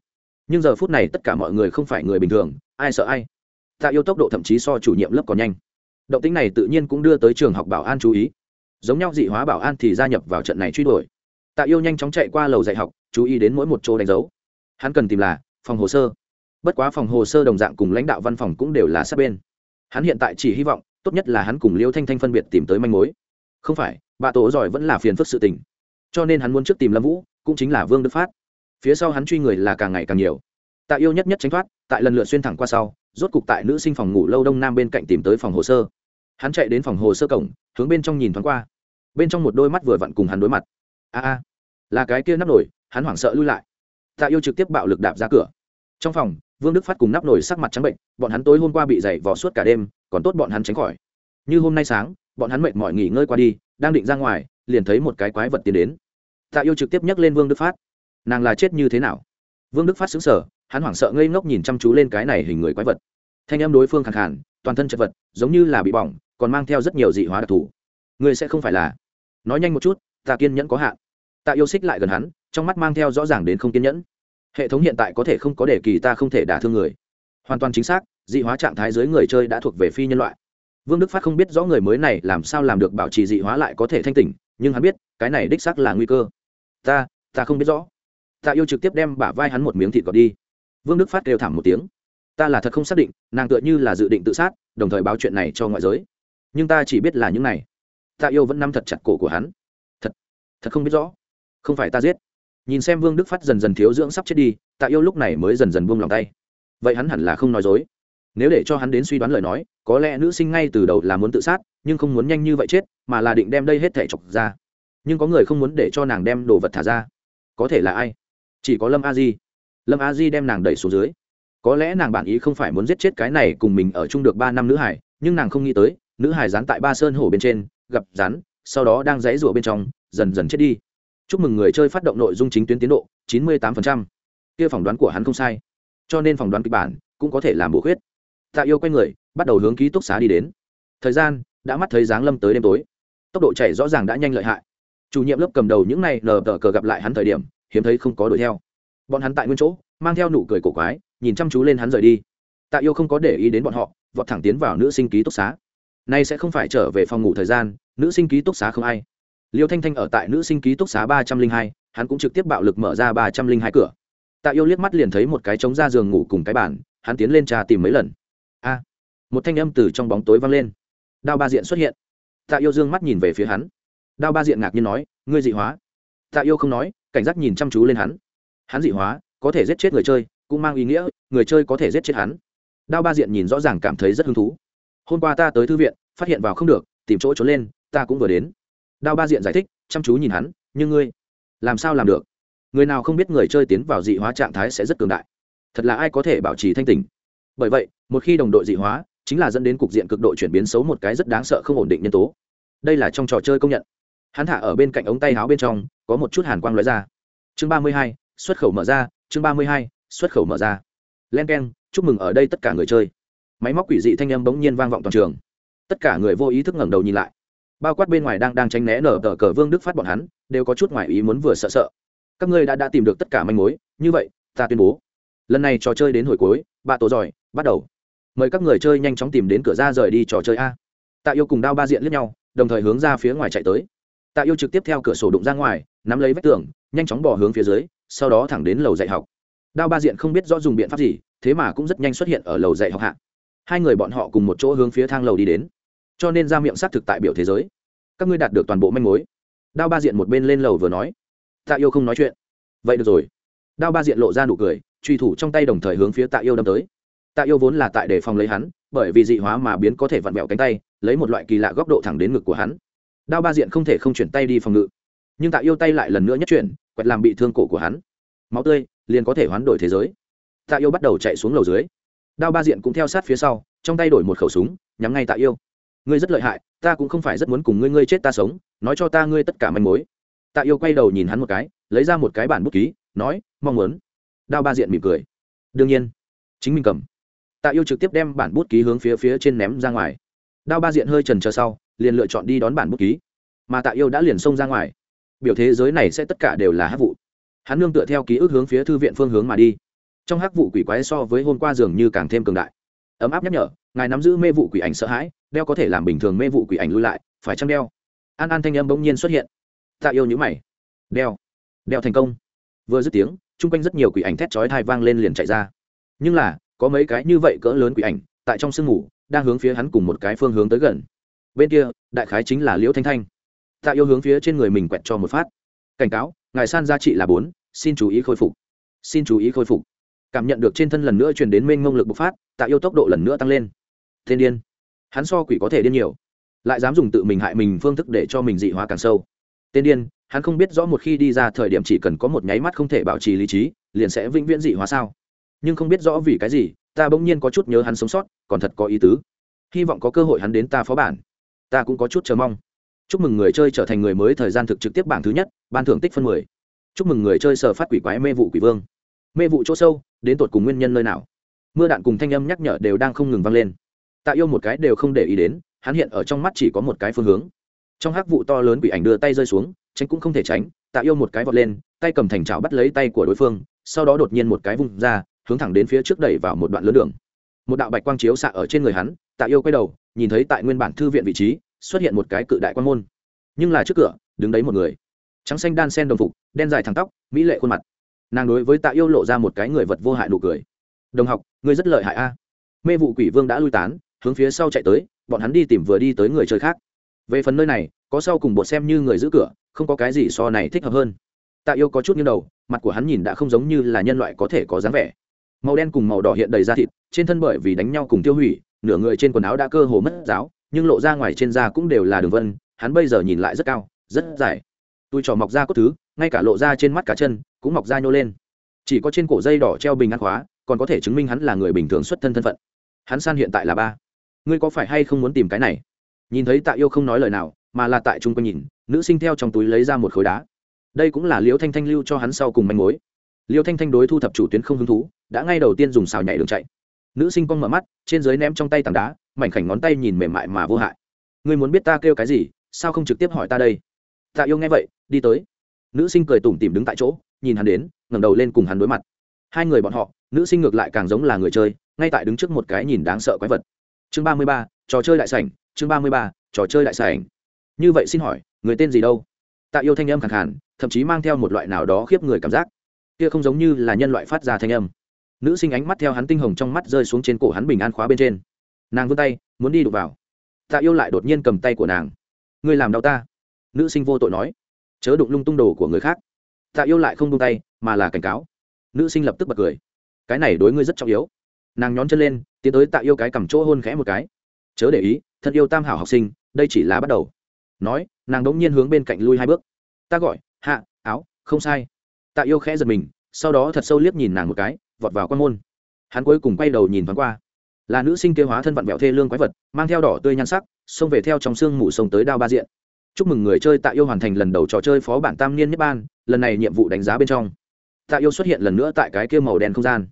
Speaker 1: Nhưng giờ phút này tất cả mọi người không phải người bình thường, ai sợ ai. Tạ yêu tốc độ thậm chí so chủ nhiệm lớp còn nhanh. Động tính này tự nhiên cũng đưa tới trường học bảo an chú ý. Giống nhau dị hóa bảo an thì gia nhập vào trận này truy đuổi. Tạ yêu nhanh chóng chạy qua lầu dạy học, chú ý đến mỗi một chỗ đánh dấu. Hắn cần tìm là phòng hồ sơ. Bất quá phòng hồ sơ đồng dạng cùng lãnh đạo văn phòng cũng đều là sát bên. Hắn hiện tại chỉ hy vọng, tốt nhất là hắn cùng liêu thanh thanh phân biệt tìm tới manh mối. Không phải, bà tổ giỏi vẫn là phiền phức sự tình cho nên hắn muốn trước tìm lâm vũ, cũng chính là vương đức phát. Phía sau hắn truy người là càng ngày càng nhiều. Tạ yêu nhất nhất tránh thoát, tại lần lượt xuyên thẳng qua sau, rốt cục tại nữ sinh phòng ngủ lâu đông nam bên cạnh tìm tới phòng hồ sơ. Hắn chạy đến phòng hồ sơ cổng, hướng bên trong nhìn thoáng qua. Bên trong một đôi mắt vừa vặn cùng hắn đối mặt. A a, là cái kia nắp nổi hắn hoảng sợ lui lại. Tạ yêu trực tiếp bạo lực đạp ra cửa. Trong phòng, vương đức phát cùng nắp nổi sắc mặt trắng bệnh, bọn hắn tối hôm qua bị dày vò suốt cả đêm, còn tốt bọn hắn tránh khỏi. Như hôm nay sáng, bọn hắn mệt mỏi nghỉ ngơi qua đi, đang định ra ngoài liền thấy một cái quái vật tiến đến. Tạ yêu trực tiếp nhắc lên vương đức phát. Nàng là chết như thế nào? Vương đức phát xứng sở hắn hoảng sợ ngây ngốc nhìn chăm chú lên cái này hình người quái vật. Thanh em đối phương khẳng khản toàn thân chật vật, giống như là bị bỏng, còn mang theo rất nhiều dị hóa đặc thù. Người sẽ không phải là. Nói nhanh một chút, tạ kiên nhẫn có hạn. Tạ yêu xích lại gần hắn, trong mắt mang theo rõ ràng đến không kiên nhẫn. Hệ thống hiện tại có thể không có đề kỳ ta không thể đả thương người. Hoàn toàn chính xác, dị hóa trạng thái dưới người chơi đã thuộc về phi nhân loại. Vương đức phát không biết rõ người mới này làm sao làm được bảo trì dị hóa lại có thể thanh tỉnh nhưng hắn biết, cái này đích xác là nguy cơ. Ta ta không biết rõ. Tạ yêu trực tiếp đem bả vai hắn một miếng thịt gọt đi. Vương đức phát kêu thảm một tiếng. Ta là thật không xác định, nàng tựa như là dự định tự sát, đồng thời báo chuyện này cho ngoại giới. Nhưng ta chỉ biết là những này. Tạ yêu vẫn nắm thật chặt cổ của hắn. Thật thật không biết rõ. Không phải ta giết. Nhìn xem vương đức phát dần dần thiếu dưỡng sắp chết đi tạ yêu lúc này mới dần dần buông lòng tay. Vậy hắn hẳn là không nói dối nếu để cho hắn đến suy đoán lời nói, có lẽ nữ sinh ngay từ đầu là muốn tự sát, nhưng không muốn nhanh như vậy chết, mà là định đem đây hết thể chọc ra. Nhưng có người không muốn để cho nàng đem đồ vật thả ra. Có thể là ai? Chỉ có lâm a di. Lâm a di đem nàng đẩy xuống dưới. Có lẽ nàng bản ý không phải muốn giết chết cái này cùng mình ở chung được ba năm nữ hải, nhưng nàng không nghĩ tới, nữ hải dán tại ba sơn hổ bên trên, gặp rắn, sau đó đang dãy rủa bên trong, dần dần chết đi. Chúc mừng người chơi phát động nội dung chính tuyến tiến độ, chín mươi tám kia phỏng đoán của hắn không sai. Cho nên phỏng đoán kịch bản cũng có thể làm bổ khuyết tạ yêu quay người, bắt đầu hướng ký túc xá đi đến. Thời gian, đã mắt thấy dáng lâm tới đêm tối. Tốc độ chạy rõ ràng đã nhanh lợi hại. Chủ nhiệm lớp cầm đầu những này nờ tờ cờ gặp lại hắn thời điểm, hiếm thấy không có đuổi theo. Bọn hắn tại nguyên chỗ, mang theo nụ cười cổ quái, nhìn chăm chú lên hắn rời đi. Tạ yêu không có để ý đến bọn họ, vọt thẳng tiến vào nữ sinh ký túc xá. Nay sẽ không phải trở về phòng ngủ thời gian, nữ sinh ký túc xá không ai. Liêu thanh thanh ở tại nữ sinh ký túc xá ba trăm linh hai, hắn cũng trực tiếp bạo lực mở ra ba trăm linh hai cửa. Tạ yêu liếc mắt liền thấy một cái trống ra giường ngủ cùng cái bàn, hắn tiến lên trà tìm mấy lần một thanh âm từ trong bóng tối vang lên. Đao ba diện xuất hiện. Tạ yêu dương mắt nhìn về phía hắn. Đao ba diện ngạc nhiên nói, ngươi dị hóa. Tạ yêu không nói, cảnh giác nhìn chăm chú lên hắn. Hắn dị hóa, có thể giết chết người chơi, cũng mang ý nghĩa, người chơi có thể giết chết hắn. Đao ba diện nhìn rõ ràng cảm thấy rất hứng thú. Hôm qua ta tới thư viện, phát hiện vào không được, tìm chỗ trốn lên, ta cũng vừa đến. Đao ba diện giải thích, chăm chú nhìn hắn, nhưng ngươi, làm sao làm được? Người nào không biết người chơi tiến vào dị hóa trạng thái sẽ rất cường đại. Thật là ai có thể bảo trì thanh tình bởi vậy, một khi đồng đội dị hóa chính là dẫn đến cục diện cực độ chuyển biến xấu một cái rất đáng sợ không ổn định nhân tố. Đây là trong trò chơi công nhận. Hắn thả ở bên cạnh ống tay áo bên trong, có một chút hàn quang lóe ra. Chương ba mươi hai, xuất khẩu mở ra. Chương ba mươi hai, xuất khẩu mở ra. Len k e n chúc mừng ở đây tất cả người chơi. Máy móc quỷ dị thanh âm bỗng nhiên vang vọng toàn trường. Tất cả người vô ý thức ngẩng đầu nhìn lại. Bao quát bên ngoài đang đang tránh né nở tờ cờ vương đức phát bọn hắn, đều có chút ngoài ý muốn vừa sợ sợ. Các ngươi đã đã tìm được tất cả manh mối, như vậy, ta tuyên bố. Lần này trò chơi đến hồi cuối ba tổ giỏi, bắt đầu mời các người chơi nhanh chóng tìm đến cửa ra rời đi trò chơi a. Tạ yêu cùng đao ba diện lướt nhau, đồng thời hướng ra phía ngoài chạy tới. Tạ yêu trực tiếp theo cửa sổ đụng ra ngoài, nắm lấy vách tường, nhanh chóng bỏ hướng phía dưới, sau đó thẳng đến lầu dạy học. Đao ba diện không biết rõ dùng biện pháp gì, thế mà cũng rất nhanh xuất hiện ở lầu dạy học hạ. Hai người bọn họ cùng một chỗ hướng phía thang lầu đi đến. Cho nên ra miệng xác thực tại biểu thế giới. Các ngươi đạt được toàn bộ manh mối. Đao ba diện một bên lên lầu vừa nói. Tạ yêu không nói chuyện. Vậy được rồi. Đao ba diện lộ ra nụ cười, truy thủ trong tay đồng thời hướng phía tạ yêu đâm tới tạ yêu vốn là tại để phòng lấy hắn, bởi vì dị hóa mà biến có thể vặn vẹo cánh tay, lấy một loại kỳ lạ góc độ thẳng đến ngực của hắn. Đao ba diện không thể không chuyển tay đi phòng ngự. Nhưng tạ yêu tay lại lần nữa nhất chuyển, quẹt làm bị thương cổ của hắn. Máu tươi liền có thể hoán đổi thế giới. Tạ yêu bắt đầu chạy xuống lầu dưới. Đao ba diện cũng theo sát phía sau, trong tay đổi một khẩu súng, nhắm ngay tạ yêu. Ngươi rất lợi hại, ta cũng không phải rất muốn cùng ngươi ngươi chết ta sống, nói cho ta ngươi tất cả manh mối. Tạ yêu quay đầu nhìn hắn một cái, lấy ra một cái bản bút ký, nói, mong muốn. Đao ba diện mỉm cười. Đương nhiên. Chính mình cầm tạ yêu trực tiếp đem bản bút ký hướng phía phía trên ném ra ngoài. Đao ba diện hơi trần chờ sau, liền lựa chọn đi đón bản bút ký. Mà tạ yêu đã liền xông ra ngoài. Biểu thế giới này sẽ tất cả đều là hát vụ. Hắn nương tựa theo ký ức hướng phía thư viện phương hướng mà đi. Trong hắc vụ quỷ quái so với hôm qua dường như càng thêm cường đại. Ấm áp nhắc nhở, ngài nắm giữ mê vụ quỷ ảnh sợ hãi, đeo có thể làm bình thường mê vụ quỷ ảnh lui lại, phải chăng đeo? An an thanh âm bỗng nhiên xuất hiện. Tạ yêu nhữ mày. Đeo. Đeo thành công. Vừa dứt tiếng, chung quanh rất nhiều quỷ ảnh thét chói thai vang lên liền chạy ra. Nhưng là có mấy cái như vậy cỡ lớn quỷ ảnh, tại trong sương mù, đang hướng phía hắn cùng một cái phương hướng tới gần. Bên kia, đại khái chính là liễu thanh thanh. Tạ yêu hướng phía trên người mình quẹt cho một phát. Cảnh cáo, ngài san giá trị là bốn, xin chú ý khôi phục. Xin chú ý khôi phục. Cảm nhận được trên thân lần nữa truyền đến mênh mông lực bộc phát, tạ yêu tốc độ lần nữa tăng lên. Thiên điên. Hắn so quỷ có thể điên nhiều. Lại dám dùng tự mình hại mình phương thức để cho mình dị hóa càng sâu. Tên điên, hắn không biết rõ một khi đi ra thời điểm chỉ cần có một nháy mắt không thể bảo trì lý trí, liền sẽ vĩnh viễn dị hóa sao? Nhưng không biết rõ vì cái gì, ta bỗng nhiên có chút nhớ hắn sống sót, còn thật có ý tứ. Hy vọng có cơ hội hắn đến ta phó bản. Ta cũng có chút chờ mong. Chúc mừng người chơi trở thành người mới thời gian thực trực tiếp bảng thứ nhất, ban thưởng tích phân mười. Chúc mừng người chơi sở phát quỷ quái mê vụ quỷ vương. Mê vụ chỗ sâu, đến tột cùng nguyên nhân nơi nào? Mưa đạn cùng thanh âm nhắc nhở đều đang không ngừng vang lên. Tạ yêu một cái đều không để ý đến, hắn hiện ở trong mắt chỉ có một cái phương hướng. Trong hắc vụ to lớn bị ảnh đưa tay rơi xuống, tránh cũng không thể tránh, tạ yêu một cái vọt lên, tay cầm thành chảo bắt lấy tay của đối phương, sau đó đột nhiên một cái vùng ra hướng thẳng đến phía trước đẩy vào một đoạn lớn đường. Một đạo bạch quang chiếu xạ ở trên người hắn, tạ yêu quay đầu, nhìn thấy tại nguyên bản thư viện vị trí, xuất hiện một cái cự đại quan môn. Nhưng là trước cửa, đứng đấy một người. Trắng xanh đan sen đồng phục, đen dài thẳng tóc, mỹ lệ khuôn mặt. Nàng đối với tạ yêu lộ ra một cái người vật vô hại nụ cười. Đồng học, ngươi rất lợi hại a. Mê vụ quỷ vương đã lui tán, hướng phía sau chạy tới, bọn hắn đi tìm vừa đi tới người chơi khác. Về phần nơi này, có sau cùng bột xem như người giữ cửa, không có cái gì so này thích hợp hơn. Tạ yêu có chút như đầu, mặt của hắn nhìn đã không giống như là nhân loại có thể có dáng vẻ màu đen cùng màu đỏ hiện đầy da thịt, trên thân bởi vì đánh nhau cùng tiêu hủy, nửa người trên quần áo đã cơ hồ mất giáo, nhưng lộ ra ngoài trên da cũng đều là đường vân, hắn bây giờ nhìn lại rất cao, rất dài. Tôi trò mọc ra cốt thứ, ngay cả lộ ra trên mắt cả chân, cũng mọc ra nhô lên. Chỉ có trên cổ dây đỏ treo bình ăn khóa, còn có thể chứng minh hắn là người bình thường xuất thân thân phận. Hắn san hiện tại là ba. Ngươi có phải hay không muốn tìm cái này? Nhìn thấy tạ yêu không nói lời nào, mà là tại chung quanh nhìn, nữ sinh theo trong túi lấy ra một khối đá. Đây cũng là liễu thanh thanh lưu cho hắn sau cùng manh mối. Liễu thanh thanh đối thu thập chủ tuyến không hứng thú đã ngay đầu tiên dùng xào nhảy đường chạy. Nữ sinh cong mở mắt, trên dưới ném trong tay tảng đá, mảnh khảnh ngón tay nhìn mềm mại mà vô hại. Ngươi muốn biết ta kêu cái gì, sao không trực tiếp hỏi ta đây? Tạ yêu nghe vậy, đi tới. Nữ sinh cười tủm tỉm đứng tại chỗ, nhìn hắn đến, ngẩng đầu lên cùng hắn đối mặt. Hai người bọn họ, nữ sinh ngược lại càng giống là người chơi, ngay tại đứng trước một cái nhìn đáng sợ quái vật. Chương ba mươi ba, trò chơi đại sảnh, chương ba mươi ba, trò chơi đại sảnh. Như vậy xin hỏi, người tên gì đâu? Tạ yêu thanh âm khẳng hẳn thậm chí mang theo một loại nào đó khiếp người cảm giác. Kia không giống như là nhân loại phát ra thanh âm nữ sinh ánh mắt theo hắn tinh hồng trong mắt rơi xuống trên cổ hắn bình an khóa bên trên. Nàng vươn tay, muốn đi đụng vào. Tạ yêu lại đột nhiên cầm tay của nàng. Ngươi làm đau ta. Nữ sinh vô tội nói. Chớ đụng lung tung đồ của người khác. Tạ yêu lại không buông tay, mà là cảnh cáo. Nữ sinh lập tức bật cười. Cái này đối ngươi rất trọng yếu. Nàng nhón chân lên, tiến tới tạ yêu cái cầm chỗ hôn khẽ một cái. Chớ để ý, thân yêu tam hảo học sinh, đây chỉ là bắt đầu. Nói, nàng đống nhiên hướng bên cạnh lui hai bước. Ta gọi, hạ, áo, không sai. Tạ yêu khẽ giật mình, sau đó thật sâu liếc nhìn nàng một cái vọt vào quan môn. Hắn cuối cùng quay đầu nhìn thoáng qua. Là nữ sinh kêu hóa thân vặn vẹo thê lương quái vật, mang theo đỏ tươi nhan sắc, xông về theo trong sương mù sông tới đao ba diện. Chúc mừng người chơi tạ yêu hoàn thành lần đầu trò chơi phó bản tam niên nhất ban, lần này nhiệm vụ đánh giá bên trong. Tạ yêu xuất hiện lần nữa tại cái kia màu đen không gian.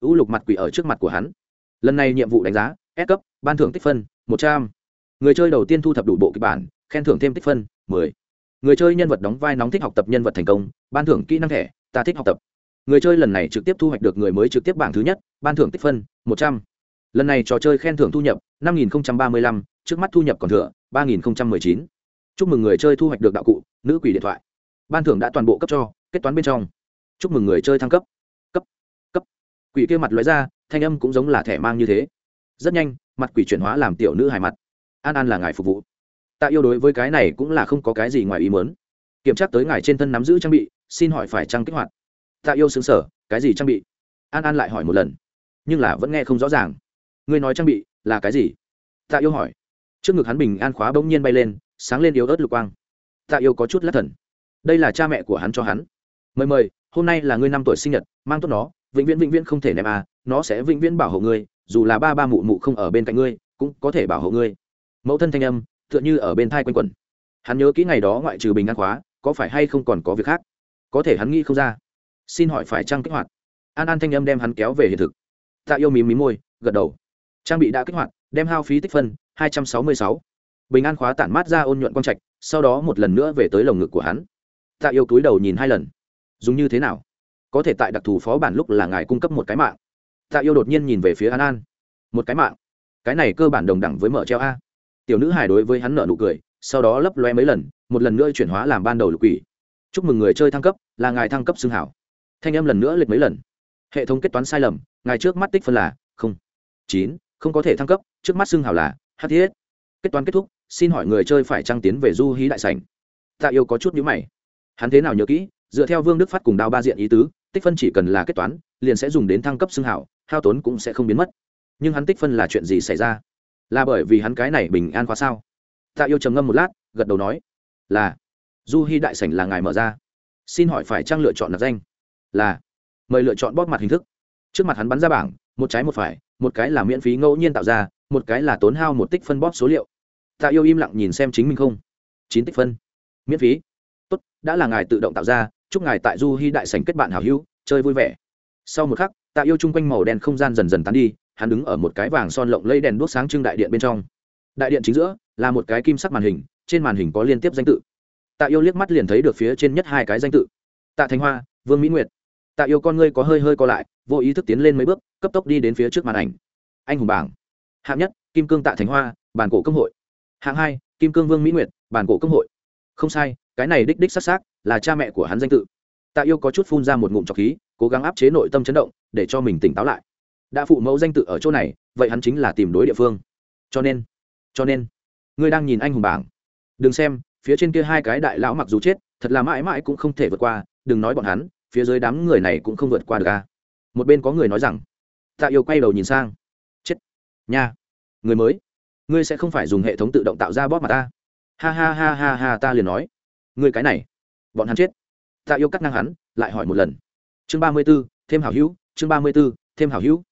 Speaker 1: U lục mặt quỷ ở trước mặt của hắn. Lần này nhiệm vụ đánh giá, S cấp, ban thưởng tích phân, một trăm. Người chơi đầu tiên thu thập đủ bộ kịch bản, khen thưởng thêm tích phân, mười. Người chơi nhân vật đóng vai nóng thích học tập nhân vật thành công, ban thưởng kỹ năng thẻ, ta thích học tập người chơi lần này trực tiếp thu hoạch được người mới trực tiếp bảng thứ nhất, ban thưởng tích phân, một trăm. Lần này trò chơi khen thưởng thu nhập, năm nghìn ba mươi lăm, trước mắt thu nhập còn thừa, ba nghìn một mươi chín. Chúc mừng người chơi thu hoạch được đạo cụ, nữ quỷ điện thoại. Ban thưởng đã toàn bộ cấp cho, kết toán bên trong. Chúc mừng người chơi thăng cấp. Cấp cấp. Quỷ kia mặt lóe ra, thanh âm cũng giống là thẻ mang như thế. Rất nhanh, mặt quỷ chuyển hóa làm tiểu nữ hài mặt. An an là ngài phục vụ. Tạ yêu đối với cái này cũng là không có cái gì ngoài ý mớn kiểm tra tới ngài trên thân nắm giữ trang bị, xin hỏi phải trang kích hoạt? Tạ yêu xứng sở, cái gì trang bị? An an lại hỏi một lần. Nhưng là vẫn nghe không rõ ràng. Ngươi nói trang bị là cái gì? Tạ yêu hỏi. Trước ngực hắn bình an khóa bỗng nhiên bay lên, sáng lên yếu ớt lục quang. Tạ yêu có chút lắc thần. Đây là cha mẹ của hắn cho hắn. Mời mời, hôm nay là ngươi năm tuổi sinh nhật, mang tốt nó, vĩnh viễn vĩnh viễn không thể ném à nó sẽ vĩnh viễn bảo hộ ngươi, dù là ba ba mụ mụ không ở bên cạnh ngươi, cũng có thể bảo hộ ngươi. Mẫu thân thanh âm, tựa như ở bên thai quanh quẩn. Hắn nhớ kỹ ngày đó ngoại trừ bình an khóa, có phải hay không còn có việc khác? Có thể hắn nghĩ không ra xin hỏi phải trang kích hoạt. An an thanh âm đem hắn kéo về hiện thực. Tạ yêu mím mí môi, gật đầu. Trang bị đã kích hoạt, đem hao phí tích phân, hai trăm sáu mươi sáu. Bình an khóa tản mát ra ôn nhuận quang trạch, sau đó một lần nữa về tới lồng ngực của hắn. Tạ yêu túi đầu nhìn hai lần. Dùng như thế nào? Có thể tại đặc thù phó bản lúc là ngài cung cấp một cái mạng. Tạ yêu đột nhiên nhìn về phía an an. Một cái mạng? Cái này cơ bản đồng đẳng với mở treo a. Tiểu nữ hài đối với hắn nợ nụ cười, sau đó lấp loe mấy lần, một lần nữa chuyển hóa làm ban đầu lục quỷ. Chúc mừng người chơi thăng cấp, là ngài thăng cấp xương hảo thanh âm lần nữa lệch mấy lần. Hệ thống kết toán sai lầm ngài trước mắt tích phân là không chín không có thể thăng cấp trước mắt xưng hào là hát thiết kết toán kết thúc xin hỏi người chơi phải trăng tiến về du hí đại sảnh. Tạ yêu có chút nhữ mày. Hắn thế nào nhớ kỹ dựa theo vương đức phát cùng đao ba diện ý tứ tích phân chỉ cần là kết toán liền sẽ dùng đến thăng cấp xưng hào, hao tốn cũng sẽ không biến mất. Nhưng hắn tích phân là chuyện gì xảy ra? Là bởi vì hắn cái này bình an khóa sao? Tạ yêu trầm ngâm một lát gật đầu nói là du hy đại sảnh là ngài mở ra. Xin hỏi phải trang lựa chọn nạp danh? Là, mời lựa chọn bóp mặt hình thức. Trước mặt hắn bắn ra bảng, một trái một phải, một cái là miễn phí ngẫu nhiên tạo ra, một cái là tốn hao một tích phân bóp số liệu. Tạ yêu im lặng nhìn xem chính mình không? Chín tích phân. Miễn phí. Tốt, đã là ngài tự động tạo ra, chúc ngài tại du hy đại sảnh kết bạn hảo hữu, chơi vui vẻ. Sau một khắc tạ yêu chung quanh màu đen không gian dần dần tán đi, hắn đứng ở một cái vàng son lộng lây đèn đuốc sáng trưng đại điện bên trong. Đại điện chính giữa, là một cái kim sắc màn hình, trên màn hình có liên tiếp danh tự. Tạ yêu liếc mắt liền thấy được phía trên nhất hai cái danh tự. Tạ thanh hoa, vương mỹ nguyệt tạ yêu con ngươi có hơi hơi co lại, vô ý thức tiến lên mấy bước, cấp tốc đi đến phía trước màn ảnh. Anh hùng bảng. Hạng nhất, kim cương tạ thành hoa, bản cổ công hội. Hạng hai, kim cương vương mỹ nguyệt, bản cổ công hội. Không sai, cái này đích đích s á là cha mẹ của hắn danh tự. Tạ yêu có chút phun ra một ngụm trọc khí, cố gắng áp chế nội tâm chấn động, để cho mình tỉnh táo lại. Đã phụ mẫu danh tự ở chỗ này, vậy hắn chính là tìm đối địa phương. Cho nên cho nên, ngươi đang nhìn anh hùng bảng. Đừng xem, phía trên kia hai cái đại lão mặc dù chết, thật là mãi mãi cũng không thể vượt qua, đừng nói bọn hắn phía dưới đám người này cũng không vượt qua được a một bên có người nói rằng, tạ yêu quay đầu nhìn sang. Chết. Nha. Người mới. Ngươi sẽ không phải dùng hệ thống tự động tạo ra bóp mà ta. Ha ha ha ha ha, ta liền nói. Ngươi cái này. Bọn hắn chết. Tạ yêu cắt ngang hắn, lại hỏi một lần. Chương ba mươi b ố thêm hảo hữu. Chương ba mươi b ố thêm hảo hữu.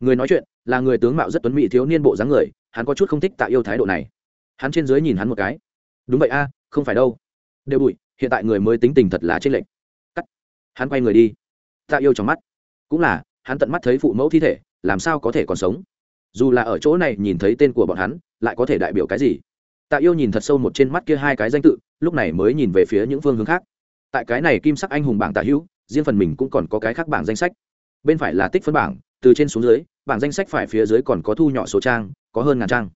Speaker 1: Người nói chuyện là người tướng mạo rất tuấn mỹ thiếu niên bộ dáng người, hắn có chút không thích tạ yêu thái độ này. Hắn trên dưới nhìn hắn một cái. Đúng vậy a, không phải đâu. Đều bụi, hiện tại người mới tính tình thật là t r ê n lệch hắn quay người đi. Tạ yêu trong mắt cũng là, hắn tận mắt thấy phụ mẫu thi thể, làm sao có thể còn sống? Dù là ở chỗ này nhìn thấy tên của bọn hắn, lại có thể đại biểu cái gì? Tạ yêu nhìn thật sâu một trên mắt kia hai cái danh tự, lúc này mới nhìn về phía những phương hướng khác. Tại cái này kim sắc anh hùng bảng tạ hữu, riêng phần mình cũng còn có cái khác bảng danh sách. Bên phải là tích phân bảng, từ trên xuống dưới, bảng danh sách phải phía dưới còn có thu nhỏ số trang, có hơn ngàn trang.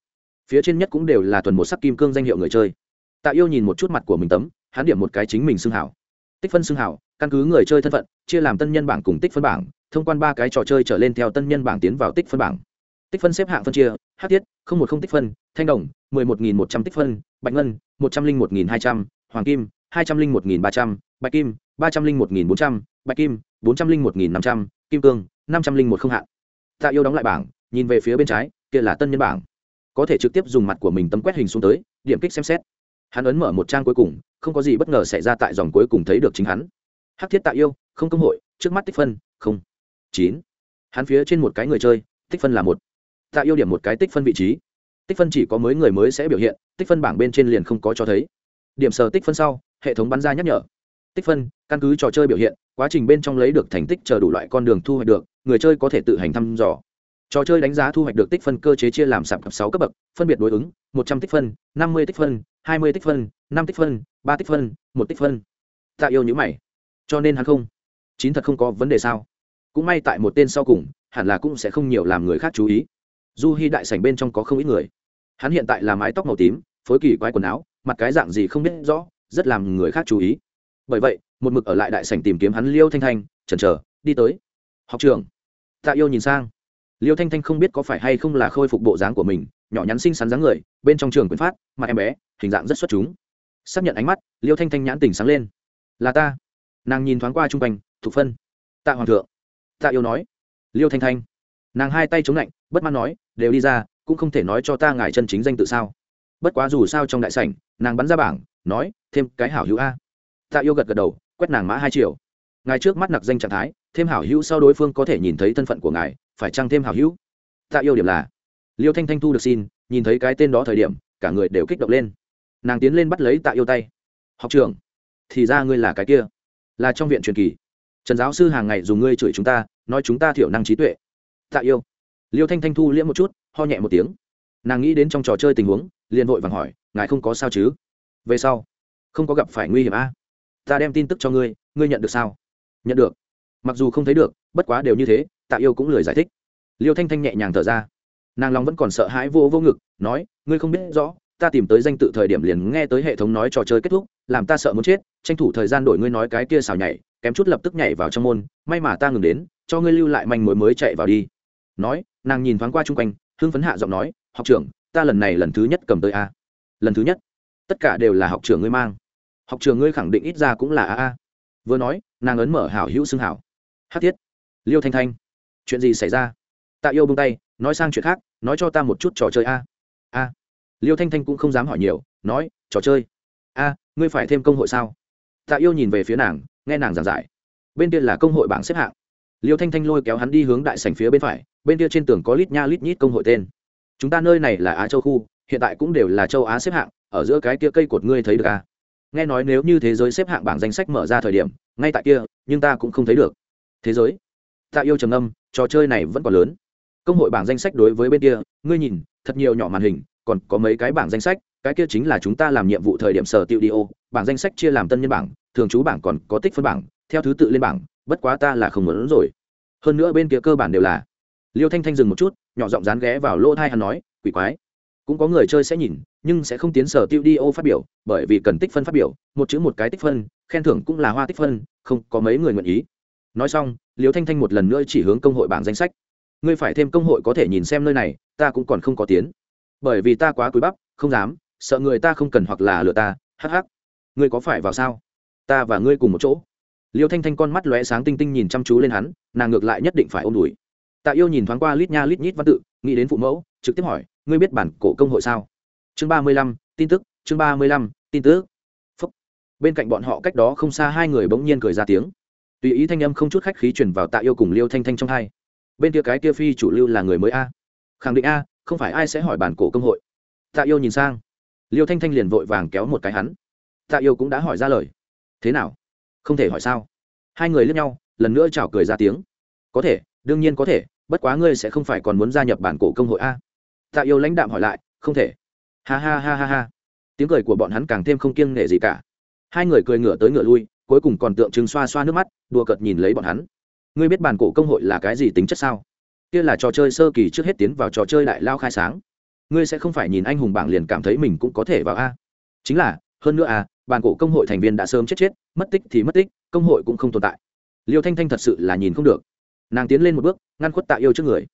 Speaker 1: Phía trên nhất cũng đều là tuần một sắc kim cương danh hiệu người chơi. Tạ yêu nhìn một chút mặt của mình tấm, hắn điểm một cái chính mình xưng hảo tích phân xưng hảo, căn cứ người chơi thân phận, chia làm tân nhân bảng cùng tích phân bảng, thông quan ba cái trò chơi trở lên theo tân nhân bảng tiến vào tích phân bảng. Tích phân xếp hạng phân chia, hát tiết, không một không tích phân, thanh đồng, mười một nghìn một trăm tích phân, bạch ngân, một trăm linh một nghìn hai trăm, hoàng kim, hai trăm linh một nghìn ba trăm, bạch kim, ba trăm linh một nghìn bốn trăm, bạch kim, bốn trăm linh một nghìn năm trăm, kim cương, năm trăm linh một không hạn. Tạ yêu đóng lại bảng, nhìn về phía bên trái, kia là tân nhân bảng. Có thể trực tiếp dùng mặt của mình tấm quét hình xuống tới, điểm kích xem xét. Hắn ấn mở một trang cuối cùng không có gì bất ngờ xảy ra tại dòng cuối cùng thấy được chính hắn. Hắc thiết tạ yêu, không công hội, trước mắt tích phân, không. Chín. Hắn phía trên một cái người chơi, tích phân là một. Tạ yêu điểm một cái tích phân vị trí. Tích phân chỉ có mới người mới sẽ biểu hiện, tích phân bảng bên trên liền không có cho thấy. Điểm sờ tích phân sau, hệ thống bắn ra nhắc nhở. Tích phân, căn cứ trò chơi biểu hiện, quá trình bên trong lấy được thành tích chờ đủ loại con đường thu hoạch được, người chơi có thể tự hành thăm dò. Trò chơi đánh giá thu hoạch được tích phân cơ chế chia làm sạp sáu cấp bậc, phân biệt đối ứng, một trăm tích phân, năm mươi tích phân, hai mươi tích phân năm tích phân, ba tích phân, một tích phân. Tạ yêu nhữ mày. Cho nên hắn không? Chín thật không có vấn đề sao? Cũng may tại một tên sau cùng, hẳn là cũng sẽ không nhiều làm người khác chú ý. Du hy đại sảnh bên trong có không ít người. Hắn hiện tại là mái tóc màu tím, phối kỳ quái quần áo, mặt cái dạng gì không biết rõ, rất làm người khác chú ý. Bởi vậy, một mực ở lại đại sảnh tìm kiếm hắn liêu thanh thanh, chần chờ, đi tới. Học trường. Tạ yêu nhìn sang. Liêu thanh thanh không biết có phải hay không là khôi phục bộ dáng của mình, nhỏ nhắn xinh xắn dáng người, bên trong trường quyền phát mặt em bé, hình dạng rất xuất chúng xác nhận ánh mắt, liêu thanh thanh nhãn tỉnh sáng lên. Là ta. Nàng nhìn thoáng qua chung quanh, thục phân. Tạ hoàng thượng. Tạ yêu nói. Liêu thanh thanh. Nàng hai tay chống lạnh, bất mãn nói, đều đi ra, cũng không thể nói cho ta ngài chân chính danh tự sao. Bất quá dù sao trong đại sảnh, nàng bắn ra bảng, nói, thêm cái hảo hữu a. Tạ yêu gật gật đầu, quét nàng mã hai triệu ngài trước mắt nặc danh trạng thái, thêm hảo hữu sau đối phương có thể nhìn thấy thân phận của ngài, phải chăng thêm hảo hữu? Tạ yêu điểm là, liêu thanh thanh thu được xin, nhìn thấy cái tên đó thời điểm, cả người đều kích động lên nàng tiến lên bắt lấy tạ yêu tay. Học trưởng, thì ra ngươi là cái kia, là trong viện truyền kỳ. Trần giáo sư hàng ngày dùng ngươi chửi chúng ta, nói chúng ta thiểu năng trí tuệ. Tạ yêu. Liêu thanh thanh thu liễm một chút, ho nhẹ một tiếng. Nàng nghĩ đến trong trò chơi tình huống, liền vội vàng hỏi, ngài không có sao chứ? Về sau, không có gặp phải nguy hiểm a. Ta đem tin tức cho ngươi ngươi nhận được sao? Nhận được. Mặc dù không thấy được, bất quá đều như thế, tạ yêu cũng lười giải thích. Liêu thanh thanh nhẹ nhàng thở ra. Nàng lòng vẫn còn sợ hãi vô vô ngực, nói, ngươi không biết rõ ta tìm tới danh tự thời điểm liền nghe tới hệ thống nói trò chơi kết thúc, làm ta sợ muốn chết, tranh thủ thời gian đổi ngươi nói cái kia xào nhảy, kém chút lập tức nhảy vào trong môn, may mà ta ngừng đến, cho ngươi lưu lại manh mối mới chạy vào đi. Nói, nàng nhìn thoáng qua chung quanh, hưng phấn hạ giọng nói, học trưởng, ta lần này lần thứ nhất cầm tới a. Lần thứ nhất. Tất cả đều là học trưởng ngươi mang. Học trường ngươi khẳng định ít ra cũng là a a. Vừa nói, nàng ấn mở hảo hữu xưng hảo. Hát thiết. Liêu thanh thanh. Chuyện gì xảy ra? Tạ yêu bông tay, nói sang chuyện khác, nói cho ta một chút trò chơi a. A liêu thanh thanh cũng không dám hỏi nhiều, nói, trò chơi. A, ngươi phải thêm công hội sao? Tạ yêu nhìn về phía nàng, nghe nàng giảng giải. Bên kia là công hội bảng xếp hạng. Liêu thanh thanh lôi kéo hắn đi hướng đại sành phía bên phải, bên kia trên tường có lít nha lít nhít công hội tên. Chúng ta nơi này là á châu khu, hiện tại cũng đều là châu á xếp hạng, ở giữa cái kia cây cột ngươi thấy được à? nghe nói nếu như thế giới xếp hạng bảng danh sách mở ra thời điểm, ngay tại kia, nhưng ta cũng không thấy được. Thế giới? Tạ yêu trầm âm trò chơi này vẫn còn lớn. Công hội bảng danh sách đối với bên kia, ngươi nhìn, thật nhiều nhỏ màn hình còn có mấy cái bảng danh sách, cái kia chính là chúng ta làm nhiệm vụ thời điểm sở tiêu đi ô, bảng danh sách chia làm tân nhân bảng, thường trú bảng còn có tích phân bảng, theo thứ tự lên bảng, bất quá ta là không muốn rồi. Hơn nữa bên kia cơ bản đều là liêu thanh thanh dừng một chút, nhỏ giọng dán ghé vào lỗ thai hắn nói, quỷ quái, cũng có người chơi sẽ nhìn, nhưng sẽ không tiến sở tiêu đi ô phát biểu, bởi vì cần tích phân phát biểu, một chữ một cái tích phân, khen thưởng cũng là hoa tích phân, không có mấy người nguyện ý. Nói xong, liêu thanh thanh một lần nữa chỉ hướng công hội bảng danh sách. Ngươi phải thêm công hội có thể nhìn xem nơi này, ta cũng còn không có tiến bởi vì ta quá cúi bắp, không dám, sợ người ta không cần hoặc là lừa ta, hắc hắc. Ngươi có phải vào sao? Ta và ngươi cùng một chỗ. Liêu thanh thanh con mắt lóe sáng tinh tinh nhìn chăm chú lên hắn, nàng ngược lại nhất định phải ôm đùi. Tạ yêu nhìn thoáng qua lít nha lít nhít văn tự, nghĩ đến phụ mẫu, trực tiếp hỏi, ngươi biết bản cổ công hội sao? Chương ba mươi lăm, tin tức, chương ba mươi lăm, tin tức. Phúc. bên cạnh bọn họ cách đó không xa hai người bỗng nhiên cười ra tiếng. Tùy ý thanh âm không chút khách khí chuyển vào tạ yêu cùng liêu thanh thanh trong hai. Bên kia cái kia phi chủ lưu là người mới a. Khẳng định a không phải ai sẽ hỏi bản cổ công hội. Tạ yêu nhìn sang. Liêu thanh thanh liền vội vàng kéo một cái hắn. Tạ yêu cũng đã hỏi ra lời. Thế nào? Không thể hỏi sao? Hai người lướt nhau, lần nữa chào cười ra tiếng. Có thể, đương nhiên có thể, bất quá ngươi sẽ không phải còn muốn gia nhập bản cổ công hội a. Tạ yêu lãnh đạm hỏi lại, không thể. Ha ha ha ha ha. Tiếng cười của bọn hắn càng thêm không kiêng nể gì cả. Hai người cười ngửa tới ngửa lui, cuối cùng còn tượng trưng xoa xoa nước mắt, đùa cợt nhìn lấy bọn hắn. Ngươi biết bản cổ công hội là cái gì tính chất sao? Kia là trò chơi sơ kỳ trước hết tiến vào trò chơi đại lao khai sáng. Ngươi sẽ không phải nhìn anh hùng bảng liền cảm thấy mình cũng có thể vào a. Chính là, hơn nữa a bàn cổ công hội thành viên đã sớm chết chết, mất tích thì mất tích, công hội cũng không tồn tại. Liêu thanh thanh thật sự là nhìn không được. Nàng tiến lên một bước, ngăn khuất tạ yêu trước người.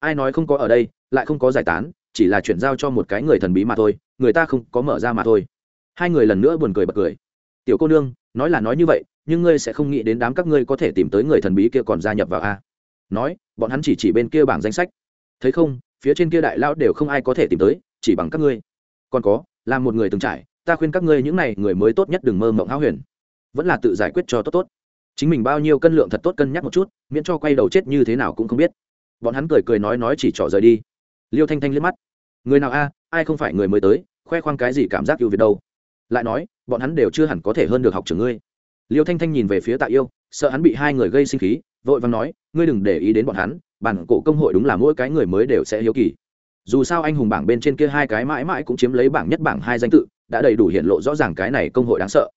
Speaker 1: Ai nói không có ở đây, lại không có giải tán, chỉ là chuyển giao cho một cái người thần bí mà thôi, người ta không có mở ra mà thôi. Hai người lần nữa buồn cười bật cười. Tiểu cô nương, nói là nói như vậy, nhưng ngươi sẽ không nghĩ đến đám các ngươi có thể tìm tới người thần bí kia còn gia nhập vào a. Nói bọn hắn chỉ chỉ bên kia bảng danh sách. Thấy không, phía trên kia đại lão đều không ai có thể tìm tới, chỉ bằng các ngươi. Còn có, là một người từng trải, ta khuyên các ngươi những này người mới tốt nhất đừng mơ mộng háo huyền. Vẫn là tự giải quyết cho tốt tốt. Chính mình bao nhiêu cân lượng thật tốt cân nhắc một chút, miễn cho quay đầu chết như thế nào cũng không biết. Bọn hắn cười cười nói nói chỉ trỏ rời đi. Liêu thanh thanh liếc mắt. Người nào a, ai không phải người mới tới, khoe khoang cái gì cảm giác yêu việt đâu. Lại nói, bọn hắn đều chưa hẳn có thể hơn được học trưởng ngươi. Liêu thanh thanh nhìn về phía tạ yêu, sợ hắn bị hai người gây sinh khí vội vàng nói, ngươi đừng để ý đến bọn hắn, bản cổ công hội đúng là mỗi cái người mới đều sẽ hiếu kỳ. Dù sao anh hùng bảng bên trên kia hai cái mãi mãi cũng chiếm lấy bảng nhất bảng hai danh tự, đã đầy đủ hiện lộ rõ ràng cái này công hội đáng sợ.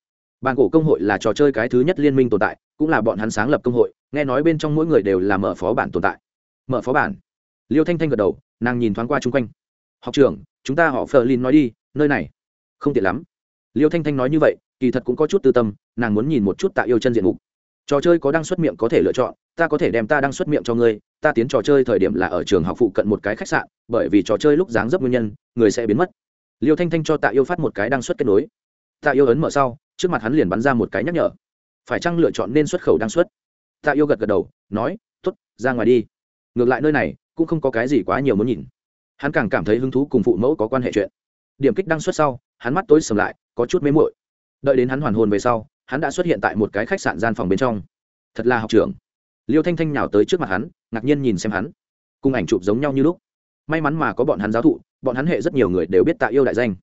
Speaker 1: Bản cổ công hội là trò chơi cái thứ nhất liên minh tồn tại, cũng là bọn hắn sáng lập công hội, nghe nói bên trong mỗi người đều là mở phó bản tồn tại. Mở phó bản. Liêu thanh thanh gật đầu, nàng nhìn thoáng qua chung quanh. Học trưởng, chúng ta họ phờ lin nói đi, nơi này. Không tiện lắm. Liêu thanh thanh nói như vậy, kỳ thật cũng có chút tư tâm, nàng muốn nhìn một chút tạ yêu chân diện mục trò chơi có đăng xuất miệng có thể lựa chọn, ta có thể đem ta đăng xuất miệng cho ngươi, ta tiến trò chơi thời điểm là ở trường học phụ cận một cái khách sạn, bởi vì trò chơi lúc dáng dấp nguyên nhân, người sẽ biến mất. Liêu thanh thanh cho tạ yêu phát một cái đăng xuất kết nối. Tạ yêu ấn mở sau, trước mặt hắn liền bắn ra một cái nhắc nhở. Phải chăng lựa chọn nên xuất khẩu đăng xuất? Tạ yêu gật gật đầu, nói t ố t ra ngoài đi. Ngược lại nơi này, cũng không có cái gì quá nhiều muốn nhìn. Hắn càng cảm thấy hứng thú cùng phụ mẫu có quan hệ chuyện. Điểm kích đăng xuất sau, hắn mắt tối sầm lại, có chút mế mội đợi đến hắn hoàn hồn về sau hắn đã xuất hiện tại một cái khách sạn gian phòng bên trong. Thật là học trưởng. Liêu thanh thanh nhào tới trước mặt hắn, ngạc nhiên nhìn xem hắn. Cùng ảnh chụp giống nhau như lúc. May mắn mà có bọn hắn giáo thụ, bọn hắn hệ rất nhiều người đều biết tạ yêu đại danh.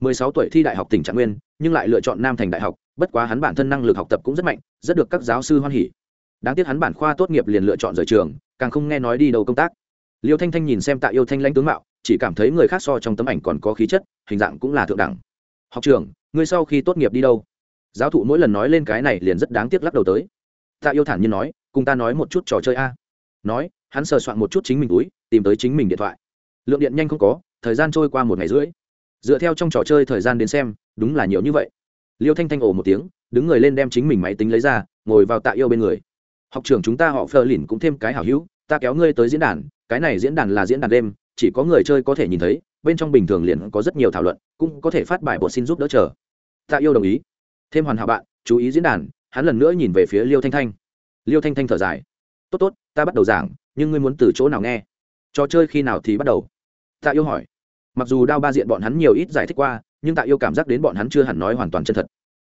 Speaker 1: Mười sáu tuổi thi đại học tỉnh trạng nguyên, nhưng lại lựa chọn nam thành đại học, bất quá hắn bản thân năng lực học tập cũng rất mạnh, rất được các giáo sư hoan hỉ. Đáng tiếc hắn bản khoa tốt nghiệp liền lựa chọn rời trường, càng không nghe nói đi đâu công tác. Liêu thanh thanh nhìn xem tạ yêu thanh lãnh tướng mạo, chỉ cảm thấy người khác so trong tấm ảnh còn có khí chất, hình dạng cũng là thượng đẳng. Học trường ngươi sau khi tốt nghiệp đi đâu? Giáo thụ mỗi lần nói lên cái này liền rất đáng tiếc lắc đầu tới. Tạ yêu thản nhiên nói, cùng ta nói một chút trò chơi a. Nói, hắn sờ soạn một chút chính mình túi, tìm tới chính mình điện thoại. Lượng điện nhanh không có, thời gian trôi qua một ngày rưỡi. Dựa theo trong trò chơi thời gian đến xem, đúng là nhiều như vậy. Liêu thanh thanh ồ một tiếng, đứng người lên đem chính mình máy tính lấy ra, ngồi vào tạ yêu bên người. Học trưởng chúng ta họ phờ lìn cũng thêm cái hảo hữu, ta kéo ngươi tới diễn đàn, cái này diễn đàn là diễn đàn đêm, chỉ có người chơi có thể nhìn thấy, bên trong bình thường liền có rất nhiều thảo luận, cũng có thể phát bài bộ xin giúp đỡ chờ. Tạ yêu đồng ý thêm hoàn hảo bạn, chú ý diễn đàn, hắn lần nữa nhìn về phía liêu thanh thanh. Liêu thanh thanh thở dài. Tốt tốt, ta bắt đầu giảng, nhưng ngươi muốn từ chỗ nào nghe? Trò chơi khi nào thì bắt đầu? Tạ yêu hỏi. Mặc dù đao ba diện bọn hắn nhiều ít giải thích qua, nhưng tạ yêu cảm giác đến bọn hắn chưa hẳn nói hoàn toàn chân thật.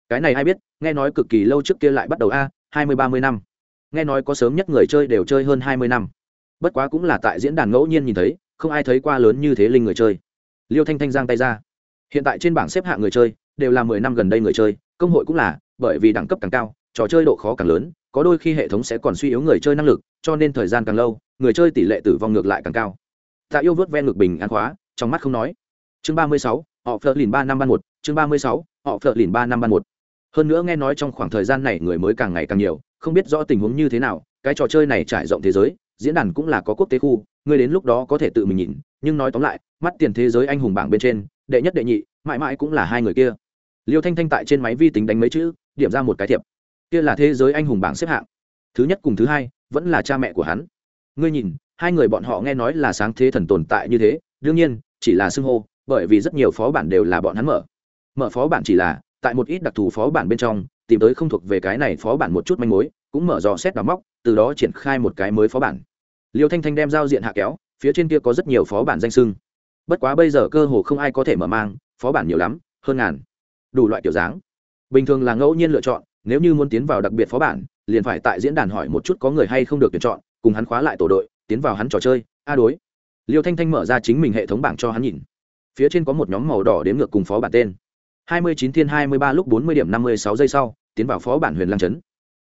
Speaker 1: Cái này ai biết, nghe nói cực kỳ lâu trước kia lại bắt đầu a, hai mươi, ba mươi năm. Nghe nói có sớm nhất người chơi đều chơi hơn hai mươi năm. Bất quá cũng là tại diễn đàn ngẫu nhiên nhìn thấy, không ai thấy qua lớn như thế linh người chơi. Liêu thanh thanh giang tay ra. Hiện tại trên bảng xếp hạng người chơi đều là mười năm gần đây người chơi, công hội cũng là, bởi vì đẳng cấp càng cao, trò chơi độ khó càng lớn, có đôi khi hệ thống sẽ còn suy yếu người chơi năng lực, cho nên thời gian càng lâu, người chơi tỷ lệ tử vong ngược lại càng cao. Tạ yêu vớt ven ngược bình an khóa, trong mắt không nói. Chương ba mươi sáu, họ phớt lìn ba năm ban một, chương ba mươi sáu, họ phớt lìn ba năm ban một. Hơn nữa nghe nói trong khoảng thời gian này người mới càng ngày càng nhiều, không biết rõ tình huống như thế nào, cái trò chơi này trải rộng thế giới, diễn đàn cũng là có quốc tế khu, người đến lúc đó có thể tự mình nhìn, nhưng nói tóm lại, mắt tiền thế giới anh hùng bảng bên trên, đệ nhất đệ nhị, mãi mãi cũng là hai người kia liêu thanh thanh tại trên máy vi tính đánh mấy chữ, điểm ra một cái thiệp. Kia là thế giới anh hùng bảng xếp hạng. Thứ nhất cùng thứ hai, vẫn là cha mẹ của hắn. Ngươi nhìn, hai người bọn họ nghe nói là sáng thế thần tồn tại như thế, đương nhiên, chỉ là xưng hô, bởi vì rất nhiều phó bản đều là bọn hắn mở. Mở phó bản chỉ là, tại một ít đặc thù phó bản bên trong, tìm tới không thuộc về cái này phó bản một chút manh mối, cũng mở dò xét đào móc, từ đó triển khai một cái mới phó bản. Liêu thanh thanh đem giao diện hạ kéo, phía trên kia có rất nhiều phó bản danh sưng. Bất quá bây giờ cơ hồ không ai có thể mở mang, phó bản nhiều lắm, hơn ngàn đủ loại kiểu dáng. Bình thường là ngẫu nhiên lựa chọn, nếu như muốn tiến vào đặc biệt phó bản, liền phải tại diễn đàn hỏi một chút có người hay không được tuyển chọn, cùng hắn khóa lại tổ đội, tiến vào hắn trò chơi, a đối. Liêu thanh thanh mở ra chính mình hệ thống bảng cho hắn nhìn. Phía trên có một nhóm màu đỏ đếm ngược cùng phó bản tên. Hai mươi chín thiên hai mươi ba lúc bốn mươi điểm năm mươi sáu giây sau, tiến vào phó bản huyền lang trấn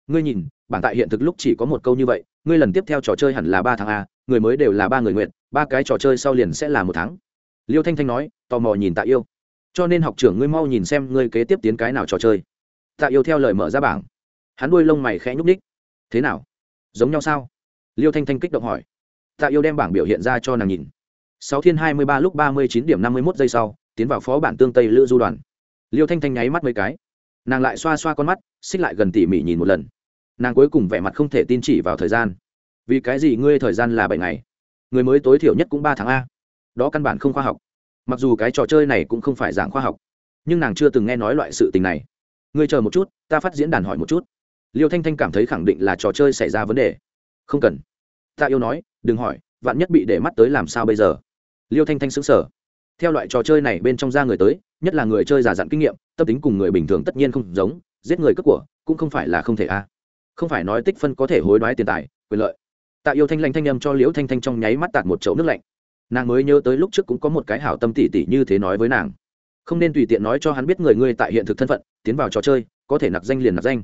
Speaker 1: ngươi nhìn bản tại hiện thực lúc chỉ có một câu như vậy, ngươi lần tiếp theo trò chơi hẳn là ba tháng a, người mới đều là ba người nguyện, ba cái trò chơi sau liền sẽ là một tháng. Liêu thanh thanh nói, tò mò nhìn tạ yêu cho nên học trưởng ngươi mau nhìn xem ngươi kế tiếp tiến cái nào trò chơi. Tạ yêu theo lời mở ra bảng. Hắn đuôi lông mày khẽ nhúc ních thế nào? Giống nhau sao? Liêu thanh thanh kích động hỏi. Tạ yêu đem bảng biểu hiện ra cho nàng nhìn. Sáu thiên hai mươi ba lúc ba mươi chín điểm năm mươi mốt giây sau, tiến vào phó bản tương tây lữ du đoàn. Liêu thanh thanh nháy mắt mấy cái. Nàng lại xoa xoa con mắt, xích lại gần tỉ mỉ nhìn một lần. Nàng cuối cùng vẻ mặt không thể tin chỉ vào thời gian. Vì cái gì ngươi thời gian là bảy ngày? Người mới tối thiểu nhất cũng ba tháng a. Đó căn bản không khoa học mặc dù cái trò chơi này cũng không phải dạng khoa học, nhưng nàng chưa từng nghe nói loại sự tình này. Ngươi chờ một chút, ta phát diễn đàn hỏi một chút. Liêu thanh thanh cảm thấy khẳng định là trò chơi xảy ra vấn đề. Không cần. Ta yêu nói, đừng hỏi, vạn nhất bị để mắt tới làm sao bây giờ? Liêu thanh thanh xứng sở theo loại trò chơi này bên trong ra người tới, nhất là người chơi giả dặn kinh nghiệm, tâm tính cùng người bình thường tất nhiên không giống, giết người cướp của, cũng không phải là không thể a. Không phải nói tích phân có thể hối đoái tiền tài, quyền lợi. Tạ yêu thanh lanh thanh âm cho liễu thanh thanh trong nháy mắt tạt một chậu nước lạnh nàng mới nhớ tới lúc trước cũng có một cái hảo tâm tỉ tỉ như thế nói với nàng. Không nên tùy tiện nói cho hắn biết người ngươi tại hiện thực thân phận, tiến vào trò chơi, có thể nạp danh liền nạp danh.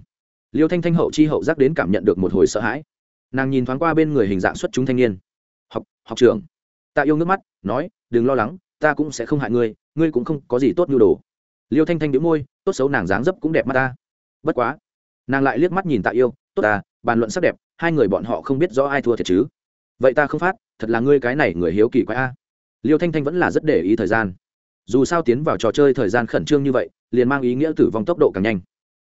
Speaker 1: Liêu thanh thanh hậu chi hậu giác đến cảm nhận được một hồi sợ hãi. Nàng nhìn thoáng qua bên người hình dạng xuất chúng thanh niên. Học học trưởng. Tạ yêu nước mắt, nói, đừng lo lắng, ta cũng sẽ không hại ngươi ngươi cũng không có gì tốt nhu đồ. Liêu thanh thanh đĩu môi, tốt xấu nàng dáng dấp cũng đẹp mắt ta. Bất quá, nàng lại liếc mắt nhìn tạ yêu, tốt ta, bàn luận sắc đẹp, hai người bọn họ không biết rõ ai thua thiệt chứ vậy ta không phát, thật là ngươi cái này người hiếu kỳ quái a. Liêu thanh thanh vẫn là rất để ý thời gian. Dù sao tiến vào trò chơi thời gian khẩn trương như vậy, liền mang ý nghĩa tử vong tốc độ càng nhanh.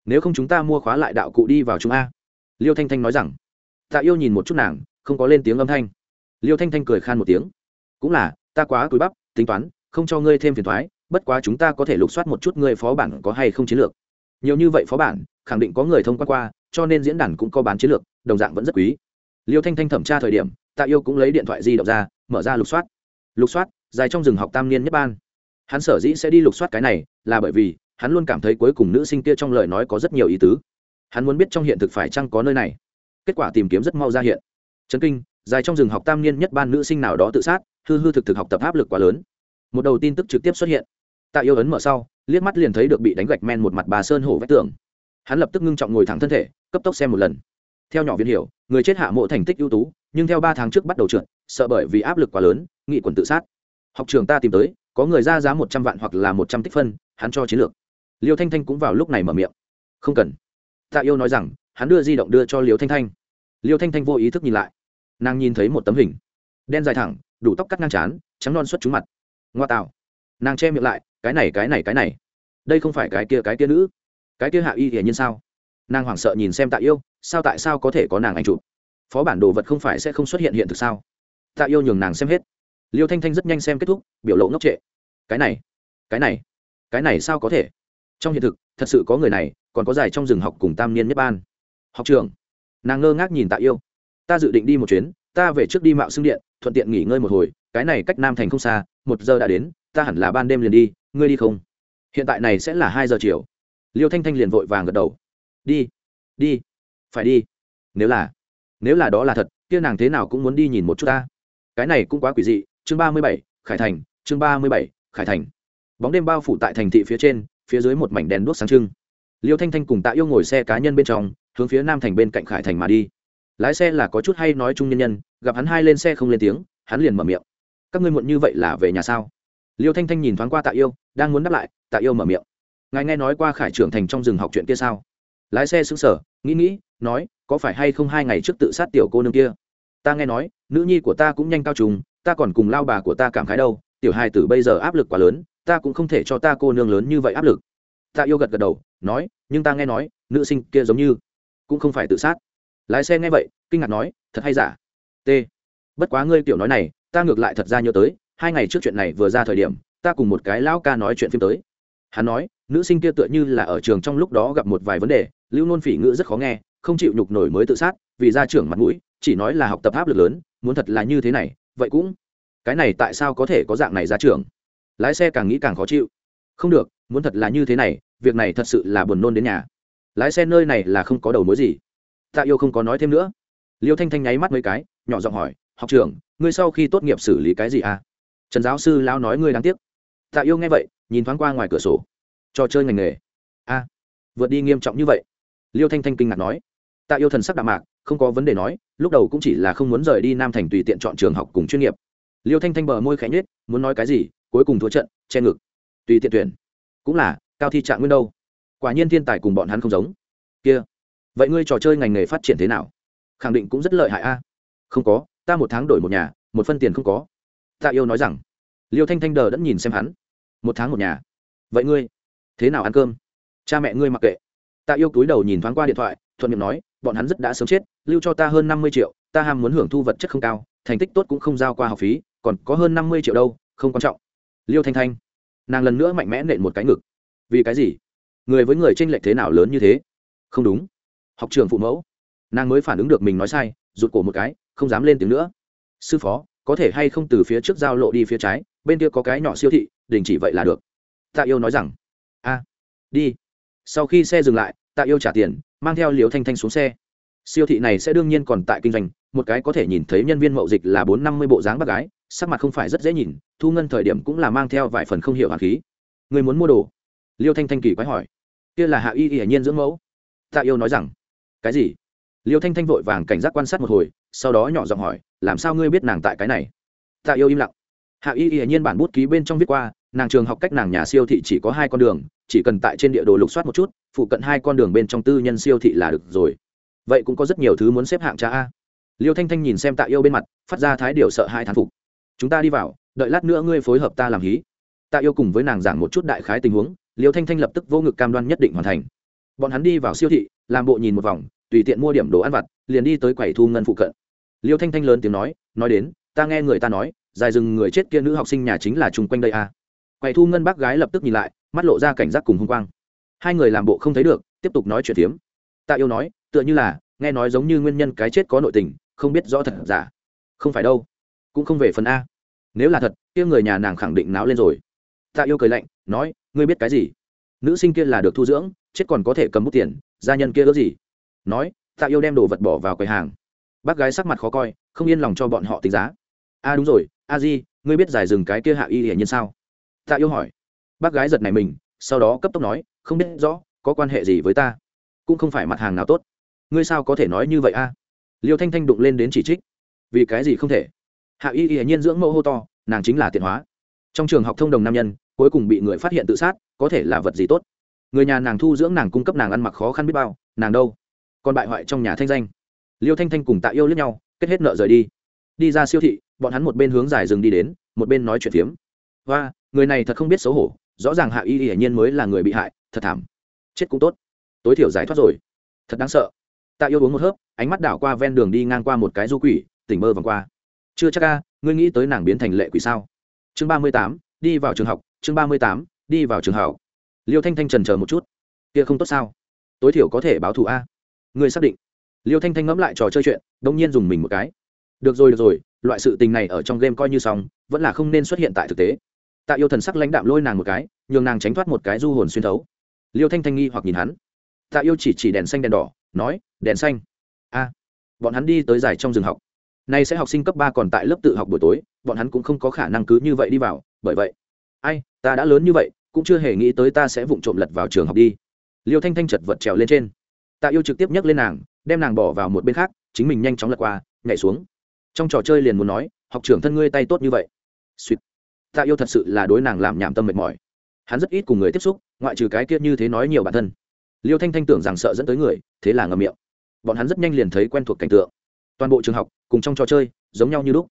Speaker 1: Nếu không chúng ta mua khóa lại đạo cụ đi vào chúng a. Liêu thanh thanh nói rằng. Tạ yêu nhìn một chút nàng, không có lên tiếng âm thanh. Liêu thanh thanh cười khan một tiếng. Cũng là, ta quá cúi bắp, tính toán, không cho ngươi thêm phiền thoái, bất quá chúng ta có thể lục soát một chút ngươi phó bản có hay không chiến lược. Nhiều như vậy phó bản, khẳng định có người thông qua qua, cho nên diễn đàn cũng có bán chiến lược, đồng dạng vẫn rất quý. Liêu thanh thanh thẩm tra thời điểm tạ yêu cũng lấy điện thoại di động ra, mở ra lục soát. Lục soát, dài trong rừng học tam niên nhất ban. Hắn sở dĩ sẽ đi lục soát cái này, là bởi vì, hắn luôn cảm thấy cuối cùng nữ sinh kia trong lời nói có rất nhiều ý tứ. Hắn muốn biết trong hiện thực phải chăng có nơi này. Kết quả tìm kiếm rất mau ra hiện. Trấn kinh, dài trong rừng học tam niên nhất ban nữ sinh nào đó tự sát, hư hư thực thực học tập áp lực quá lớn. Một đầu tin tức trực tiếp xuất hiện. Tạ yêu ấn mở sau, liếc mắt liền thấy được bị đánh gạch men một mặt bà sơn hổ vách tường. Hắn lập tức ngưng trọng ngồi thẳng thân thể, cấp tốc xem một lần. Theo nhỏ viên hiểu, người chết hạ mộ thành tích ưu tú nhưng theo ba tháng trước bắt đầu trượt sợ bởi vì áp lực quá lớn nghị quần tự sát. Học trường ta tìm tới có người ra giá một trăm vạn hoặc là một trăm tích phân hắn cho chiến lược. Liêu thanh thanh cũng vào lúc này mở miệng. Không cần. Tạ yêu nói rằng hắn đưa di động đưa cho liêu thanh thanh. Liêu thanh thanh vô ý thức nhìn lại. Nàng nhìn thấy một tấm hình. Đen dài thẳng đủ tóc cắt ngang trán, trắng non xuất trúng mặt. Ngoa tạo. Nàng che miệng lại cái này cái này cái này. Đây không phải cái kia cái kia nữ. Cái kia hạ y hiển nhiên sao? Nàng hoảng sợ nhìn xem tạ yêu sao tại sao có thể có nàng anh chụp? Phó bản đồ vật không phải sẽ không xuất hiện hiện thực sao? Tạ yêu nhường nàng xem hết. Liêu thanh thanh rất nhanh xem kết thúc, biểu lộ ngốc trệ. Cái này cái này cái này sao có thể? Trong hiện thực, thật sự có người này, còn có giải trong rừng học cùng tam niên nhất ban. Học trường nàng ngơ ngác nhìn tạ yêu. Ta dự định đi một chuyến, ta về trước đi mạo xưng điện, thuận tiện nghỉ ngơi một hồi, cái này cách nam thành không xa, một giờ đã đến, ta hẳn là ban đêm liền đi, ngươi đi không? Hiện tại này sẽ là hai giờ chiều. Liêu thanh thanh liền vội vàng gật đầu. Đi đi, phải đi. Nếu là nếu là đó là thật, kia nàng thế nào cũng muốn đi nhìn một chút ta. Cái này cũng quá quỷ dị. Chương ba mươi bảy, khải thành. Chương ba mươi bảy, khải thành. Bóng đêm bao phủ tại thành thị phía trên, phía dưới một mảnh đèn đuốc sáng trưng. Liêu thanh thanh cùng tạ yêu ngồi xe cá nhân bên trong, hướng phía nam thành bên cạnh khải thành mà đi. Lái xe là có chút hay nói chung nhân nhân, gặp hắn hai lên xe không lên tiếng, hắn liền mở miệng. Các ngươi muộn như vậy là về nhà sao? Liêu thanh thanh nhìn thoáng qua tạ yêu, đang muốn đáp lại, tạ yêu mở miệng. Ngài nghe nói qua khải trưởng thành trong rừng học chuyện kia sao? Lái xe xứng sở nghĩ nghĩ, nói có phải hay không hai ngày trước tự sát tiểu cô nương kia? Ta nghe nói, nữ nhi của ta cũng nhanh cao trùng, ta còn cùng lao bà của ta cảm khái đâu, tiểu hai tử bây giờ áp lực quá lớn, ta cũng không thể cho ta cô nương lớn như vậy áp lực. Ta yêu gật gật đầu, nói, nhưng ta nghe nói, nữ sinh kia giống như cũng không phải tự sát. Lái xe nghe vậy, kinh ngạc nói, thật hay giả? T. Bất quá ngươi tiểu nói này, ta ngược lại thật ra nhớ tới, hai ngày trước chuyện này vừa ra thời điểm, ta cùng một cái lão ca nói chuyện phim tới. Hắn nói, nữ sinh kia tựa như là ở trường trong lúc đó gặp một vài vấn đề, lưu nôn phỉ ngữ rất khó nghe không chịu nhục nổi mới tự sát, vì ra trưởng mặt mũi, chỉ nói là học tập áp lực lớn, muốn thật là như thế này, vậy cũng, cái này tại sao có thể có dạng này ra trường lái xe càng nghĩ càng khó chịu. Không được, muốn thật là như thế này, việc này thật sự là buồn nôn đến nhà. Lái xe nơi này là không có đầu mối gì. Tạ yêu không có nói thêm nữa. Liêu thanh thanh nháy mắt mấy cái, nhỏ giọng hỏi, học trưởng, ngươi sau khi tốt nghiệp xử lý cái gì à? Trần giáo sư lão nói ngươi đáng tiếc. Tạ yêu nghe vậy, nhìn thoáng qua ngoài cửa sổ. Trò chơi ngành nghề. A, vượt đi nghiêm trọng như vậy. Liêu thanh thanh kinh ngạc nói tạ yêu thần sắc đạm mạc, không có vấn đề nói, lúc đầu cũng chỉ là không muốn rời đi nam thành tùy tiện chọn trường học cùng chuyên nghiệp. Liêu thanh thanh bờ môi khẽ nhết muốn nói cái gì, cuối cùng thua trận, che ngực. Tùy tiện tuyển. Cũng là, cao thi trạng nguyên đâu. Quả nhiên thiên tài cùng bọn hắn không giống. Kia, vậy ngươi trò chơi ngành nghề phát triển thế nào? Khẳng định cũng rất lợi hại a. Không có, ta một tháng đổi một nhà, một phân tiền không có. Tạ yêu nói rằng. Liêu thanh thanh đờ đẫn nhìn xem hắn. Một tháng một nhà. Vậy ngươi, thế nào ăn cơm? Cha mẹ ngươi mặc kệ. Tạ yêu cúi đầu nhìn thoáng qua điện thoại, thuận miệng nói bọn hắn rất đã sớm chết, lưu cho ta hơn năm mươi triệu, ta ham muốn hưởng thu vật chất không cao, thành tích tốt cũng không giao qua học phí, còn có hơn năm mươi triệu đâu, không quan trọng. Liêu thanh thanh, nàng lần nữa mạnh mẽ nện một cái ngực. Vì cái gì? Người với người tranh lệch thế nào lớn như thế? Không đúng. Học trường phụ mẫu. Nàng mới phản ứng được mình nói sai, rụt cổ một cái, không dám lên tiếng nữa. Sư phó, có thể hay không từ phía trước giao lộ đi phía trái, bên kia có cái nhỏ siêu thị, đình chỉ vậy là được. Tạ yêu nói rằng, a, đi. Sau khi xe dừng lại, tạ yêu trả tiền mang theo liều thanh thanh xuống xe. Siêu thị này sẽ đương nhiên còn tại kinh doanh, một cái có thể nhìn thấy nhân viên mậu dịch là bốn năm mươi bộ dáng bác gái, sắc mặt không phải rất dễ nhìn, thu ngân thời điểm cũng là mang theo vài phần không hiểu hạt khí. Người muốn mua đồ? Liêu thanh thanh kỳ quái hỏi. Kia là hạ y hiển nhiên dưỡng mẫu. Tạ yêu nói rằng. Cái gì? Liêu thanh thanh vội vàng cảnh giác quan sát một hồi, sau đó nhỏ giọng hỏi, làm sao ngươi biết nàng tại cái này? Tạ yêu im lặng. Hạ y hiển nhiên bản bút ký bên trong viết qua nàng trường học cách nàng nhà siêu thị chỉ có hai con đường, chỉ cần tại trên địa đồ lục soát một chút, phụ cận hai con đường bên trong tư nhân siêu thị là được rồi. Vậy cũng có rất nhiều thứ muốn xếp hạng cha a. Liêu thanh thanh nhìn xem tạ yêu bên mặt, phát ra thái điều sợ hai thán phục. Chúng ta đi vào, đợi lát nữa ngươi phối hợp ta làm hí. Tạ yêu cùng với nàng giảng một chút đại khái tình huống, liêu thanh thanh lập tức vô ngực cam đoan nhất định hoàn thành. Bọn hắn đi vào siêu thị, làm bộ nhìn một vòng, tùy tiện mua điểm đồ ăn vặt, liền đi tới quầy thu ngân phụ cận. Liêu thanh thanh lớn tiếng nói nói đến, ta nghe người ta nói, dài rừng người chết kia nữ học sinh nhà chính là chung quanh đây à quầy thu ngân bác gái lập tức nhìn lại, mắt lộ ra cảnh giác cùng hung quang. Hai người làm bộ không thấy được, tiếp tục nói chuyện tiếm tạ yêu nói, tựa như là, nghe nói giống như nguyên nhân cái chết có nội tình, không biết rõ thật giả. Không phải đâu, cũng không về phần a. Nếu là thật, kia người nhà nàng khẳng định náo lên rồi. Tạ yêu cười lạnh, nói, ngươi biết cái gì? Nữ sinh kia là được thu dưỡng, chết còn có thể cầm bút tiền, gia nhân kia ước gì? Nói, tạ yêu đem đồ vật bỏ vào quầy hàng. Bác gái sắc mặt khó coi, không yên lòng cho bọn họ tính giá. A, đúng rồi, a di, ngươi biết giải rừng cái kia hạ y hiển nhiên sao? Tạ yêu hỏi. Bác gái giật này mình, sau đó cấp tốc nói, không biết rõ, có quan hệ gì với ta? Cũng không phải mặt hàng nào tốt. Ngươi sao có thể nói như vậy a? Liêu thanh thanh đụng lên đến chỉ trích. Vì cái gì không thể? Hạ y Y nhiên dưỡng mẫu hô to, nàng chính là tiện hóa. Trong trường học thông đồng nam nhân, cuối cùng bị người phát hiện tự sát, có thể là vật gì tốt? Người nhà nàng thu dưỡng nàng cung cấp nàng ăn mặc khó khăn biết bao, nàng đâu? Còn bại hoại trong nhà thanh danh. Liêu thanh thanh cùng tạ yêu lẫn nhau, kết hết nợ rời đi. Đi ra siêu thị, bọn hắn một bên hướng dài rừng đi đến, một bên nói chuyện phiếm. Và người này thật không biết xấu hổ, rõ ràng hạ y hiển nhiên mới là người bị hại, thật thảm. Chết cũng tốt. Tối thiểu giải thoát rồi. Thật đáng sợ. Tạ yêu uống một hớp, ánh mắt đảo qua ven đường đi ngang qua một cái du quỷ, tỉnh mơ vòng qua. Chưa chắc ca ngươi nghĩ tới nàng biến thành lệ quỷ sao? Chương ba mươi tám, đi vào trường học, chương ba mươi tám, đi vào trường học. Liêu thanh thanh trần chờ một chút. Kia không tốt sao? Tối thiểu có thể báo thù a. Ngươi xác định. Liêu thanh thanh ngẫm lại trò chơi chuyện đông nhiên dùng mình một cái. Được rồi được rồi, loại sự tình này ở trong game coi như xong, vẫn là không nên xuất hiện tại thực tế tạ yêu thần sắc lãnh đạm lôi nàng một cái, nhường nàng tránh thoát một cái du hồn xuyên thấu. Liêu thanh thanh nghi hoặc nhìn hắn. Tạ yêu chỉ chỉ đèn xanh đèn đỏ, nói, đèn xanh. A, bọn hắn đi tới giải trong rừng học. Nay sẽ học sinh cấp ba còn tại lớp tự học buổi tối, bọn hắn cũng không có khả năng cứ như vậy đi vào, bởi vậy. Ai, ta đã lớn như vậy, cũng chưa hề nghĩ tới ta sẽ vụng trộm lật vào trường học đi. Liêu thanh thanh chật vật trèo lên trên. Tạ yêu trực tiếp nhấc lên nàng, đem nàng bỏ vào một bên khác, chính mình nhanh chóng lật qua, nhảy xuống. Trong trò chơi liền muốn nói, học trưởng thân ngươi tay tốt như vậy. Suýt tạ yêu thật sự là đối nàng làm nhảm tâm mệt mỏi. Hắn rất ít cùng người tiếp xúc, ngoại trừ cái kia như thế nói nhiều bản thân. Liêu thanh thanh tưởng rằng sợ dẫn tới người, thế là ngầm miệng. Bọn hắn rất nhanh liền thấy quen thuộc cảnh tượng. Toàn bộ trường học, cùng trong trò chơi, giống nhau như lúc.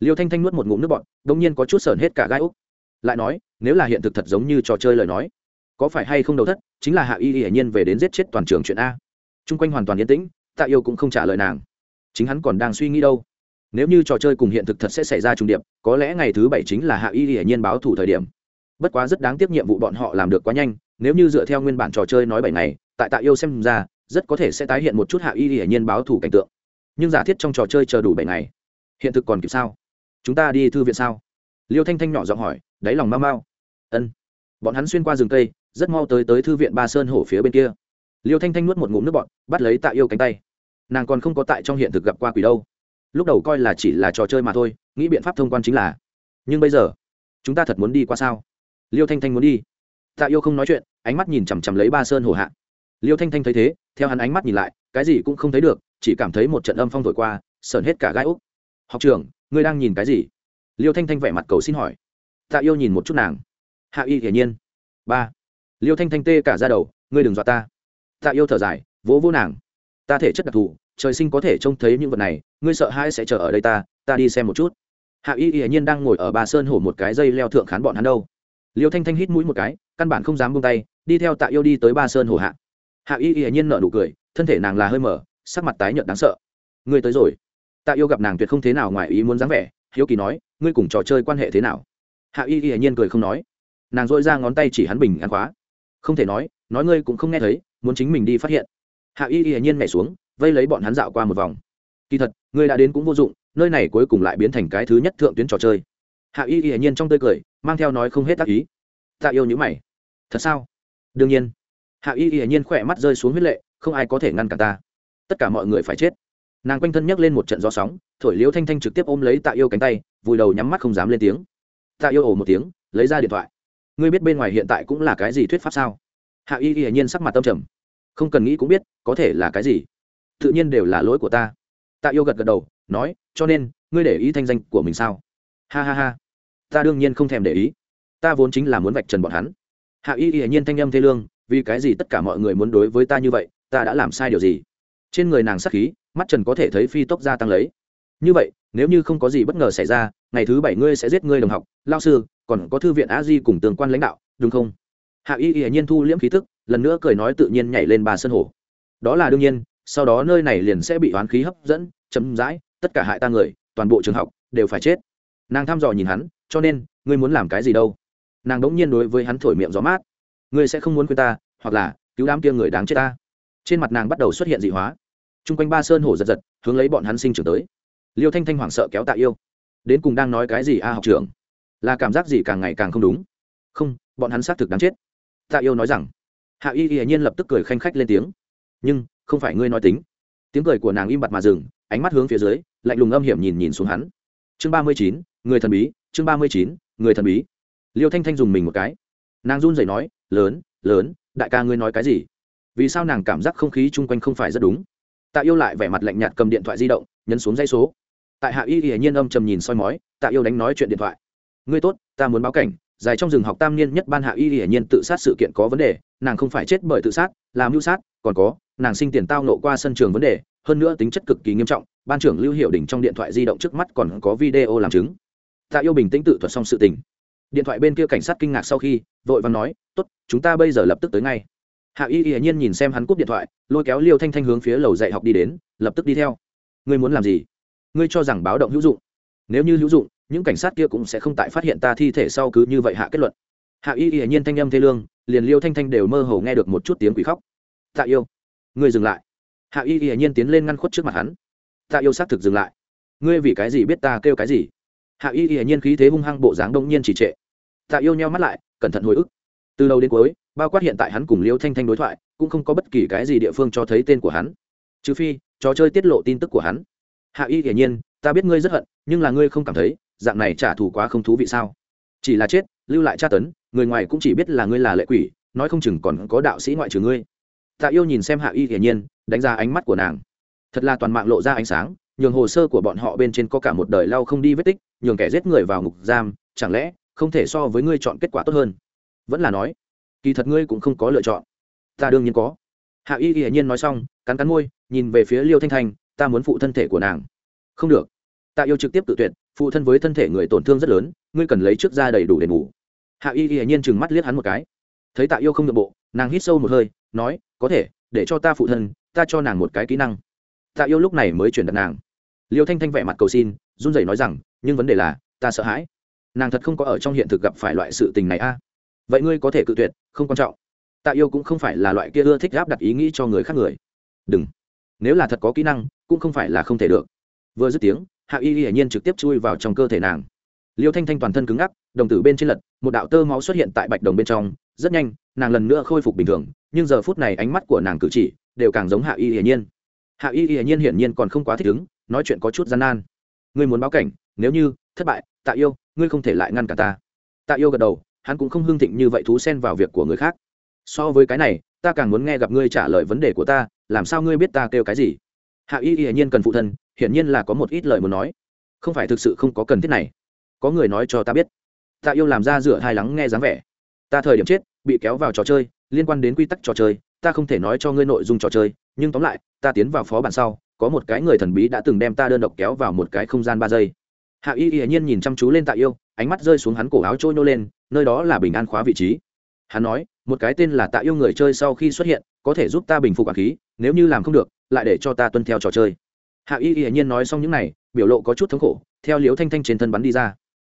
Speaker 1: Liêu thanh thanh nuốt một ngụm nước bọn đông nhiên có chút sờn hết cả gai úc. Lại nói, nếu là hiện thực thật giống như trò chơi lời nói, có phải hay không đầu thất, chính là hạ y hiển nhiên về đến giết chết toàn trường chuyện a. Chung quanh hoàn toàn yên tĩnh, tạ yêu cũng không trả lời nàng. Chính hắn còn đang suy nghĩ đâu nếu như trò chơi cùng hiện thực thật sẽ xảy ra trùng điệp, có lẽ ngày thứ bảy chính là hạ y hiển nhiên báo thủ thời điểm. Bất quá rất đáng tiếc nhiệm vụ bọn họ làm được quá nhanh, nếu như dựa theo nguyên bản trò chơi nói bảy ngày, tại tạ yêu xem ra, rất có thể sẽ tái hiện một chút hạ y hiển nhiên báo thủ cảnh tượng. Nhưng giả thiết trong trò chơi chờ đủ bảy ngày, hiện thực còn kịp sao? Chúng ta đi thư viện sao? Liêu thanh thanh nhỏ giọng hỏi, đáy lòng mau mau. Ân. Bọn hắn xuyên qua rừng cây, rất mau tới tới thư viện ba sơn hổ phía bên kia. Liêu thanh thanh nuốt một ngụm nước bọn bắt lấy tạ yêu cánh tay. Nàng còn không có tại trong hiện thực gặp qua quỷ đâu lúc đầu coi là chỉ là trò chơi mà thôi, nghĩ biện pháp thông quan chính là, nhưng bây giờ, chúng ta thật muốn đi qua sao? Liêu thanh thanh muốn đi. Tạ yêu không nói chuyện, ánh mắt nhìn chằm chằm lấy ba sơn hổ hạ. Liêu thanh thanh thấy thế, theo hắn ánh mắt nhìn lại, cái gì cũng không thấy được, chỉ cảm thấy một trận âm phong thổi qua, sờn hết cả gai úc. Học trường ngươi đang nhìn cái gì? Liêu thanh thanh vẻ mặt cầu xin hỏi. Tạ yêu nhìn một chút nàng. Hạ y hiển nhiên. Ba. Liêu thanh thanh tê cả ra đầu, ngươi đừng dọa ta. Tạ yêu thở dài, vỗ vỗ nàng ta thể chất đặc thù, trời sinh có thể trông thấy những vật này, ngươi sợ hai sẽ chờ ở đây ta ta đi xem một chút. Hạ y hiển nhiên đang ngồi ở bà sơn hổ một cái dây leo thượng khán bọn hắn đâu. Liêu thanh thanh hít mũi một cái, căn bản không dám buông tay, đi theo tạ yêu đi tới ba sơn hổ hạ. Hạ y hiển nhiên nở nụ cười, thân thể nàng là hơi mở, sắc mặt tái nhợt đáng sợ. Ngươi tới rồi. Tạ yêu gặp nàng tuyệt không thế nào ngoài ý muốn dáng vẻ, hiếu kỳ nói, ngươi cùng trò chơi quan hệ thế nào? Hạ y hiển nhiên cười không nói. Nàng dội ra ngón tay chỉ hắn bình ăn khóa. Không thể nói nói ngươi cũng không nghe thấy, muốn chính mình đi phát hiện hạ y hiển nhiên nhảy xuống, vây lấy bọn hắn dạo qua một vòng. Kỳ thật ngươi đã đến cũng vô dụng, nơi này cuối cùng lại biến thành cái thứ nhất thượng tuyến trò chơi. Hạ y hiển nhiên trong tươi cười, mang theo nói không hết tác ý. Ta yêu những mày. Thật sao? Đương nhiên. Hạ y hiển nhiên khỏe mắt rơi xuống huyết lệ, không ai có thể ngăn cản ta. Tất cả mọi người phải chết. Nàng quanh thân nhấc lên một trận gió sóng, thổi liễu thanh thanh trực tiếp ôm lấy tạ yêu cánh tay, vùi đầu nhắm mắt không dám lên tiếng. Tạ yêu ồ một tiếng, lấy ra điện thoại. Ngươi biết bên ngoài hiện tại cũng là cái gì thuyết pháp sao? Hạ y hiển nhiên sắc mặt tâm trầm không cần nghĩ cũng biết có thể là cái gì. Tự nhiên đều là lỗi của ta. Tạ yêu gật gật đầu, nói, cho nên, ngươi để ý thanh danh của mình sao? Ha ha ha. Ta đương nhiên không thèm để ý. Ta vốn chính là muốn vạch trần bọn hắn. Hạ y hiển nhiên thanh âm thê lương, vì cái gì tất cả mọi người muốn đối với ta như vậy, ta đã làm sai điều gì? Trên người nàng sắc khí, mắt trần có thể thấy phi tốc gia tăng lấy. Như vậy, nếu như không có gì bất ngờ xảy ra, ngày thứ bảy ngươi sẽ giết ngươi đồng học, lao sư, còn có thư viện a di cùng tương quan lãnh đạo, đúng không? Hạ y hiển nhiên thu liễm khí thức lần nữa cười nói tự nhiên nhảy lên ba sân hồ. Đó là đương nhiên, sau đó nơi này liền sẽ bị oán khí hấp dẫn chấm dãi tất cả hại ta người, toàn bộ trường học đều phải chết. Nàng thăm dò nhìn hắn, cho nên, ngươi muốn làm cái gì đâu? Nàng đ n g nhiên đối với hắn thổi miệng gió mát. Ngươi sẽ không muốn quên ta, hoặc là, cứu đám kia người đáng chết ta. Trên mặt nàng bắt đầu xuất hiện dị hóa. T r u n g quanh ba sơn hổ giật giật, hướng lấy bọn hắn sinh trưởng tới. Liêu thanh thanh hoảng sợ kéo tạ yêu. Đến cùng đang nói cái gì a, học trưởng? Là cảm giác gì càng ngày càng không đúng? Không, bọn hắn xác thực đáng chết. Tạ yêu nói rằng hạ y y nhiên lập tức cười khanh khách lên tiếng. Nhưng, không phải ngươi nói tính. Tiếng cười của nàng im bặt mà dừng, ánh mắt hướng phía dưới, lạnh lùng âm hiểm nhìn nhìn xuống hắn. Chương ba mươi chín, người thần bí, chương ba mươi chín, người thần bí. Liêu thanh thanh dùng mình một cái. Nàng run rẩy nói, lớn lớn, đại ca ngươi nói cái gì? Vì sao nàng cảm giác không khí chung quanh không phải rất đúng? Tạ yêu lại vẻ mặt lạnh nhạt cầm điện thoại di động, nhấn xuống dây số. Tại hạ y hiển nhiên âm trầm nhìn soi mói, tạ yêu đánh nói chuyện điện thoại. Ngươi tốt, ta muốn báo cảnh, dài trong rừng học tam niên nhất ban hạ y hiển nhiên tự sát sự kiện có vấn đề nàng không phải chết bởi tự sát làm mưu sát, còn có, nàng sinh tiền tao nộ qua sân trường vấn đề, hơn nữa tính chất cực kỳ nghiêm trọng, ban trưởng lưu hiệu đỉnh trong điện thoại di động trước mắt còn có video làm chứng. Tạ yêu bình tĩnh tự thuật xong sự tình. Điện thoại bên kia cảnh sát kinh ngạc sau khi, vội vàng nói, tốt, chúng ta bây giờ lập tức tới ngay. Hạ y hiển nhiên nhìn xem hắn cúp điện thoại, lôi kéo liêu thanh thanh hướng phía lầu dạy học đi đến, lập tức đi theo. Ngươi muốn làm gì? Ngươi cho rằng báo động hữu dụng. Nếu như hữu dụng, những cảnh sát kia cũng sẽ không tại phát hiện ta thi thể sau cứ như vậy hạ kết luận. Hạ y hiển nhiên thanh âm thê lương liền liêu thanh thanh đều mơ hồ nghe được một chút tiếng quỷ khóc. Tạ yêu, ngươi dừng lại. Hạ y hiển nhiên tiến lên ngăn khuất trước mặt hắn. Tạ yêu xác thực dừng lại. Ngươi vì cái gì biết ta kêu cái gì? Hạ y hiển nhiên khí thế hung hăng bộ dáng đông nhiên chỉ trệ. Tạ yêu nheo mắt lại, cẩn thận hồi ức. Từ đầu đến cuối, bao quát hiện tại hắn cùng liêu thanh thanh đối thoại, cũng không có bất kỳ cái gì địa phương cho thấy tên của hắn. Trừ phi, trò chơi tiết lộ tin tức của hắn. Hạ y hiển nhiên, ta biết ngươi rất hận, nhưng là ngươi không cảm thấy, dạng này trả thù quá không thú vị sao? Chỉ là chết lưu lại tra tấn, người ngoài cũng chỉ biết là ngươi là lệ quỷ, nói không chừng còn có đạo sĩ ngoại trừ ngươi. Tạ yêu nhìn xem hạ y hiển nhiên, đánh ra ánh mắt của nàng. Thật là toàn mạng lộ ra ánh sáng, nhường hồ sơ của bọn họ bên trên có cả một đời lau không đi vết tích, nhường kẻ giết người vào ngục giam, chẳng lẽ không thể so với ngươi chọn kết quả tốt hơn? Vẫn là nói, kỳ thật ngươi cũng không có lựa chọn. Ta đương nhiên có. Hạ y hiển nhiên nói xong, cắn cắn môi, nhìn về phía liêu thanh thanh, ta muốn phụ thân thể của nàng. Không được. Tạ yêu trực tiếp tự tuyệt phụ thân với thân thể người tổn thương rất lớn, ngươi cần lấy trước ra đầy đủ đền bù hạ y hiển nhiên chừng mắt liếc hắn một cái. Thấy tạ yêu không được bộ, nàng hít sâu một hơi, nói, có thể, để cho ta phụ thân, ta cho nàng một cái kỹ năng. Tạ yêu lúc này mới chuyển đặt nàng. Liêu thanh thanh vẻ mặt cầu xin, run rẩy nói rằng, nhưng vấn đề là, ta sợ hãi. Nàng thật không có ở trong hiện thực gặp phải loại sự tình này a. Vậy ngươi có thể cự tuyệt, không quan trọng. Tạ yêu cũng không phải là loại kia ưa thích áp đặt ý nghĩ cho người khác người. Đừng. Nếu là thật có kỹ năng, cũng không phải là không thể được vừa dứt tiếng, hạ y hiển nhiên trực tiếp chui vào trong cơ thể nàng. Liêu thanh thanh toàn thân cứng ngắc, đồng tử bên trên lật, một đạo tơ máu xuất hiện tại bạch đồng bên trong. Rất nhanh, nàng lần nữa khôi phục bình thường, nhưng giờ phút này ánh mắt của nàng cử chỉ đều càng giống hạ y hiển nhiên. Hạ y hiển nhiên hiển nhiên còn không quá thích ứng, nói chuyện có chút gian nan. Ngươi muốn báo cảnh, nếu như thất bại, tạ yêu, ngươi không thể lại ngăn cả ta. Tạ yêu gật đầu, hắn cũng không hưng thịnh như vậy thú xen vào việc của người khác. So với cái này, ta càng muốn nghe gặp ngươi trả lời vấn đề của ta, làm sao ngươi biết ta kêu cái gì? Hạ y hiển nhiên cần phụ thân hiển nhiên là có một ít lời muốn nói. Không phải thực sự không có cần thiết này. Có người nói cho ta biết. Tạ yêu làm ra rửa hai lắng nghe dáng vẻ. Ta thời điểm chết, bị kéo vào trò chơi, liên quan đến quy tắc trò chơi, ta không thể nói cho ngươi nội dung trò chơi, nhưng tóm lại, ta tiến vào phó bản sau, có một cái người thần bí đã từng đem ta đơn độc kéo vào một cái không gian ba giây. Hạ y hiển nhiên nhìn chăm chú lên tạ yêu, ánh mắt rơi xuống hắn cổ áo trôi nô lên, nơi đó là bình an khóa vị trí. Hắn nói, một cái tên là tạ yêu người chơi sau khi xuất hiện, có thể giúp ta bình phục quản khí, nếu như làm không được, lại để cho ta tuân theo trò chơi hạ y hiển nhiên nói xong những này, biểu lộ có chút thống khổ, theo liếu thanh thanh trên thân bắn đi ra.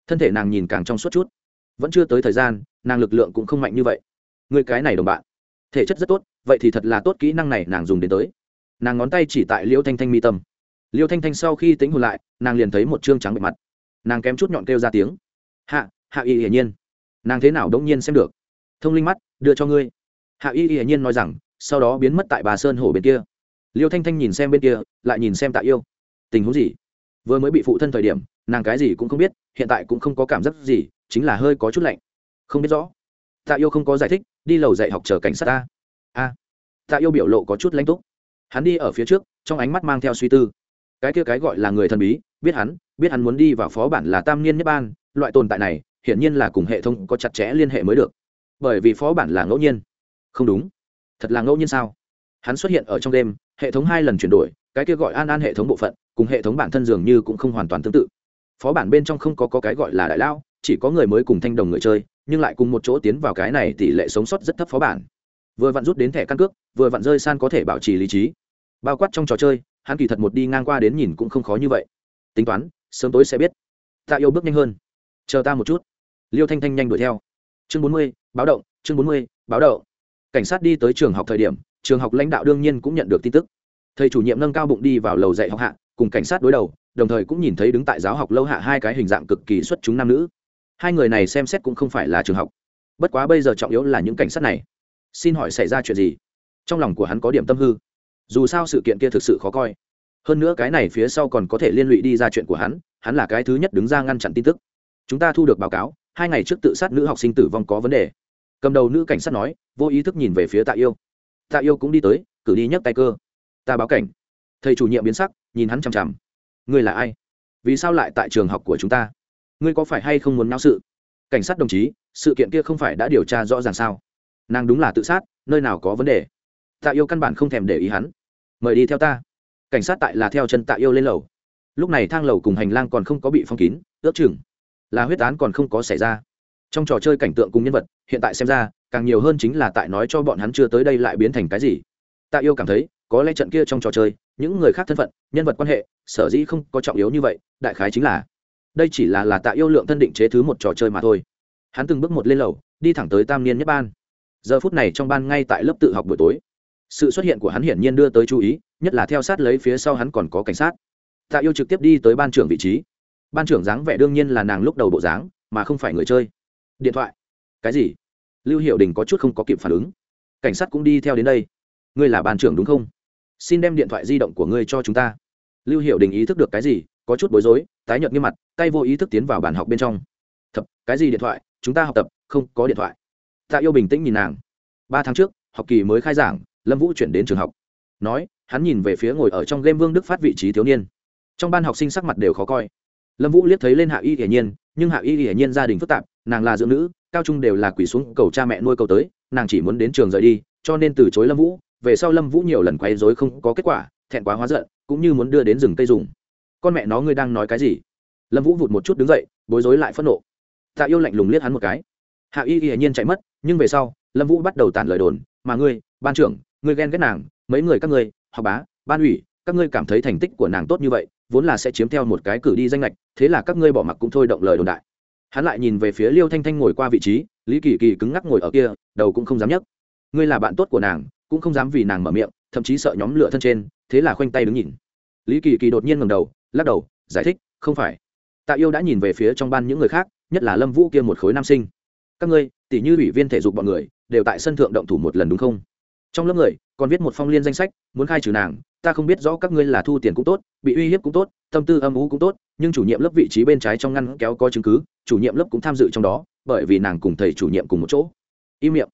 Speaker 1: Thân thể nàng nhìn càng trong suốt chút. Vẫn chưa tới thời gian, nàng lực lượng cũng không mạnh như vậy. Người cái này đồng bạn, thể chất rất tốt, vậy thì thật là tốt kỹ năng này nàng dùng đến tới. Nàng ngón tay chỉ tại liêu thanh thanh mi tâm. Liêu thanh thanh sau khi tính hồn lại, nàng liền thấy một chương trắng bề mặt. Nàng kém chút nhọn kêu ra tiếng. Hạ hạ y hiển nhiên. Nàng thế nào đống nhiên xem được? Thông linh mắt, đưa cho ngươi. Hạ y hiển nhiên nói rằng, sau đó biến mất tại bà sơn hổ bên kia liêu thanh thanh nhìn xem bên kia, lại nhìn xem tạ yêu. Tình huống gì? Vừa mới bị phụ thân thời điểm, nàng cái gì cũng không biết, hiện tại cũng không có cảm giác gì, chính là hơi có chút lạnh. Không biết rõ. Tạ yêu không có giải thích, đi lầu dạy học chờ cảnh sát ta. A. Tạ yêu biểu lộ có chút lãnh túc. Hắn đi ở phía trước, trong ánh mắt mang theo suy tư. Cái kia cái gọi là người thần bí, biết hắn biết hắn muốn đi vào phó bản là tam niên nhất ban, loại tồn tại này, hiển nhiên là cùng hệ thống có chặt chẽ liên hệ mới được. Bởi vì phó bản là ngẫu nhiên. Không đúng. Thật là ngẫu nhiên sao? Hắn xuất hiện ở trong đêm hệ thống hai lần chuyển đổi cái kia gọi an an hệ thống bộ phận cùng hệ thống bản thân dường như cũng không hoàn toàn tương tự. Phó bản bên trong không có, có cái gọi là đại lao chỉ có người mới cùng thanh đồng người chơi nhưng lại cùng một chỗ tiến vào cái này tỷ lệ sống sót rất thấp phó bản. Vừa vặn rút đến thẻ căn cước vừa vặn rơi san có thể bảo trì lý trí. Bao quát trong trò chơi hắn kỳ thật một đi ngang qua đến nhìn cũng không khó như vậy. Tính toán sớm tối sẽ biết. Tạ yêu bước nhanh hơn. Chờ ta một chút. Liêu thanh thanh nhanh đuổi theo. Chương bốn mươi báo động chương bốn mươi báo động. Cảnh sát đi tới trường học thời điểm trường học lãnh đạo đương nhiên cũng nhận được tin tức. Thầy chủ nhiệm nâng cao bụng đi vào lầu dạy học hạ, cùng cảnh sát đối đầu, đồng thời cũng nhìn thấy đứng tại giáo học lâu hạ hai cái hình dạng cực kỳ xuất chúng nam nữ. Hai người này xem xét cũng không phải là trường học. Bất quá bây giờ trọng yếu là những cảnh sát này. Xin hỏi xảy ra chuyện gì? Trong lòng của hắn có điểm tâm hư. Dù sao sự kiện kia thực sự khó coi. Hơn nữa cái này phía sau còn có thể liên lụy đi ra chuyện của hắn hắn là cái thứ nhất đứng ra ngăn chặn tin tức. Chúng ta thu được báo cáo, hai ngày trước tự sát nữ học sinh tử vong có vấn đề. Cầm đầu nữ cảnh sát nói, vô ý thức nhìn về phía tạ yêu tạ yêu cũng đi tới, cử đi nhấc tay cơ. Ta báo cảnh. Thầy chủ nhiệm biến sắc, nhìn hắn chằm chằm. Ngươi là ai? Vì sao lại tại trường học của chúng ta? Ngươi có phải hay không muốn náo sự? Cảnh sát đồng chí, sự kiện kia không phải đã điều tra rõ ràng sao? Nàng đúng là tự sát, nơi nào có vấn đề? Tạ yêu căn bản không thèm để ý hắn. Mời đi theo ta. Cảnh sát tại là theo chân tạ yêu lên lầu. Lúc này thang lầu cùng hành lang còn không có bị phong kín, ước chừng là huyết án còn không có xảy ra trong trò chơi cảnh tượng cùng nhân vật, hiện tại xem ra, càng nhiều hơn chính là tại nói cho bọn hắn chưa tới đây lại biến thành cái gì. Tạ yêu cảm thấy, có lẽ trận kia trong trò chơi, những người khác thân phận, nhân vật quan hệ, sở dĩ không có trọng yếu như vậy, đại khái chính là, đây chỉ là là tạ yêu lượng thân định chế thứ một trò chơi mà thôi. Hắn từng bước một lên lầu, đi thẳng tới tam niên nhất ban. Giờ phút này trong ban ngay tại lớp tự học buổi tối. Sự xuất hiện của hắn hiển nhiên đưa tới chú ý, nhất là theo sát lấy phía sau hắn còn có cảnh sát. Tạ yêu trực tiếp đi tới ban trưởng vị trí. Ban trưởng dáng vẻ đương nhiên là nàng lúc đầu bộ dáng, mà không phải người chơi điện thoại. Cái gì? Lưu hiệu đình có chút không có kịp phản ứng. Cảnh sát cũng đi theo đến đây. Ngươi là ban trưởng đúng không? Xin đem điện thoại di động của ngươi cho chúng ta. Lưu hiệu đình ý thức được cái gì, có chút bối rối, tái nhợt nghiêm mặt, tay vô ý thức tiến vào bàn học bên trong. Thập, cái gì điện thoại? Chúng ta học tập, không có điện thoại. Tạ yêu bình tĩnh nhìn nàng. Ba tháng trước, học kỳ mới khai giảng, lâm vũ chuyển đến trường học. Nói, hắn nhìn về phía ngồi ở trong game vương đức phát vị trí thiếu niên. Trong ban học sinh sắc mặt đều khó coi lâm vũ liếc thấy lên hạ y hiển nhiên, nhưng hạ y hiển nhiên gia đình phức tạp, nàng là dưỡng nữ, cao trung đều là quỷ xuống cầu cha mẹ nuôi cầu tới, nàng chỉ muốn đến trường rời đi, cho nên từ chối lâm vũ, về sau lâm vũ nhiều lần quấy dối không có kết quả, thẹn quá hóa giận, cũng như muốn đưa đến rừng cây dùng. Con mẹ nó, ngươi đang nói cái gì? Lâm vũ vụt một chút đứng dậy, bối rối lại phẫn nộ. Tạ yêu lạnh lùng liếc hắn một cái. Hạ y hiển nhiên chạy mất, nhưng về sau, lâm vũ bắt đầu tản lời đồn, mà ngươi, ban trưởng, ngươi ghen ghét nàng, mấy người các ngươi học bá, ban ủy, các ngươi cảm thấy thành tích của nàng tốt như vậy vốn là sẽ chiếm theo một cái cử đi danh lệch thế là các ngươi bỏ mặc cũng thôi động lời đồn đại. Hắn lại nhìn về phía liêu thanh thanh ngồi qua vị trí, lý kỳ kỳ cứng ngắc ngồi ở kia, đầu cũng không dám nhấc. Ngươi là bạn tốt của nàng, cũng không dám vì nàng mở miệng, thậm chí sợ nhóm lửa thân trên, thế là khoanh tay đứng nhìn. Lý kỳ kỳ đột nhiên ngầm đầu, lắc đầu, giải thích, không phải. Tạ yêu đã nhìn về phía trong ban những người khác, nhất là lâm vũ kia một khối nam sinh. Các ngươi tỷ như ủy viên thể dục bọn người, đều tại sân thượng động thủ một lần đúng không? Trong lớp người, còn viết một phong liên danh sách, muốn khai trừ nàng ta không biết rõ các ngươi là thu tiền cũng tốt, bị uy hiếp cũng tốt, tâm tư âm ú cũng tốt, nhưng chủ nhiệm lớp vị trí bên trái trong ngăn kéo có chứng cứ, chủ nhiệm lớp cũng tham dự trong đó, bởi vì nàng cùng thầy chủ nhiệm cùng một chỗ. Im miệng.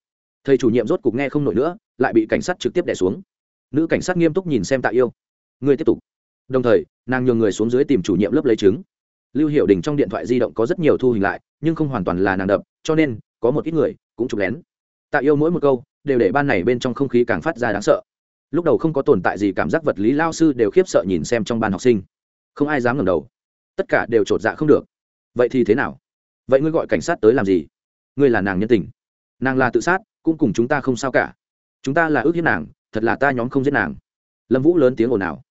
Speaker 1: Thầy chủ nhiệm rốt cục nghe không nổi nữa, lại bị cảnh sát trực tiếp đẻ xuống. Nữ cảnh sát nghiêm túc nhìn xem tạ yêu. Ngươi tiếp tục. Đồng thời, nàng nhường người xuống dưới tìm chủ nhiệm lớp lấy chứng. Lưu hiệu đình trong điện thoại di động có rất nhiều thu hình lại, nhưng không hoàn toàn là nàng đập, cho nên, có một ít người cũng chụp lén. Tạ yêu mỗi một câu đều để ban này bên trong không khí càng phát ra đáng sợ lúc đầu không có tồn tại gì, cảm giác vật lý lao sư đều khiếp sợ nhìn xem trong ban học sinh. Không ai dám ngẩng đầu. Tất cả đều t dạ không được. Vậy thì thế nào? Vậy ngươi gọi cảnh sát tới làm gì? Ngươi là nàng nhân tình. Nàng là tự sát, cũng cùng chúng ta không sao cả. Chúng ta là ước hiếp nàng, thật là ta nhóm không giết nàng. Lâm vũ lớn tiếng ồn ào.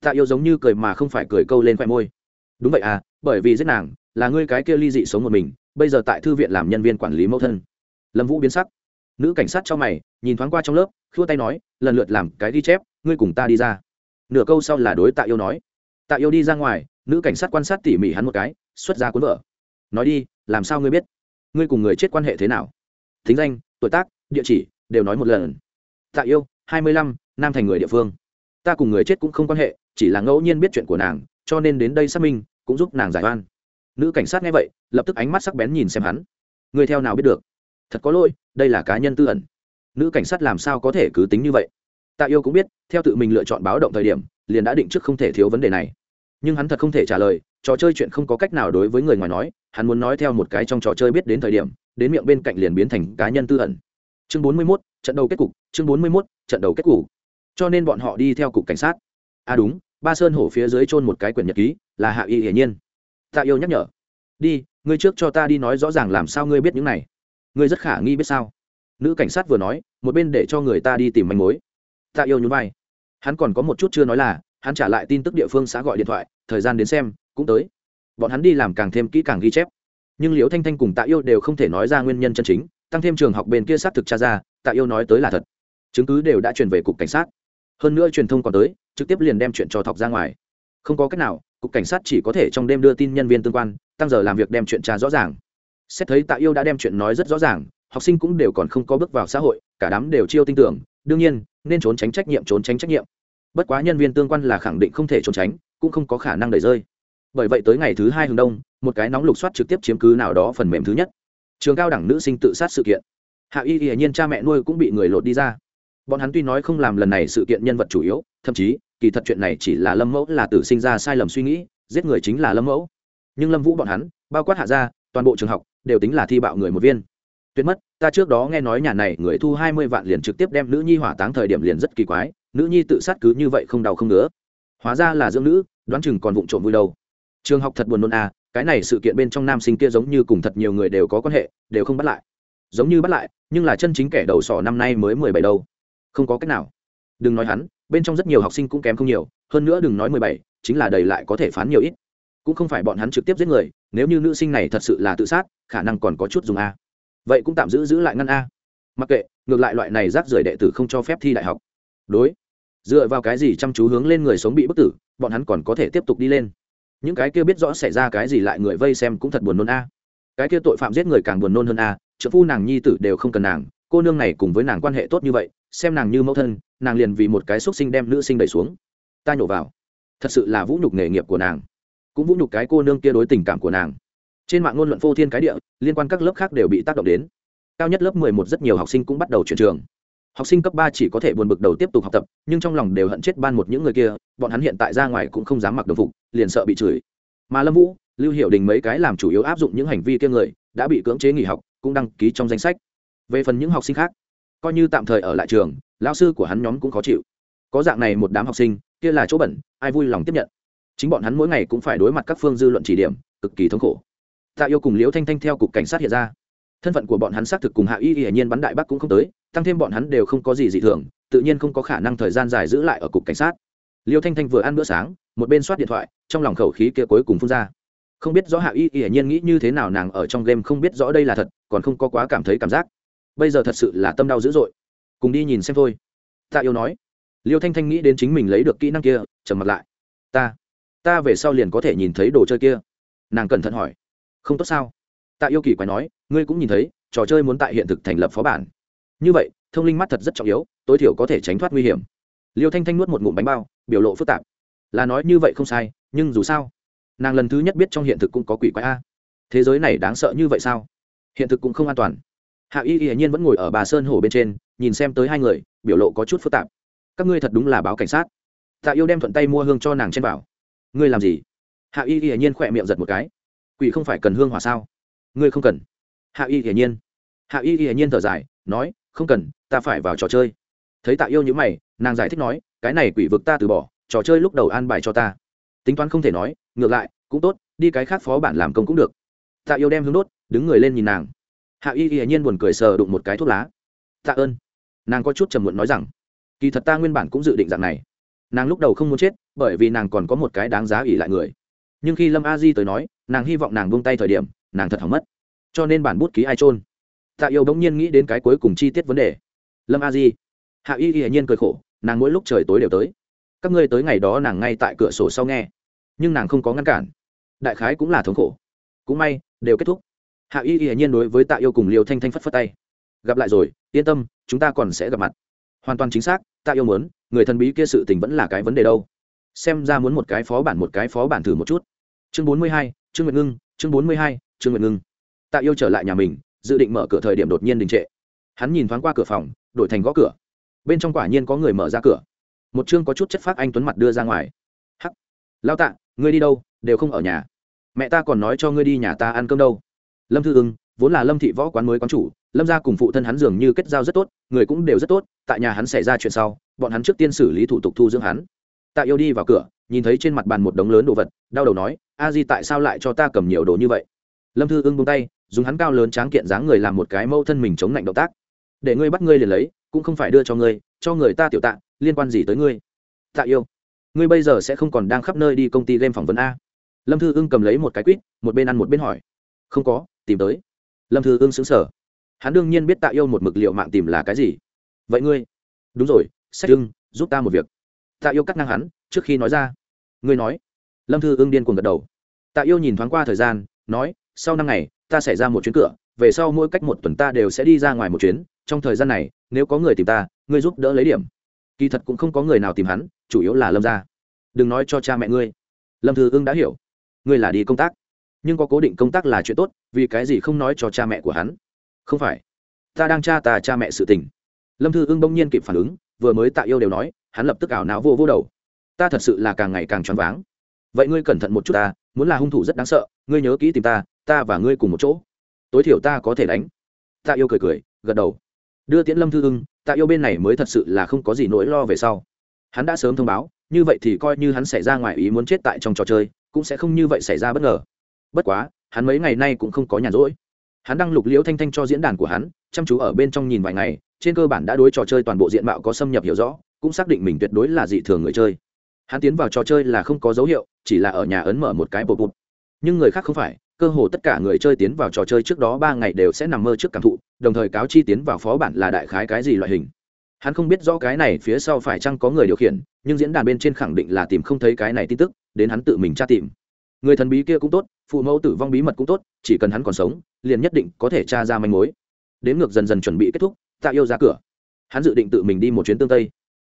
Speaker 1: Tạ yêu giống như cười mà không phải cười câu lên khoe môi. Đúng vậy à bởi vì giết nàng, là ngươi cái kia ly dị sống một mình, bây giờ tại thư viện làm nhân viên quản lý mẫu thân. Lâm vũ biến sắc nữ cảnh sát cho mày, nhìn thoáng qua trong lớp, khua tay nói, lần lượt làm cái ghi chép, ngươi cùng ta đi ra. Nửa câu sau là đối tạ yêu nói. Tạ yêu đi ra ngoài, nữ cảnh sát quan sát tỉ mỉ hắn một cái, xuất ra cuốn vợ nói đi, làm sao ngươi biết? Ngươi cùng người chết quan hệ thế nào? Thính danh, tuổi tác, địa chỉ, đều nói một lần. Tạ yêu, hai mươi lăm, nam thành người địa phương. Ta cùng người chết cũng không quan hệ, chỉ là ngẫu nhiên biết chuyện của nàng, cho nên đến đây xác minh, cũng giúp nàng giải oan. Nữ cảnh sát nghe vậy, lập tức ánh mắt sắc bén nhìn xem hắn. Người theo nào biết được? Thật có lỗi đây là cá nhân tư ẩn. Nữ cảnh sát làm sao có thể cứ tính như vậy? Tạ yêu cũng biết theo tự mình lựa chọn báo động thời điểm liền đã định trước không thể thiếu vấn đề này. Nhưng hắn thật không thể trả lời trò chơi chuyện không có cách nào đối với người ngoài nói hắn muốn nói theo một cái trong trò chơi biết đến thời điểm đến miệng bên cạnh liền biến thành cá nhân tư ẩn. Chương bốn mươi 41, trận đầu kết cục chương bốn mươi 41, trận đầu kết cục. Cho nên bọn họ đi theo cục cảnh sát. À đúng ba sơn hổ phía dưới chôn một cái quyển nhật ký là hạ y hiển nhiên. Tạ yêu nhắc nhở. Đi ngươi trước cho ta đi nói rõ ràng làm sao ngươi biết những này ngươi rất khả nghi biết sao? Nữ cảnh sát vừa nói, một bên để cho người ta đi tìm manh mối. Tạ yêu nhún vai. Hắn còn có một chút chưa nói là, hắn trả lại tin tức địa phương xã gọi điện thoại, thời gian đến xem, cũng tới. Bọn hắn đi làm càng thêm kỹ càng ghi chép. Nhưng liễu thanh thanh cùng tạ yêu đều không thể nói ra nguyên nhân chân chính, tăng thêm trường học bên kia xác thực tra ra, tạ yêu nói tới là thật. Chứng cứ đều đã truyền về cục cảnh sát. Hơn nữa truyền thông còn tới, trực tiếp liền đem chuyện cho thọc ra ngoài. Không có cách nào, cục cảnh sát chỉ có thể trong đêm đưa tin nhân viên tương quan, tăng giờ làm việc đem chuyện tra rõ ràng xét thấy tạ yêu đã đem chuyện nói rất rõ ràng, học sinh cũng đều còn không có bước vào xã hội, cả đám đều chiêu tin tưởng, đương nhiên, nên trốn tránh trách nhiệm, trốn tránh trách nhiệm. Bất quá nhân viên tương quan là khẳng định không thể trốn tránh, cũng không có khả năng đẩy rơi. Bởi vậy tới ngày thứ hai hướng đông, một cái nóng lục soát trực tiếp chiếm cứ nào đó phần mềm thứ nhất. Trường cao đẳng nữ sinh tự sát sự kiện. Hạ y hiển nhiên cha mẹ nuôi cũng bị người lột đi ra. Bọn hắn tuy nói không làm lần này sự kiện nhân vật chủ yếu, thậm chí, kỳ thật chuyện này chỉ là lâm mẫu là tử sinh ra sai lầm suy nghĩ, giết người chính là lâm mẫu. Nhưng lâm vũ bọn hắn, bao quát hạ ra toàn bộ trường học đều tính là thi bạo người một viên. Tuyệt mất, ta trước đó nghe nói nhà này người thu hai mươi vạn liền trực tiếp đem nữ nhi hỏa táng thời điểm liền rất kỳ quái, nữ nhi tự sát cứ như vậy không đau không nữa hóa ra là dưỡng nữ, đoán chừng còn vụng trộm vui đâu. Trường học thật buồn nôn à cái này sự kiện bên trong nam sinh kia giống như cùng thật nhiều người đều có quan hệ, đều không bắt lại. Giống như bắt lại, nhưng là chân chính kẻ đầu sỏ năm nay mới mười bảy đâu. Không có cách nào. Đừng nói hắn, bên trong rất nhiều học sinh cũng kém không nhiều, hơn nữa đừng nói mười bảy, chính là đầy lại có thể phán nhiều ít cũng không phải bọn hắn trực tiếp giết người, nếu như nữ sinh này thật sự là tự sát, khả năng còn có chút dùng a. Vậy cũng tạm giữ giữ lại ngăn a. Mặc kệ, ngược lại loại này rác rưởi đệ tử không cho phép thi đại học. Đối. Dựa vào cái gì chăm chú hướng lên người sống bị bức tử, bọn hắn còn có thể tiếp tục đi lên. Những cái kia biết rõ xảy ra cái gì lại người vây xem cũng thật buồn nôn a. Cái kia tội phạm giết người càng buồn nôn hơn a, trợ phu nàng nhi tử đều không cần nàng, cô nương này cùng với nàng quan hệ tốt như vậy, xem nàng như mẫu thân, nàng liền vì một cái xúc sinh đem nữ sinh đẩy xuống. Ta nhổ vào. Thật sự là vũ nhục nghề nghiệp của nàng cũng vũ nhục cái cô nương kia đối tình cảm của nàng. Trên mạng ngôn luận phô thiên cái địa, liên quan các lớp khác đều bị tác động đến. Cao nhất lớp mười một rất nhiều học sinh cũng bắt đầu chuyển trường. Học sinh cấp ba chỉ có thể buồn bực đầu tiếp tục học tập, nhưng trong lòng đều hận chết ban một những người kia, bọn hắn hiện tại ra ngoài cũng không dám mặc đồng phục, liền sợ bị chửi. Mà lâm vũ, lưu hiệu đình mấy cái làm chủ yếu áp dụng những hành vi kia người, đã bị cưỡng chế nghỉ học, cũng đăng ký trong danh sách. Về phần những học sinh khác, coi như tạm thời ở lại trường lao sư của hắn nhóm cũng khó chịu. Có dạng này một đám học sinh, kia là chỗ bẩn, ai vui lòng tiếp nhận chính bọn hắn mỗi ngày cũng phải đối mặt các phương dư luận chỉ điểm, cực kỳ thống khổ. Tạ yêu cùng liễu thanh thanh theo cục cảnh sát hiện ra. Thân phận của bọn hắn xác thực cùng hạ y hiển nhiên bắn đại bắc cũng không tới, tăng thêm bọn hắn đều không có gì dị thường, tự nhiên không có khả năng thời gian dài giữ lại ở cục cảnh sát. Liêu thanh thanh vừa ăn bữa sáng, một bên soát điện thoại, trong lòng khẩu khí kia cuối cùng phun ra. Không biết rõ hạ y hiển nhiên nghĩ như thế nào nàng ở trong game không biết rõ đây là thật, còn không có quá cảm thấy cảm giác. Bây giờ thật sự là tâm đau dữ dội. Cùng đi nhìn xem thôi. Tạ yêu nói. Liêu thanh thanh nghĩ đến chính mình lấy được kỹ năng kia, trầm mặt lại. Ta ta về sau liền có thể nhìn thấy đồ chơi kia. Nàng cẩn thận hỏi. Không tốt sao? Tạ yêu kỳ quái nói, ngươi cũng nhìn thấy, trò chơi muốn tại hiện thực thành lập phó bản. Như vậy, thông linh mắt thật rất trọng yếu, tối thiểu có thể tránh thoát nguy hiểm. Liêu thanh thanh nuốt một ngụm bánh bao, biểu lộ phức tạp. Là nói như vậy không sai, nhưng dù sao, nàng lần thứ nhất biết trong hiện thực cũng có quỷ quái a. Thế giới này đáng sợ như vậy sao? Hiện thực cũng không an toàn. Hạ y hiển nhiên vẫn ngồi ở bà sơn hồ bên trên, nhìn xem tới hai người, biểu lộ có chút phức tạp. Các ngươi thật đúng là báo cảnh sát. Tạ yêu đem thuận tay mua hương cho nàng trên bảo ngươi làm gì? Hạ y hiển nhiên khỏe miệng giật một cái. Quỷ không phải cần hương hỏa sao? Ngươi không cần. Hạ y hiển nhiên. Hạ y hiển nhiên thở dài, nói, không cần, ta phải vào trò chơi. Thấy tạ yêu như mày, nàng giải thích nói, cái này quỷ vực ta từ bỏ, trò chơi lúc đầu an bài cho ta. Tính toán không thể nói, ngược lại, cũng tốt, đi cái khác phó bản làm công cũng được. Tạ yêu đem hướng đốt, đứng người lên nhìn nàng. Hạ y hiển nhiên buồn cười sờ đụng một cái thuốc lá. Tạ ơn. Nàng có chút trầm muộn nói rằng, kỳ thật ta nguyên bản cũng dự định dạng này. Nàng lúc đầu không muốn chết bởi vì nàng còn có một cái đáng giá ỉ lại người. Nhưng khi lâm a di tới nói, nàng hy vọng nàng buông tay thời điểm, nàng thật hỏng mất. Cho nên bản bút ký ai trôn tạ yêu bỗng nhiên nghĩ đến cái cuối cùng chi tiết vấn đề. Lâm a di. Hạ y y nhiên cười khổ, nàng mỗi lúc trời tối đều tới. Các ngươi tới ngày đó nàng ngay tại cửa sổ sau nghe. Nhưng nàng không có ngăn cản. Đại khái cũng là thống khổ. Cũng may, đều kết thúc. Hạ y y nhiên đối với tạ yêu cùng liều thanh thanh phất phất tay. Gặp lại rồi, yên tâm, chúng ta còn sẽ gặp mặt. Hoàn toàn chính xác, tạ yêu muốn, người thần bí kia sự tình vẫn là cái vấn đề đâu xem ra muốn một cái phó bản một cái phó bản thử một chút. Chương bốn mươi hai, trương nguyệt ngưng, chương bốn mươi hai, trương nguyệt ngưng. Tạ yêu trở lại nhà mình, dự định mở cửa thời điểm đột nhiên đình trệ. Hắn nhìn thoáng qua cửa phòng, đổi thành gõ cửa. Bên trong quả nhiên có người mở ra cửa. Một chương có chút chất phác anh tuấn mặt đưa ra ngoài. Hắc. Lao tạ, ngươi đi đâu? Đều không ở nhà. Mẹ ta còn nói cho ngươi đi nhà ta ăn cơm đâu. Lâm thư ưng, vốn là lâm thị võ quán mới quán chủ, lâm gia cùng phụ thân hắn dường như kết giao rất tốt, người cũng đều rất tốt, tại nhà hắn xảy ra chuyện sau, bọn hắn trước tiên xử lý thủ tục thu dưỡng hắn tạ yêu đi vào cửa, nhìn thấy trên mặt bàn một đống lớn đồ vật, đau đầu nói, a di tại sao lại cho ta cầm nhiều đồ như vậy? Lâm thư ưng bung tay, dùng hắn cao lớn tráng kiện dáng người làm một cái mâu thân mình chống lạnh động tác. Để ngươi bắt ngươi liền lấy, cũng không phải đưa cho ngươi, cho người ta tiểu tạ, liên quan gì tới ngươi? Tạ yêu, ngươi bây giờ sẽ không còn đang khắp nơi đi công ty game phỏng vấn a. Lâm thư ưng cầm lấy một cái quýt, một bên ăn một bên hỏi. Không có, tìm tới. Lâm thư ưng xứng sở hắn đương nhiên biết tạ yêu một mực liệu mạng tìm là cái gì. Vậy ngươi, đúng rồi, sách ưng, giúp ta một việc tạ yêu cắt ngang hắn, trước khi nói ra. Ngươi nói. Lâm thư ưng điên cuồng gật đầu. Tạ yêu nhìn thoáng qua thời gian, nói, sau năm ngày, ta xảy ra một chuyến cửa, về sau mỗi cách một tuần ta đều sẽ đi ra ngoài một chuyến. Trong thời gian này, nếu có người tìm ta, ngươi giúp đỡ lấy điểm. Kỳ thật cũng không có người nào tìm hắn, chủ yếu là lâm gia. Đừng nói cho cha mẹ ngươi. Lâm thư ưng đã hiểu. Ngươi là đi công tác. Nhưng có cố định công tác là chuyện tốt, vì cái gì không nói cho cha mẹ của hắn? Không phải. Ta đang tra tà cha mẹ sự tình. Lâm thư ưng bỗng nhiên kịp phản ứng, vừa mới tạ yêu đều nói hắn lập tức ảo não vô vô đầu. Ta thật sự là càng ngày càng choáng váng. Vậy ngươi cẩn thận một chút ta, muốn là hung thủ rất đáng sợ, ngươi nhớ kỹ tìm ta ta và ngươi cùng một chỗ. Tối thiểu ta có thể đánh. Tạ yêu cười cười, gật đầu. Đưa tiễn lâm thư ưng tạ yêu bên này mới thật sự là không có gì nỗi lo về sau. Hắn đã sớm thông báo, như vậy thì coi như hắn xảy ra ngoài ý muốn chết tại trong trò chơi, cũng sẽ không như vậy xảy ra bất ngờ. Bất quá, hắn mấy ngày nay cũng không có nhàn rỗi. Hắn đang lục liễu thanh thanh cho diễn đàn của hắn, chăm chú ở bên trong nhìn vài ngày, trên cơ bản đã đối trò chơi toàn bộ diện mạo có xâm nhập hiểu rõ cũng xác định mình tuyệt đối là dị thường người chơi. Hắn tiến vào trò chơi là không có dấu hiệu, chỉ là ở nhà ấn mở một cái bột bột. Nhưng người khác không phải, cơ hồ tất cả người chơi tiến vào trò chơi trước đó ba ngày đều sẽ nằm mơ trước cảm thụ, đồng thời cáo chi tiến vào phó bản là đại khái cái gì loại hình. Hắn không biết rõ cái này phía sau phải chăng có người điều khiển, nhưng diễn đàn bên trên khẳng định là tìm không thấy cái này tin tức, đến hắn tự mình tra tìm. Người thần bí kia cũng tốt, phụ mẫu tử vong bí mật cũng tốt, chỉ cần hắn còn sống, liền nhất định có thể tra ra manh mối. Đến ngược dần dần chuẩn bị kết thúc, tạ yêu ra cửa. Hắn dự định tự mình đi một chuyến tương tây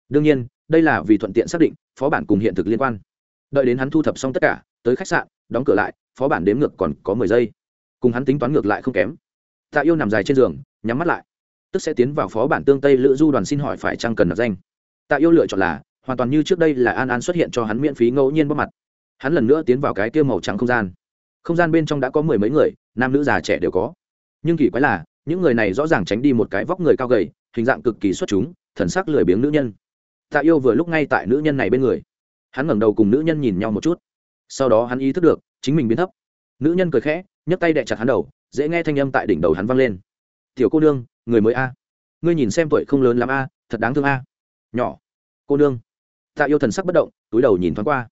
Speaker 1: đương nhiên, đây là vì thuận tiện xác định phó bản cùng hiện thực liên quan. Đợi đến hắn thu thập xong tất cả, tới khách sạn, đóng cửa lại, phó bản đếm ngược còn có mười giây. Cùng hắn tính toán ngược lại không kém. Tạ yêu nằm dài trên giường, nhắm mắt lại. Tức sẽ tiến vào phó bản tương tây lữ du đoàn xin hỏi phải chăng cần nạp danh. Tạ yêu lựa chọn là, hoàn toàn như trước đây là an an xuất hiện cho hắn miễn phí ngẫu nhiên bóp mặt. Hắn lần nữa tiến vào cái kia màu trắng không gian. Không gian bên trong đã có mười mấy người, nam nữ già trẻ đều có. Nhưng kỳ quái là, những người này rõ ràng tránh đi một cái vóc người cao gầy, hình dạng cực kỳ xuất chúng, thần sắc lười biếng nữ nhân tạ yêu vừa lúc ngay tại nữ nhân này bên người. Hắn ngẩng đầu cùng nữ nhân nhìn nhau một chút. Sau đó hắn ý thức được, chính mình biến thấp. Nữ nhân cười khẽ, nhấc tay đẹ chặt hắn đầu, dễ nghe thanh âm tại đỉnh đầu hắn vang lên. Tiểu cô nương, người mới a. Ngươi nhìn xem tuổi không lớn lắm a, thật đáng thương a. Nhỏ. Cô nương. Tạ yêu thần sắc bất động, túi đầu nhìn thoáng qua.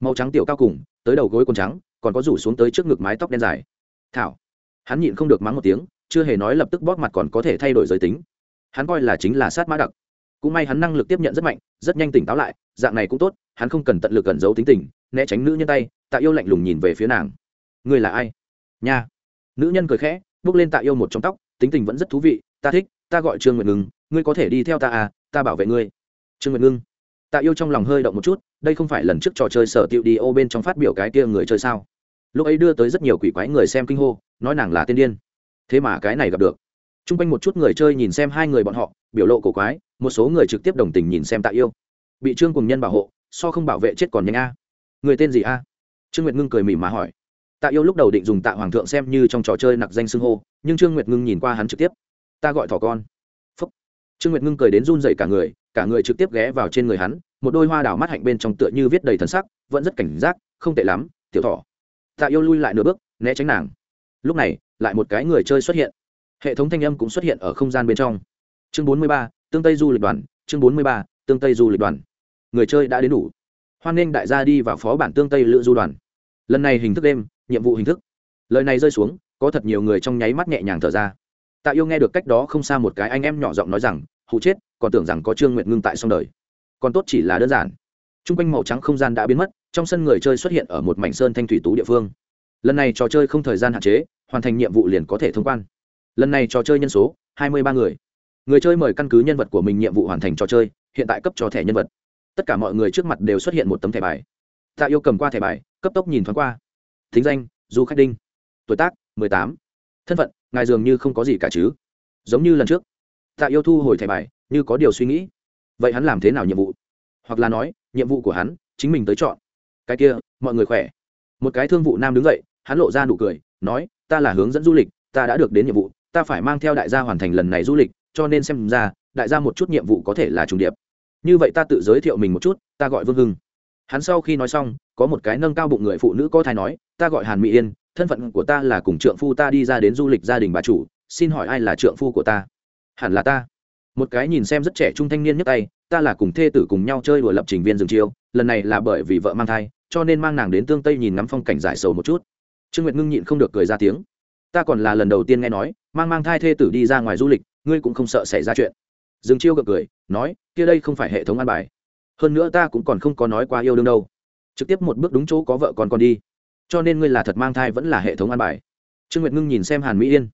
Speaker 1: Màu trắng tiểu cao cùng, tới đầu gối quần trắng, còn có rủ xuống tới trước ngực mái tóc đen dài. Thảo. Hắn nhịn không được mắng một tiếng, chưa hề nói lập tức bóp mặt còn có thể thay đổi giới tính. Hắn coi là chính là sát mã đặc cũng may hắn năng lực tiếp nhận rất mạnh, rất nhanh tỉnh táo lại, dạng này cũng tốt, hắn không cần tận lực cẩn giấu tính tình, né tránh nữ nhân tay, tạ yêu lạnh lùng nhìn về phía nàng. Ngươi là ai? Nha. Nữ nhân cười khẽ, bước lên tạ yêu một trong tóc, tính tình vẫn rất thú vị, ta thích, ta gọi trương nguyệt ngưng, ngươi có thể đi theo ta à ta bảo vệ ngươi. Trương nguyệt ngưng. Tạ yêu trong lòng hơi động một chút, đây không phải lần trước trò chơi sở tiệu đi ô bên trong phát biểu cái kia người chơi sao? Lúc ấy đưa tới rất nhiều quỷ quái người xem kinh hô, nói nàng là tiên điên. Thế mà cái này gặp được chung quanh một chút người chơi nhìn xem hai người bọn họ, biểu lộ cổ quái, một số người trực tiếp đồng tình nhìn xem tạ yêu. Bị trương cùng nhân bảo hộ, so không bảo vệ chết còn nhanh a. Người tên gì a? Trương nguyệt ngưng cười mỉm mà hỏi. Tạ yêu lúc đầu định dùng tạ hoàng thượng xem như trong trò chơi nặc danh xưng hô, nhưng trương nguyệt ngưng nhìn qua hắn trực tiếp. Ta gọi thỏ con. Phúc. Trương nguyệt ngưng cười đến run dậy cả người cả người trực tiếp ghé vào trên người hắn, một đôi hoa đảo mắt hạnh bên trong tựa như viết đầy thần sắc, vẫn rất cảnh giác, không tệ lắm, tiểu thỏ. Tạ yêu lui lại nửa bước, né tránh nàng. Lúc này, lại một cái người chơi xuất hiện hệ thống thanh âm cũng xuất hiện ở không gian bên trong. Chương bốn mươi ba, tương tây du lịch đoàn. Chương bốn mươi ba, tương tây du lịch đoàn. Người chơi đã đến đủ. Hoan nghênh đại gia đi vào phó bản tương tây lữ du đoàn. Lần này hình thức đêm, nhiệm vụ hình thức. Lời này rơi xuống, có thật nhiều người trong nháy mắt nhẹ nhàng thở ra. Tạ yêu nghe được cách đó không xa một cái anh em nhỏ giọng nói rằng hụ chết, còn tưởng rằng có trương nguyện ngưng tại xong đời. Còn tốt chỉ là đơn giản. T r u n g quanh màu trắng không gian đã biến mất, trong sân người chơi xuất hiện ở một mảnh sơn thanh thủy tú địa phương. Lần này trò chơi không thời gian hạn chế, hoàn thành nhiệm vụ liền có thể thông quan lần này trò chơi nhân số, hai mươi ba người. Người chơi mời căn cứ nhân vật của mình nhiệm vụ hoàn thành trò chơi, hiện tại cấp cho thẻ nhân vật. Tất cả mọi người trước mặt đều xuất hiện một tấm thẻ bài. Tạ yêu cầm qua thẻ bài, cấp tốc nhìn thoáng qua. Thính danh, du khách đinh. Tuổi tác, mười tám. Thân phận, ngài dường như không có gì cả chứ. Giống như lần trước. Tạ yêu thu hồi thẻ bài, như có điều suy nghĩ. Vậy hắn làm thế nào nhiệm vụ? Hoặc là nói, nhiệm vụ của hắn, chính mình tới chọn. Cái kia, mọi người khỏe. Một cái thương vụ nam đứng dậy, hắn lộ ra nụ cười, nói, ta là hướng dẫn du lịch, ta đã được đến nhiệm vụ ta phải mang theo đại gia hoàn thành lần này du lịch, cho nên xem ra, đại gia một chút nhiệm vụ có thể là trùng điệp. Như vậy ta tự giới thiệu mình một chút, ta gọi vương hưng. Hắn sau khi nói xong, có một cái nâng cao bụng người phụ nữ có thai nói, ta gọi hàn mỹ yên, thân phận của ta là cùng trượng phu ta đi ra đến du lịch gia đình bà chủ, xin hỏi ai là trượng phu của ta? Hẳn là ta. Một cái nhìn xem rất trẻ trung thanh niên nhấc tay, ta là cùng thê tử cùng nhau chơi đùa lập trình viên rừng chiêu, lần này là bởi vì vợ mang thai, cho nên mang nàng đến tương tây nhìn ngắm phong cảnh giải sầu một chút. Trương nguyệt ngưng nhịn không được cười ra tiếng ta còn là lần đầu tiên nghe nói, mang mang thai thê tử đi ra ngoài du lịch, ngươi cũng không sợ xảy ra chuyện. Dương chiêu gật cười, nói, kia đây không phải hệ thống an bài. Hơn nữa ta cũng còn không có nói qua yêu đương đâu. Trực tiếp một bước đúng chỗ có vợ còn còn đi. Cho nên ngươi là thật mang thai vẫn là hệ thống an bài. Trương nguyệt ngưng nhìn xem hàn mỹ yên.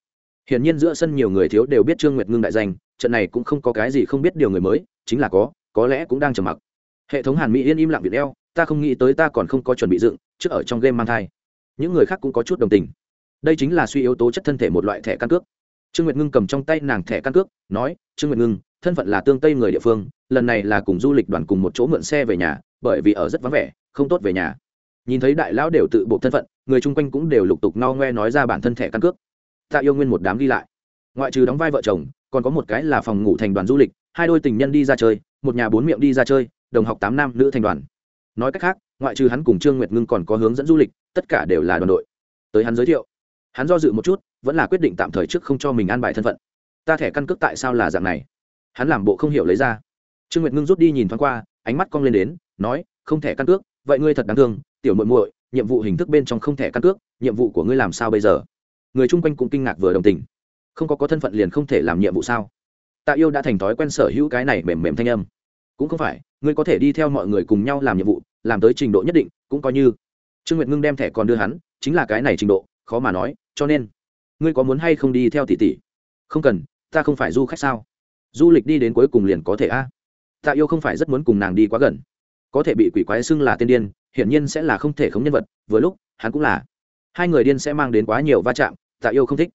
Speaker 1: Hiển nhiên giữa sân nhiều người thiếu đều biết trương nguyệt ngưng đại danh, trận này cũng không có cái gì không biết điều người mới, chính là có có lẽ cũng đang trầm mặc. Hệ thống hàn mỹ yên im lặng việt eo ta không nghĩ tới ta còn không có chuẩn bị dựng, trước ở trong game mang thai. Những người khác cũng có chút đồng tình đây chính là suy yếu tố chất thân thể một loại thẻ căn cước. Trương nguyệt ngưng cầm trong tay nàng thẻ căn cước, nói, trương nguyệt ngưng, thân phận là tương tây người địa phương, lần này là cùng du lịch đoàn cùng một chỗ mượn xe về nhà, bởi vì ở rất vắng vẻ, không tốt về nhà. Nhìn thấy đại lão đều tự bộ thân phận, người chung quanh cũng đều lục tục no ngoe nói ra bản thân thẻ căn cước. Tạ yêu nguyên một đám đi lại. Ngoại trừ đóng vai vợ chồng, còn có một cái là phòng ngủ thành đoàn du lịch, hai đôi tình nhân đi ra chơi, một nhà bốn miệng đi ra chơi, đồng học tám nam nữ thành đoàn. Nói cách khác, ngoại trừ hắn cùng trương nguyệt ngưng còn có hướng dẫn du lịch, tất cả đều là đoàn đội. Tới hắn giới thiệu hắn do dự một chút, vẫn là quyết định tạm thời trước không cho mình an bài thân phận. Ta thẻ căn cước tại sao là dạng này? Hắn làm bộ không hiểu lấy ra. Trương nguyệt ngưng rút đi nhìn thoáng qua, ánh mắt cong lên đến, nói, không thẻ căn cước, vậy ngươi thật đáng thương, tiểu muội muội, nhiệm vụ hình thức bên trong không thẻ căn cước, nhiệm vụ của ngươi làm sao bây giờ? Người chung quanh cũng kinh ngạc vừa đồng tình. Không có có thân phận liền không thể làm nhiệm vụ sao? Tạ yêu đã thành thói quen sở hữu cái này mềm mềm thanh âm. Cũng không phải, ngươi có thể đi theo mọi người cùng nhau làm nhiệm vụ, làm tới trình độ nhất định, cũng coi như. Trương nguyệt ngưng đem thẻ còn đưa hắn, chính là cái này trình độ khó mà nói, cho nên, ngươi có muốn hay không đi theo tỷ tỷ? Không cần, ta không phải du khách sao? Du lịch đi đến cuối cùng liền có thể a. Tạ yêu không phải rất muốn cùng nàng đi quá gần. Có thể bị quỷ quái xưng là tiên điên, hiển nhiên sẽ là không thể khống nhân vật, vừa lúc, hắn cũng là. Hai người điên sẽ mang đến quá nhiều va chạm tạ yêu không thích.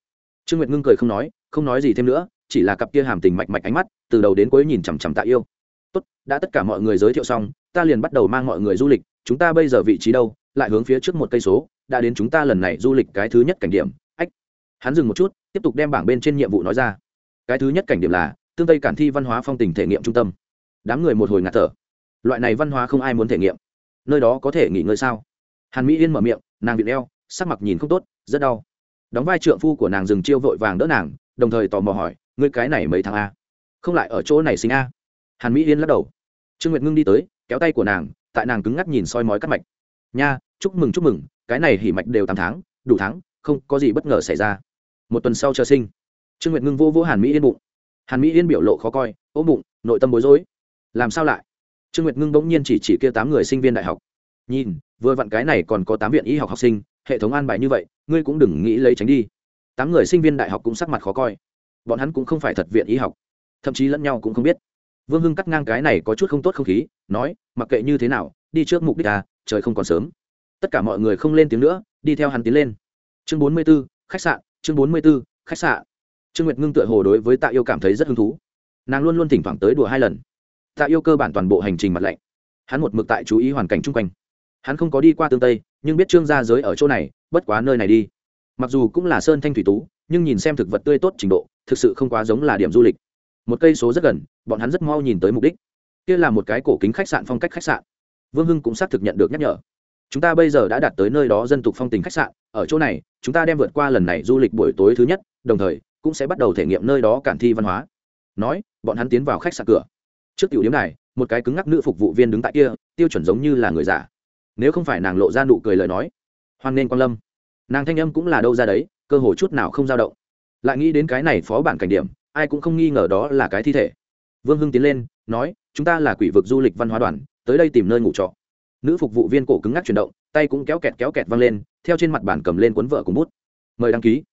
Speaker 1: Trương nguyệt ngưng cười không nói không nói gì thêm nữa, chỉ là cặp kia hàm tình mạch mạch ánh mắt, từ đầu đến cuối nhìn chằm chằm tạ yêu. Tốt, đã tất cả mọi người giới thiệu xong, ta liền bắt đầu mang mọi người du lịch, chúng ta bây giờ vị trí đâu, lại hướng phía trước một cây số đã đến chúng ta lần này du lịch cái thứ nhất cảnh điểm. Ách, hắn dừng một chút, tiếp tục đem bảng bên trên nhiệm vụ nói ra. Cái thứ nhất cảnh điểm là, tương tây cản thi văn hóa phong tình thể nghiệm trung tâm. Đám người một hồi ngạt thở. Loại này văn hóa không ai muốn thể nghiệm. Nơi đó có thể nghỉ ngơi sao? Hàn mỹ yên mở miệng, nàng bị đeo, sắc mặt nhìn không tốt, rất đau. Đóng vai trượng phu của nàng dừng chiêu vội vàng đỡ nàng, đồng thời tò mò hỏi, ngươi cái này mấy tháng a? Không lại ở chỗ này sinh a? Hàn mỹ yên lắc đầu. Trương nguyệt ngưng đi tới, kéo tay của nàng, tại nàng cứng ngắc nhìn soi mói cắt mạch. Nha, chúc mừng chúc mừng cái này hỉ mạch đều tám tháng, đủ tháng, không có gì bất ngờ xảy ra. Một tuần sau chờ sinh, trương nguyệt ngưng vô vô hàn mỹ yên bụng. Hàn mỹ yên biểu lộ khó coi, ôm bụng, nội tâm bối rối. Làm sao lại? Trương nguyệt ngưng bỗng nhiên chỉ chỉ kia tám người sinh viên đại học. Nhìn, vừa vặn cái này còn có tám viện y học học sinh, hệ thống an bài như vậy, ngươi cũng đừng nghĩ lấy tránh đi. Tám người sinh viên đại học cũng sắc mặt khó coi. Bọn hắn cũng không phải thật viện y học. Thậm chí lẫn nhau cũng không biết. Vương hưng cắt ngang cái này có chút không tốt không khí, nói, mặc kệ như thế nào, đi trước mục đích à trời không còn sớm tất cả mọi người không lên tiếng nữa, đi theo hắn tiến lên. Chương bốn mươi b ố khách sạn, chương bốn mươi b ố khách sạn. Trương nguyệt ngưng tựa hồ đối với tạ yêu cảm thấy rất hứng thú. Nàng luôn luôn thỉnh thoảng tới đùa hai lần. Tạ yêu cơ bản toàn bộ hành trình mặt lạnh. Hắn một mực tại chú ý hoàn cảnh chung quanh. Hắn không có đi qua tương tây, nhưng biết trương gia giới ở chỗ này, bất quá nơi này đi. Mặc dù cũng là sơn thanh thủy tú, nhưng nhìn xem thực vật tươi tốt trình độ, thực sự không quá giống là điểm du lịch. Một cây số rất gần, bọn hắn rất mau nhìn tới mục đích. Kia là một cái cổ kính khách sạn phong cách khách sạn. Vương hưng cũng xác thực nhận được nhắc nhở chúng ta bây giờ đã đạt tới nơi đó dân tục phong tình khách sạn, ở chỗ này, chúng ta đem vượt qua lần này du lịch buổi tối thứ nhất, đồng thời, cũng sẽ bắt đầu thể nghiệm nơi đó cản thi văn hóa. Nói, bọn hắn tiến vào khách sạn cửa. Trước tiểu điểm này, một cái cứng ngắc nữ phục vụ viên đứng tại kia, tiêu chuẩn giống như là người giả nếu không phải nàng lộ ra nụ cười lời nói, hoan nên quan lâm. Nàng thanh âm cũng là đâu ra đấy, cơ hồ chút nào không dao động. Lại nghĩ đến cái này phó bản cảnh điểm, ai cũng không nghi ngờ đó là cái thi thể. Vương hưng tiến lên, nói, chúng ta là quỷ vực du lịch văn hóa đoàn, tới đây tìm nơi ngủ trọ nữ phục vụ viên cổ cứng ngắc chuyển động, tay cũng kéo kẹt kéo kẹt văng lên, theo trên mặt bản cầm lên cuốn vợ cùng bút. Mời đăng ký.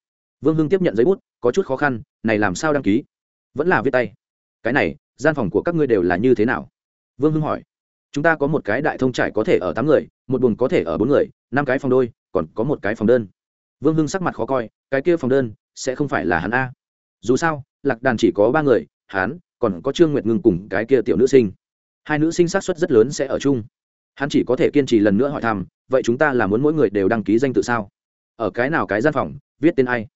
Speaker 1: Vương hưng tiếp nhận giấy bút, có chút khó khăn, này làm sao đăng ký? Vẫn là viết tay. Cái này, gian phòng của các ngươi đều là như thế nào? Vương hưng hỏi. Chúng ta có một cái đại thông trải có thể ở tám người, một buồng có thể ở bốn người, năm cái phòng đôi, còn có một cái phòng đơn. Vương hưng sắc mặt khó coi, cái kia phòng đơn, sẽ không phải là hắn a? Dù sao, lạc đàn chỉ có ba người, hắn, còn có trương nguyệt ngưng cùng cái kia tiểu nữ sinh. Hai nữ sinh xác suất rất lớn sẽ ở chung hắn chỉ có thể kiên trì lần nữa hỏi thăm, vậy chúng ta là muốn mỗi người đều đăng ký danh tự sao? Ở cái nào cái gian phòng, viết tên ai?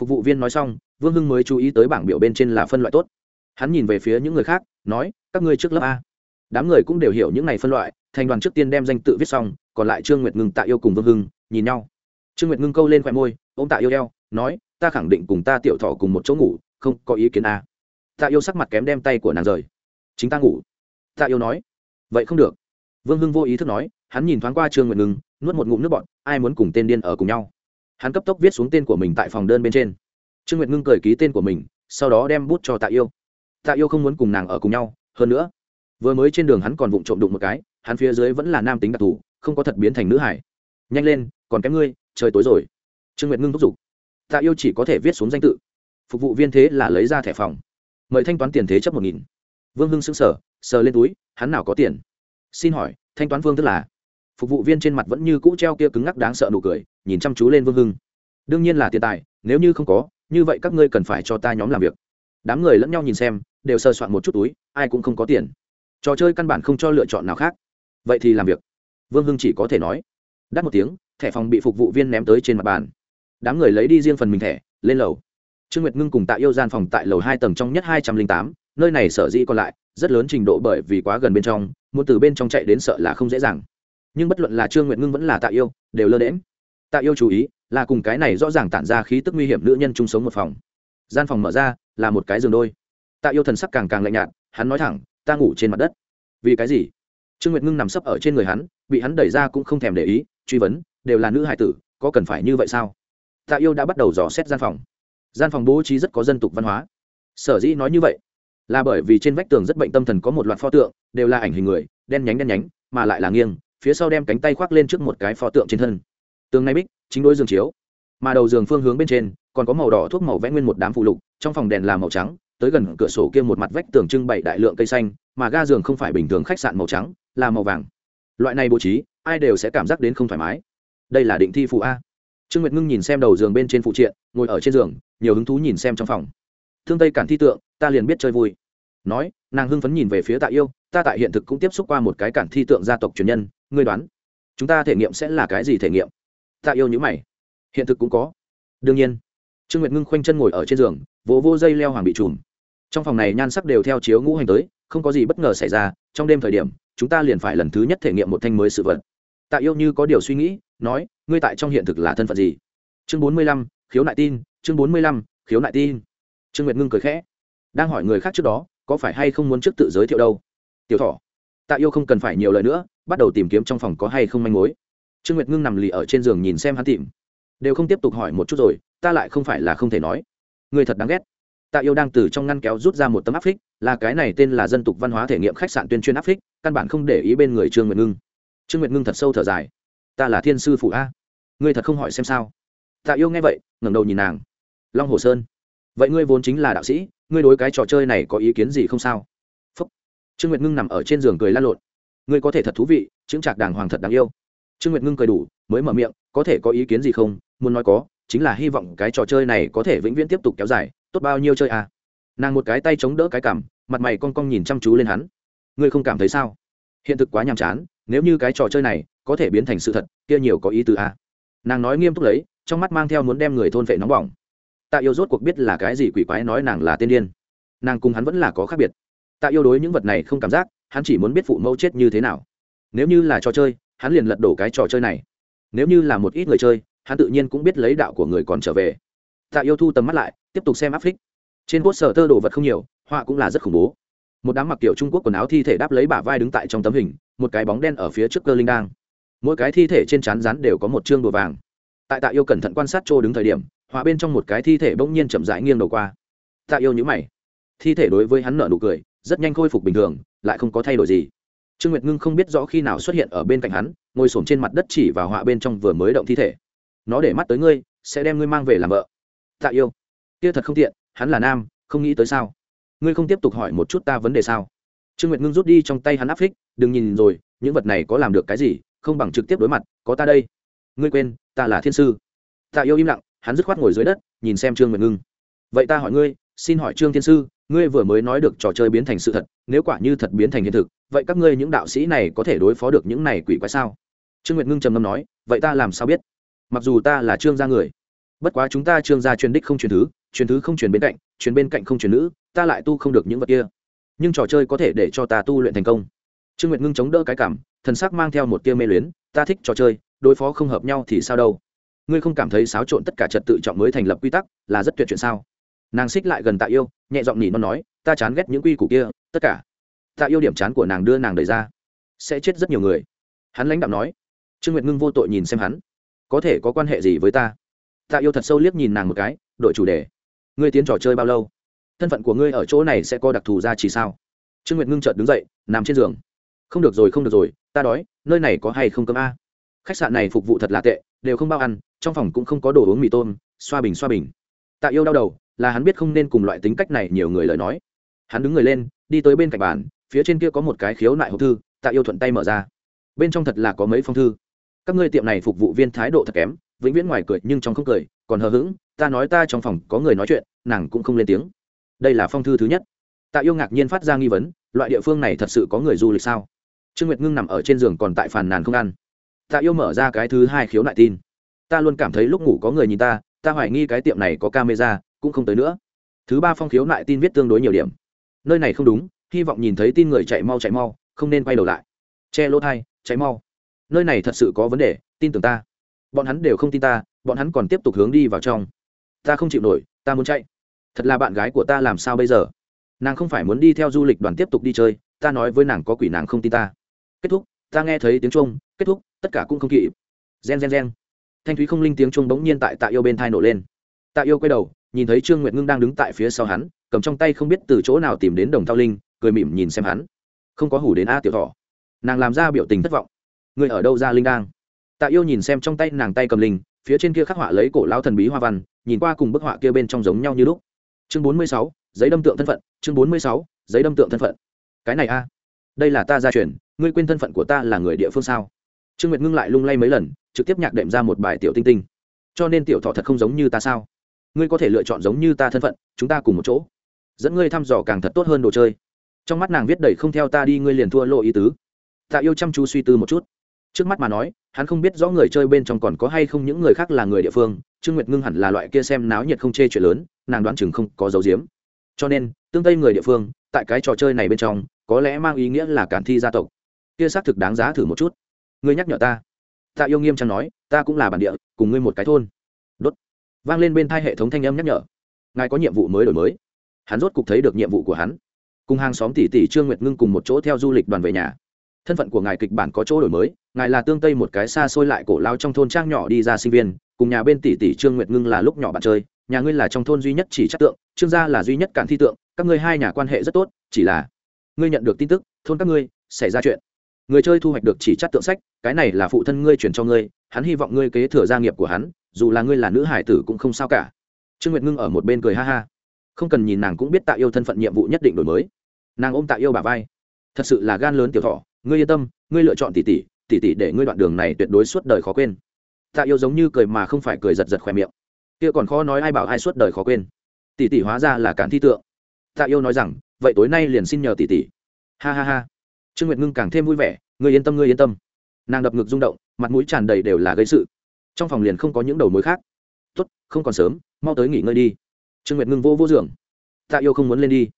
Speaker 1: Phục vụ viên nói xong, vương hưng mới chú ý tới bảng biểu bên trên là phân loại tốt. Hắn nhìn về phía những người khác, nói, các ngươi trước lớp a. Đám người cũng đều hiểu những này phân loại, thành đoàn trước tiên đem danh tự viết xong, còn lại trương nguyệt ngưng tạ yêu cùng vương hưng, nhìn nhau. Trương nguyệt ngưng câu lên khoe môi ô m tạ yêu đeo nói, ta khẳng định cùng ta tiểu thọ cùng một chỗ ngủ, không có ý kiến a. Tạ yêu sắc mặt kém đem tay của nàng rời. Chính ta ngủ. Tạ yêu nói. Vậy không được vương hưng vô ý thức nói, hắn nhìn thoáng qua trương nguyệt ngưng, nuốt một ngụm nước bọn ai muốn cùng tên điên ở cùng nhau. Hắn cấp tốc viết xuống tên của mình tại phòng đơn bên trên. Trương nguyệt ngưng cười ký tên của mình, sau đó đem bút cho tạ yêu. Tạ yêu không muốn cùng nàng ở cùng nhau, hơn nữa, vừa mới trên đường hắn còn vụng trộm đụng một cái, hắn phía dưới vẫn là nam tính đặc thù, không có thật biến thành nữ hải. Nhanh lên, còn kém ngươi, trời tối rồi. Trương nguyệt ngưng thúc giục. Tạ yêu chỉ có thể viết xuống danh tự. Phục vụ viên thế là lấy ra thẻ phòng. Mời thanh toán tiền thế chấp một nghìn. Vương hưng sững sờ sờ lên túi, hắn nào có tiền? Xin hỏi, thanh toán phương tức là? Phục vụ viên trên mặt vẫn như cũ treo kia cứng ngắc đáng sợ nụ cười, nhìn chăm chú lên vương hưng. Đương nhiên là tiền tài, nếu như không có, như vậy các ngươi cần phải cho ta nhóm làm việc. Đám người lẫn nhau nhìn xem, đều sơ soạn một chút túi, ai cũng không có tiền. Trò chơi căn bản không cho lựa chọn nào khác. Vậy thì làm việc. Vương hưng chỉ có thể nói. Đắt một tiếng, thẻ phòng bị phục vụ viên ném tới trên mặt bàn. Đám người lấy đi riêng phần mình thẻ, lên lầu. Trương nguyệt ngưng cùng tạ yêu gian phòng tại lầu hai tầng trong nhất hai trăm linh tám, nơi này sở dĩ còn lại rất lớn trình độ bởi vì quá gần bên trong, muốn từ bên trong chạy đến sợ là không dễ dàng. Nhưng bất luận là trương nguyệt ngưng vẫn là tạ yêu, đều lơ đễm tạ yêu chú ý, là cùng cái này rõ ràng tản ra khí tức nguy hiểm nữ nhân chung sống một phòng. Gian phòng mở ra, là một cái giường đôi. Tạ yêu thần sắc càng càng lạnh nhạt, hắn nói thẳng, ta ngủ trên mặt đất. Vì cái gì? Trương nguyệt ngưng nằm sấp ở trên người hắn, bị hắn đẩy ra cũng không thèm để ý, truy vấn, đều là nữ hải tử, có cần phải như vậy sao? Tạ yêu đã bắt đầu dò xét gian phòng. Gian phòng bố trí rất có dân tục văn hóa. Sở dĩ nói như vậy là bởi vì trên vách tường rất bệnh tâm thần có một loạt pho tượng, đều là ảnh hình người, đen nhánh đen nhánh, mà lại là nghiêng, phía sau đem cánh tay khoác lên trước một cái pho tượng trên thân. Tường này bích, chính đối giường chiếu. Mà đầu giường phương hướng bên trên, còn có màu đỏ thuốc màu vẽ nguyên một đám phụ lục, trong phòng đèn là màu trắng, tới gần cửa sổ kia một mặt vách tường trưng bày đại lượng cây xanh, mà ga giường không phải bình thường khách sạn màu trắng, là màu vàng. Loại này bố trí, ai đều sẽ cảm giác đến không thoải mái. Đây là định thi phụ a. Trương nguyệt ngưng nhìn xem đầu giường bên trên phụ triện, ngồi ở trên giường, nhiều hứng thú nhìn xem trong phòng thương tây cản thi tượng, ta liền biết chơi vui. Nói, nàng hưng phấn nhìn về phía tạ yêu, ta tại hiện thực cũng tiếp xúc qua một cái cản thi tượng gia tộc truyền nhân, ngươi đoán, chúng ta thể nghiệm sẽ là cái gì thể nghiệm? Tạ yêu nhữ mày. Hiện thực cũng có. Đương nhiên. Trương nguyệt ngưng khoanh chân ngồi ở trên giường, vỗ vô dây leo hoàng bị trùm. Trong phòng này nhan sắc đều theo chiếu ngũ hành tới, không có gì bất ngờ xảy ra, trong đêm thời điểm, chúng ta liền phải lần thứ nhất thể nghiệm một thanh mới sự vật. Tạ yêu như có điều suy nghĩ, nói, ngươi tại trong hiện thực là thân phận gì? Chương bốn mươi lăm, khiếu nại tin, chương bốn mươi lăm, khiếu nại tin trương nguyệt ngưng cười khẽ, đang hỏi người khác trước đó, có phải hay không muốn trước tự giới thiệu đâu? Tiểu thỏ, tạ yêu không cần phải nhiều lời nữa, bắt đầu tìm kiếm trong phòng có hay không manh mối. Trương nguyệt ngưng nằm lì ở trên giường nhìn xem hắn tìm. Đều không tiếp tục hỏi một chút rồi, ta lại không phải là không thể nói. Người thật đáng ghét. Tạ yêu đang từ trong ngăn kéo rút ra một tấm áp phích, là cái này tên là dân tục văn hóa thể nghiệm khách sạn tuyên truyền áp phích, căn bản không để ý bên người trương nguyệt ngưng. Trương nguyệt ngưng thật sâu thở dài. Ta là thiên sư phụ a. Ngươi thật không hỏi xem sao. Tạ yêu nghe vậy, ngẩng đầu nhìn nàng. Long hồ sơn vậy ngươi vốn chính là đạo sĩ, ngươi đối cái trò chơi này có ý kiến gì không sao? Phúc. Trương nguyệt ngưng nằm ở trên giường cười lan lộn. Ngươi có thể thật thú vị chứng chạc đàng hoàng thật đáng yêu. Trương nguyệt ngưng cười đủ, mới mở miệng, có thể có ý kiến gì không? Muốn nói có, chính là hy vọng cái trò chơi này có thể vĩnh viễn tiếp tục kéo dài, tốt bao nhiêu chơi à? Nàng một cái tay chống đỡ cái cằm, mặt mày con con nhìn chăm chú lên hắn. Ngươi không cảm thấy sao? Hiện thực quá nhàm chán, nếu như cái trò chơi này có thể biến thành sự thật, kia nhiều có ý tứ à. nàng nói nghiêm túc lấy, trong mắt mang theo muốn đem người thôn vệ nóng bỏng tạ yêu rốt cuộc biết là cái gì quỷ quái nói nàng là tiên điên. Nàng cùng hắn vẫn là có khác biệt. Tạ yêu đối những vật này không cảm giác, hắn chỉ muốn biết phụ mẫu chết như thế nào. Nếu như là trò chơi, hắn liền lật đổ cái trò chơi này. Nếu như là một ít người chơi, hắn tự nhiên cũng biết lấy đạo của người còn trở về. Tạ yêu thu tầm mắt lại, tiếp tục xem áp phích. Trên quốc sở tơ đồ vật không nhiều, họa cũng là rất khủng bố. Một đám mặc kiểu trung quốc quần áo thi thể đáp lấy bả vai đứng tại trong tấm hình, một cái bóng đen ở phía trước cơ linh đang. Mỗi cái thi thể trên trán rán đều có một chương đồ vàng. Tại tạ yêu cẩn thận quan sát chỗ đứng thời điểm họa bên trong một cái thi thể bỗng nhiên chậm rãi nghiêng đầu qua. Tạ yêu nhữ mày. Thi thể đối với hắn nợ nụ cười, rất nhanh khôi phục bình thường, lại không có thay đổi gì. Trương nguyệt ngưng không biết rõ khi nào xuất hiện ở bên cạnh hắn, ngồi s trên mặt đất chỉ vào họa bên trong vừa mới động thi thể. Nó để mắt tới ngươi, sẽ đem ngươi mang về làm vợ. Tạ yêu. Kia thật không tiện, hắn là nam, không nghĩ tới sao? Ngươi không tiếp tục hỏi một chút ta vấn đề sao? Trương nguyệt ngưng rút đi trong tay hắn áp phích, đừng nhìn rồi, những vật này có làm được cái gì, không bằng trực tiếp đối mặt, có ta đây. Ngươi quên, ta là thiên sư. Tạ yêu im lặng hắn dứt khoát ngồi dưới đất, nhìn xem trương nguyệt ngưng. Vậy ta hỏi ngươi, xin hỏi trương thiên sư, ngươi vừa mới nói được trò chơi biến thành sự thật, nếu quả như thật biến thành hiện thực, vậy các ngươi những đạo sĩ này có thể đối phó được những này quỷ quái sao? Trương nguyệt ngưng trầm ngâm nói, vậy ta làm sao biết? Mặc dù ta là trương gia người, bất quá chúng ta trương gia truyền đích không truyền thứ truyền thứ không truyền bên cạnh, truyền bên cạnh không truyền nữ, ta lại tu không được những vật kia. Nhưng trò chơi có thể để cho ta tu luyện thành công. Trương nguyệt ngưng chống đỡ cái cảm, thần sắc mang theo một tia mê luyến, ta thích trò chơi, đối phó không hợp nhau thì sao đâu? Ngươi không cảm thấy xáo trộn tất cả trật tự trọng mới thành lập quy tắc là rất tuyệt chuyện sao? Nàng xích lại gần tạ yêu, nhẹ giọng nhỉ nó nói, ta chán ghét những quy củ kia, tất cả. Tạ yêu điểm chán của nàng đưa nàng đẩy ra. Sẽ chết rất nhiều người. Hắn lãnh đạo nói. Trương nguyệt ngưng vô tội nhìn xem hắn. Có thể có quan hệ gì với ta? Tạ yêu thật sâu liếc nhìn nàng một cái đội chủ đề. Ngươi tiến trò chơi bao lâu? Thân phận của ngươi ở chỗ này sẽ có đặc thù ra chỉ sao? Trương nguyệt ngưng chợt đứng dậy, nằm trên giường. Không được rồi, không được rồi, ta đói, nơi này có hay không cơm a? Khách sạn này phục vụ thật là tệ đều không bao ăn, trong phòng cũng không có đồ uống mì tôm, xoa bình xoa bình. Tạ yêu đau đầu, là hắn biết không nên cùng loại tính cách này nhiều người lời nói. Hắn đứng người lên, đi tới bên cạnh bàn, phía trên kia có một cái khiếu nại hộp thư, tạ yêu thuận tay mở ra. Bên trong thật là có mấy phong thư. Các ngươi tiệm này phục vụ viên thái độ thật kém, vĩnh viễn ngoài cười nhưng trong không cười, còn hờ hững, ta nói ta trong phòng có người nói chuyện, nàng cũng không lên tiếng. Đây là phong thư thứ nhất. Tạ yêu ngạc nhiên phát ra nghi vấn, loại địa phương này thật sự có người du lịch sao? Trương nguyệt ngưng nằm ở trên giường còn tại phàn nàn không ăn tạ yêu mở ra cái thứ hai khiếu nại tin. Ta luôn cảm thấy lúc ngủ có người nhìn ta ta hoài nghi cái tiệm này có camera, cũng không tới nữa. Thứ ba phong khiếu nại tin viết tương đối nhiều điểm. Nơi này không đúng, hy vọng nhìn thấy tin người chạy mau chạy mau, không nên quay đầu lại. Che lỗ thai, chạy mau. Nơi này thật sự có vấn đề, tin tưởng ta. Bọn hắn đều không tin ta, bọn hắn còn tiếp tục hướng đi vào trong. Ta không chịu nổi, ta muốn chạy. Thật là bạn gái của ta làm sao bây giờ? Nàng không phải muốn đi theo du lịch đoàn tiếp tục đi chơi, ta nói với nàng có quỷ nàng không tin ta. Kết thúc, ta nghe thấy tiếng chuông, kết thúc tất cả cũng không kịp. Gen gen gen. Thanh thúy không linh tiếng chuông bỗng nhiên tại tạ yêu bên thai nổ lên. Tạ yêu quay đầu, nhìn thấy trương nguyệt ngưng đang đứng tại phía sau hắn, cầm trong tay không biết từ chỗ nào tìm đến đồng thao linh, cười mỉm nhìn xem hắn. Không có hủ đến a tiểu thỏ nàng làm ra biểu tình thất vọng. Người ở đâu ra linh đang? Tạ yêu nhìn xem trong tay nàng tay cầm linh, phía trên kia khắc họa lấy cổ lao thần bí hoa văn, nhìn qua cùng bức họa kia bên trong giống nhau như lúc. Chương bốn mươi sáu, giấy đâm tượng thân phận, chương bốn mươi sáu, giấy đâm tượng thân phận. Cái này a. Đây là ta gia truyền, ngươi quên thân phận của ta là người địa phương sao? Trương nguyệt ngưng lại lung lay mấy lần, trực tiếp nhạc đệm ra một bài tiểu tinh tinh. Cho nên tiểu thọ thật không giống như ta sao? Ngươi có thể lựa chọn giống như ta thân phận, chúng ta cùng một chỗ. Dẫn ngươi thăm dò càng thật tốt hơn đồ chơi. Trong mắt nàng viết đầy không theo ta đi, ngươi liền thua lộ ý tứ. Tạ yêu chăm chú suy tư một chút. Trước mắt mà nói, hắn không biết rõ người chơi bên trong còn có hay không những người khác là người địa phương, trương nguyệt ngưng hẳn là loại kia xem náo nhiệt không chê chuyện lớn, nàng đoán chừng không có dấu diếm. Cho nên, tương tây người địa phương, tại cái trò chơi này bên trong, có lẽ mang ý nghĩa là cản thi gia tộc. Kia xác thực đáng giá thử một chút ngươi nhắc nhở ta. Tạ yêu nghiêm trang nói, ta cũng là bản địa, cùng ngươi một cái thôn. Đốt. Vang lên bên thai hệ thống thanh âm nhắc nhở. Ngài có nhiệm vụ mới đổi mới. Hắn rốt cục thấy được nhiệm vụ của hắn. Cùng hàng xóm tỷ tỷ trương nguyệt ngưng cùng một chỗ theo du lịch đoàn về nhà. Thân phận của ngài kịch bản có chỗ đổi mới, ngài là tương tây một cái xa xôi lại cổ lao trong thôn trang nhỏ đi ra sinh viên, cùng nhà bên tỷ tỷ trương nguyệt ngưng là lúc nhỏ bạn chơi, nhà ngươi là trong thôn duy nhất chỉ chắc tượng, trương gia là duy nhất cản thi tượng, các ngươi hai nhà quan hệ rất tốt, chỉ là ngươi nhận được tin tức, thôn các ngươi, xảy ra chuyện người chơi thu hoạch được chỉ chất tượng sách, cái này là phụ thân ngươi chuyển cho ngươi, hắn hy vọng ngươi kế thừa gia nghiệp của hắn, dù là ngươi là nữ hải tử cũng không sao cả. Trương nguyệt ngưng ở một bên cười ha ha. Không cần nhìn nàng cũng biết tạ yêu thân phận nhiệm vụ nhất định đổi mới. Nàng ôm tạ yêu bà vai. Thật sự là gan lớn tiểu thọ, ngươi yên tâm, ngươi lựa chọn tỷ tỷ tỷ tỷ để ngươi đoạn đường này tuyệt đối suốt đời khó quên. Tạ yêu giống như cười mà không phải cười giật giật khỏe miệng. Kia còn khó nói ai bảo ai suốt đời khó quên. Tỷ tỷ hóa ra là cản thi tượng. Tạ yêu nói rằng, vậy tối nay liền xin nhờ tỷ tỷ. Ha ha ha trương nguyệt ngưng càng thêm vui vẻ người yên tâm người yên tâm. Nàng đập ngực rung động, mặt mũi tràn đầy đều là gây sự. Trong phòng liền không có những đầu mối khác. Tốt, không còn sớm, mau tới nghỉ ngơi đi. Trương nguyệt ngưng vô vô giường. Tạ yêu không muốn lên đi.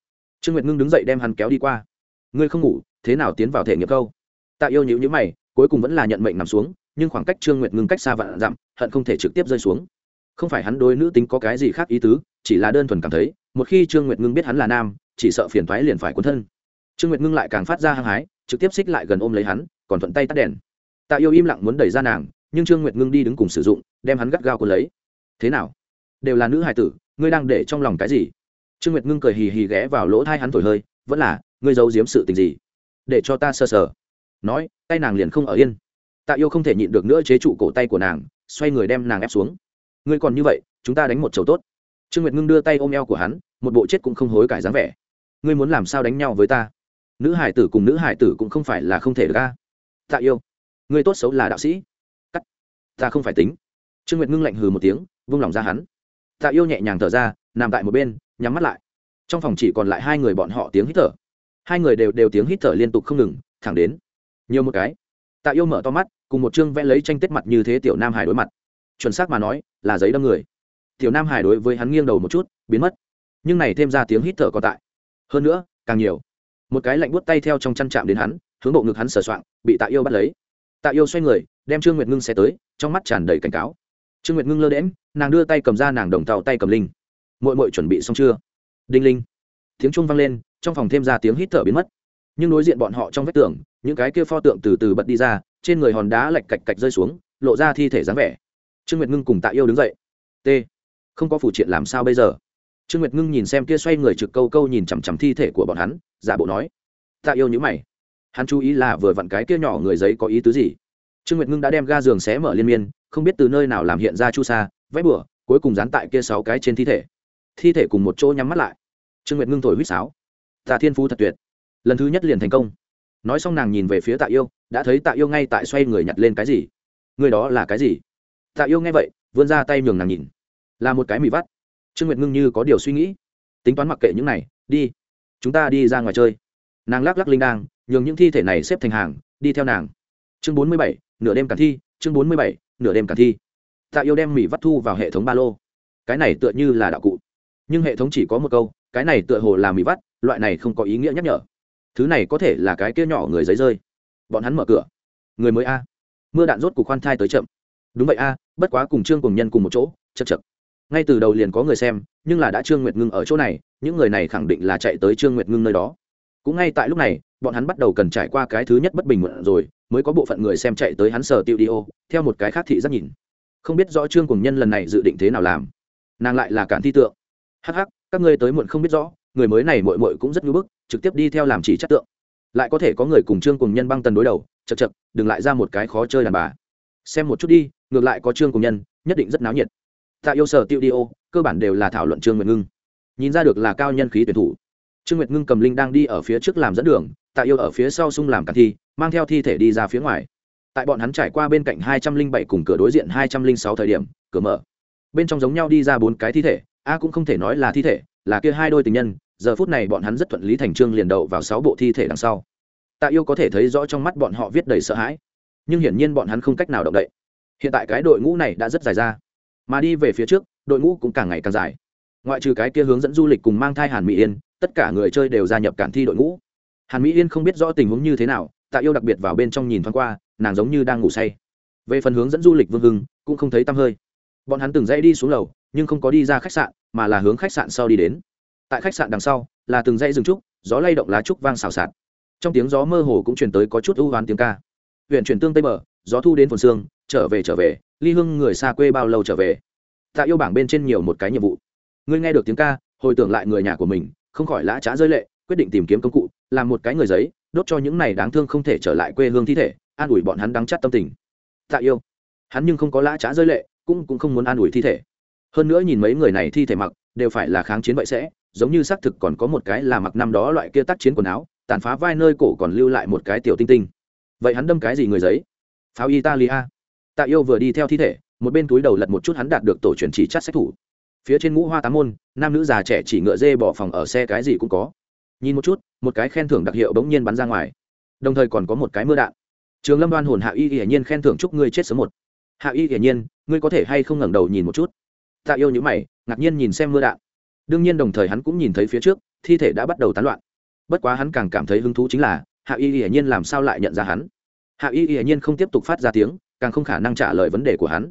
Speaker 1: Trương nguyệt ngưng đứng dậy đem hắn kéo đi qua. Ngươi không ngủ, thế nào tiến vào thể nghiệp câu? Tạ yêu nhữ nhữ mày, cuối cùng vẫn là nhận mệnh nằm xuống, nhưng khoảng cách trương nguyệt ngưng cách xa vạn dặm, hận không thể trực tiếp rơi xuống. Không phải hắn đối nữ tính có cái gì khác ý tứ, chỉ là đơn thuần cảm thấy, một khi trương nguyệt ngưng biết hắn là nam, chỉ sợ phiền thoái liền phải cuốn thân trương nguyệt ngưng lại càng phát ra hăng hái, trực tiếp xích lại gần ôm lấy hắn, còn thuận tay tắt đèn. Tạ yêu im lặng muốn đẩy ra nàng, nhưng trương nguyệt ngưng đi đứng cùng sử dụng, đem hắn gắt gao cuốn lấy. Thế nào? Đều là nữ hài tử, ngươi đang để trong lòng cái gì? Trương nguyệt ngưng cười hì hì ghé vào lỗ thai hắn thổi hơi, vẫn là, ngươi giấu giếm sự tình gì? Để cho ta sơ sờ. Nói, tay nàng liền không ở yên. Tạ yêu không thể nhịn được nữa chế trụ cổ tay của nàng, xoay người đem nàng ép xuống. Ngươi còn như vậy, chúng ta đánh một chầu tốt. Trương nguyệt ngưng đưa tay ôm eo của hắn, một bộ chết cũng không hối cải dáng vẻ. Ngươi muốn làm sao đánh nhau với ta? Nữ hải tử cùng nữ hải tử cũng không phải là không thể được ca tạ yêu ngươi tốt xấu là đạo sĩ. Cắt, ta không phải tính. Trương nguyệt ngưng lạnh hừ một tiếng, vung lòng ra hắn. Tạ yêu nhẹ nhàng thở ra, nằm tại một bên, nhắm mắt lại. Trong phòng chỉ còn lại hai người bọn họ tiếng hít thở. Hai người đều đều tiếng hít thở liên tục không ngừng, thẳng đến. Nhiều một cái. Tạ yêu mở to mắt, cùng một chương vẽ lấy tranh tết mặt như thế tiểu nam hải đối mặt. Chuẩn xác mà nói, là giấy đâm người. Tiểu nam hải đối với hắn nghiêng đầu một chút, biến mất. Nhưng này thêm ra tiếng hít thở còn tại. Hơn nữa, càng nhiều một cái lạnh buốt tay theo trong chăn chạm đến hắn, hướng bộ ngực hắn sờ soạng, bị tạ yêu bắt lấy. Tạ yêu xoay người, đem trương nguyệt ngưng xe tới, trong mắt tràn đầy cảnh cáo. Trương nguyệt ngưng lơ đễm nàng đưa tay cầm ra nàng đồng tàu tay cầm linh. Mội mội chuẩn bị xong chưa? Đinh linh. Tiếng trung vang lên, trong phòng thêm ra tiếng hít thở biến mất. Nhưng đối diện bọn họ trong vách tường, những cái kia pho tượng từ từ bật đi ra, trên người hòn đá lạch cạch cạch rơi xuống, lộ ra thi thể dáng vẻ. Trương nguyệt ngưng cùng tạ yêu đứng dậy. T, không có phủ triện làm sao bây giờ? Trương nguyệt ngưng nhìn xem kia xoay người trực câu câu nhìn chằm chằm thi thể của bọn hắn, giả bộ nói tạ yêu nhữ mày. Hắn chú ý là vừa vặn cái kia nhỏ người giấy có ý tứ gì. Trương nguyệt ngưng đã đem ga giường xé mở liên miên, không biết từ nơi nào làm hiện ra chu sa, vẽ bửa cuối cùng dán tại kia sáu cái trên thi thể. Thi thể cùng một chỗ nhắm mắt lại. Trương nguyệt ngưng thổi huýt sáo. Tạ thiên phú thật tuyệt. Lần thứ nhất liền thành công. Nói xong nàng nhìn về phía tạ yêu, đã thấy tạ yêu ngay tại xoay người nhặt lên cái gì? Người đó là cái gì? Tạ yêu nghe vậy, vươn ra tay nhường nàng nhìn. Là một cái mì vắt trương nguyệt ngưng như có điều suy nghĩ. Tính toán mặc kệ những này, đi. Chúng ta đi ra ngoài chơi. Nàng lắc lắc linh đang nhường những thi thể này xếp thành hàng, đi theo nàng. Chương bốn mươi bảy, nửa đêm cả thi. Chương bốn mươi bảy, nửa đêm cả thi. Tạ yêu đem mì vắt thu vào hệ thống ba lô. Cái này tựa như là đạo cụ. Nhưng hệ thống chỉ có một câu, cái này tựa hồ là mì vắt, loại này không có ý nghĩa nhắc nhở. Thứ này có thể là cái kia nhỏ người giấy rơi. Bọn hắn mở cửa. Người mới a. Mưa đạn rốt cục khoan thai tới chậm. Đúng vậy a, bất quá cùng trương cùng nhân cùng một chỗ chật chật ngay từ đầu liền có người xem, nhưng là đã trương nguyệt ngưng ở chỗ này, những người này khẳng định là chạy tới trương nguyệt ngưng nơi đó. Cũng ngay tại lúc này, bọn hắn bắt đầu cần trải qua cái thứ nhất bất bình luận rồi, mới có bộ phận người xem chạy tới hắn sở tiêu đi ô, theo một cái khác thị rất nhìn. Không biết rõ trương cùng nhân lần này dự định thế nào làm. Nàng lại là cản thi tượng. Hắc hắc, các ngươi tới muộn không biết rõ, người mới này mội mội cũng rất ngưỡng bức, trực tiếp đi theo làm chỉ chất tượng. Lại có thể có người cùng trương cùng nhân băng tần đối đầu chật chật đừng lại ra một cái khó chơi đàn bà. Xem một chút đi, ngược lại có trương cùng nhân, nhất định rất náo nhiệt tạ yêu sở tiêu đi ô, cơ bản đều là thảo luận trương nguyệt ngưng. Nhìn ra được là cao nhân khí tuyển thủ. Trương nguyệt ngưng cầm linh đang đi ở phía trước làm dẫn đường tạ yêu ở phía sau sung làm cả thi, mang theo thi thể đi ra phía ngoài. Tại bọn hắn trải qua bên cạnh hai trăm linh bảy cùng cửa đối diện hai trăm linh sáu thời điểm, cửa mở. Bên trong giống nhau đi ra bốn cái thi thể, a cũng không thể nói là thi thể, là kia hai đôi tình nhân, giờ phút này bọn hắn rất thuận lý thành trương liền đậu vào sáu bộ thi thể đằng sau. Tạ yêu có thể thấy rõ trong mắt bọn họ viết đầy sợ hãi, nhưng hiển nhiên bọn hắn không cách nào động đậy. Hiện tại cái đội ngũ này đã rất dài ra mà đi về phía trước, đội ngũ cũng càng ngày càng dài. Ngoại trừ cái kia hướng dẫn du lịch cùng mang thai hàn mỹ yên, tất cả người chơi đều gia nhập cản thi đội ngũ. Hàn mỹ yên không biết rõ tình huống như thế nào, tạ yêu đặc biệt vào bên trong nhìn thoáng qua, nàng giống như đang ngủ say. Về phần hướng dẫn du lịch vương hưng, cũng không thấy tăm hơi. Bọn hắn từng dây đi xuống lầu, nhưng không có đi ra khách sạn, mà là hướng khách sạn sau đi đến. Tại khách sạn đằng sau, là từng dây rừng trúc, gió lay động lá trúc vang xào xạc. Trong tiếng gió mơ hồ cũng truyền tới có chút ưu hoán tiếng ca. Huyện chuyển tương tây bờ, gió thu đến phồn sương trở về trở về ly hương người xa quê bao lâu trở về? Tạ yêu bảng bên trên nhiều một cái nhiệm vụ. Ngươi nghe được tiếng ca, hồi tưởng lại người nhà của mình, không khỏi lã trá rơi lệ, quyết định tìm kiếm công cụ, làm một cái người giấy, đốt cho những này đáng thương không thể trở lại quê hương thi thể, an ủi bọn hắn đắng chắt tâm tình. Tạ yêu. Hắn nhưng không có lã trá rơi lệ, cũng cũng không muốn an ủi thi thể. Hơn nữa nhìn mấy người này thi thể mặc, đều phải là kháng chiến vậy sẽ, giống như xác thực còn có một cái là mặc năm đó loại kia tác chiến quần áo, tàn phá vai nơi cổ còn lưu lại một cái tiểu tinh tinh. Vậy hắn đâm cái gì người giấy? Pháo italia tạ yêu vừa đi theo thi thể, một bên túi đầu lật một chút hắn đạt được tổ truyền chỉ chắt sách thủ. Phía trên ngũ hoa tám môn, nam nữ già trẻ chỉ ngựa dê bỏ phòng ở xe cái gì cũng có. Nhìn một chút, một cái khen thưởng đặc hiệu bỗng nhiên bắn ra ngoài. Đồng thời còn có một cái mưa đạn. Trường lâm đoan hồn hạ y hiển nhiên khen thưởng chúc ngươi chết sớm một. Hạ y hiển nhiên, ngươi có thể hay không ngẩng đầu nhìn một chút? Tạ yêu nhíu mày, ngạc nhiên nhìn xem mưa đạn. Đương nhiên đồng thời hắn cũng nhìn thấy phía trước, thi thể đã bắt đầu tán loạn. Bất quá hắn càng cảm thấy hứng thú chính là, hạ y hiển nhiên làm sao lại nhận ra hắn? Hạ y hiển nhiên không tiếp tục phát ra tiếng càng không khả năng trả lời vấn đề của hắn.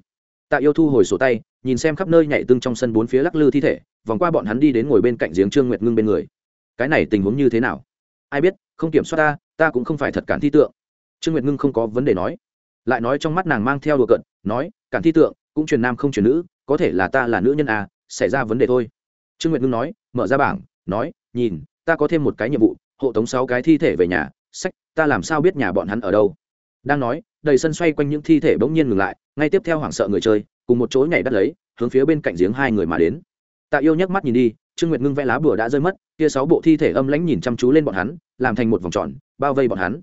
Speaker 1: Tạ yêu thu hồi sổ tay, nhìn xem khắp nơi nhảy tương trong sân bốn phía lắc lư thi thể, vòng qua bọn hắn đi đến ngồi bên cạnh giếng trương nguyệt ngưng bên người. Cái này tình huống như thế nào? Ai biết, không kiểm soát ta ta cũng không phải thật cản thi tượng. Trương nguyệt ngưng không có vấn đề nói. Lại nói trong mắt nàng mang theo đùa cận nói, cản thi tượng, cũng truyền nam không truyền nữ, có thể là ta là nữ nhân à xảy ra vấn đề thôi. Trương nguyệt ngưng nói, mở ra bảng, nói, nhìn, ta có thêm một cái nhiệm vụ, hộ tống sáu cái thi thể về nhà, sách, ta làm sao biết nhà bọn hắn ở đâu? Đang nói đầy sân xoay quanh những thi thể bỗng nhiên ngừng lại, ngay tiếp theo hoảng sợ người chơi, cùng một chỗ nhảy đắt lấy, hướng phía bên cạnh giếng hai người mà đến. Tạ yêu nhắc mắt nhìn đi, trương nguyệt ngưng vẽ lá bùa đã rơi mất, kia sáu bộ thi thể âm lãnh nhìn chăm chú lên bọn hắn, làm thành một vòng tròn, bao vây bọn hắn.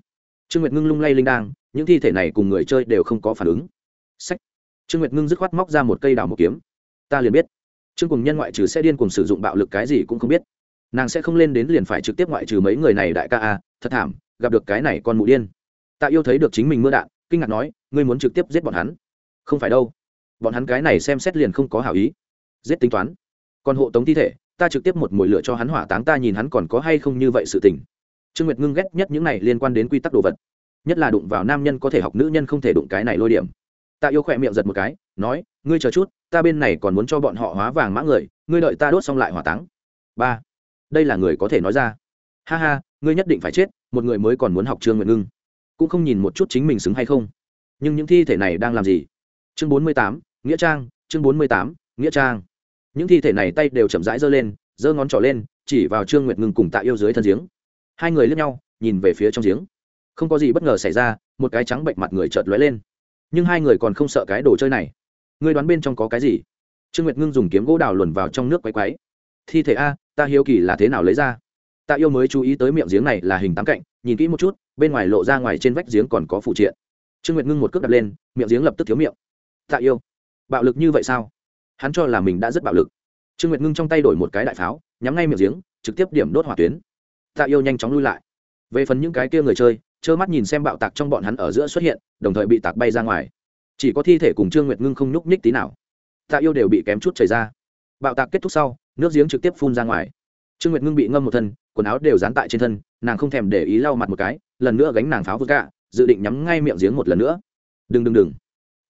Speaker 1: Trương nguyệt ngưng lung lay linh đang những thi thể này cùng người chơi đều không có phản ứng. Sách trương nguyệt ngưng dứt khoát móc ra một cây đào một kiếm. Ta liền biết. Trương cùng nhân ngoại trừ sẽ điên cùng sử dụng bạo lực cái gì cũng không biết. Nàng sẽ không lên đến liền phải trực tiếp ngoại trừ mấy người này đại ca a, thật thảm, gặp được cái này con mụ điên. Tạ yêu thấy được chính mình mưa đạn kinh ngạc nói, ngươi muốn trực tiếp giết bọn hắn? Không phải đâu. Bọn hắn cái này xem xét liền không có hảo ý. Giết tính toán. Còn hộ tống thi thể, ta trực tiếp một mồi lửa cho hắn hỏa táng, ta nhìn hắn còn có hay không như vậy sự tình. Trương nguyệt ngưng ghét nhất những này liên quan đến quy tắc đồ vật, nhất là đụng vào nam nhân có thể học nữ nhân không thể đụng cái này lôi điểm. Tạ yêu khỏe miệng giật một cái, nói, ngươi chờ chút, ta bên này còn muốn cho bọn họ hóa vàng mã người, ngươi đợi ta đốt xong lại hỏa táng. Ba, đây là người có thể nói ra. Ha ha, ngươi nhất định phải chết, một người mới còn muốn học trương Nguyệt ngưng cũng không nhìn một chút chính mình xứng hay không. Nhưng những thi thể này đang làm gì? Chương bốn mươi tám, nghĩa trang, chương bốn mươi tám, nghĩa trang. Những thi thể này tay đều chậm rãi giơ lên, giơ ngón trỏ lên, chỉ vào trương nguyệt ngừng cùng tạ yêu dưới thân giếng. Hai người lướt nhau, nhìn về phía trong giếng. Không có gì bất ngờ xảy ra, một cái trắng bệnh mặt người chợt lóe lên. Nhưng hai người còn không sợ cái đồ chơi này. Ngươi đoán bên trong có cái gì? Trương nguyệt ngưng dùng kiếm gỗ đào luồn vào trong nước quay quáy thi thể a, ta hiếu kỳ là thế nào lấy ra? Tạ yêu mới chú ý tới miệng giếng này là hình tám cạnh, nhìn kỹ một chút, bên ngoài lộ ra ngoài trên vách giếng còn có phụ triện. Trương nguyệt ngưng một cước đặt lên, miệng giếng lập tức thiếu miệng. Tạ yêu, bạo lực như vậy sao? Hắn cho là mình đã rất bạo lực. Trương nguyệt ngưng trong tay đổi một cái đại pháo, nhắm ngay miệng giếng, trực tiếp điểm đốt hỏa tuyến. Tạ yêu nhanh chóng lui lại. Về phần những cái kia người chơi, trơ mắt nhìn xem bạo tạc trong bọn hắn ở giữa xuất hiện, đồng thời bị tạc bay ra ngoài. Chỉ có thi thể cùng trương nguyệt ngưng không nhúc nhích tí nào. Tạ yêu đều bị kém chút chảy ra. Bạo tạc kết thúc sau, nước giếng trực tiếp phun ra ngoài. Trương nguyệt ngưng bị ngâm một thân quần áo đều dán tại trên thân, nàng không thèm để ý lau mặt một cái, lần nữa gánh nàng pháo vượt cả dự định nhắm ngay miệng giếng một lần nữa. Đừng đừng đừng.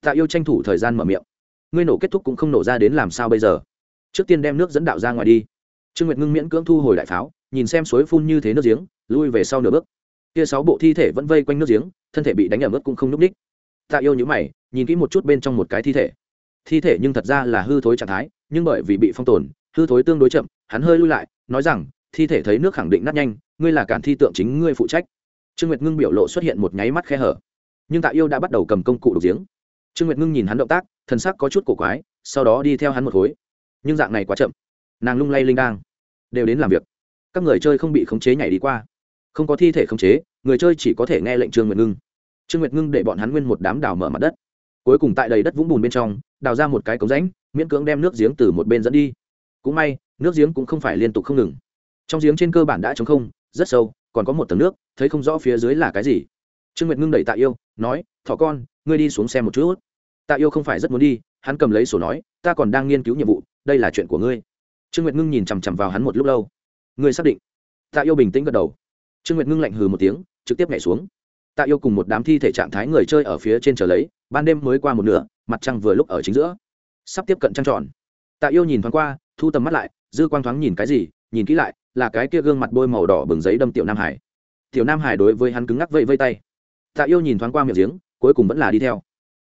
Speaker 1: Tạ yêu tranh thủ thời gian mở miệng. Ngươi nổ kết thúc cũng không nổ ra đến làm sao bây giờ? Trước tiên đem nước dẫn đạo ra ngoài đi. Trương nguyệt ngưng miễn cưỡng thu hồi đại pháo, nhìn xem suối phun như thế nước giếng, lui về sau nửa bước. Kia sáu bộ thi thể vẫn vây quanh nước giếng, thân thể bị đánh ở mức cũng không n ú c ních tạ yêu nhữ mày, nhìn kỹ một chút bên trong một cái thi thể. Thi thể nhưng thật ra là hư thối trạng thái, nhưng bởi vì bị phong tồn, hư thối tương đối chậm, hắn hơi lui lại, nói rằng thi thể thấy nước khẳng định nát nhanh, ngươi là cản thi tượng chính ngươi phụ trách. Trương nguyệt ngưng biểu lộ xuất hiện một nháy mắt khe hở. Nhưng tạ yêu đã bắt đầu cầm công cụ đục giếng. Trương nguyệt ngưng nhìn hắn động tác, thần sắc có chút cổ quái, sau đó đi theo hắn một khối. Nhưng dạng này quá chậm. Nàng lung lay linh đang. Đều đến làm việc. Các người chơi không bị khống chế nhảy đi qua. Không có thi thể khống chế, người chơi chỉ có thể nghe lệnh trương nguyệt ngưng. Trương nguyệt ngưng để bọn hắn nguyên một đám đào mở mặt đất. Cuối cùng tại đầy đất vũng bùn bên trong, đào ra một cái cống rãnh, miễn cưỡng đem nước giếng từ một bên dẫn đi. Cũng may, nước giếng cũng không phải liên tục không ngừng trong giếng trên cơ bản đã trống không, rất sâu, còn có một tầng nước, thấy không rõ phía dưới là cái gì. Trương nguyệt ngưng đẩy tạ yêu, nói, thỏ con, ngươi đi xuống xem một chút. Tạ yêu không phải rất muốn đi, hắn cầm lấy sổ nói, ta còn đang nghiên cứu nhiệm vụ, đây là chuyện của ngươi. Trương nguyệt ngưng nhìn chằm chằm vào hắn một lúc lâu. Ngươi xác định? Tạ yêu bình tĩnh gật đầu. Trương nguyệt ngưng lạnh hừ một tiếng, trực tiếp nhảy xuống. Tạ yêu cùng một đám thi thể trạng thái người chơi ở phía trên chờ lấy, ban đêm mới qua một nửa, mặt trăng vừa lúc ở chính giữa. Sắp tiếp cận trăng tròn. Tạ yêu nhìn thoáng qua, thu tầm mắt lại, dư quang thoáng nhìn cái gì, nhìn kỹ lại là cái kia gương mặt bôi màu đỏ bừng giấy đâm tiểu nam hải. Tiểu nam hải đối với hắn cứng ngắc vẫy vây tay. Tạ yêu nhìn thoáng qua miệng giếng, cuối cùng vẫn là đi theo.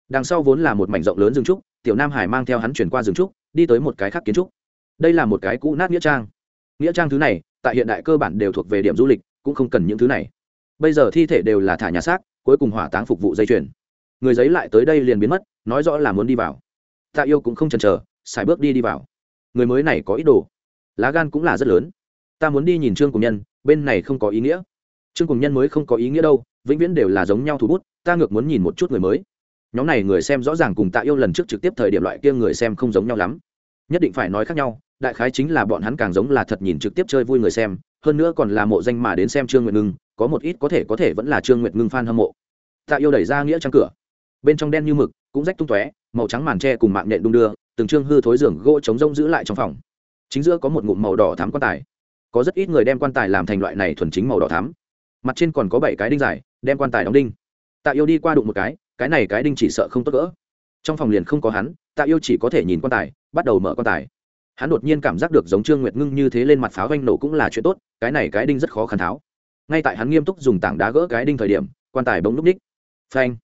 Speaker 1: Đằng sau vốn là một mảnh rộng lớn rừng trúc, tiểu nam hải mang theo hắn chuyển qua rừng trúc, đi tới một cái khác kiến trúc. Đây là một cái cũ nát nghĩa trang. Nghĩa trang thứ này, tại hiện đại cơ bản đều thuộc về điểm du lịch, cũng không cần những thứ này. Bây giờ thi thể đều là thả nhà xác, cuối cùng hỏa táng phục vụ dây chuyền. Người giấy lại tới đây liền biến mất, nói rõ là muốn đi vào. Tạ yêu cũng không chần chờ xài bước đi đi vào. Người mới này có ý đồ. Lá gan cũng là rất lớn ta muốn đi nhìn trương cùng nhân, bên này không có ý nghĩa. Trương cùng nhân mới không có ý nghĩa đâu, vĩnh viễn đều là giống nhau thủ bút, ta ngược muốn nhìn một chút người mới. Nhóm này người xem rõ ràng cùng tạ yêu lần trước trực tiếp thời điểm loại kia người xem không giống nhau lắm. Nhất định phải nói khác nhau, đại khái chính là bọn hắn càng giống là thật nhìn trực tiếp chơi vui người xem, hơn nữa còn là mộ danh mà đến xem trương nguyệt ngưng, có một ít có thể có thể vẫn là trương nguyệt ngưng f a n hâm mộ. Tạ yêu đẩy ra nghĩa trang cửa. Bên trong đen như mực, cũng rách tung tóe, màu trắng màn tre cùng mạng nhện đung đưa, từng trương hư thối giường gỗ chống rông giữ lại trong phòng. Chính giữa có một ngụm màu đỏ thám quan tài có rất ít người đem quan tài làm thành loại này thuần chính màu đỏ thắm. Mặt trên còn có bảy cái đinh dài, đem quan tài đóng đinh. Tạ yêu đi qua đụng một cái cái này cái đinh chỉ sợ không tốt gỡ. Trong phòng liền không có hắn, tạ yêu chỉ có thể nhìn quan tài, bắt đầu mở quan tài. Hắn đột nhiên cảm giác được giống trương nguyệt ngưng như thế lên mặt pháo vanh nổ cũng là chuyện tốt, cái này cái đinh rất khó khăn tháo. Ngay tại hắn nghiêm túc dùng tảng đá gỡ cái đinh thời điểm, quan tài bỗng núp ních. Phanh!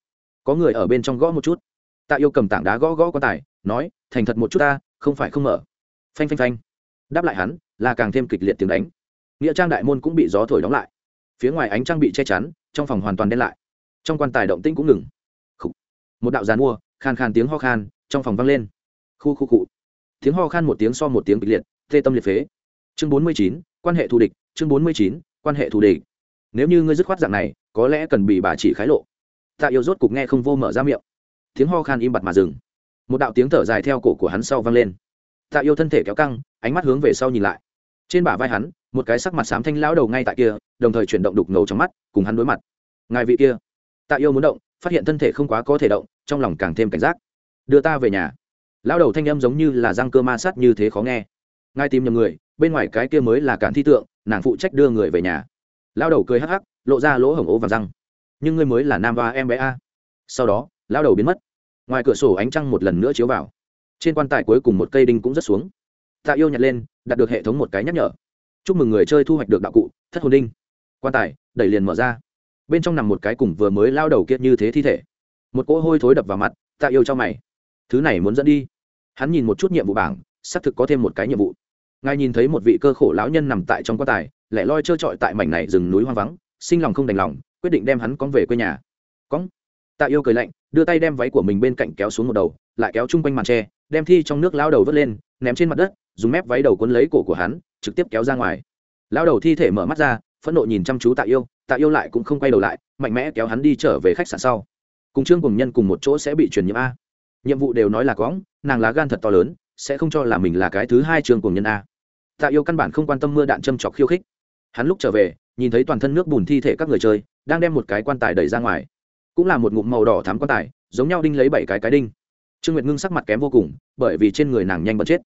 Speaker 1: Có người ở bên trong gõ một chút. Tạ yêu cầm tảng đá gõ gõ quan tài, nói, thành thật một chút ta, không phải không mở. Phanh phanh phanh. Đáp lại hắn là càng thêm kịch liệt tiếng đánh. Nghĩa trang đại môn cũng bị gió thổi đóng lại. Phía ngoài ánh trang bị che chắn, trong phòng hoàn toàn đen lại. Trong quan tài động tĩnh cũng ngừng. Một đạo giàn mua, khan khan tiếng ho khan, trong phòng vang lên. Khu khu cụ tiếng ho khan một tiếng so một tiếng kịch liệt tê tâm liệt phế. Chương bốn mươi chín, quan hệ thù địch, chương bốn mươi chín, quan hệ thù địch. Nếu như ngươi dứt khoát dạng này, có lẽ cần bị bà chỉ khái lộ. Tạ yêu rốt cục nghe không vô mở ra miệng. Tiếng ho khan im bặt mà dừng. Một đạo tiếng thở dài theo cổ của hắn sau vang lên. Tạ yêu thân thể kéo căng, ánh mắt hướng về sau nhìn lại trên bả vai hắn, một cái sắc mặt xám thanh lão đầu ngay tại kia, đồng thời chuyển động đục ngầu trong mắt, cùng hắn đối mặt. Ngài vị kia, tạ yêu muốn động, phát hiện thân thể không quá có thể động, trong lòng càng thêm cảnh giác. Đưa ta về nhà. Lão đầu thanh âm giống như là răng cơ ma sát như thế khó nghe. Ngài tìm nhầm người, bên ngoài cái kia mới là cản thi tượng, nàng phụ trách đưa người về nhà. Lão đầu cười hắc hắc, lộ ra lỗ hổng ố và răng. Nhưng ngươi mới là nam và em bé a. Sau đó, lão đầu biến mất. Ngoài cửa sổ ánh trăng một lần nữa chiếu vào. Trên quan tài cuối cùng một cây đinh cũng rất xuống tạ yêu nhặt lên, đặt được hệ thống một cái nhắc nhở. Chúc mừng người chơi thu hoạch được đạo cụ, thất hồn đinh. Quan tài, đẩy liền mở ra. Bên trong nằm một cái cùng vừa mới lao đầu kiệt như thế thi thể. Một cỗ hôi thối đập vào mặt, tạ yêu cho mày. Thứ này muốn dẫn đi. Hắn nhìn một chút nhiệm vụ bảng, xác thực có thêm một cái nhiệm vụ. Ngài nhìn thấy một vị cơ khổ lão nhân nằm tại trong quan tài, lẻ loi trơ trọi tại mảnh này rừng núi hoang vắng, sinh lòng không đành lòng, quyết định đem hắn con về quê nhà. Cóng tạ yêu cười lạnh, đưa tay đem váy của mình bên cạnh kéo xuống một đầu, lại kéo chung quanh màn tre đem thi trong nước lao đầu vớt lên, ném trên mặt đất, dùng mép váy đầu cuốn lấy cổ của hắn, trực tiếp kéo ra ngoài. Lao đầu thi thể mở mắt ra, phẫn nộ nhìn chăm chú tạ yêu tạ yêu lại cũng không quay đầu lại, mạnh mẽ kéo hắn đi trở về khách sạn sau. Cùng trương cùng nhân cùng một chỗ sẽ bị truyền nhiễm a. Nhiệm vụ đều nói là cóng nàng lá gan thật to lớn, sẽ không cho là mình là cái thứ hai trương cùng nhân a. Tạ yêu căn bản không quan tâm mưa đạn châm chọc khiêu khích. Hắn lúc trở về, nhìn thấy toàn thân nước bùn thi thể các người chơi, đang đem một cái quan tài đẩy ra ngoài. Cũng là một ngụm màu đỏ thắm quan tài, giống nhau đinh lấy bảy cái cái đinh trương nguyệt ngưng sắc mặt kém vô cùng, bởi vì trên người nàng nhanh bật chết.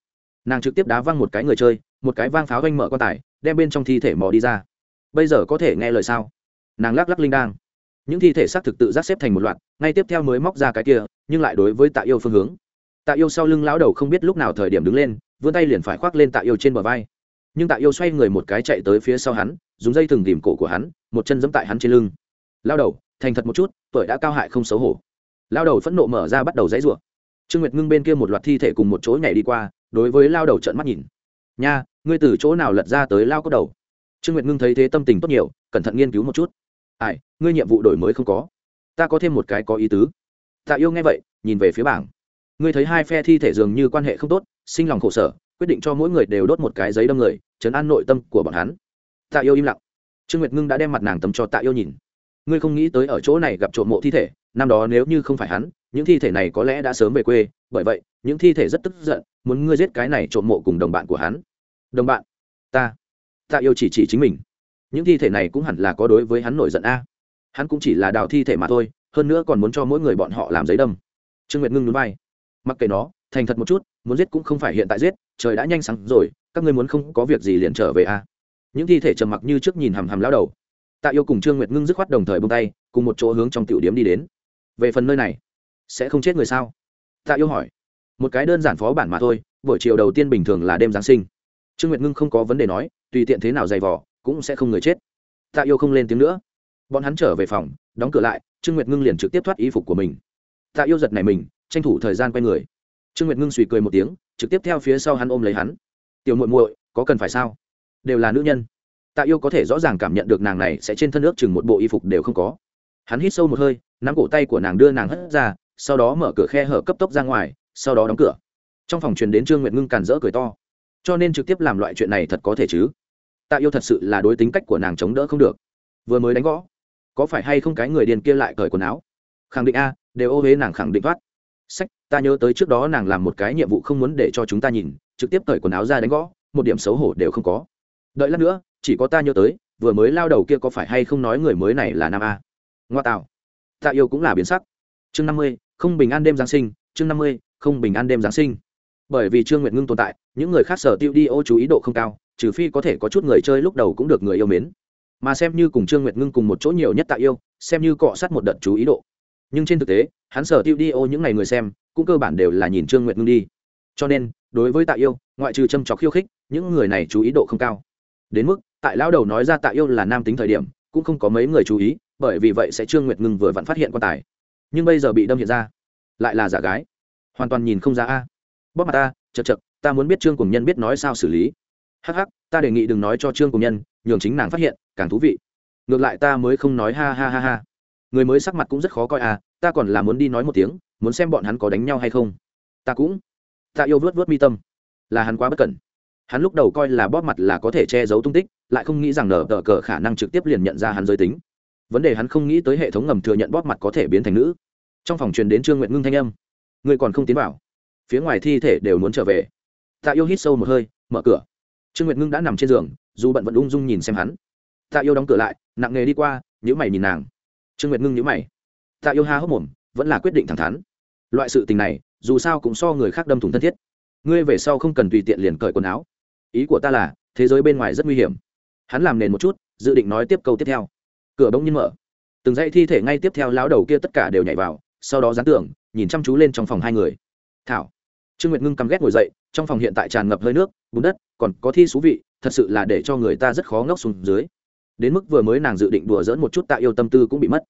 Speaker 1: Nàng trực tiếp đá văng một cái người chơi, một cái vang pháo doanh mở quan tài, đem bên trong thi thể mò đi ra. Bây giờ có thể nghe lời sao? Nàng lắc lắc linh đang những thi thể xác thực tự giác xếp thành một loạt, ngay tiếp theo mới móc ra cái kia, nhưng lại đối với tạ yêu phương hướng. Tạ yêu sau lưng lão đầu không biết lúc nào thời điểm đứng lên, vươn tay liền phải khoác lên tạ yêu trên bờ vai. Nhưng tạ yêu xoay người một cái chạy tới phía sau hắn, dùng dây thừng tìm cổ của hắn, một chân giẫm tại hắn trên lưng. Lao đầu, thành thật một chút, tuổi đã cao hại không xấu hổ. Lao đầu phẫn nộ mở ra bắt đầu dãy ruộng trương nguyệt ngưng bên kia một loạt thi thể cùng một chỗ nhảy đi qua, đối với lao đầu trợn mắt nhìn. Nha, ngươi từ chỗ nào lật ra tới lao cốc đầu? Trương nguyệt ngưng thấy thế tâm tình tốt nhiều, cẩn thận nghiên cứu một chút. Ai, ngươi nhiệm vụ đổi mới không có. Ta có thêm một cái có ý tứ. Tạ yêu nghe vậy, nhìn về phía bảng. Ngươi thấy hai phe thi thể dường như quan hệ không tốt, sinh lòng khổ sở, quyết định cho mỗi người đều đốt một cái giấy đâm người chấn an nội tâm của bọn hắn. Tạ yêu im lặng. Trương nguyệt ngưng đã đem mặt nàng tấm cho tạ yêu nhìn. Ngươi không nghĩ tới ở chỗ này gặp trộm mộ thi thể năm đó nếu như không phải hắn, những thi thể này có lẽ đã sớm về quê, bởi vậy, những thi thể rất tức giận, muốn ngươi giết cái này trộm mộ cùng đồng bạn của hắn. Đồng bạn? Ta. Ta yêu chỉ chỉ chính mình. Những thi thể này cũng hẳn là có đối với hắn nổi giận a. Hắn cũng chỉ là đào thi thể mà thôi, hơn nữa còn muốn cho mỗi người bọn họ làm giấy đâm. Trương nguyệt ngưng núi bay. Mặc kệ nó, thành thật một chút, muốn giết cũng không phải hiện tại giết, trời đã nhanh sáng rồi, các ngươi muốn không có việc gì liền trở về a. Những thi thể trầm mặc như trước nhìn hằm hằm lao đầu. Tạ yêu cùng trương nguyệt ngưng dứt khoát đồng thời bông tay, cùng một chỗ hướng trong tiểu điếm đi đến về phần nơi này, sẽ không chết người sao? Tạ yêu hỏi. Một cái đơn giản phó bản mà thôi, buổi chiều đầu tiên bình thường là đêm giáng sinh. Trương nguyệt ngưng không có vấn đề nói, tùy tiện thế nào dày vỏ cũng sẽ không người chết. Tạ yêu không lên tiếng nữa. Bọn hắn trở về phòng, đóng cửa lại, trương nguyệt ngưng liền trực tiếp thoát y phục của mình. Tạ yêu giật này mình, tranh thủ thời gian quay người. Trương nguyệt ngưng suy cười một tiếng, trực tiếp theo phía sau hắn ôm lấy hắn. Tiểu muội muội, có cần phải sao? Đều là nữ nhân. Tạ yêu có thể rõ ràng cảm nhận được nàng này sẽ trên thân ước chừng một bộ y phục đều không có hắn hít sâu một hơi, nắm cổ tay của nàng đưa nàng hất ra, sau đó mở cửa khe hở cấp tốc ra ngoài, sau đó đóng cửa. Trong phòng truyền đến trương nguyệt ngưng càn rỡ cười to. Cho nên trực tiếp làm loại chuyện này thật có thể chứ? Tạ yêu thật sự là đối tính cách của nàng chống đỡ không được. Vừa mới đánh gõ, có phải hay không cái người điền kia lại cởi quần áo? Khẳng định a, đều ô huế nàng khẳng định thoát. Sách, ta nhớ tới trước đó nàng làm một cái nhiệm vụ không muốn để cho chúng ta nhìn, trực tiếp cởi quần áo ra đánh gõ, một điểm xấu hổ đều không có. Đợi lát nữa, chỉ có ta nhớ tới, vừa mới lao đầu kia có phải hay không nói người mới này là nam a? Ngoa tạo. Tạ yêu cũng là biến sắc. Chương năm mươi, không bình an đêm giáng sinh, chương năm mươi, không bình an đêm giáng sinh. Bởi vì trương nguyệt ngưng tồn tại, những người khác sở tiêu đi ô chú ý độ không cao, trừ phi có thể có chút người chơi lúc đầu cũng được người yêu mến. Mà xem như cùng trương nguyệt ngưng cùng một chỗ nhiều nhất tạ yêu, xem như cọ sát một đợt chú ý độ. Nhưng trên thực tế, hắn sở tiêu đi ô những ngày người xem, cũng cơ bản đều là nhìn trương nguyệt ngưng đi. Cho nên, đối với tạ yêu, ngoại trừ châm trọc khiêu khích, những người này chú ý độ không cao. Đến mức, tại lão đầu nói ra tạ yêu là nam tính thời điểm, cũng không có mấy người chú ý bởi vì vậy sẽ trương nguyệt ngưng vừa vặn phát hiện quan tài. Nhưng bây giờ bị đâm hiện ra, lại là giả gái. Hoàn toàn nhìn không ra a. Bóp mặt ta chật chật ta muốn biết trương cùng nhân biết nói sao xử lý. Hh ta đề nghị đừng nói cho trương cùng nhân, nhường chính nàng phát hiện, càng thú vị. Ngược lại ta mới không nói ha ha ha ha. Người mới sắc mặt cũng rất khó coi à ta còn là muốn đi nói một tiếng, muốn xem bọn hắn có đánh nhau hay không. Ta cũng, ta yêu vớt vớt mi tâm. Là hắn quá bất cẩn. Hắn lúc đầu coi là bóp mặt là có thể che giấu tung tích, lại không nghĩ rằng nở tờ cờ khả năng trực tiếp liền nhận ra hắn giới tính vấn đề hắn không nghĩ tới hệ thống ngầm thừa nhận bóp mặt có thể biến thành nữ. Trong phòng truyền đến trương nguyện ngưng thanh âm. Người còn không tiến vào. Phía ngoài thi thể đều muốn trở về. Tạ yêu hít sâu một hơi, mở cửa. Trương nguyệt ngưng đã nằm trên giường, dù bận vẫn ung dung nhìn xem hắn. Tạ yêu đóng cửa lại, nặng nghề đi qua nhữ mày nhìn nàng. Trương nguyệt ngưng nhữ mày. Tạ yêu ha hốc mồm, vẫn là quyết định thẳng thắn. Loại sự tình này, dù sao cũng so người khác đâm thủng thân thiết. Ngươi về sau không cần tùy tiện liền cởi quần áo. Ý của ta là, thế giới bên ngoài rất nguy hiểm. Hắn làm nền một chút, dự định nói tiếp câu tiếp theo cửa bỗng nhiên mở. Từng dãy thi thể ngay tiếp theo lão đầu kia tất cả đều nhảy vào, sau đó dán tưởng nhìn chăm chú lên trong phòng hai người. Thảo. Trương nguyệt ngưng căm ghét ngồi dậy, trong phòng hiện tại tràn ngập hơi nước, bùn đất, còn có thi xú vị, thật sự là để cho người ta rất khó ngốc xuống dưới. Đến mức vừa mới nàng dự định đùa dỡn một chút tạ yêu tâm tư cũng bị mất.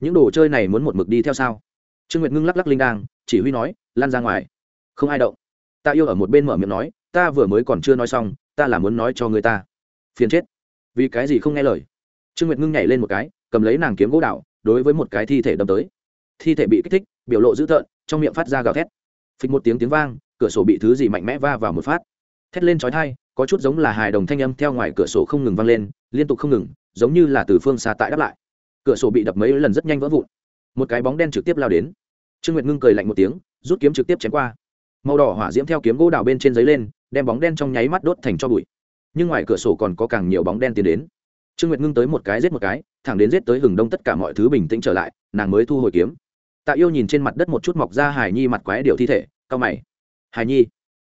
Speaker 1: Những đồ chơi này muốn một mực đi theo sao? Trương nguyệt ngưng lắc lắc linh đang chỉ huy nói, lan ra ngoài. Không ai động. Tạ yêu ở một bên mở miệng nói, ta vừa mới còn chưa nói xong, ta là muốn nói cho người ta. Phiền chết. Vì cái gì không nghe lời? Trương nguyệt ngưng nhảy lên một cái, cầm lấy nàng kiếm gỗ đạo đối với một cái thi thể đâm tới. Thi thể bị kích thích, biểu lộ dữ tợn, trong miệng phát ra gào thét. Phịch một tiếng tiếng vang, cửa sổ bị thứ gì mạnh mẽ va vào một phát. Thét lên trói thai có chút giống là hài đồng thanh âm theo ngoài cửa sổ không ngừng vang lên, liên tục không ngừng, giống như là từ phương xa tại đáp lại. Cửa sổ bị đập mấy lần rất nhanh vỡ vụn. Một cái bóng đen trực tiếp lao đến. Trương nguyệt ngưng cười lạnh một tiếng, rút kiếm trực tiếp chém qua. Màu đỏ hỏa diễm theo kiếm gỗ đào bên trên giấy lên, đem bóng đen trong nháy mắt đốt thành cho bụi. Nhưng ngoài cửa sổ còn có càng nhiều bóng đen tiến đến trương nguyệt ngưng tới một cái giết một cái, thẳng đến giết tới hừng đông tất cả mọi thứ bình tĩnh trở lại, nàng mới thu hồi kiếm. Tạ yêu nhìn trên mặt đất một chút mọc ra hải nhi mặt quái điệu thi thể cao mày. Hải nhi?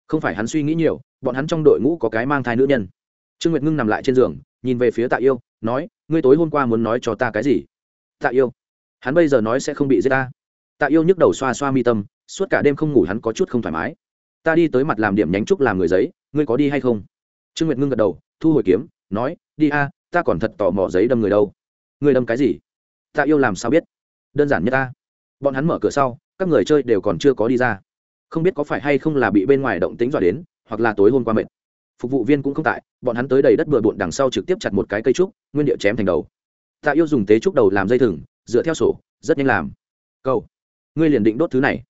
Speaker 1: Không phải hắn suy nghĩ nhiều, bọn hắn trong đội ngũ có cái mang thai nữ nhân. Trương nguyệt ngưng nằm lại trên giường, nhìn về phía tạ yêu, nói, ngươi tối hôm qua muốn nói cho ta cái gì? Tạ yêu, hắn bây giờ nói sẽ không bị giết ta. Tạ yêu nhức đầu xoa xoa mi tâm, suốt cả đêm không ngủ hắn có chút không thoải mái. Ta đi tới mặt làm điểm nhánh trúc làm người giấy, ngươi có đi hay không? Trương nguyệt ngưng gật đầu, thu hồi kiếm, nói, đi a ta còn thật tò mò giấy đâm người đâu. Người đâm cái gì? Tạ yêu làm sao biết? Đơn giản nhất ta. Bọn hắn mở cửa sau, các người chơi đều còn chưa có đi ra. Không biết có phải hay không là bị bên ngoài động tính dọa đến, hoặc là tối hôm qua mệt. Phục vụ viên cũng không tại, bọn hắn tới đầy đất bừa bộn đằng sau trực tiếp chặt một cái cây trúc, nguyên điệu chém thành đầu. Tạ yêu dùng tế trúc đầu làm dây thừng, dựa theo sổ, rất nhanh làm. Câu ngươi liền định đốt thứ này.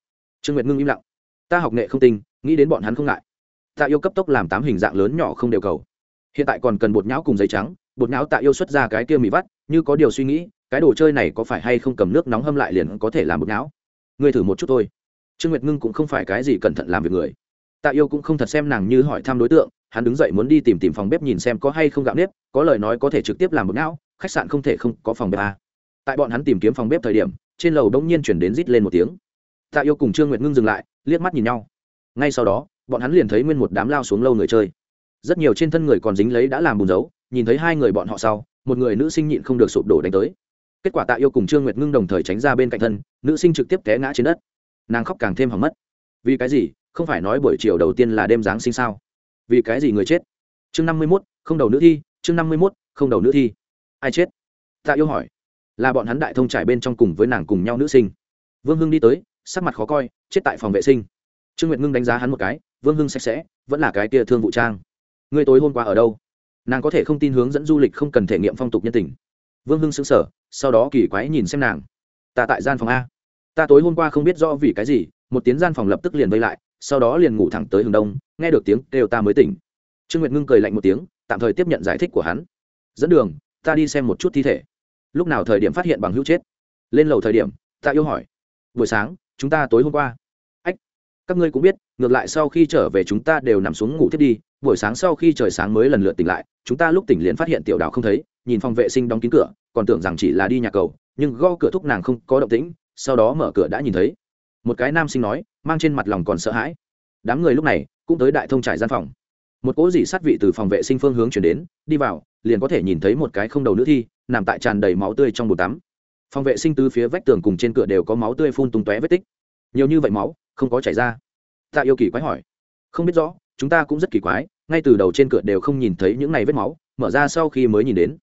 Speaker 1: Trương nguyệt ngưng im lặng. Ta học nghệ không tinh, nghĩ đến bọn hắn không ngại. Tạ yêu cấp tốc làm tám hình dạng lớn nhỏ không đều cầu. Hiện tại còn cần bột nhão cùng giấy trắng bột não tạ yêu xuất ra cái kia mì vắt như có điều suy nghĩ cái đồ chơi này có phải hay không cầm nước nóng hâm lại liền có thể làm bột não? ngươi thử một chút thôi. Trương nguyệt ngưng cũng không phải cái gì cẩn thận làm việc người. Tạ yêu cũng không thật xem nàng như hỏi thăm đối tượng hắn đứng dậy muốn đi tìm tìm phòng bếp nhìn xem có hay không gạo nếp có lời nói có thể trực tiếp làm bột não, khách sạn không thể không có phòng bếp à. tại bọn hắn tìm kiếm phòng bếp thời điểm trên lầu đông nhiên chuyển đến rít lên một tiếng. Tạ yêu cùng trương nguyệt ngưng dừng lại liếc mắt nhìn nhau. Ngay sau đó bọn hắn liền thấy nguyên một đám lao xuống lâu người chơi. Rất nhiều trên thân người còn dính lấy đã làm bùn dấu nhìn thấy hai người bọn họ sau, một người nữ sinh nhịn không được sụp đổ đánh tới. Kết quả tạ yêu cùng trương nguyệt ngưng đồng thời tránh ra bên cạnh thân, nữ sinh trực tiếp té ngã trên đất. Nàng khóc càng thêm hỏng mất. Vì cái gì? Không phải nói buổi chiều đầu tiên là đêm giáng sinh sao? Vì cái gì người chết? Chương năm mươi mốt, không đầu nữ thi, chương năm mươi mốt, không đầu nữ thi. Ai chết? Tạ yêu hỏi. Là bọn hắn đại thông trải bên trong cùng với nàng cùng nhau nữ sinh. Vương hưng đi tới, sắc mặt khó coi, chết tại phòng vệ sinh. Trương nguyệt ngưng đánh giá hắn một cái, vương hưng sạch sẽ, vẫn là cái kia thương vụ trang. Người tối hôm qua ở đâu? Nàng có thể không tin hướng dẫn du lịch không cần thể nghiệm phong tục nhân tình. Vương hưng xứng sở sau đó kỳ quái nhìn xem nàng. Ta tại gian phòng a. Ta tối hôm qua không biết do vì cái gì, một tiếng gian phòng lập tức liền vây lại, sau đó liền ngủ thẳng tới hướng đông, nghe được tiếng kêu ta mới tỉnh. Trương nguyệt ngưng cười lạnh một tiếng, tạm thời tiếp nhận giải thích của hắn. Dẫn đường, ta đi xem một chút thi thể. Lúc nào thời điểm phát hiện bằng hữu chết? Lên lầu thời điểm, ta yêu hỏi. Buổi sáng, chúng ta tối hôm qua. Ách, các ngươi cũng biết, ngược lại sau khi trở về chúng ta đều nằm xuống ngủ thiết đi buổi sáng sau khi trời sáng mới lần lượt tỉnh lại, chúng ta lúc tỉnh liền phát hiện tiểu đào không thấy, nhìn phòng vệ sinh đóng kín cửa, còn tưởng rằng chỉ là đi nhà cầu, nhưng go cửa thúc nàng không có động tĩnh, sau đó mở cửa đã nhìn thấy. Một cái nam sinh nói, mang trên mặt lòng còn sợ hãi. Đám người lúc này cũng tới đại thông trải gian phòng. Một cỗ dỉ sát vị từ phòng vệ sinh phương hướng chuyển đến, đi vào, liền có thể nhìn thấy một cái không đầu nữ thi, nằm tại tràn đầy máu tươi trong bồn tắm. Phòng vệ sinh từ phía vách tường cùng trên cửa đều có máu tươi phun tung tóe vết tích. Nhiều như vậy máu, không có chảy ra. Tạ yêu kỳ quái hỏi, không biết rõ chúng ta cũng rất kỳ quái, ngay từ đầu trên cửa đều không nhìn thấy những này vết máu, mở ra sau khi mới nhìn đến.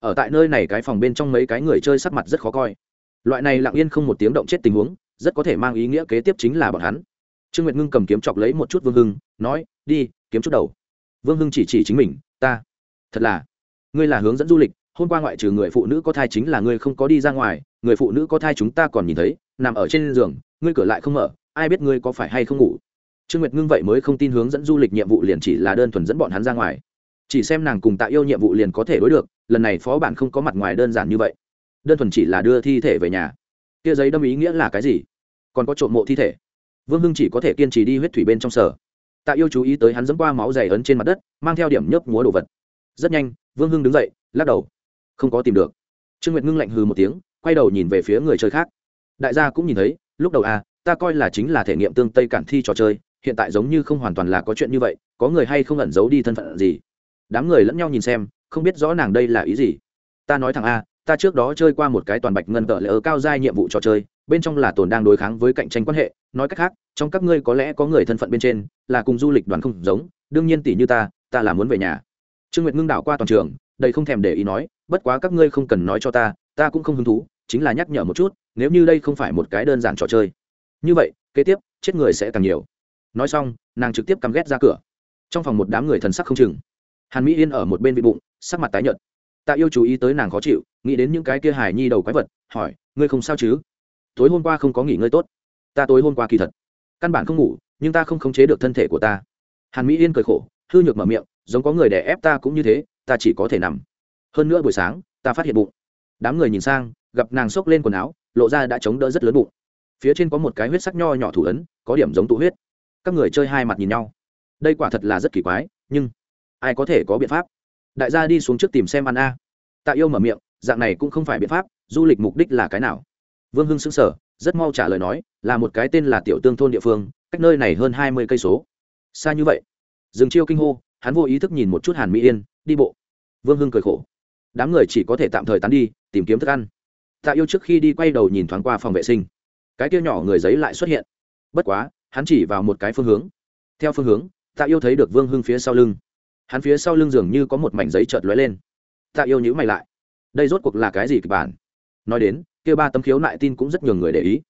Speaker 1: Ở tại nơi này cái phòng bên trong mấy cái người chơi sắc mặt rất khó coi. Loại này lặng yên không một tiếng động chết tình huống, rất có thể mang ý nghĩa kế tiếp chính là bọn hắn. Trương nguyệt ngưng cầm kiếm chọc lấy một chút vương hưng, nói, đi, kiếm chút đầu. Vương hưng chỉ chỉ chính mình, ta, thật là, ngươi là hướng dẫn du lịch, hôm qua ngoại trừ người phụ nữ có thai chính là ngươi không có đi ra ngoài, người phụ nữ có thai chúng ta còn nhìn thấy, nằm ở trên giường, ngươi cửa lại không mở, ai biết ngươi có phải hay không ngủ? Trương nguyệt ngưng vậy mới không tin hướng dẫn du lịch nhiệm vụ liền chỉ là đơn thuần dẫn bọn hắn ra ngoài. Chỉ xem nàng cùng tạ yêu nhiệm vụ liền có thể đối được, lần này phó bản không có mặt ngoài đơn giản như vậy. Đơn thuần chỉ là đưa thi thể về nhà. Kia giấy đâm ý nghĩa là cái gì? Còn có trộm mộ thi thể. Vương hưng chỉ có thể kiên trì đi huyết thủy bên trong sở. Tạ yêu chú ý tới hắn dẫm qua máu dày ấn trên mặt đất, mang theo điểm nhấp múa đồ vật. Rất nhanh, vương hưng đứng dậy, lắc đầu. Không có tìm được. Trương nguyệt ngưng lạnh hừ một tiếng, quay đầu nhìn về phía người chơi khác. Đại gia cũng nhìn thấy, lúc đầu à ta coi là chính là thể nghiệm tương tây cản thi trò chơi hiện tại giống như không hoàn toàn là có chuyện như vậy, có người hay không ẩn giấu đi thân phận gì? Đám người lẫn nhau nhìn xem, không biết rõ nàng đây là ý gì. Ta nói thằng a, ta trước đó chơi qua một cái toàn bạch ngân tờ lỡ cao giai nhiệm vụ trò chơi, bên trong là tồn đang đối kháng với cạnh tranh quan hệ, nói cách khác, trong các ngươi có lẽ có người thân phận bên trên, là cùng du lịch đoàn không giống, đương nhiên tỷ như ta ta là muốn về nhà. Trương nguyệt ngưng đảo qua toàn trường đây không thèm để ý nói, bất quá các ngươi không cần nói cho ta ta cũng không hứng thú, chính là nhắc nhở một chút, nếu như đây không phải một cái đơn giản trò chơi. Như vậy, kế tiếp, chết người sẽ càng nhiều nói xong, nàng trực tiếp căm ghét ra cửa. Trong phòng một đám người thần sắc không chừng. Hàn mỹ yên ở một bên vị bụng, sắc mặt tái nhợt. Tạ yêu chú ý tới nàng khó chịu, nghĩ đến những cái kia hài nhi đầu quái vật, hỏi, ngươi không sao chứ? Tối hôm qua không có nghỉ ngơi tốt. Ta tối hôm qua kỳ thật căn bản không ngủ, nhưng ta không khống chế được thân thể của ta. Hàn mỹ yên cười khổ, hư nhược mở miệng, giống có người đè ép ta cũng như thế, ta chỉ có thể nằm. Hơn nữa buổi sáng, ta phát hiện bụng. Đám người nhìn sang, gặp nàng xốc lên quần áo, lộ ra đã chống đỡ rất lớn bụng. Phía trên có một cái huyết sắc nho nhỏ thủ ấn, có điểm giống tụ huyết các người chơi hai mặt nhìn nhau. Đây quả thật là rất kỳ quái, nhưng ai có thể có biện pháp? Đại gia đi xuống trước tìm xem ăn a. Tạ yêu mở miệng, dạng này cũng không phải biện pháp, du lịch mục đích là cái nào? Vương hưng xứng sở rất mau trả lời nói, là một cái tên là tiểu tương thôn địa phương, cách nơi này hơn hai mươi cây số. Xa như vậy. Dừng chiêu kinh hô, hắn vô ý thức nhìn một chút hàn mỹ yên, đi bộ. Vương hưng cười khổ. Đám người chỉ có thể tạm thời tán đi, tìm kiếm thức ăn. Tạ yêu trước khi đi quay đầu nhìn thoáng qua phòng vệ sinh. Cái kia nhỏ người giấy lại xuất hiện. Bất quá hắn chỉ vào một cái phương hướng. Theo phương hướng, tạ yêu thấy được vương hưng phía sau lưng. Hắn phía sau lưng dường như có một mảnh giấy chợt lóe lên. Tạ yêu nhữ mày lại. Đây rốt cuộc là cái gì kịch bản? Nói đến, kia ba tấm khiếu nại tin cũng rất nhiều người để ý.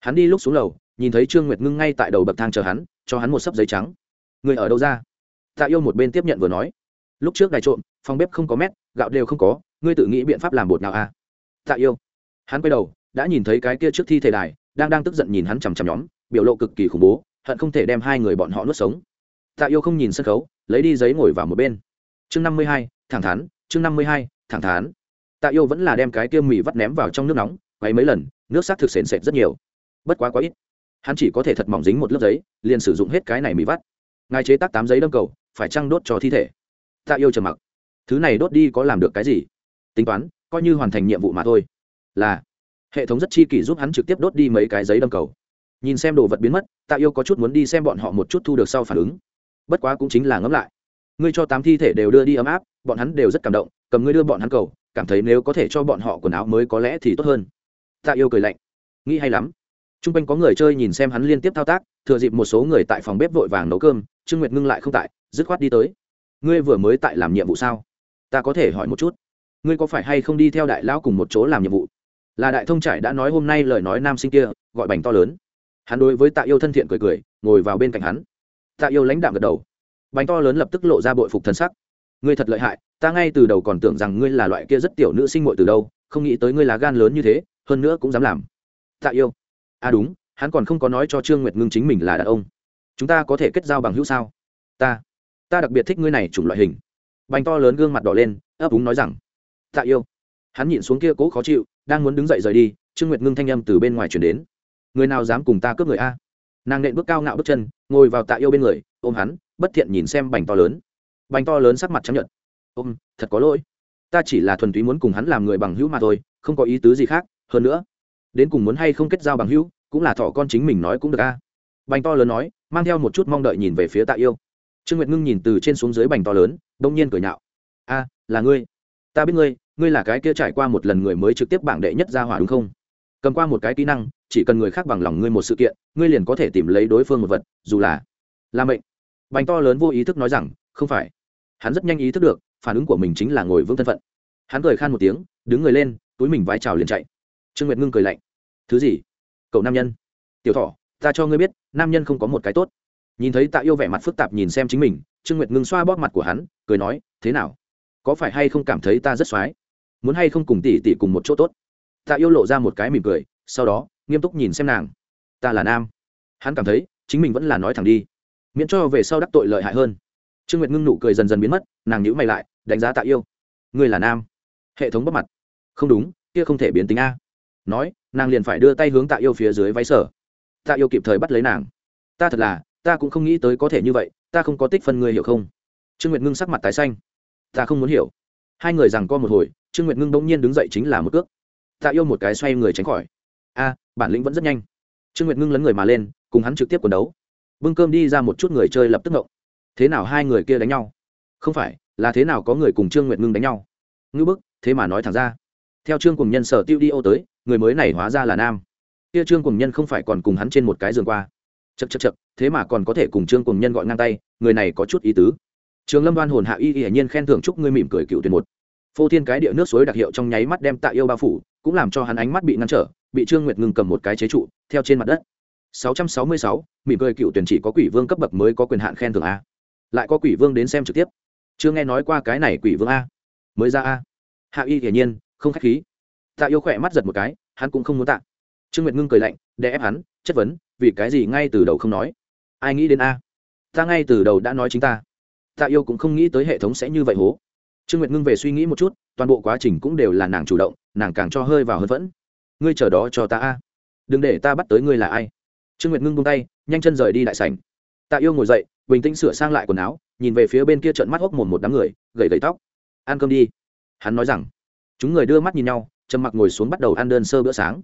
Speaker 1: Hắn đi lúc xuống lầu, nhìn thấy trương nguyệt ngưng ngay tại đầu bậc thang chờ hắn, cho hắn một sấp giấy trắng. Người ở đâu ra? Tạ yêu một bên tiếp nhận vừa nói. Lúc trước đài trộm, phòng bếp không có mét, gạo đều không có, ngươi tự nghĩ biện pháp làm bột nào à? Tạ yêu. Hắn quay đầu, đã nhìn thấy cái kia trước thi thể đài, đang đang tức giận nhìn hắn chằm chằm nhóm biểu lộ cực kỳ khủng bố, hận không thể đem hai người bọn họ nuốt sống. Tạ yêu không nhìn sân khấu, lấy đi giấy ngồi vào một bên. Chương năm mươi hai, thẳng thắn, chương năm mươi hai, thẳng thắn. Tạ yêu vẫn là đem cái kia mì vắt ném vào trong nước nóng quay mấy lần, nước sắc thực sền sệt rất nhiều. Bất quá quá ít. Hắn chỉ có thể thật mỏng dính một lớp giấy, liền sử dụng hết cái này mì vắt. Ngài chế tác tám giấy đâm cầu, phải trăng đốt cho thi thể? Tạ yêu trầm mặc. Thứ này đốt đi có làm được cái gì? Tính toán, coi như hoàn thành nhiệm vụ mà thôi. Là, hệ thống rất chi kỷ giúp hắn trực tiếp đốt đi mấy cái giấy đâm cầu nhìn xem đồ vật biến mất, tạ yêu có chút muốn đi xem bọn họ một chút thu được sau phản ứng. Bất quá cũng chính là ngẫm lại. Ngươi cho tám thi thể đều đưa đi ấm áp, bọn hắn đều rất cảm động, cầm ngươi đưa bọn hắn cầu, cảm thấy nếu có thể cho bọn họ quần áo mới có lẽ thì tốt hơn. Tạ yêu cười lạnh. Nghĩ hay lắm. T r u n g quanh có người chơi nhìn xem hắn liên tiếp thao tác, thừa dịp một số người tại phòng bếp vội vàng nấu cơm, trương nguyệt ngưng lại không tại, dứt khoát đi tới. Ngươi vừa mới tại làm nhiệm vụ sao? Ta có thể hỏi một chút. Ngươi có phải hay không đi theo đại lão cùng một chỗ làm nhiệm vụ? Là đại thông trải đã nói hôm nay lời nói nam sinh kia, gọi bành to lớn hắn đối với tạ yêu thân thiện cười cười, ngồi vào bên cạnh hắn. Tạ yêu lãnh đạm gật đầu. Bánh to lớn lập tức lộ ra bội phục thân sắc. Ngươi thật lợi hại, ta ngay từ đầu còn tưởng rằng ngươi là loại kia rất tiểu nữ sinh muội từ đâu, không nghĩ tới ngươi là gan lớn như thế, hơn nữa cũng dám làm. Tạ yêu. À đúng, hắn còn không có nói cho trương nguyệt ngưng chính mình là đàn ông. Chúng ta có thể kết giao bằng hữu sao? Ta. Ta đặc biệt thích ngươi này chủng loại hình. Bánh to lớn gương mặt đỏ lên, ấp úng nói rằng. Tạ yêu. Hắn nhịn xuống kia cố khó chịu, đang muốn đứng dậy rời đi, trương nguyệt ngưng thanh âm từ bên ngoài chuyển đến người nào dám cùng ta cướp người a? Nàng nện bước cao ngạo bước chân, ngồi vào tạ yêu bên người, ôm hắn, bất thiện nhìn xem bành to lớn. Bành to lớn sắc mặt chấp nhận ôm, thật có lỗi. Ta chỉ là thuần túy muốn cùng hắn làm người bằng hữu mà thôi, không có ý tứ gì khác. Hơn nữa, đến cùng muốn hay không kết giao bằng hữu, cũng là thỏ con chính mình nói cũng được a. Bành to lớn nói, mang theo một chút mong đợi nhìn về phía tạ yêu. Trương nguyệt ngưng nhìn từ trên xuống dưới bành to lớn, đông nhiên cười nhạo. A, là ngươi. Ta biết ngươi ngươi là cái kia trải qua một lần người mới trực tiếp bảng đệ nhất ra hỏa đúng không? Cầm qua một cái kỹ năng, chỉ cần người khác bằng lòng ngươi một sự kiện, ngươi liền có thể tìm lấy đối phương một vật, dù là là mệnh. Bành to lớn vô ý thức nói rằng, không phải. Hắn rất nhanh ý thức được, phản ứng của mình chính là ngồi vững thân phận. Hắn cười khan một tiếng, đứng người lên, túi mình vai trào liền chạy. Trương nguyệt ngưng cười lạnh. Thứ gì? Cậu nam nhân. Tiểu thọ ta cho ngươi biết, nam nhân không có một cái tốt. Nhìn thấy tạ yêu vẻ mặt phức tạp nhìn xem chính mình, trương nguyệt ngưng xoa bóp mặt của hắn, cười nói, thế nào? Có phải hay không cảm thấy ta rất x o á i muốn hay không cùng tỉ tỉ cùng một chỗ tốt? Tạ yêu lộ ra một cái mỉm cười, sau đó, nghiêm túc nhìn xem nàng. Ta là nam. Hắn cảm thấy, chính mình vẫn là nói thẳng đi. Miễn cho về sau đắc tội lợi hại hơn. Trương nguyệt ngưng nụ cười dần dần biến mất, nàng nhữ mày lại, đánh giá tạ yêu. Ngươi là nam. Hệ thống bắp mặt. Không đúng, kia không thể biến tính a. Nói, nàng liền phải đưa tay hướng tạ yêu phía dưới váy sở tạ yêu kịp thời bắt lấy nàng. Ta thật là, ta cũng không nghĩ tới có thể như vậy, ta không có tích phân ngươi hiểu không? Trương nguyệt ngưng sắc mặt tái xanh. Ta không muốn hiểu. Hai người rằng co một hồi, trương nguyệt ngưng bỗng nhiên đứng dậy chính là một cước tạ yêu một cái xoay người tránh khỏi. A, bản lĩnh vẫn rất nhanh. Trương nguyệt ngưng lấn người mà lên, cùng hắn trực tiếp quần đấu. Bưng cơm đi ra một chút người chơi lập tức ngộng. Thế nào hai người kia đánh nhau? Không phải, là thế nào có người cùng trương nguyệt ngưng đánh nhau? Ngư bức, thế mà nói thẳng ra. Theo trương cùng nhân sở tiêu đi ô tới, người mới này hóa ra là nam. Kia trương cùng nhân không phải còn cùng hắn trên một cái giường qua. Chật chật chật thế mà còn có thể cùng trương cùng nhân gọi ngang tay, người này có chút ý tứ. Trường lâm đoan hồn hạ y hiển nhiên khen thưởng chúc ngươi mỉm cười cựu tuyển một. Phô thiên cái địa nước suối đặc hiệu trong nháy mắt đem tạ yêu bao phủ cũng làm cho hắn ánh mắt bị ngăn trở bị trương nguyệt ngừng cầm một cái chế trụ theo trên mặt đất. 666, mỉm cười cựu tuyển chỉ có quỷ vương cấp bậc mới có quyền hạn khen thưởng a. Lại có quỷ vương đến xem trực tiếp. Chưa nghe nói qua cái này quỷ vương a. Mới ra a. Hạ y hiển nhiên không khách khí. Tạ yêu khỏe mắt giật một cái hắn cũng không muốn tạ. Trương nguyệt ngưng cười lạnh để ép hắn chất vấn vì cái gì ngay từ đầu không nói? Ai nghĩ đến a? Ta ngay từ đầu đã nói chính ta. Tạ yêu cũng không nghĩ tới hệ thống sẽ như vậy hố. Trương nguyệt ngưng về suy nghĩ một chút toàn bộ quá trình cũng đều là nàng chủ động, nàng càng cho hơi vào hơn vẫn ngươi chờ đó cho ta a. Đừng để ta bắt tới ngươi là ai. Trương nguyệt ngưng buông tay, nhanh chân rời đi đại sảnh. Tạ yêu ngồi dậy, bình tĩnh sửa sang lại quần áo, nhìn về phía bên kia trận mắt hốc mồm một đám người, gầy gầy tóc. Ăn cơm đi. Hắn nói rằng. Chúng người đưa mắt nhìn nhau, trầm mặc ngồi xuống bắt đầu ăn đơn sơ bữa sáng.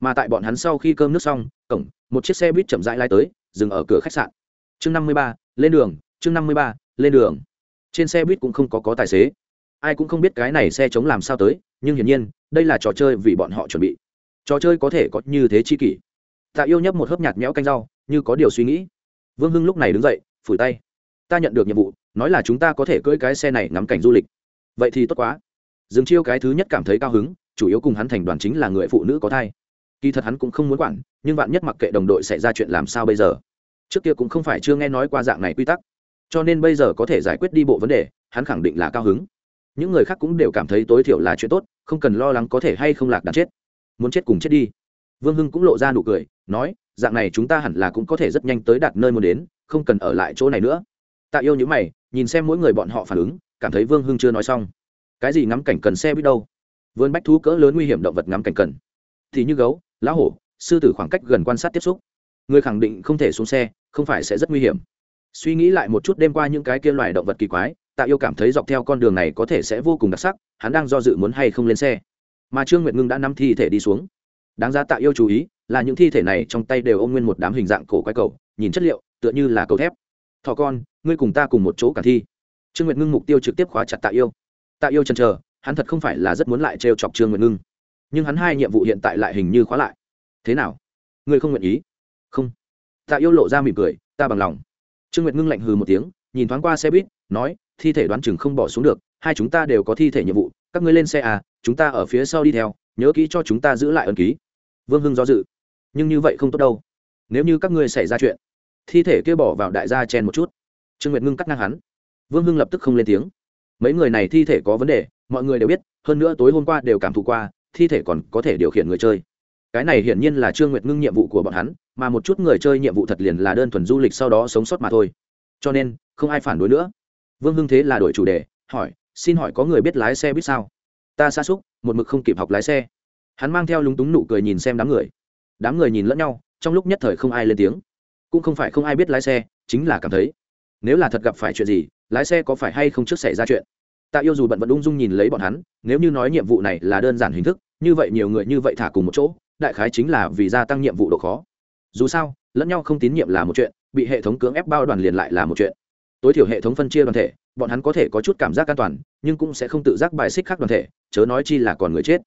Speaker 1: Mà tại bọn hắn sau khi cơm nước xong, cổng, một chiếc xe buýt chậm rãi lai tới, dừng ở cửa khách sạn. Chương năm mươi ba, lên đường, chương năm mươi ba, lên đường. Trên xe buýt cũng không có có tài xế ai cũng không biết cái này xe chống làm sao tới, nhưng hiển nhiên, đây là trò chơi vì bọn họ chuẩn bị. Trò chơi có thể có như thế chi kỷ. Tạ yêu nhấp một hớp nhạt nhẽo canh rau, như có điều suy nghĩ. Vương hưng lúc này đứng dậy, phủi tay. Ta nhận được nhiệm vụ, nói là chúng ta có thể cưỡi cái xe này ngắm cảnh du lịch. Vậy thì tốt quá. Dương chiêu cái thứ nhất cảm thấy cao hứng, chủ yếu cùng hắn thành đoàn chính là người phụ nữ có thai. Kỳ thật hắn cũng không muốn quản, nhưng bạn nhất mặc kệ đồng đội xảy ra chuyện làm sao bây giờ. Trước kia cũng không phải chưa nghe nói qua dạng này quy tắc. Cho nên bây giờ có thể giải quyết đi bộ vấn đề, hắn khẳng định là cao hứng những người khác cũng đều cảm thấy tối thiểu là chuyện tốt, không cần lo lắng có thể hay không lạc đàn chết. Muốn chết cùng chết đi. Vương hưng cũng lộ ra nụ cười, nói, dạng này chúng ta hẳn là cũng có thể rất nhanh tới đạt nơi muốn đến, không cần ở lại chỗ này nữa. Tạ yêu những mày, nhìn xem mỗi người bọn họ phản ứng, cảm thấy vương hưng chưa nói xong. Cái gì ngắm cảnh cần xe biết đâu? Vườn bách thú cỡ lớn nguy hiểm động vật ngắm cảnh cần. Thì như gấu, lá hổ, sư tử khoảng cách gần quan sát tiếp xúc. Người khẳng định không thể xuống xe, không phải sẽ rất nguy hiểm. Suy nghĩ lại một chút đêm qua những cái kia loài động vật kỳ quái tạ yêu cảm thấy dọc theo con đường này có thể sẽ vô cùng đặc sắc, hắn đang do dự muốn hay không lên xe. Mà trương nguyệt ngưng đã nắm thi thể đi xuống. Đáng giá tạ yêu chú ý, là những thi thể này trong tay đều ôm nguyên một đám hình dạng cổ quái cầu, nhìn chất liệu, tựa như là cầu thép. Thọ con, ngươi cùng ta cùng một chỗ cả thi. Trương nguyệt ngưng mục tiêu trực tiếp khóa chặt tạ yêu. Tạ yêu chần chờ, hắn thật không phải là rất muốn lại trêu chọc trương nguyệt ngưng. Nhưng hắn hai nhiệm vụ hiện tại lại hình như khóa lại. Thế nào? Ngươi không nguyện ý? Không. Tạ yêu lộ ra mỉm cười, ta bằng lòng. Trương nguyệt ngưng lạnh hừ một tiếng, nhìn thoáng qua xe buýt, nói thi thể đoán chừng không bỏ xuống được, hai chúng ta đều có thi thể nhiệm vụ, các ngươi lên xe à chúng ta ở phía sau đi theo, nhớ kỹ cho chúng ta giữ lại ân ký. Vương hưng do dự. Nhưng như vậy không tốt đâu. Nếu như các ngươi xảy ra chuyện, thi thể kia bỏ vào đại gia chen một chút. Trương nguyệt ngưng cắt ngang hắn. Vương hưng lập tức không lên tiếng. Mấy người này thi thể có vấn đề, mọi người đều biết, hơn nữa tối hôm qua đều cảm thụ qua, thi thể còn có thể điều khiển người chơi. Cái này hiển nhiên là trương nguyệt ngưng nhiệm vụ của bọn hắn, mà một chút người chơi nhiệm vụ thật liền là đơn thuần du lịch sau đó sống sót mà thôi. Cho nên, không ai phản đối nữa vương hưng thế là đổi chủ đề, hỏi, xin hỏi có người biết lái xe biết sao? Ta xa xúc một mực không kịp học lái xe. Hắn mang theo lúng túng nụ cười nhìn xem đám người. Đám người nhìn lẫn nhau, trong lúc nhất thời không ai lên tiếng. Cũng không phải không ai biết lái xe, chính là cảm thấy, nếu là thật gặp phải chuyện gì, lái xe có phải hay không trước xảy ra chuyện? Tạ yêu dù bận vẫn ung dung nhìn lấy bọn hắn, nếu như nói nhiệm vụ này là đơn giản hình thức, như vậy nhiều người như vậy thả cùng một chỗ, đại khái chính là vì gia tăng nhiệm vụ độ khó. Dù sao, lẫn nhau không tín nhiệm là một chuyện, bị hệ thống cưỡng ép bao đoàn liền lại là một chuyện tối thiểu hệ thống phân chia đoàn thể, bọn hắn có thể có chút cảm giác an toàn, nhưng cũng sẽ không tự giác bài xích khác đoàn thể, chớ nói chi là còn người chết.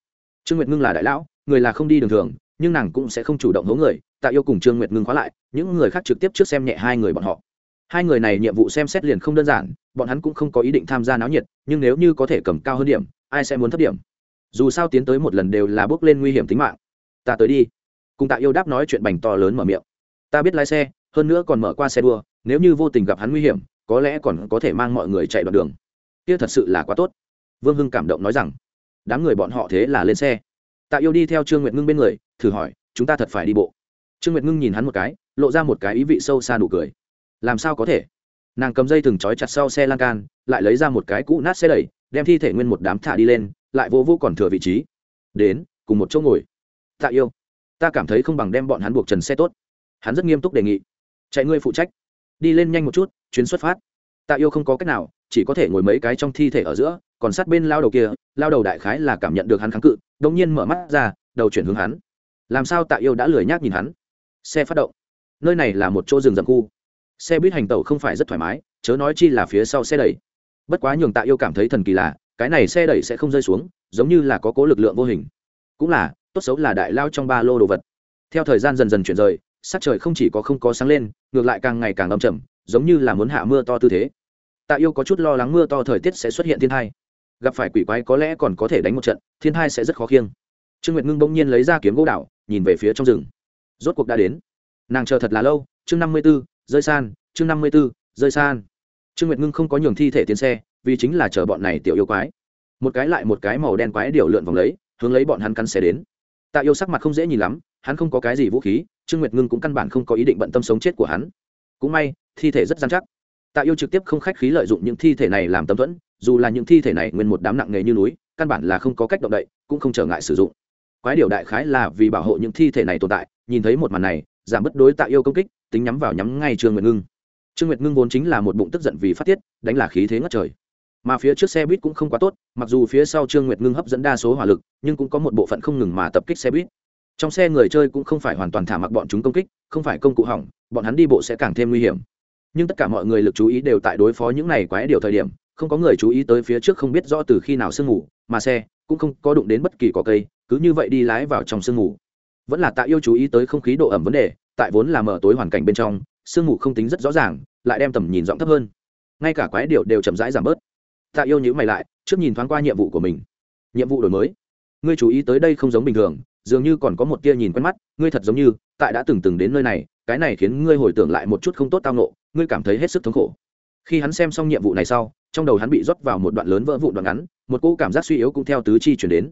Speaker 1: Trương nguyệt ngưng là đại lão, người là không đi đường thường, nhưng nàng cũng sẽ không chủ động hố người, tạ yêu cùng trương nguyệt ngưng khóa lại, những người khác trực tiếp trước xem nhẹ hai người bọn họ. Hai người này nhiệm vụ xem xét liền không đơn giản, bọn hắn cũng không có ý định tham gia náo nhiệt, nhưng nếu như có thể cầm cao hơn điểm, ai sẽ muốn thấp điểm? Dù sao tiến tới một lần đều là bước lên nguy hiểm tính mạng. Ta tới đi. Cùng tạ yêu đáp nói chuyện bành to lớn mở miệng. Ta biết lái xe, hơn nữa còn mở qua xe đua, nếu như vô tình gặp hắn nguy hiểm có lẽ còn có thể mang mọi người chạy đoạn đường. Kia thật sự là quá tốt. Vương hưng cảm động nói rằng, đám người bọn họ thế là lên xe. Tạ yêu đi theo trương nguyệt ngưng bên người, thử hỏi, chúng ta thật phải đi bộ? Trương nguyệt ngưng nhìn hắn một cái, lộ ra một cái ý vị sâu xa nụ cười. Làm sao có thể? Nàng cầm dây thừng trói chặt sau xe lan can, lại lấy ra một cái cũ nát xe đẩy, đem thi thể nguyên một đám thả đi lên, lại vô vô còn thừa vị trí. Đến, cùng một chỗ ngồi. Tạ yêu, ta cảm thấy không bằng đem bọn hắn buộc trần xe tốt. Hắn rất nghiêm túc đề nghị. Chạy ngươi phụ trách đi lên nhanh một chút, chuyến xuất phát. Tạ yêu không có cách nào, chỉ có thể ngồi mấy cái trong thi thể ở giữa, còn sát bên lao đầu kia, lao đầu đại khái là cảm nhận được hắn kháng cự đông nhiên mở mắt ra, đầu chuyển hướng hắn. Làm sao tạ yêu đã lười nhác nhìn hắn? Xe phát động. Nơi này là một chỗ rừng rậm khu. Xe buýt hành tẩu không phải rất thoải mái, chớ nói chi là phía sau xe đẩy. Bất quá nhường tạ yêu cảm thấy thần kỳ lạ cái này xe đẩy sẽ không rơi xuống, giống như là có cố lực lượng vô hình. Cũng là, tốt xấu là đại lao trong ba lô đồ vật. Theo thời gian dần dần chuyển rời sắc trời không chỉ có không có sáng lên, ngược lại càng ngày càng âm trầm, giống như là muốn hạ mưa to tư thế. Tạ yêu có chút lo lắng mưa to thời tiết sẽ xuất hiện thiên thai. Gặp phải quỷ quái có lẽ còn có thể đánh một trận, thiên thai sẽ rất khó khiêng. Trương nguyệt ngưng bỗng nhiên lấy ra kiếm gỗ đảo, nhìn về phía trong rừng. Rốt cuộc đã đến. Nàng chờ thật là lâu, chương năm mươi b ố rơi san, chương năm mươi b ố rơi san. Trương nguyệt ngưng không có nhường thi thể tiến xe, vì chính là chờ bọn này tiểu yêu quái. Một cái lại một cái màu đen quái điều lượn vòng lấy, hướng lấy bọn hắn căn xe đến. Tạ yêu sắc mặt không dễ nhìn lắm, hắn không có cái gì vũ khí trương nguyệt ngưng cũng căn bản không có ý định bận tâm sống chết của hắn. Cũng may, thi thể rất dán chắc. Tạ yêu trực tiếp không khách khí lợi dụng những thi thể này làm tâm thuẫn, dù là những thi thể này nguyên một đám nặng nghề như núi, căn bản là không có cách động đậy, cũng không trở ngại sử dụng. Quái điều đại khái là vì bảo hộ những thi thể này tồn tại, nhìn thấy một màn này, giảm bất đối tạ yêu công kích, tính nhắm vào nhắm ngay trương nguyệt ngưng. Trương nguyệt ngưng vốn chính là một bụng tức giận vì phát tiết, đánh là khí thế ngất trời. Mà phía trước xe buýt cũng không quá tốt, mặc dù phía sau trương nguyệt ngưng hấp dẫn đa số hỏa lực, nhưng cũng có một bộ phận không ngừng mà tập kích xe buýt trong xe người chơi cũng không phải hoàn toàn thả mặc bọn chúng công kích, không phải công cụ hỏng, bọn hắn đi bộ sẽ càng thêm nguy hiểm. Nhưng tất cả mọi người lực chú ý đều tại đối phó những này quái điều thời điểm, không có người chú ý tới phía trước không biết rõ từ khi nào sương ngủ mà xe cũng không có đụng đến bất kỳ cỏ cây, cứ như vậy đi lái vào trong sương ngủ vẫn là tạ yêu chú ý tới không khí độ ẩm vấn đề, tại vốn là mở tối hoàn cảnh bên trong, sương ngủ không tính rất rõ ràng, lại đem tầm nhìn rộng thấp hơn. Ngay cả quái điệu đều chậm rãi giảm bớt. Tạ yêu nhữ mày lại, trước nhìn thoáng qua nhiệm vụ của mình. Nhiệm vụ đổi mới. Ngươi chú ý tới đây không giống bình thường dường như còn có một tia nhìn quen mắt, ngươi thật giống như, tại đã từng từng đến nơi này, cái này khiến ngươi hồi tưởng lại một chút không tốt tao nộ ngươi cảm thấy hết sức thống khổ. Khi hắn xem xong nhiệm vụ này sau, trong đầu hắn bị rót vào một đoạn lớn vỡ vụn đoạn ngắn, một cỗ cảm giác suy yếu cũng theo tứ chi chuyển đến.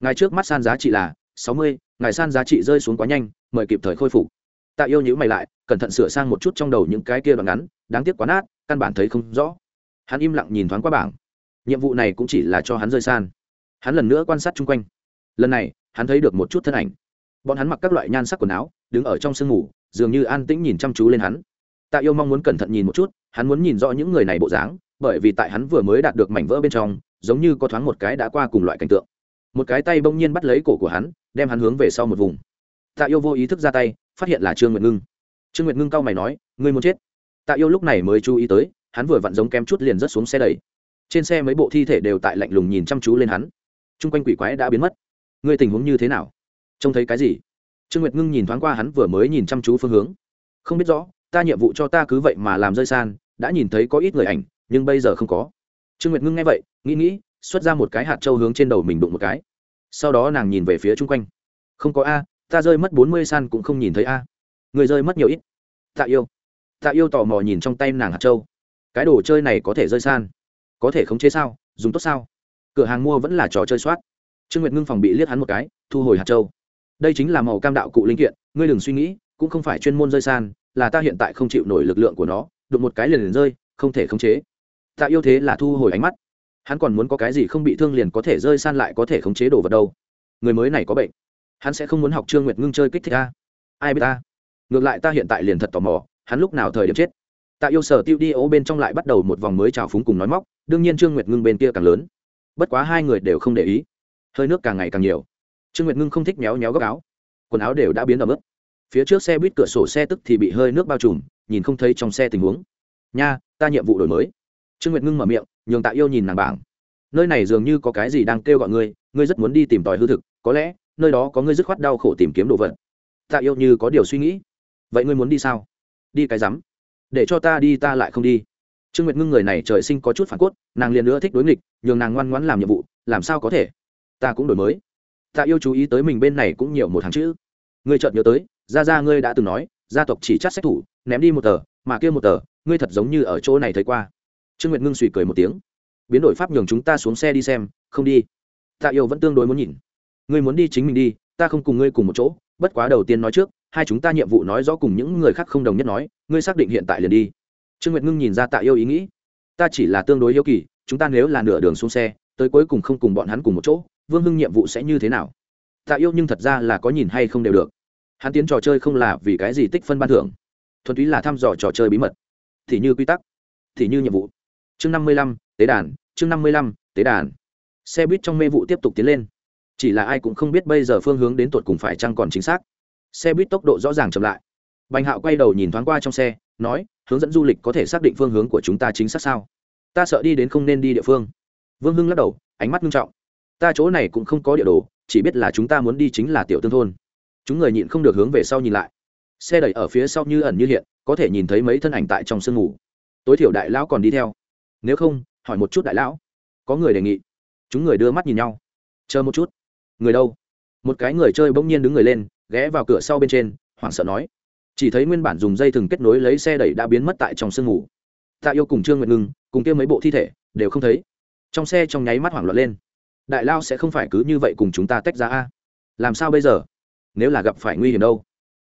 Speaker 1: Ngài trước mắt san giá trị là sáu mươi, ngài san giá trị rơi xuống quá nhanh, mời kịp thời khôi phục. Tạ yêu nhữ mày lại, cẩn thận sửa sang một chút trong đầu những cái kia đoạn ngắn, đáng tiếc quá nát, căn bản thấy không rõ. Hắn im lặng nhìn thoáng qua bảng. Nhiệm vụ này cũng chỉ là cho hắn rơi san. Hắn lần nữa quan sát chung quanh. Lần này hắn thấy được một chút thân ảnh. Bọn hắn mặc các loại nhan sắc quần áo, đứng ở trong sương ngủ dường như an tĩnh nhìn chăm chú lên hắn. Tạ yêu mong muốn cẩn thận nhìn một chút, hắn muốn nhìn rõ những người này bộ dáng, bởi vì tại hắn vừa mới đạt được mảnh vỡ bên trong, giống như có thoáng một cái đã qua cùng loại cảnh tượng. Một cái tay bỗng nhiên bắt lấy cổ của hắn, đem hắn hướng về sau một vùng. Tạ yêu vô ý thức ra tay, phát hiện là trương nguyệt ngưng. Trương nguyệt ngưng cau mày nói, ngươi muốn chết? Tạ yêu lúc này mới chú ý tới, hắn vừa vặn giống kém chút liền rớt xuống xe đẩy. Trên xe mấy bộ thi thể đều tại lạnh lùng nhìn chăm chú lên hắn. T r u n g quanh quỷ quái đã biến mất ngươi tình huống như thế nào? Trông thấy cái gì? Trương nguyệt ngưng nhìn thoáng qua hắn vừa mới nhìn chăm chú phương hướng. Không biết rõ, ta nhiệm vụ cho ta cứ vậy mà làm rơi san, đã nhìn thấy có ít người ảnh, nhưng bây giờ không có. Trương nguyệt ngưng nghe vậy, nghĩ nghĩ, xuất ra một cái hạt trâu hướng trên đầu mình đụng một cái. Sau đó nàng nhìn về phía chung quanh. Không có a, ta rơi mất bốn mươi san cũng không nhìn thấy a. Người rơi mất nhiều ít. Tạ yêu. Tạ yêu tò mò nhìn trong tay nàng hạt trâu cái đồ chơi này có thể rơi san? Có thể khống chế sao? Dùng tốt sao? Cửa hàng mua vẫn là trò chơi soát trương nguyệt ngưng phòng bị liếc hắn một cái, thu hồi hạt châu. đây chính là màu cam đạo cụ linh kiện, ngươi đừng suy nghĩ, cũng không phải chuyên môn rơi san, là ta hiện tại không chịu nổi lực lượng của nó, đụng một cái liền liền rơi, không thể khống chế. Tạ yêu thế là thu hồi ánh mắt. Hắn còn muốn có cái gì không bị thương liền có thể rơi san lại có thể khống chế đồ vật đâu. Người mới này có bệnh. Hắn sẽ không muốn học trương nguyệt ngưng chơi kích thích ta. Ai biết ta? Ngược lại ta hiện tại liền thật tò mò, hắn lúc nào thời điểm chết? Tạ yêu sở tiêu đi ố bên trong lại bắt đầu một vòng mới trào phúng cùng nói móc, đương nhiên trương nguyệt ngưng bên kia càng lớn. Bất quá hai người đều không để ý hơi nước càng ngày càng nhiều. Trương nguyệt ngưng không thích méo méo góc áo. Quần áo đều đã biến ở mức phía trước xe buýt cửa sổ xe tức thì bị hơi nước bao trùm, nhìn không thấy trong xe tình huống. Nha, ta nhiệm vụ đổi mới. Trương nguyệt ngưng mở miệng, nhường tạ yêu nhìn nàng bảng. Nơi này dường như có cái gì đang kêu gọi ngươi ngươi rất muốn đi tìm tòi hư thực, có lẽ nơi đó có ngươi dứt khoát đau khổ tìm kiếm đồ vật. Tạ yêu như có điều suy nghĩ. Vậy ngươi muốn đi sao? Đi cái rắm. Để cho ta đi, ta lại không đi. Trương nguyệt ngưng người này trời sinh có chút phản cốt, nàng liền nữa thích đối nghịch, nhường nàng ngoan ngoãn làm nhiệm vụ, làm sao có thể? Ta cũng đổi mới. Tạ yêu chú ý tới mình bên này cũng nhiều một hàng chữ. Ngươi chợt nhớ tới ra ra ngươi đã từng nói, gia tộc chỉ chắc sách thủ, ném đi một tờ, mà kia một tờ, ngươi thật giống như ở chỗ này thấy qua. Trương nguyệt ngưng suy cười một tiếng. Biến đổi pháp nhường chúng ta xuống xe đi xem, không đi. Tạ yêu vẫn tương đối muốn nhìn. Ngươi muốn đi chính mình đi, ta không cùng ngươi cùng một chỗ, bất quá đầu tiên nói trước, hai chúng ta nhiệm vụ nói rõ cùng những người khác không đồng nhất nói, ngươi xác định hiện tại liền đi. Trương nguyệt ngưng nhìn ra tạ yêu ý nghĩ. Ta chỉ là tương đối yêu kỳ, chúng ta nếu là nửa đường xuống xe, tới cuối cùng không cùng bọn hắn cùng một chỗ vương hưng nhiệm vụ sẽ như thế nào? Tạ yêu nhưng thật ra là có nhìn hay không đều được. Hắn tiến trò chơi không là vì cái gì tích phân ban thưởng, thuần túy là thăm dò trò chơi bí mật. Thì như quy tắc, thì như nhiệm vụ. Chương năm mươi lăm, tế đàn, chương năm mươi lăm, tế đàn. Xe buýt trong mê vụ tiếp tục tiến lên. Chỉ là ai cũng không biết bây giờ phương hướng đến tột cùng phải chăng còn chính xác. Xe buýt tốc độ rõ ràng chậm lại. Bành hạo quay đầu nhìn thoáng qua trong xe, nói, hướng dẫn du lịch có thể xác định phương hướng của chúng ta chính xác sao? Ta sợ đi đến không nên đi địa phương. Vương hưng lắc đầu, ánh mắt nghiêm trọng ta chỗ này cũng không có địa đồ, chỉ biết là chúng ta muốn đi chính là tiểu tương thôn. Chúng người nhịn không được hướng về sau nhìn lại. Xe đẩy ở phía sau như ẩn như hiện, có thể nhìn thấy mấy thân ảnh tại trong sương ngủ. Tối thiểu đại lão còn đi theo. Nếu không, hỏi một chút đại lão. Có người đề nghị. Chúng người đưa mắt nhìn nhau. Chờ một chút. Người đâu? Một cái người chơi bỗng nhiên đứng người lên, ghé vào cửa sau bên trên, hoảng sợ nói. Chỉ thấy nguyên bản dùng dây thừng kết nối lấy xe đẩy đã biến mất tại trong sương ngủ. Tạ yêu cùng trương nguyện ngưng, cùng kia mấy bộ thi thể, đều không thấy. Trong xe trong nháy mắt hoảng loạn lên đại lao sẽ không phải cứ như vậy cùng chúng ta tách ra a. Làm sao bây giờ? Nếu là gặp phải nguy hiểm đâu?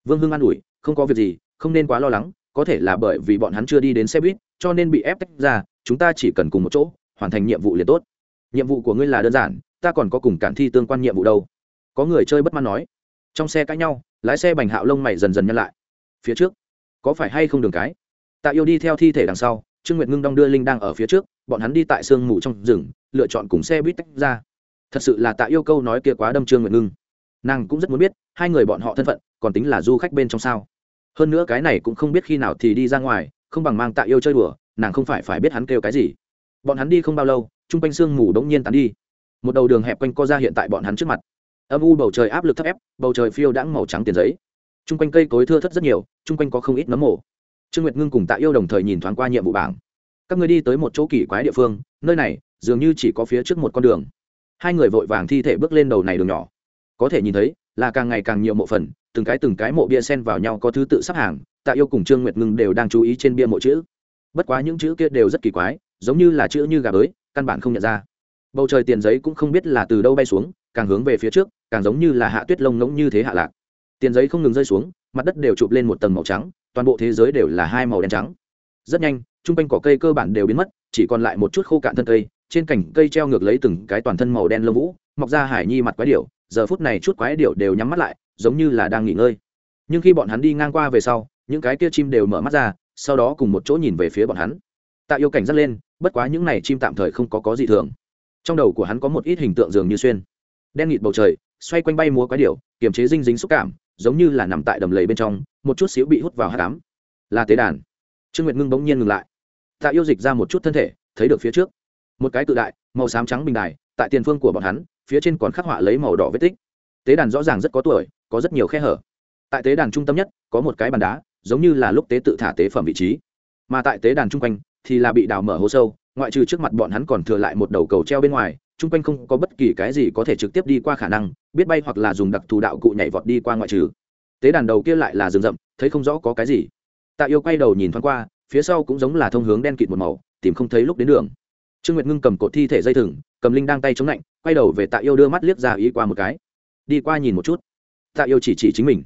Speaker 1: Vương hưng an ủi, không có việc gì, không nên quá lo lắng, có thể là bởi vì bọn hắn chưa đi đến xe buýt, cho nên bị ép tách ra, chúng ta chỉ cần cùng một chỗ, hoàn thành nhiệm vụ liền tốt. Nhiệm vụ của ngươi là đơn giản, ta còn có cùng cản thi tương quan nhiệm vụ đâu. Có người chơi bất mãn nói. Trong xe cãi nhau, lái xe bành hạo lông mày dần dần nhăn lại. Phía trước, có phải hay không đường cái? Tạ yêu đi theo thi thể đằng sau, trương nguyệt ngưng đong đưa linh đang ở phía trước, bọn hắn đi tại sương mù trong rừng, lựa chọn cùng xe buýt tách ra thật sự là tạ yêu câu nói kia quá đâm trương nguyệt ngưng. Nàng cũng rất muốn biết, hai người bọn họ thân phận, còn tính là du khách bên trong sao? Hơn nữa cái này cũng không biết khi nào thì đi ra ngoài, không bằng mang tạ yêu chơi đùa, nàng không phải phải biết hắn kêu cái gì. Bọn hắn đi không bao lâu, chung quanh sương mù đống nhiên tán đi. Một đầu đường hẹp quanh co ra hiện tại bọn hắn trước mặt. Âm u bầu trời áp lực thấp ép, bầu trời phiêu đãng màu trắng tiền giấy. Chung quanh cây cối thưa thất rất nhiều, chung quanh có không ít nấm mồ. Trương nguyệt ngưng cùng tạ yêu đồng thời nhìn thoáng qua nhiệm vụ bảng. Các người đi tới một chỗ kỳ quái địa phương, nơi này dường như chỉ có phía trước một con đường hai người vội vàng thi thể bước lên đầu này đường nhỏ. Có thể nhìn thấy, là càng ngày càng nhiều mộ phần, từng cái từng cái mộ bia sen vào nhau có thứ tự sắp hàng, tạ yêu cùng trương nguyệt ngưng đều đang chú ý trên bia mộ chữ. Bất quá những chữ kia đều rất kỳ quái, giống như là chữ như gà bới, căn bản không nhận ra. Bầu trời tiền giấy cũng không biết là từ đâu bay xuống, càng hướng về phía trước, càng giống như là hạ tuyết lông ngỗng như thế hạ lạc. Tiền giấy không ngừng rơi xuống, mặt đất đều chụp lên một tầng màu trắng, toàn bộ thế giới đều là hai màu đen trắng. Rất nhanh t r u n g quanh cỏ cây cơ bản đều biến mất, chỉ còn lại một chút khô cạn thân cây trên cành cây treo ngược lấy từng cái toàn thân màu đen lông vũ, mọc ra hải nhi mặt quái điệu giờ phút này chút quái điệu đều nhắm mắt lại, giống như là đang nghỉ ngơi. Nhưng khi bọn hắn đi ngang qua về sau, những cái kia chim đều mở mắt ra, sau đó cùng một chỗ nhìn về phía bọn hắn. Tạ yêu cảnh dắt lên, bất quá những n à y chim tạm thời không có có gì thường. Trong đầu của hắn có một ít hình tượng dường như xuyên. Đen nghịt bầu trời, xoay quanh bay múa quái điệu kiềm chế dinh dính xúc cảm, giống như là nằm tại đầm lầy bên trong, một chút xíu bị hút vào hát cám là tế đàn. Trương nguyệt ngưng bỗng nhiên ngừng lại. Tạ yêu dịch ra một chút thân thể, thấy được phía trước một cái cự đại, màu xám trắng bình đài, tại tiền phương của bọn hắn, phía trên còn khắc họa lấy màu đỏ vết tích. Tế đàn rõ ràng rất có tuổi, có rất nhiều khe hở. Tại tế đàn trung tâm nhất, có một cái bàn đá, giống như là lúc tế tự thả tế phẩm vị trí. Mà tại tế đàn chung quanh, thì là bị đào mở hố sâu, ngoại trừ trước mặt bọn hắn còn thừa lại một đầu cầu treo bên ngoài chung quanh không có bất kỳ cái gì có thể trực tiếp đi qua khả năng, biết bay hoặc là dùng đặc thù đạo cụ nhảy vọt đi qua ngoại trừ. Tế đàn đầu kia lại là rừng rậm, thấy không rõ có cái gì. Tạ yêu quay đầu nhìn thoáng qua, phía sau cũng giống là thông hướng đen kịt một màu, tìm không thấy lúc đến đường trương nguyệt ngưng cầm cột thi thể dây thừng, cầm linh đang tay chống lạnh, quay đầu về tạ yêu đưa mắt liếc ra ý qua một cái. Đi qua nhìn một chút. Tạ yêu chỉ chỉ chính mình.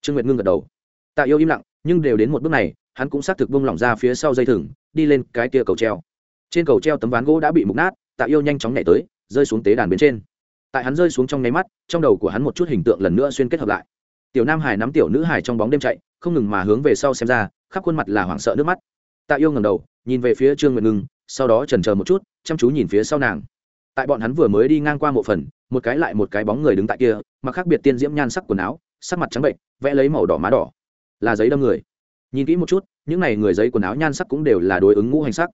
Speaker 1: Trương nguyệt ngưng gật đầu. Tạ yêu im lặng, nhưng đều đến một bước này, hắn cũng xác thực bông lỏng ra phía sau dây thừng, đi lên cái kia cầu treo. Trên cầu treo tấm ván gỗ đã bị mục nát, tạ yêu nhanh chóng nhảy tới, rơi xuống tế đàn bên trên. Tại hắn rơi xuống trong nháy mắt, trong đầu của hắn một chút hình tượng lần nữa xuyên kết hợp lại. Tiểu nam hải nắm tiểu nữ hải trong bóng đêm chạy, không ngừng mà hướng về sau xem ra, khắp khuôn mặt là hoảng sợ nước mắt. Tạ yêu ngầm đầu, nhìn về phía trương Nguyệt ngưng sau đó trần chờ một chút, chăm chú nhìn phía sau nàng. Tại bọn hắn vừa mới đi ngang qua một phần, một cái lại một cái bóng người đứng tại kia mà khác biệt tiên diễm nhan sắc quần áo, sắc mặt trắng bệnh, vẽ lấy màu đỏ má đỏ. Là giấy đâm người. Nhìn kỹ một chút, những n à y người giấy quần áo nhan sắc cũng đều là đối ứng ngũ hành sắc.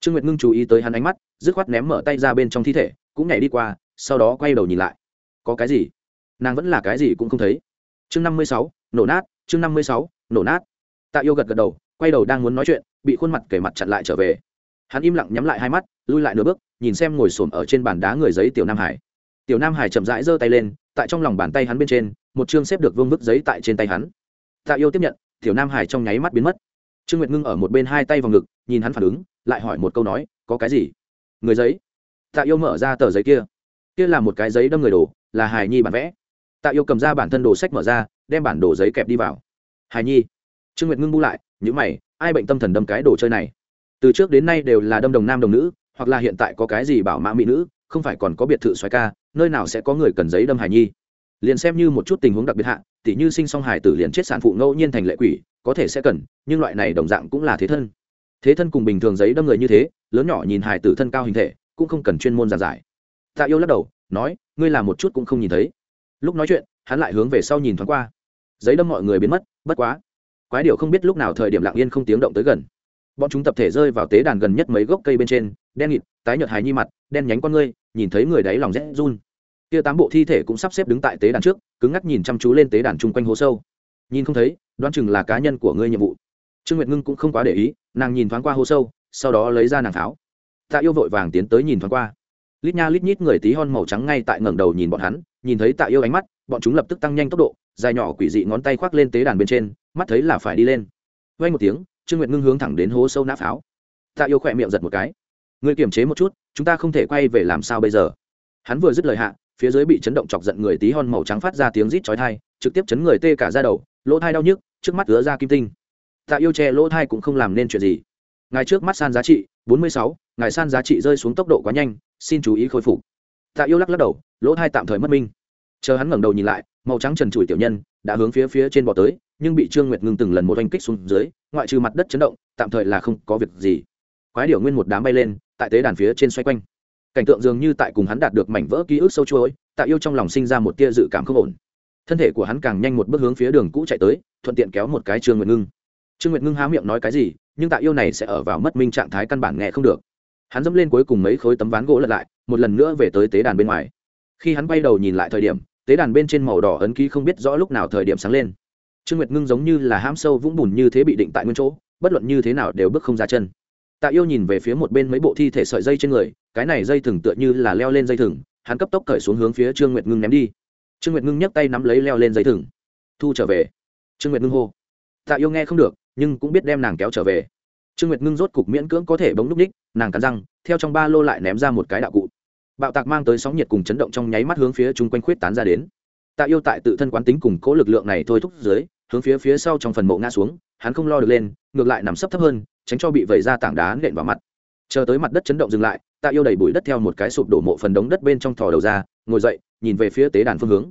Speaker 1: Trương nguyệt ngưng chú ý tới hắn ánh mắt, dứt khoát ném mở tay ra bên trong thi thể, cũng nhảy đi qua, sau đó quay đầu nhìn lại. Có cái gì? Nàng vẫn là cái gì cũng không thấy. Chương năm mươi sáu, nổ nát, chương năm mươi sáu, nổ nát. Tạ yêu gật gật đầu, quay đầu đang muốn nói chuyện, bị khuôn mặt kể mặt chặn lại trở về hắn im lặng nhắm lại hai mắt, lui lại nửa bước, nhìn xem ngồi xổm ở trên bàn đá người giấy tiểu nam hải. Tiểu nam hải chậm rãi giơ tay lên, tại trong lòng bàn tay hắn bên trên, một chương xếp được vương vức giấy tại trên tay hắn. Tạ yêu tiếp nhận, tiểu nam hải trong nháy mắt biến mất. Trương nguyệt ngưng ở một bên hai tay vào ngực, nhìn hắn phản ứng, lại hỏi một câu nói, có cái gì? Người giấy. Tạ yêu mở ra tờ giấy kia. Kia là một cái giấy đâm người đồ, là hài nhi bản vẽ. Tạ yêu cầm ra bản thân đồ sách mở ra, đem bản đồ giấy kẹp đi vào. Hài nhi. Trương nguyệt ngưng bu lại những mày, ai bệnh tâm thần đâm cái đồ chơi này? Từ trước đến nay đều là đâm đồng nam đồng nữ, hoặc là hiện tại có cái gì bảo mã mỹ nữ, không phải còn có biệt thự xoáy ca, nơi nào sẽ có người cần giấy đâm hải nhi. Liền xem như một chút tình huống đặc biệt hạ, tỉ như sinh song hải tử liền chết sản phụ ngẫu nhiên thành lệ quỷ, có thể sẽ cần, nhưng loại này đồng dạng cũng là thế thân. Thế thân cùng bình thường giấy đâm người như thế, lớn nhỏ nhìn hải tử thân cao hình thể, cũng không cần chuyên môn giàn giải. Tạ yêu lắc đầu, nói, ngươi làm một chút cũng không nhìn thấy. Lúc nói chuyện, hắn lại hướng về sau nhìn thoáng qua. Giấy đâm mọi người biến mất, bất quá. Quái điều không biết lúc nào thời điểm lặng yên không tiếng động tới gần bọn chúng tập thể rơi vào tế đàn gần nhất mấy gốc cây bên trên, đen nghịt, tái nhợt hài nhi mặt, đen nhánh con ngươi, nhìn thấy người đáy lòng rẽ run. Kia tám bộ thi thể cũng sắp xếp đứng tại tế đàn trước, cứng ngắc nhìn chăm chú lên tế đàn chung quanh hố sâu. Nhìn không thấy, đoán chừng là cá nhân của ngươi nhiệm vụ. Trương nguyệt ngưng cũng không quá để ý, nàng nhìn thoáng qua hố sâu, sau đó lấy ra nàng tháo. tạ yêu vội vàng tiến tới nhìn thoáng qua. Lít nha lít nhít người tí hon màu trắng ngay tại ngẩng đầu nhìn bọn hắn, nhìn thấy tạ yêu ánh mắt, bọn chúng lập tức tăng nhanh tốc độ, dài nhỏ quỷ dị ngón tay khoác lên tế đàn bên trên, mắt thấy là phải đi lên. Vay một tiếng trương nguyệt ngưng hướng thẳng đến hố sâu nã pháo tạ yêu khỏe miệng giật một cái người kiềm chế một chút chúng ta không thể quay về làm sao bây giờ hắn vừa dứt lời hạ phía dưới bị chấn động chọc giận người tí hon màu trắng phát ra tiếng rít chói thai trực tiếp chấn người tê cả ra đầu, lỗ thai đau nhức, trước mắt ứa ra kim tinh. Tạ yêu che lỗ thai cũng không làm nên chuyện gì. Ngài trước mắt san giá trị, bốn mươi sáu, ngài san giá trị rơi xuống tốc độ quá nhanh, xin chú ý khôi phục. Tạ yêu lắc lắc đầu, lỗ thai tạm thời mất minh. Chờ hắn ngẩng đầu nhìn lại, màu trắng trần trụi tiểu nhân đã hướng phía phía trên bò tới, nhưng bị trương nguyệt ngưng từng lần một oanh kích xuống dưới ngoại trừ mặt đất chấn động, tạm thời là không có việc gì. Quái điểu nguyên một đám bay lên, tại tế đàn phía trên xoay quanh. Cảnh tượng dường như tại cùng hắn đạt được mảnh vỡ ký ức sâu chuỗi, tạ yêu trong lòng sinh ra một tia dự cảm không ổn. Thân thể của hắn càng nhanh một bước hướng phía đường cũ chạy tới, thuận tiện kéo một cái trương nguyệt ngưng. Trương nguyệt ngưng há miệng nói cái gì, nhưng tạ yêu này sẽ ở vào mất minh trạng thái căn bản nghe không được. Hắn dẫm lên cuối cùng mấy khối tấm ván gỗ lật lại, một lần nữa về tới tế đàn bên ngoài. Khi hắn bay đầu nhìn lại thời điểm, tế đàn bên trên màu đỏ ấn ký không biết rõ lúc nào thời điểm sáng lên trương nguyệt ngưng giống như là ham sâu vũng bùn như thế bị định tại nguyên chỗ, bất luận như thế nào đều bước không ra chân. Tạ yêu nhìn về phía một bên mấy bộ thi thể sợi dây trên người, cái này dây thừng tựa như là leo lên dây thừng, hắn cấp tốc cởi xuống hướng phía trương nguyệt ngưng ném đi. Trương nguyệt ngưng nhấc tay nắm lấy leo lên dây thừng. Thu trở về. Trương nguyệt ngưng hô. Tạ yêu nghe không được, nhưng cũng biết đem nàng kéo trở về. Trương nguyệt ngưng rốt cục miễn cưỡng có thể bóng núp ních, nàng cắn răng, theo trong ba lô lại ném ra một cái đạo cụ. Bạo tạc mang tới sóng nhiệt cùng chấn động trong nháy mắt hướng phía chung quanh khuyết tán ra đến. Tạ yêu tại tự thân quán tính cùng cố lực lượng này thôi thúc dưới hướng phía phía sau trong phần mộ ngã xuống, hắn không lo được lên, ngược lại nằm sấp thấp hơn, tránh cho bị vẩy ra tảng đá nện vào mặt. Chờ tới mặt đất chấn động dừng lại, tạ yêu đầy bụi đất theo một cái sụp đổ mộ phần đống đất bên trong thò đầu ra, ngồi dậy, nhìn về phía tế đàn phương hướng.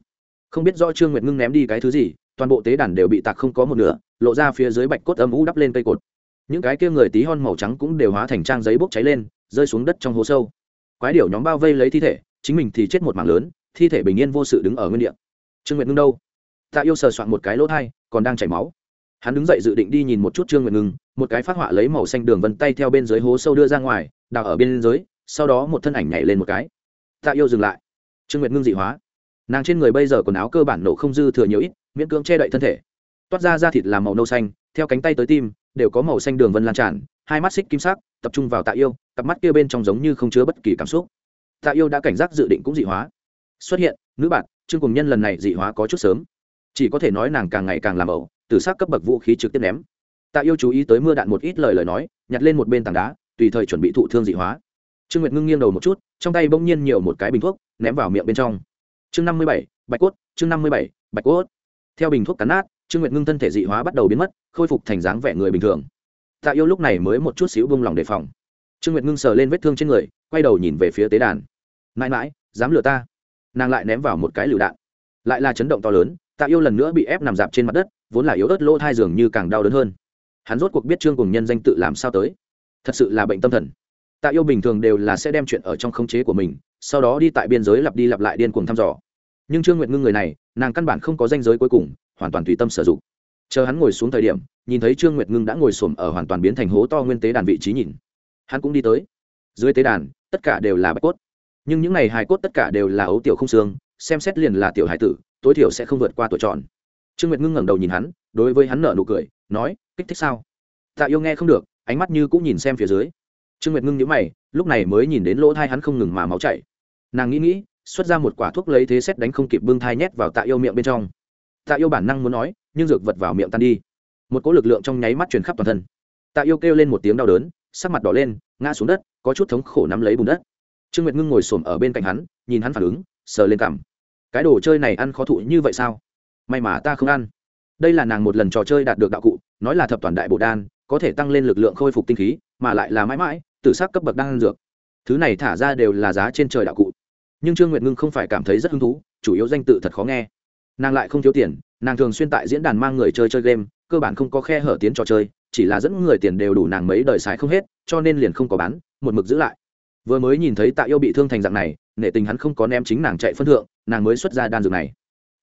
Speaker 1: Không biết do trương nguyệt ngưng ném đi cái thứ gì, toàn bộ tế đàn đều bị tạc không có một nửa, lộ ra phía dưới bạch cốt âm u đắp lên cây cột. Những cái kia người tí hon màu trắng cũng đều hóa thành trang giấy bốc cháy lên, rơi xuống đất trong hố sâu. Quái điểu nhóm bao vây lấy thi thể, chính mình thì chết một mảng lớn, thi thể bình yên vô sự đứng ở nguyên địa. Trương nguyệt ngưng đâu? Tạ yêu sờ soạn một cái lỗ thai, còn đang chảy máu. Hắn đứng dậy dự định đi nhìn một chút trương nguyệt ngưng, một cái phát họa lấy màu xanh đường vân tay theo bên dưới hố sâu đưa ra ngoài, đào ở bên dưới, sau đó một thân ảnh nhảy lên một cái. Tạ yêu dừng lại. Trương nguyệt ngưng dị hóa. Nàng trên người bây giờ quần áo cơ bản nổ không dư thừa nhiều ít, miễn cưỡng che đậy thân thể. Toát ra da thịt làm màu nâu xanh, theo cánh tay tới tim, đều có màu xanh đường vân lan tràn, hai mắt xích kim sắc, tập trung vào tạ yêu, cặp mắt kia bên trong giống như không chứa bất kỳ cảm xúc. Tạ yêu đã cảnh giác dự định cũng dị hóa. Xuất hiện, nữ bạn, trương cùng nhân lần này dị hóa có chút sớm chỉ có thể nói nàng càng ngày càng làm ẩu, từ s cấp bậc vũ khí trực tiếp ném. Tạ yêu chú ý tới mưa đạn một ít lời lời nói, nhặt lên một bên tảng đá, tùy thời chuẩn bị thụ thương dị hóa. Trương nguyệt ngưng nghiêng đầu một chút, trong tay bỗng nhiên nhiều một cái bình thuốc, ném vào miệng bên trong. Chương năm mươi bảy, bạch cốt, chương năm mươi bảy, bạch cốt. Theo bình thuốc cắn nát, trương nguyệt ngưng thân thể dị hóa bắt đầu biến mất, khôi phục thành dáng vẻ người bình thường. Tạ yêu lúc này mới một chút xíu bông lòng đề phòng. Trương nguyệt ngưng sờ lên vết thương trên người, quay đầu nhìn về phía tế đàn. Mãi mãi, dám lừa ta? Nàng lại ném vào một cái lựu đạn. Lại là chấn động to lớn tạ yêu lần nữa bị ép nằm dạp trên mặt đất, vốn là yếu ớt lỗ thai dường như càng đau đớn hơn. Hắn rốt cuộc biết trương cùng nhân danh tự làm sao tới. Thật sự là bệnh tâm thần. Tạ yêu bình thường đều là sẽ đem chuyện ở trong khống chế của mình, sau đó đi tại biên giới lặp đi lặp lại điên cuồng thăm dò. Nhưng trương nguyệt ngưng người này, nàng căn bản không có danh giới cuối cùng, hoàn toàn tùy tâm sử dụng. Chờ hắn ngồi xuống thời điểm, nhìn thấy trương nguyệt ngưng đã ngồi xổm ở hoàn toàn biến thành hố to nguyên tế đàn vị trí nhìn. Hắn cũng đi tới. Dưới tế đàn, tất cả đều là bạch cốt. Nhưng những này hài cốt tất cả đều là ấu tiểu không xương xem xét liền là tiểu hải tử, tối thiểu sẽ không vượt qua tuổi tròn. Trương nguyệt ngưng ngẩng đầu nhìn hắn, đối với hắn nở nụ cười, nói, kích thích sao? Tạ yêu nghe không được, ánh mắt như cũng nhìn xem phía dưới. Trương nguyệt ngưng nhíu mày, lúc này mới nhìn đến lỗ thai hắn không ngừng mà máu chảy. Nàng nghĩ nghĩ, xuất ra một quả thuốc lấy thế xét đánh không kịp bưng thai nhét vào tạ yêu miệng bên trong. Tạ yêu bản năng muốn nói, nhưng dược vật vào miệng tan đi. Một cỗ lực lượng trong nháy mắt truyền khắp toàn thân. Tạ yêu kêu lên một tiếng đau đớn, sắc mặt đỏ lên, ngã xuống đất, có chút thống khổ nắm lấy bùn đất. Trương nguyệt ngưng ngồi xổm ở bên cạnh hắn, nhìn hắn phản ứng sờ lên cằm cái đồ chơi này ăn khó thụ như vậy sao? May mà ta không ăn. Đây là nàng một lần trò chơi đạt được đạo cụ, nói là thập toàn đại bộ đan, có thể tăng lên lực lượng khôi phục tinh khí, mà lại là mãi mãi, tử sắc cấp bậc đan dược. Thứ này thả ra đều là giá trên trời đạo cụ. Nhưng trương nguyệt ngưng không phải cảm thấy rất hứng thú, chủ yếu danh tự thật khó nghe. Nàng lại không thiếu tiền, nàng thường xuyên tại diễn đàn mang người chơi chơi game, cơ bản không có khe hở tiến trò chơi, chỉ là dẫn người tiền đều đủ nàng mấy đời xài không hết, cho nên liền không có bán, một mực giữ lại. Vừa mới nhìn thấy tạ yêu bị thương thành dạng này nể tình hắn không có ném chính nàng chạy phân thượng, nàng mới xuất ra đan dược này.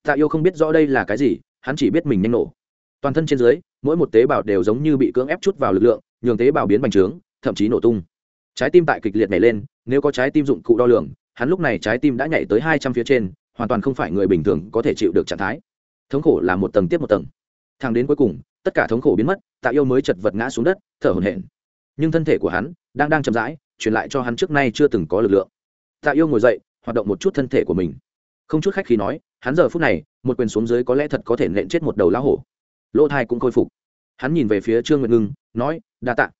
Speaker 1: Tạ yêu không biết rõ đây là cái gì, hắn chỉ biết mình nhanh nổ. Toàn thân trên dưới, mỗi một tế bào đều giống như bị cưỡng ép chút vào lực lượng, nhường tế bào biến bành trướng, thậm chí nổ tung. Trái tim tại kịch liệt nhảy lên, nếu có trái tim dụng cụ đo lường, hắn lúc này trái tim đã nhảy tới hai trăm phía trên, hoàn toàn không phải người bình thường có thể chịu được trạng thái. Thống khổ là một tầng tiếp một tầng. Thang đến cuối cùng, tất cả thống khổ biến mất, tạ yêu mới chật vật ngã xuống đất, thở hổn hển. Nhưng thân thể của hắn đang đang chậm rãi, truyền lại cho hắn trước nay chưa từng có lực lượng tạ yêu ngồi dậy, hoạt động một chút thân thể của mình. Không chút khách khi nói, hắn giờ phút này, một quyền xuống dưới có lẽ thật có thể nện chết một đầu lá hổ. Lỗ thai cũng khôi phục. Hắn nhìn về phía trương nguyệt ngưng, nói, đa tạ.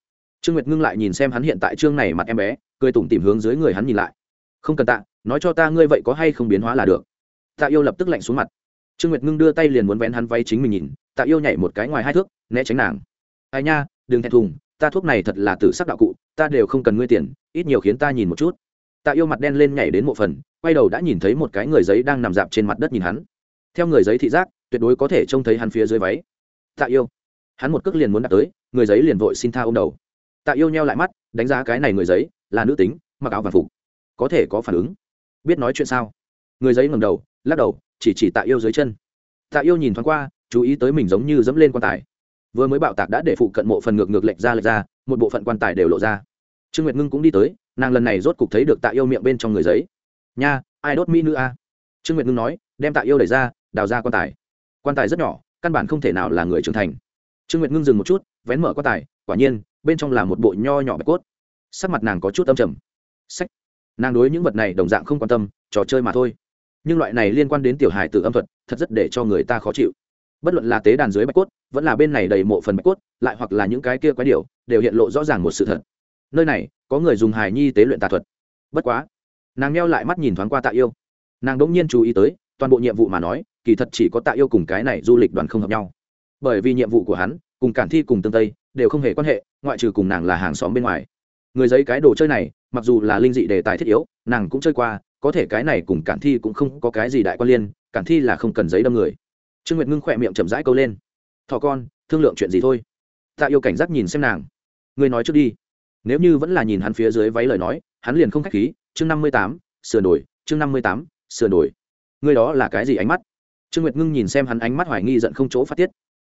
Speaker 1: Trương nguyệt ngưng lại nhìn xem hắn hiện tại trương này mặt em bé, cười tủm tìm hướng dưới người hắn nhìn lại. Không cần tạ, nói cho ta ngươi vậy có hay không biến hóa là được. Tạ yêu lập tức lạnh xuống mặt. Trương nguyệt ngưng đưa tay liền muốn vén hắn vay chính mình nhìn, tạ yêu nhảy một cái ngoài hai thước, né tránh nàng. Ai nha, đừng thẹn thùng, ta thuốc này thật là tử sắc đạo cụ, ta đều không cần ngươi tiền, ít nhiều khiến ta nhìn một chút tạ yêu mặt đen lên nhảy đến một phần, quay đầu đã nhìn thấy một cái người giấy đang nằm dạp trên mặt đất nhìn hắn. Theo người giấy thị giác, tuyệt đối có thể trông thấy hắn phía dưới váy. Tạ yêu. Hắn một cước liền muốn đặt tới, người giấy liền vội xin tha ô m đầu. Tạ yêu nheo lại mắt, đánh giá cái này người giấy, là nữ tính, mặc áo vàng phục. Có thể có phản ứng. Biết nói chuyện sao? Người giấy ngầm đầu, lắc đầu, chỉ chỉ tạ yêu dưới chân. Tạ yêu nhìn thoáng qua, chú ý tới mình giống như dẫm lên quan tài. Vừa mới bạo tạc đã để phụ cận mộ phần ngược ngược lệch ra lệch ra, một bộ phận quan tài đều lộ ra. Trương nguyệt ngưng cũng đi tới nàng lần này rốt cục thấy được tạ yêu miệng bên trong người giấy. Nha, ai đốt mỹ nữ a? Trương nguyệt ngưng nói, đem tạ yêu đẩy ra, đào ra quan tài. Quan tài rất nhỏ, căn bản không thể nào là người trưởng thành. Trương nguyệt ngưng dừng một chút, vén mở quan tài, quả nhiên, bên trong là một bộ nho nhỏ bạch cốt. Sắc mặt nàng có chút âm trầm. Sách. Nàng đối những vật này đồng dạng không quan tâm, trò chơi mà thôi. Nhưng loại này liên quan đến tiểu hài từ âm thuật, thật rất để cho người ta khó chịu. Bất luận là tế đàn dưới bạch cốt, vẫn là bên này đầy mộ phần bạch cốt, lại hoặc là những cái kia quái điều đều hiện lộ rõ ràng một sự thật nơi này có người dùng hài nhi tế luyện tà thuật. Bất quá, nàng neo lại mắt nhìn thoáng qua tạ yêu. Nàng đ ỗ n g nhiên chú ý tới, toàn bộ nhiệm vụ mà nói, kỳ thật chỉ có tạ yêu cùng cái này du lịch đoàn không hợp nhau. Bởi vì nhiệm vụ của hắn, cùng cản thi cùng tương tây, đều không hề quan hệ, ngoại trừ cùng nàng là hàng xóm bên ngoài. Người giấy cái đồ chơi này, mặc dù là linh dị đề tài thiết yếu, nàng cũng chơi qua, có thể cái này cùng cản thi cũng không có cái gì đại quan liên, cản thi là không cần giấy đâm người. Trương nguyệt ngưng khỏe miệng chậm rãi câu lên. Thọ con, thương lượng chuyện gì thôi? Tạ yêu cảnh giác nhìn xem nàng. Ngươi nói trước đi nếu như vẫn là nhìn hắn phía dưới váy lời nói, hắn liền không k h á c h khí, chương năm mươi tám, sửa đổi, chương năm mươi tám, sửa đổi. Ngươi đó là cái gì ánh mắt? Trương nguyệt ngưng nhìn xem hắn ánh mắt hoài nghi giận không chỗ phát tiết.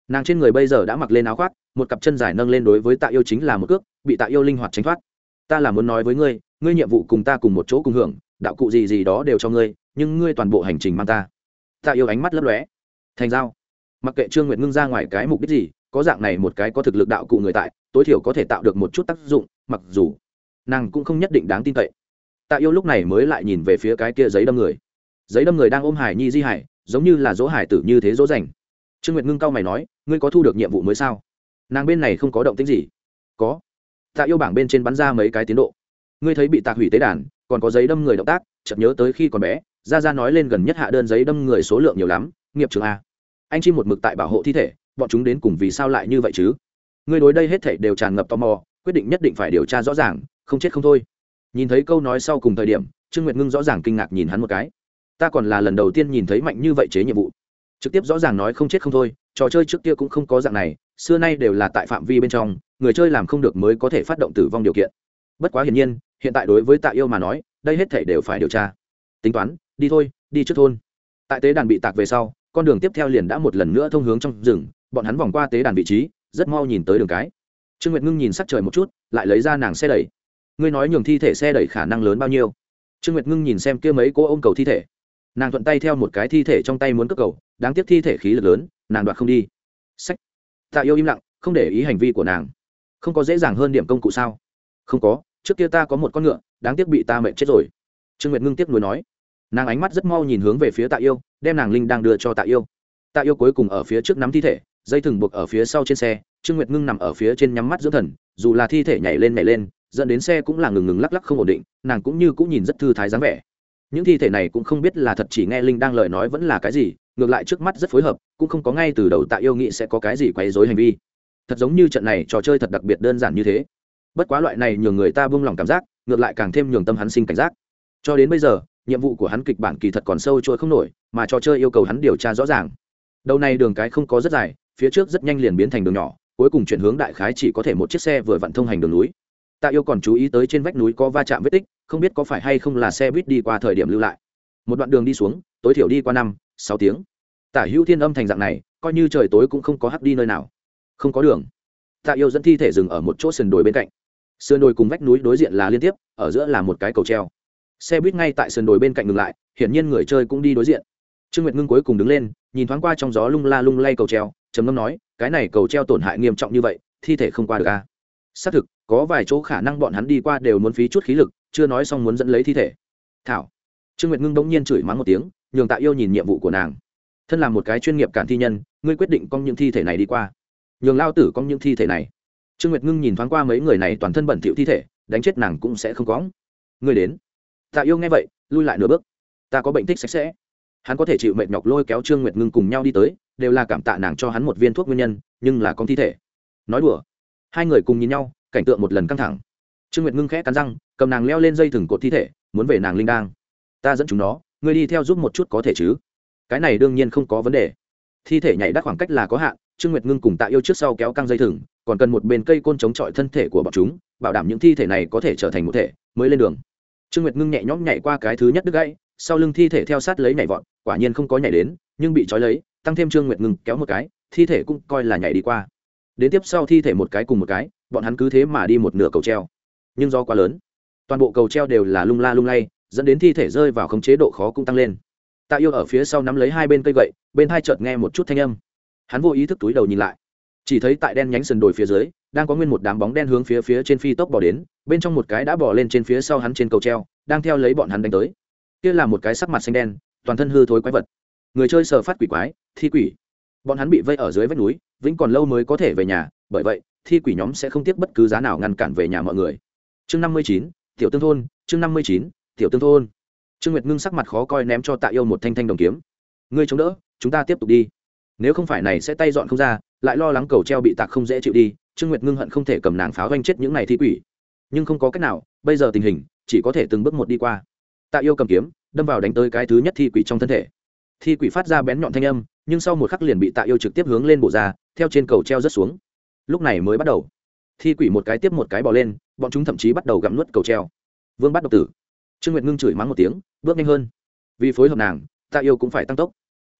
Speaker 1: Nàng trên người bây giờ đã mặc lên áo khoác, một cặp chân dài nâng lên đối với tạ yêu chính là một cước, bị tạ yêu linh hoạt tránh thoát. Ta là muốn nói với ngươi ngươi nhiệm vụ cùng ta cùng một chỗ cùng hưởng, đạo cụ gì gì đó đều cho ngươi, nhưng ngươi toàn bộ hành trình mang ta. Tạ yêu ánh mắt lấp lóe. Thành giao. Mặc kệ trương nguyệt ngưng ra ngoài cái mục đích gì, có dạng này một cái có thực lực đạo cụ người tại tối thiểu có thể tạo được một chút tác dụng, mặc dù nàng cũng không nhất định đáng tin cậy. Tạ yêu lúc này mới lại nhìn về phía cái kia giấy đâm người. Giấy đâm người đang ôm hải nhi di hải, giống như là dỗ hải tử như thế dỗ dành. Trương nguyệt ngưng cao mày nói, ngươi có thu được nhiệm vụ mới sao? Nàng bên này không có động tính gì. Có. Tạ yêu bảng bên trên bắn ra mấy cái tiến độ. Ngươi thấy bị tạc hủy tế đàn, còn có giấy đâm người động tác, chợt nhớ tới khi còn bé ra ra nói lên gần nhất hạ đơn giấy đâm người số lượng nhiều lắm, nghiệp trường a. Anh chim một mực tại bảo hộ thi thể, bọn chúng đến cùng vì sao lại như vậy chứ? Ngươi đối đây hết thảy đều tràn ngập tò mò, quyết định nhất định phải điều tra rõ ràng, không chết không thôi. Nhìn thấy câu nói sau cùng thời điểm, trương nguyệt ngưng rõ ràng kinh ngạc nhìn hắn một cái. Ta còn là lần đầu tiên nhìn thấy mạnh như vậy chế nhiệm vụ. Trực tiếp rõ ràng nói không chết không thôi, trò chơi trước kia cũng không có dạng này, xưa nay đều là tại phạm vi bên trong, người chơi làm không được mới có thể phát động tử vong điều kiện. Bất quá hiển nhiên, hiện tại đối với tạ yêu mà nói, đây hết thể đều phải điều tra. Tính toán, đi thôi, đi trước thôn. Tại tế đàn bị tạc về sau, con đường tiếp theo liền đã một lần nữa thông hướng trong rừng, bọn hắn vòng qua tế đàn vị trí rất mau nhìn tới đường cái. Trương nguyệt ngưng nhìn sắc trời một chút, lại lấy ra nàng xe đẩy. Ngươi nói nhường thi thể xe đẩy khả năng lớn bao nhiêu? Trương nguyệt ngưng nhìn xem kia mấy cô ôm cầu thi thể. Nàng thuận tay theo một cái thi thể trong tay muốn cất cầu, đáng tiếc thi thể khí lực lớn, nàng đoạt không đi. Sách. Tạ yêu im lặng, không để ý hành vi của nàng. Không có dễ dàng hơn điểm công cụ sao? Không có, trước kia ta có một con ngựa, đáng tiếc bị ta mệnh chết rồi. Trương nguyệt ngưng tiếc nuối nói. Nàng ánh mắt rất mau nhìn hướng về phía tạ yêu, đem nàng linh đang đưa cho tạ yêu. Tạ yêu cuối cùng ở phía trước nắm thi thể dây thừng buộc ở phía sau trên xe, trương nguyệt ngưng nằm ở phía trên nhắm mắt dưỡng thần, dù là thi thể nhảy lên nhảy lên, dẫn đến xe cũng là ngừng ngừng lắc lắc không ổn định, nàng cũng như cũng nhìn rất thư thái dáng vẻ. Những thi thể này cũng không biết là thật chỉ nghe linh đang lời nói vẫn là cái gì, ngược lại trước mắt rất phối hợp, cũng không có ngay từ đầu tạ yêu nghị sẽ có cái gì quấy dối hành vi. Thật giống như trận này trò chơi thật đặc biệt đơn giản như thế. Bất quá loại này nhường người ta buông lòng cảm giác, ngược lại càng thêm nhường tâm hắn sinh cảnh giác. Cho đến bây giờ, nhiệm vụ của hắn kịch bản kỳ thật còn sâu trôi không nổi, mà trò chơi yêu cầu hắn điều tra rõ ràng. Đầu này đường cái không có rất dài phía trước rất nhanh liền biến thành đường nhỏ, cuối cùng chuyển hướng đại khái chỉ có thể một chiếc xe vừa vặn thông hành đường núi. Tạ yêu còn chú ý tới trên vách núi có va chạm vết tích, không biết có phải hay không là xe buýt đi qua thời điểm lưu lại. Một đoạn đường đi xuống, tối thiểu đi qua năm, sáu tiếng. Tả hữu thiên âm thành dạng này, coi như trời tối cũng không có hắc đi nơi nào. Không có đường. Tạ yêu dẫn thi thể dừng ở một chỗ sườn đồi bên cạnh. Sườn đồi cùng vách núi đối diện là liên tiếp, ở giữa là một cái cầu treo. Xe buýt ngay tại sườn đồi bên cạnh ngừng lại, hiển nhiên người chơi cũng đi đối diện. Trương nguyệt ngưng cuối cùng đứng lên, nhìn thoáng qua trong gió lung la lung lay cầu treo trầm ngâm nói, cái này cầu treo tổn hại nghiêm trọng như vậy, thi thể không qua được a à? xác thực, có vài chỗ khả năng bọn hắn đi qua đều muốn phí chút khí lực, chưa nói xong muốn dẫn lấy thi thể. Thảo. Trương nguyệt ngưng bỗng nhiên chửi mắng một tiếng, nhường tạ yêu nhìn nhiệm vụ của nàng. Thân là một cái chuyên nghiệp cản thi nhân, ngươi quyết định con những thi thể này đi qua. Nhường lao tử con những thi thể này. Trương nguyệt ngưng nhìn thoáng qua mấy người này toàn thân bẩn thỉu thi thể, đánh chết nàng cũng sẽ không có ngươi đến. Tạ yêu nghe vậy, lui lại nửa bước. Ta có bệnh tích sạch sẽ. Hắn có thể chịu mệt nhọc lôi kéo trương nguyệt ngưng cùng nhau đi tới đều là cảm tạ nàng cho hắn một viên thuốc nguyên nhân, nhưng là con thi thể. Nói đùa. Hai người cùng nhìn nhau, cảnh tượng một lần căng thẳng. Trương nguyệt ngưng khẽ cắn răng, cầm nàng leo lên dây thừng cột thi thể, muốn về nàng linh đang ta dẫn chúng nó, ngươi đi theo giúp một chút có thể chứ? Cái này đương nhiên không có vấn đề. Thi thể nhảy đắt khoảng cách là có hạn, trương nguyệt ngưng cùng tạ yêu trước sau kéo căng dây thừng, còn cần một bên cây côn chống chọi thân thể của bọn chúng, bảo đảm những thi thể này có thể trở thành một thể, mới lên đường. Trương nguyệt ngưng nhẹ nhõm nhảy qua cái thứ nhất đứt gãy, sau lưng thi thể theo sát lấy nhảy vọt, quả nhiên không có nhảy đến, nhưng bị trói lấy tăng thêm trương nguyệt ngừng kéo một cái, thi thể cũng coi là nhảy đi qua. Đến tiếp sau thi thể một cái cùng một cái, bọn hắn cứ thế mà đi một nửa cầu treo. Nhưng do quá lớn, toàn bộ cầu treo đều là lung la lung lay, dẫn đến thi thể rơi vào khống chế độ khó cũng tăng lên. Tạ yêu ở phía sau nắm lấy hai bên cây gậy, bên hai chợt nghe một chút thanh âm. Hắn vô ý thức túi đầu nhìn lại. Chỉ thấy tại đen nhánh sườn đồi phía dưới, đang có nguyên một đám bóng đen hướng phía phía trên phi tốc bỏ đến, bên trong một cái đã bỏ lên trên phía sau hắn trên cầu treo, đang theo lấy bọn hắn đánh tới. Kia là một cái sắc mặt xanh đen, toàn thân hư thối quái vật. Người chơi sờ phát quỷ quái thi quỷ. Bọn hắn bị vây ở dưới vách núi, vĩnh còn lâu mới có thể về nhà, bởi vậy, thi quỷ nhóm sẽ không tiếc bất cứ giá nào ngăn cản về nhà mọi người. Chương năm mươi chín, tiểu tương thôn, chương năm mươi chín, tiểu tương thôn. Trương nguyệt ngưng sắc mặt khó coi ném cho tạ yêu một thanh thanh đồng kiếm. Ngươi chống đỡ, chúng ta tiếp tục đi. Nếu không phải này sẽ tay dọn không ra, lại lo lắng cầu treo bị tạc không dễ chịu đi, trương nguyệt ngưng hận không thể cầm nàng pháo doanh chết những này thi quỷ. Nhưng không có cách nào, bây giờ tình hình, chỉ có thể từng bước một đi qua. Tạ yêu cầm kiếm, đâm vào đánh tới cái thứ nhất thi quỷ trong thân thể thi quỷ phát ra bén nhọn thanh âm, nhưng sau một khắc liền bị tạ yêu trực tiếp hướng lên bộ ra, theo trên cầu treo rất xuống. Lúc này mới bắt đầu. Thi quỷ một cái tiếp một cái bỏ lên, bọn chúng thậm chí bắt đầu gặm nuốt cầu treo. Vương bắt độc tử. Trương nguyệt ngưng chửi mắng một tiếng, bước nhanh hơn. Vì phối hợp nàng, tạ yêu cũng phải tăng tốc.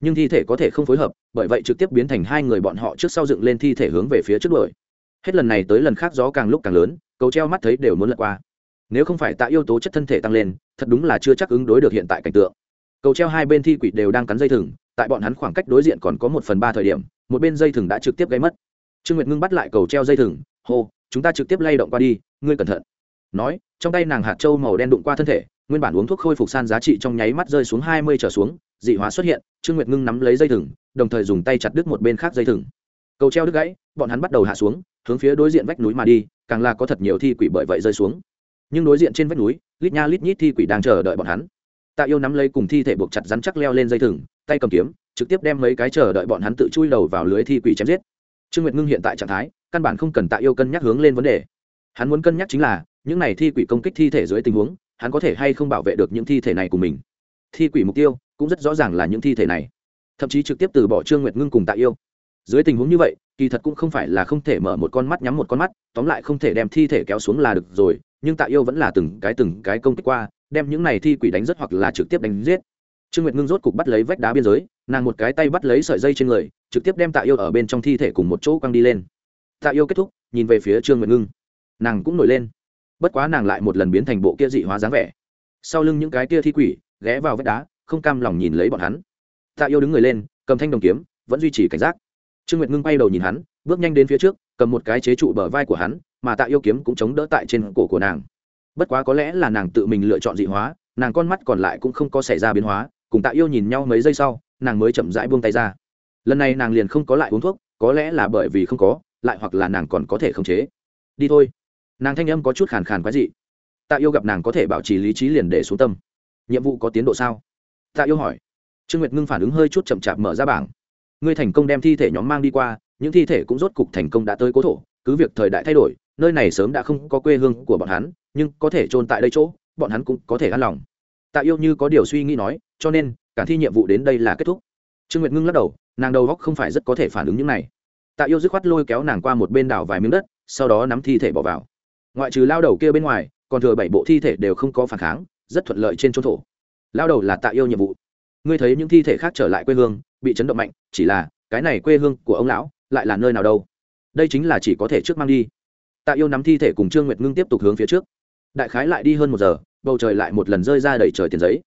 Speaker 1: Nhưng thi thể có thể không phối hợp, bởi vậy trực tiếp biến thành hai người bọn họ trước sau dựng lên thi thể hướng về phía trước đuổi. Hết lần này tới lần khác gió càng lúc càng lớn, cầu treo mắt thấy đều muốn lật qua. Nếu không phải tạ yêu tố chất thân thể tăng lên, thật đúng là chưa chắc ứng đối được hiện tại cảnh tượng cầu treo hai bên thi quỷ đều đang cắn dây thừng, tại bọn hắn khoảng cách đối diện còn có một phần ba thời điểm, một bên dây thừng đã trực tiếp gây mất. Trương nguyệt ngưng bắt lại cầu treo dây thừng, hô, chúng ta trực tiếp lay động qua đi, ngươi cẩn thận. Nói, trong tay nàng hạt trâu màu đen đụng qua thân thể, nguyên bản uống thuốc khôi phục san giá trị trong nháy mắt rơi xuống hai mươi trở xuống, dị hóa xuất hiện, trương nguyệt ngưng nắm lấy dây thừng, đồng thời dùng tay chặt đứt một bên khác dây thừng. Cầu treo đứt gãy, bọn hắn bắt đầu hạ xuống, hướng phía đối diện vách núi mà đi, càng là có thật nhiều thi quỷ bởi vậy rơi xuống. Nhưng đối diện trên vách núi, lít nha lít nhít thi quỷ đang chờ đợi bọn hắn tạ yêu nắm lấy cùng thi thể buộc chặt rắn chắc leo lên dây thừng, tay cầm kiếm, trực tiếp đem mấy cái chờ đợi bọn hắn tự chui đầu vào lưới thi quỷ chém giết. Trương nguyệt ngưng hiện tại trạng thái, căn bản không cần tạ yêu cân nhắc hướng lên vấn đề. Hắn muốn cân nhắc chính là, những này thi quỷ công kích thi thể dưới tình huống, hắn có thể hay không bảo vệ được những thi thể này của mình? Thi quỷ mục tiêu cũng rất rõ ràng là những thi thể này. Thậm chí trực tiếp từ bỏ trương nguyệt ngưng cùng tạ yêu. Dưới tình huống như vậy, kỳ thật cũng không phải là không thể mở một con mắt nhắm một con mắt, tóm lại không thể đem thi thể kéo xuống là được rồi, nhưng tạ yêu vẫn là từng cái từng cái công kích qua đem những này thi quỷ đánh rất hoặc là trực tiếp đánh giết. Trương nguyệt ngưng rốt cục bắt lấy vách đá biên giới, nàng một cái tay bắt lấy sợi dây trên người, trực tiếp đem tạ yêu ở bên trong thi thể cùng một chỗ quăng đi lên. Tạ yêu kết thúc, nhìn về phía trương nguyệt ngưng. Nàng cũng nổi lên. Bất quá nàng lại một lần biến thành bộ kia dị hóa dáng vẻ. Sau lưng những cái kia thi quỷ, ghé vào vách đá, không cam lòng nhìn lấy bọn hắn. Tạ yêu đứng người lên, cầm thanh đồng kiếm, vẫn duy trì cảnh giác. Trương nguyệt ngưng bay đầu nhìn hắn, bước nhanh đến phía trước, cầm một cái chế trụ bờ vai của hắn, mà tạ yêu kiếm cũng chống đỡ tại trên cổ của nàng bất quá có lẽ là nàng tự mình lựa chọn dị hóa, nàng con mắt còn lại cũng không có xảy ra biến hóa, cùng tạ yêu nhìn nhau mấy giây sau, nàng mới chậm rãi buông tay ra. Lần này nàng liền không có lại uống thuốc, có lẽ là bởi vì không có, lại hoặc là nàng còn có thể khống chế. Đi thôi. Nàng thanh âm có chút khàn khàn quái dị. Tạ yêu gặp nàng có thể bảo trì lý trí liền để xuống tâm. Nhiệm vụ có tiến độ sao? Tạ yêu hỏi. Trương nguyệt ngưng phản ứng hơi chút chậm chạp mở ra bảng. Ngươi thành công đem thi thể nhóm mang đi qua, những thi thể cũng rốt cục thành công đã tới cố thổ, cứ việc thời đại thay đổi, nơi này sớm đã không có quê hương của bọn hắn nhưng có thể trôn tại đây chỗ, bọn hắn cũng có thể an lòng. Tạ yêu như có điều suy nghĩ nói, cho nên, cả thi nhiệm vụ đến đây là kết thúc. Trương nguyệt ngưng lắc đầu, nàng đầu góc không phải rất có thể phản ứng những này. Tạ yêu dứt khoát lôi kéo nàng qua một bên đảo vài miếng đất, sau đó nắm thi thể bỏ vào. Ngoại trừ lao đầu kia bên ngoài, còn thừa bảy bộ thi thể đều không có phản kháng, rất thuận lợi trên chỗ thổ. Lao đầu là tạ yêu nhiệm vụ. Ngươi thấy những thi thể khác trở lại quê hương, bị chấn động mạnh, chỉ là, cái này quê hương của ông lão, lại là nơi nào đâu? Đây chính là chỉ có thể trước mang đi. Tạ yêu nắm thi thể cùng trương nguyệt ngưng tiếp tục hướng phía trước đại khái lại đi hơn một giờ, bầu trời lại một lần rơi ra đầy trời tiền giấy.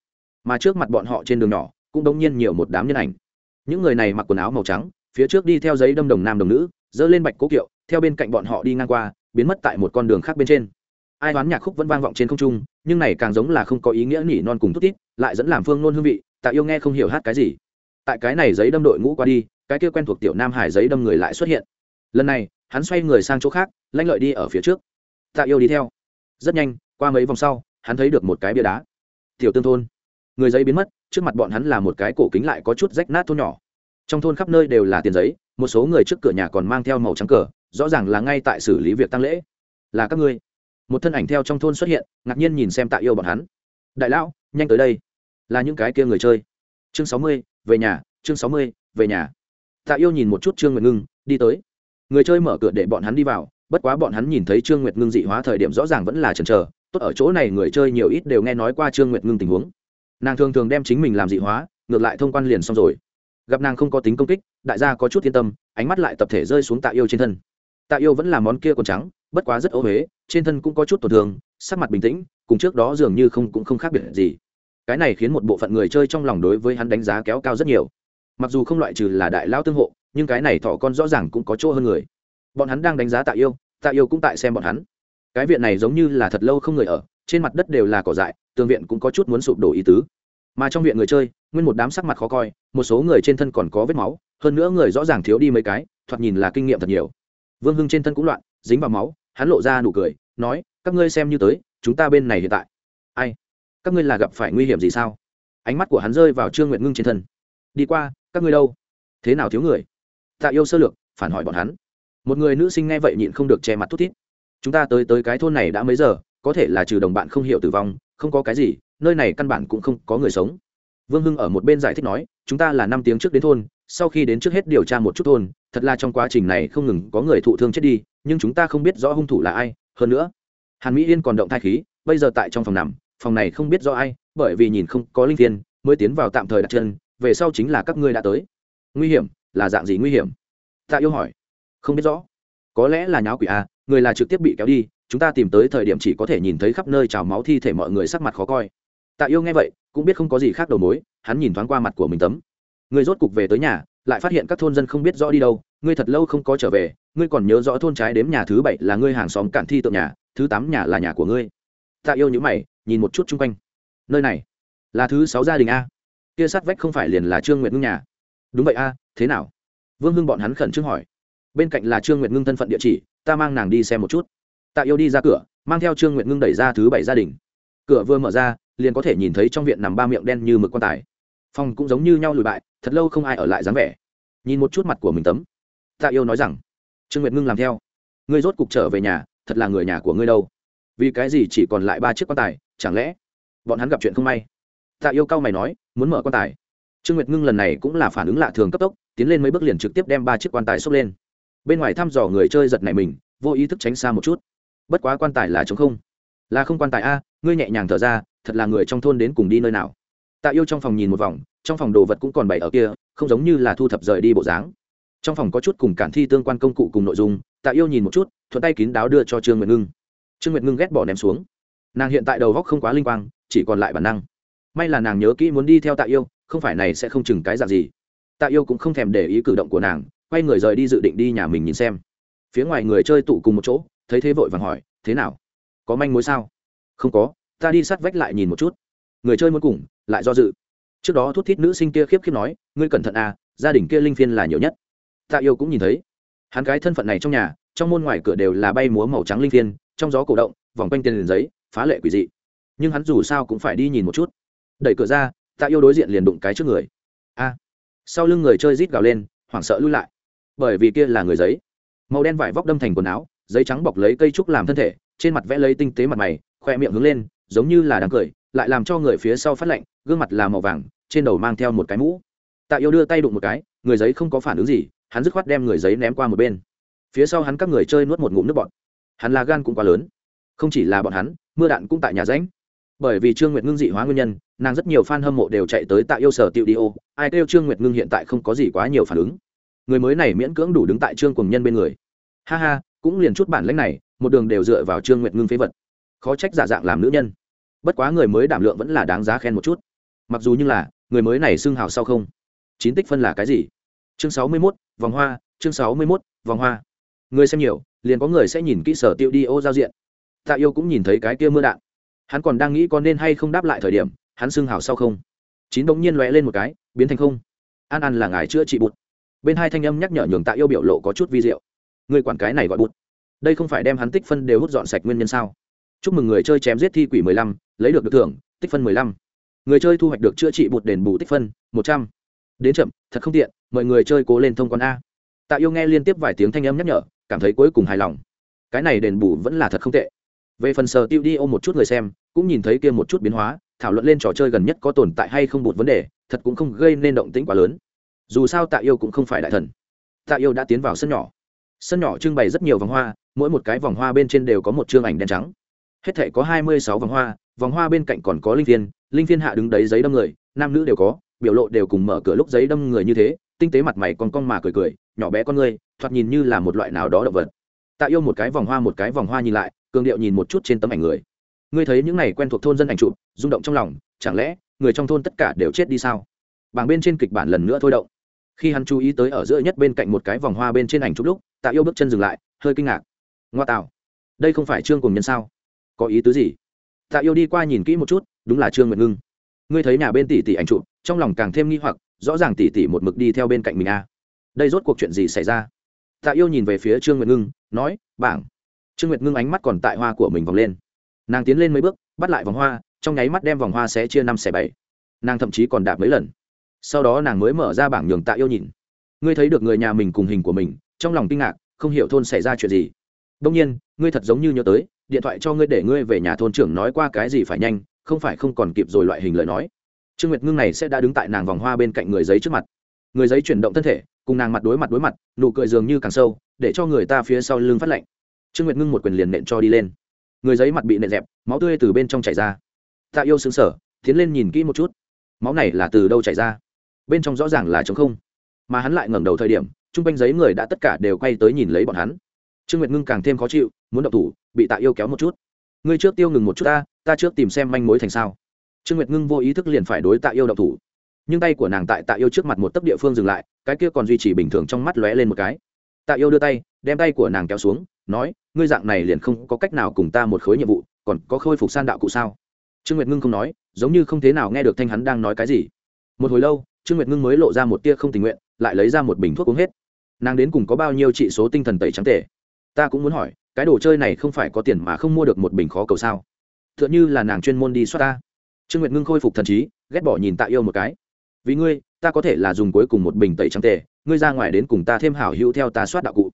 Speaker 1: Mà trước mặt bọn họ trên đường nhỏ, cũng đông nhiên nhiều một đám nhân ảnh. Những người này mặc quần áo màu trắng, phía trước đi theo giấy đâm đồng nam đồng nữ dỡ lên bạch cố kiệu, theo bên cạnh bọn họ đi ngang qua, biến mất tại một con đường khác bên trên. Ai đoán nhạc khúc vẫn vang vọng trên không trung, nhưng này càng giống là không có ý nghĩa nỉ non cùng thút tít lại dẫn làm phương nôn hương vị, tạ yêu nghe không hiểu hát cái gì. Tại cái này giấy đâm đội ngũ qua đi, cái kia quen thuộc tiểu nam hải giấy đâm người lại xuất hiện. Lần này, hắn xoay người sang chỗ khác, lanh lợi đi ở phía trước. Tạ yêu đi theo rất nhanh, qua mấy vòng sau, hắn thấy được một cái bia đá. Tiểu tương thôn. Người giấy biến mất, trước mặt bọn hắn là một cái cổ kính lại có chút rách nát thôn nhỏ. Trong thôn khắp nơi đều là tiền giấy, một số người trước cửa nhà còn mang theo màu trắng cờ, rõ ràng là ngay tại xử lý việc tăng lễ. Là các ngươi. Một thân ảnh theo trong thôn xuất hiện, ngạc nhiên nhìn xem tạ yêu bọn hắn. Đại lão, nhanh tới đây. Là những cái kia người chơi. Chương sáu mươi, về nhà, chương sáu mươi, về nhà. Tạ yêu nhìn một chút trương nguyệt ngưng, đi tới. Người chơi mở cửa để bọn hắn đi vào bất quá bọn hắn nhìn thấy trương nguyệt ngưng dị hóa thời điểm rõ ràng vẫn là chần chờ, tốt ở chỗ này người chơi nhiều ít đều nghe nói qua trương nguyệt ngưng tình huống. Nàng thường thường đem chính mình làm dị hóa, ngược lại thông quan liền xong rồi. Gặp nàng không có tính công kích, đại gia có chút yên tâm, ánh mắt lại tập thể rơi xuống tạ yêu trên thân. Tạ yêu vẫn là món kia còn trắng, bất quá rất ô huế trên thân cũng có chút tổn thương, sắc mặt bình tĩnh, cùng trước đó dường như không cũng không khác biệt gì. Cái này khiến một bộ phận người chơi trong lòng đối với hắn đánh giá kéo cao rất nhiều. Mặc dù không loại trừ là đại lao tương hộ, nhưng cái này thọ con rõ ràng cũng có chỗ hơn người bọn hắn đang đánh giá tạ yêu tạ yêu cũng tại xem bọn hắn. Cái viện này giống như là thật lâu không người ở, trên mặt đất đều là cỏ dại, tường viện cũng có chút muốn sụp đổ ý tứ. Mà trong viện người chơi, nguyên một đám sắc mặt khó coi, một số người trên thân còn có vết máu, hơn nữa người rõ ràng thiếu đi mấy cái, thoạt nhìn là kinh nghiệm thật nhiều. Vương hưng trên thân cũng loạn, dính vào máu, hắn lộ ra nụ cười, nói, các ngươi xem như tới, chúng ta bên này hiện tại. Ai? Các ngươi là gặp phải nguy hiểm gì sao? Ánh mắt của hắn rơi vào trương nguyện ngưng trên thân. Đi qua, các ngươi đâu? Thế nào thiếu người? Tạ yêu sơ lược, phản hỏi bọn hắn một người nữ sinh nghe vậy nhịn không được che mặt thút thít. Chúng ta tới tới cái thôn này đã mấy giờ, có thể là trừ đồng bạn không hiểu tử vong, không có cái gì, nơi này căn bản cũng không có người sống. Vương hưng ở một bên giải thích nói, chúng ta là năm tiếng trước đến thôn, sau khi đến trước hết điều tra một chút thôn, thật là trong quá trình này không ngừng có người thụ thương chết đi, nhưng chúng ta không biết rõ hung thủ là ai, hơn nữa, hàn mỹ yên còn động thai khí, bây giờ tại trong phòng nằm, phòng này không biết rõ ai, bởi vì nhìn không có linh thiên mới tiến vào tạm thời đặt chân, về sau chính là các ngươi đã tới. Nguy hiểm, là dạng gì nguy hiểm? Tạ yêu hỏi không biết rõ. Có lẽ là nháo quỷ a người là trực tiếp bị kéo đi, chúng ta tìm tới thời điểm chỉ có thể nhìn thấy khắp nơi trào máu thi thể mọi người sắc mặt khó coi. Tạ yêu nghe vậy, cũng biết không có gì khác đầu mối, hắn nhìn thoáng qua mặt của mình tấm. Người rốt cục về tới nhà, lại phát hiện các thôn dân không biết rõ đi đâu, ngươi thật lâu không có trở về, ngươi còn nhớ rõ thôn trái đếm nhà thứ bảy là ngươi hàng xóm cản thi tượng nhà, thứ tám nhà là nhà của ngươi. Tạ yêu nhữ mày, nhìn một chút chung quanh. Nơi này là thứ sáu gia đình a. Kia sát vách không phải liền là trương nguyệt ngưng nhà. Đúng vậy a, thế nào? Vương hưng bọn hắn khẩn trương hỏi bên cạnh là trương nguyệt ngưng thân phận địa chỉ ta mang nàng đi xem một chút tạ yêu đi ra cửa mang theo trương nguyệt ngưng đẩy ra thứ bảy gia đình cửa vừa mở ra liền có thể nhìn thấy trong viện nằm ba miệng đen như mực quan tài phòng cũng giống như nhau lùi bại thật lâu không ai ở lại dáng vẻ nhìn một chút mặt của mình tấm tạ yêu nói rằng trương nguyệt ngưng làm theo ngươi rốt cục trở về nhà thật là người nhà của ngươi đâu vì cái gì chỉ còn lại ba chiếc quan tài chẳng lẽ bọn hắn gặp chuyện không may tạ yêu cao mày nói muốn mở quan tài trương nguyệt ngưng lần này cũng là phản ứng lạ thường cấp tốc tiến lên mấy bước liền trực tiếp đem ba chiếc quan tài xốc lên bên ngoài thăm dò người chơi giật này mình, vô ý thức tránh xa một chút. Bất quá quan tài là chống không. Là không quan tài a, ngươi nhẹ nhàng thở ra, thật là người trong thôn đến cùng đi nơi nào. Tạ yêu trong phòng nhìn một vòng, trong phòng đồ vật cũng còn bày ở kia, không giống như là thu thập rời đi bộ dáng. Trong phòng có chút cùng cản thi tương quan công cụ cùng nội dung, tạ yêu nhìn một chút, thuận tay kín đáo đưa cho trương nguyệt ngưng. Trương nguyệt ngưng ghét bỏ ném xuống. Nàng hiện tại đầu góc không quá linh quang, chỉ còn lại bản năng. May là nàng nhớ kỹ muốn đi theo tạ yêu, không phải này sẽ không chừng cái dạng gì. Tạ yêu cũng không thèm để ý cử động của nàng quay người rời đi dự định đi nhà mình nhìn xem. Phía ngoài người chơi tụ cùng một chỗ, thấy thế vội vàng hỏi, thế nào? Có manh mối sao? Không có, ta đi sát vách lại nhìn một chút. Người chơi muốn cùng, lại do dự. Trước đó thút thít nữ sinh kia khiếp khiếp nói, ngươi cẩn thận à gia đình kia linh phiên là nhiều nhất. Tạ yêu cũng nhìn thấy. Hắn cái thân phận này trong nhà, trong môn ngoài cửa đều là bay múa màu trắng linh phiên, trong gió cổ động, vòng quanh tiền liền giấy, phá lệ quỷ dị. Nhưng hắn dù sao cũng phải đi nhìn một chút. Đẩy cửa ra tạ yêu đối diện liền đụng cái trước người. A. Sau lưng người chơi rít gào lên, hoảng sợ lui lại bởi vì kia là người giấy. Màu đen vải vóc đâm thành quần áo, giấy trắng bọc lấy cây trúc làm thân thể, trên mặt vẽ lấy tinh tế mặt mày, khoe miệng hướng lên, giống như là đang cười, lại làm cho người phía sau phát lạnh, gương mặt là màu vàng, trên đầu mang theo một cái mũ. Tạ yêu đưa tay đụng một cái, người giấy không có phản ứng gì, hắn dứt khoát đem người giấy ném qua một bên. Phía sau hắn các người chơi nuốt một ngụm nước bọn hắn là gan cũng quá lớn. Không chỉ là bọn hắn, mưa đạn cũng tại nhà ránh bởi vì trương nguyệt ngưng dị hóa nguyên nhân, nàng rất nhiều f a n hâm mộ đều chạy tới tạ yêu sở tiệu đi ô. Ai kêu trương nguyệt ngưng hiện tại không có gì quá nhiều phản ứng người mới này miễn cưỡng đủ đứng tại trương cùng nhân bên người. Ha ha, cũng liền chút bản lãnh này, một đường đều dựa vào trương nguyệt ngưng phế vật. Khó trách giả dạng làm nữ nhân. Bất quá người mới đảm lượng vẫn là đáng giá khen một chút. Mặc dù như là, người mới này xưng hào sau không? Chín tích phân là cái gì? Chương sáu mươi mốt, vòng hoa, chương sáu mươi mốt, vòng hoa. Người xem nhiều, liền có người sẽ nhìn kỹ sở tiêu đi ô giao diện. Tạ yêu cũng nhìn thấy cái kia mưa đạn. Hắn còn đang nghĩ có nên hay không đáp lại thời điểm, hắn xưng hào sau không? Chín bỗng nhiên lóe lên một cái, biến thành không. An an là ngài chữa trị bụt bên hai thanh âm nhắc nhở nhường tạ yêu biểu lộ có chút vi diệu. Người quản cái này gọi bút đây không phải đem hắn tích phân đều hút dọn sạch nguyên nhân sao? Chúc mừng người chơi chém giết thi quỷ mười lăm, lấy được được thưởng, tích phân mười lăm. Người chơi thu hoạch được chữa trị bụt đền bù tích phân, một trăm. Đến chậm, thật không tiện, mời người chơi cố lên thông quan a. Tạ yêu nghe liên tiếp vài tiếng thanh âm nhắc nhở, cảm thấy cuối cùng hài lòng. Cái này đền bù vẫn là thật không tệ. Về phần sờ tiêu đi ôm một chút người xem, cũng nhìn thấy kia một chút biến hóa, thảo luận lên trò chơi gần nhất có tồn tại hay không bụt vấn đề, thật cũng không gây nên động tĩnh quá lớn dù sao tạ yêu cũng không phải đại thần. Tạ yêu đã tiến vào sân nhỏ. Sân nhỏ trưng bày rất nhiều vòng hoa, mỗi một cái vòng hoa bên trên đều có một chương ảnh đen trắng. Hết thể có hai mươi sáu vòng hoa vòng hoa bên cạnh còn có linh thiên linh thiên hạ đứng đấy giấy đâm người, nam nữ đều có, biểu lộ đều cùng mở cửa lúc giấy đâm người như thế, tinh tế mặt mày còn con mà cười cười, nhỏ bé con người thoạt nhìn như là một loại nào đó động vật. Tạ yêu một cái vòng hoa một cái vòng hoa nhìn lại, cường điệu nhìn một chút trên tấm ảnh người. Ngươi thấy những này quen thuộc thôn dân ảnh chụp, rung động trong lòng, chẳng lẽ người trong thôn tất cả đều chết đi sao? Bảng bên trên kịch bản lần nữa thôi động khi hắn chú ý tới ở giữa nhất bên cạnh một cái vòng hoa bên trên ảnh chụp lúc, tạ yêu bước chân dừng lại, hơi kinh ngạc. Ngoa tạo, đây không phải trương cùng nhân sao? Có ý tứ gì? Tạ yêu đi qua nhìn kỹ một chút, đúng là trương nguyệt ngưng. Ngươi thấy nhà bên tỷ tỷ ảnh chụp, trong lòng càng thêm nghi hoặc, rõ ràng tỷ tỷ một mực đi theo bên cạnh mình a à. đây rốt cuộc chuyện gì xảy ra? Tạ yêu nhìn về phía trương nguyệt ngưng, nói, bảng. Trương nguyệt ngưng ánh mắt còn tại hoa của mình vòng lên. Nàng tiến lên mấy bước, bắt lại vòng hoa, trong nháy mắt đem vòng hoa sẽ chia năm xẻ bảy. Nàng thậm chí còn đạp mấy lần sau đó nàng mới mở ra bảng nhường tạ yêu nhìn. Ngươi thấy được người nhà mình cùng hình của mình, trong lòng kinh ngạc, không hiểu thôn xảy ra chuyện gì. Đông nhiên, ngươi thật giống như nhớ tới, điện thoại cho ngươi để ngươi về nhà thôn trưởng nói qua cái gì phải nhanh, không phải không còn kịp rồi loại hình lời nói. Trương nguyệt ngưng này sẽ đã đứng tại nàng vòng hoa bên cạnh người giấy trước mặt. Người giấy chuyển động thân thể, cùng nàng mặt đối mặt đối mặt, nụ cười dường như càng sâu, để cho người ta phía sau lưng phát lạnh. Trương nguyệt ngưng một quyền liền nện cho đi lên. Người giấy mặt bị nện dẹp, máu tươi từ bên trong chảy ra. Tạ yêu xứng sở tiến lên nhìn kỹ một chút. Máu này là từ đâu chảy ra? Bên trong rõ ràng là trống không. Mà hắn lại ngẩng đầu thời điểm chung quanh giấy người đã tất cả đều quay tới nhìn lấy bọn hắn. Trương nguyệt ngưng càng thêm khó chịu, muốn động thủ, bị tạ yêu kéo một chút. Ngươi trước tiêu ngừng một chút ta ta trước tìm xem manh mối thành sao. Trương nguyệt ngưng vô ý thức liền phải đối tạ yêu động thủ. Nhưng tay của nàng tại tạ yêu trước mặt một tấc địa phương dừng lại, cái kia còn duy trì bình thường trong mắt lóe lên một cái. Tạ yêu đưa tay, đem tay của nàng kéo xuống, nói, ngươi dạng này liền không có cách nào cùng ta một khối nhiệm vụ, còn có khôi phục san đạo cụ sao? Trương nguyệt ngưng không nói, giống như không thế nào nghe được thanh hắn đang nói cái gì. Một hồi lâu trương nguyệt ngưng mới lộ ra một tia không tình nguyện, lại lấy ra một bình thuốc uống hết. Nàng đến cùng có bao nhiêu trị số tinh thần tẩy trắng tể ta cũng muốn hỏi, cái đồ chơi này không phải có tiền mà không mua được một bình khó cầu sao? T h ư ợ n h ư là nàng chuyên môn đi soát ta. Trương nguyệt ngưng khôi phục thần trí, ghét bỏ nhìn tạ yêu một cái. Vì ngươi, ta có thể là dùng cuối cùng một bình tẩy trắng tề, ngươi ra ngoài đến cùng ta thêm hảo hữu theo ta soát đạo cụ.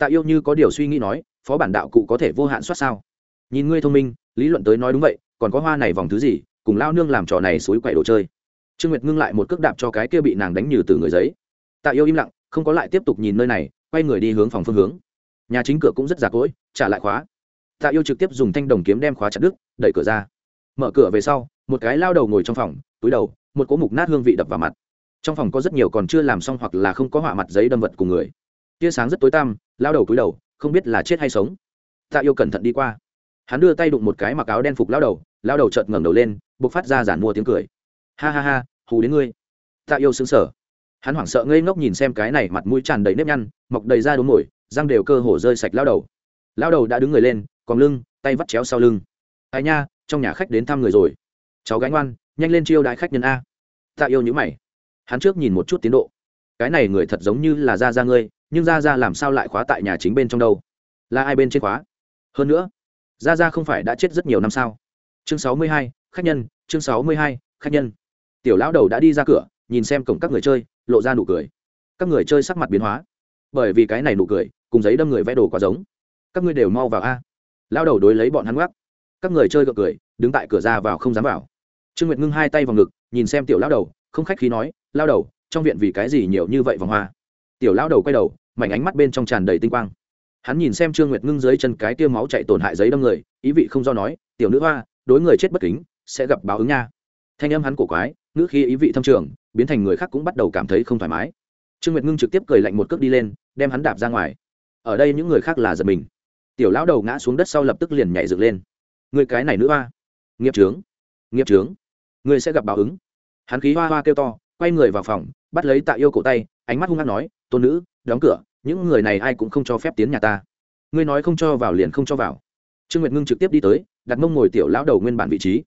Speaker 1: Tạ yêu như có điều suy nghĩ nói, phó bản đạo cụ có thể vô hạn soát sao? Nhìn ngươi thông minh, lý luận tới nói đúng vậy, còn có hoa này vòng thứ gì, cùng lao nương làm trò này suối quậy đồ chơi? Trương nguyệt ngưng lại một cước đạp cho cái kia bị nàng đánh nhừ từ người giấy. Tạ yêu im lặng, không có lại tiếp tục nhìn nơi này, quay người đi hướng phòng phương hướng. Nhà chính cửa cũng rất già cỗi, trả lại khóa. Tạ yêu trực tiếp dùng thanh đồng kiếm đem khóa chặt đứt, đẩy cửa ra. Mở cửa về sau, một cái lao đầu ngồi trong phòng, túi đầu, một cỗ mục nát hương vị đập vào mặt. Trong phòng có rất nhiều còn chưa làm xong hoặc là không có họa mặt giấy đâm vật cùng người. Tia sáng rất tối tăm, lao đầu túi đầu, không biết là chết hay sống. Tạ yêu cẩn thận đi qua. Hắn đưa tay đụng một cái mặc áo đen phục lao đầu lao đầu chợt ngẩng đầu lên b ộ c phát ra giản mua tiếng cười ha ha ha, hù đến ngươi. Tạ yêu xứng sở hắn hoảng sợ ngây ngốc nhìn xem cái này mặt mũi tràn đầy nếp nhăn, mọc đầy da đốm mồi, răng đều cơ hồ rơi sạch lao đầu. Lao đầu đã đứng người lên, còn lưng, tay vắt chéo sau lưng. Ai nha, trong nhà khách đến thăm người rồi. Cháu gánh ngoan, nhanh lên chiêu đại khách nhân a. Tạ yêu nhữ mày. Hắn trước nhìn một chút tiến độ. Cái này người thật giống như là ra ra ngươi, nhưng ra ra làm sao lại khóa tại nhà chính bên trong đâu? Là ai bên trên khóa? Hơn nữa ra ra không phải đã chết rất nhiều năm sao? Chương sáu mươi hai, khách nhân, chương sáu mươi hai, khách nhân tiểu lão đầu đã đi ra cửa, nhìn xem cổng các người chơi, lộ ra nụ cười. Các người chơi sắc mặt biến hóa. Bởi vì cái này nụ cười, cùng giấy đâm người vẽ đồ quá giống. Các ngươi đều mau vào a. Lao đầu đối lấy bọn hắn gác các người chơi gượng cười, đứng tại cửa ra vào không dám vào. Trương nguyệt ngưng hai tay vào ngực, nhìn xem tiểu lao đầu, không khách khí nói lao đầu, trong viện vì cái gì nhiều như vậy vòng hoa? Tiểu lao đầu quay đầu, mảnh ánh mắt bên trong tràn đầy tinh quang. Hắn nhìn xem trương nguyệt ngưng dưới chân cái tiêu máu chạy tổn hại giấy đâm người, ý vị không do nói, tiểu nữ hoa, đối người chết bất kính, sẽ gặp báo ứng nha. Thanh âm hắn cổ quái ngữ khi ý vị thâm trường, biến thành người khác cũng bắt đầu cảm thấy không thoải mái. Trương nguyệt ngưng trực tiếp cười lạnh một cước đi lên, đem hắn đạp ra ngoài. Ở đây những người khác là giật mình. Tiểu lão đầu ngã xuống đất sau lập tức liền nhảy dựng lên. Người cái này nữ hoa. Nghiệp trướng. Nghiệp trướng. Người sẽ gặp báo ứng. Hắn khí hoa hoa kêu to, quay người vào phòng, bắt lấy tạ yêu cổ tay, ánh mắt hung hăng nói, tôn nữ, đóng cửa, những người này ai cũng không cho phép tiến nhà ta. Ngươi nói không cho vào liền không cho vào. Trương nguyệt ngưng trực tiếp đi tới, đặt mông ngồi tiểu lão đầu nguyên bản vị trí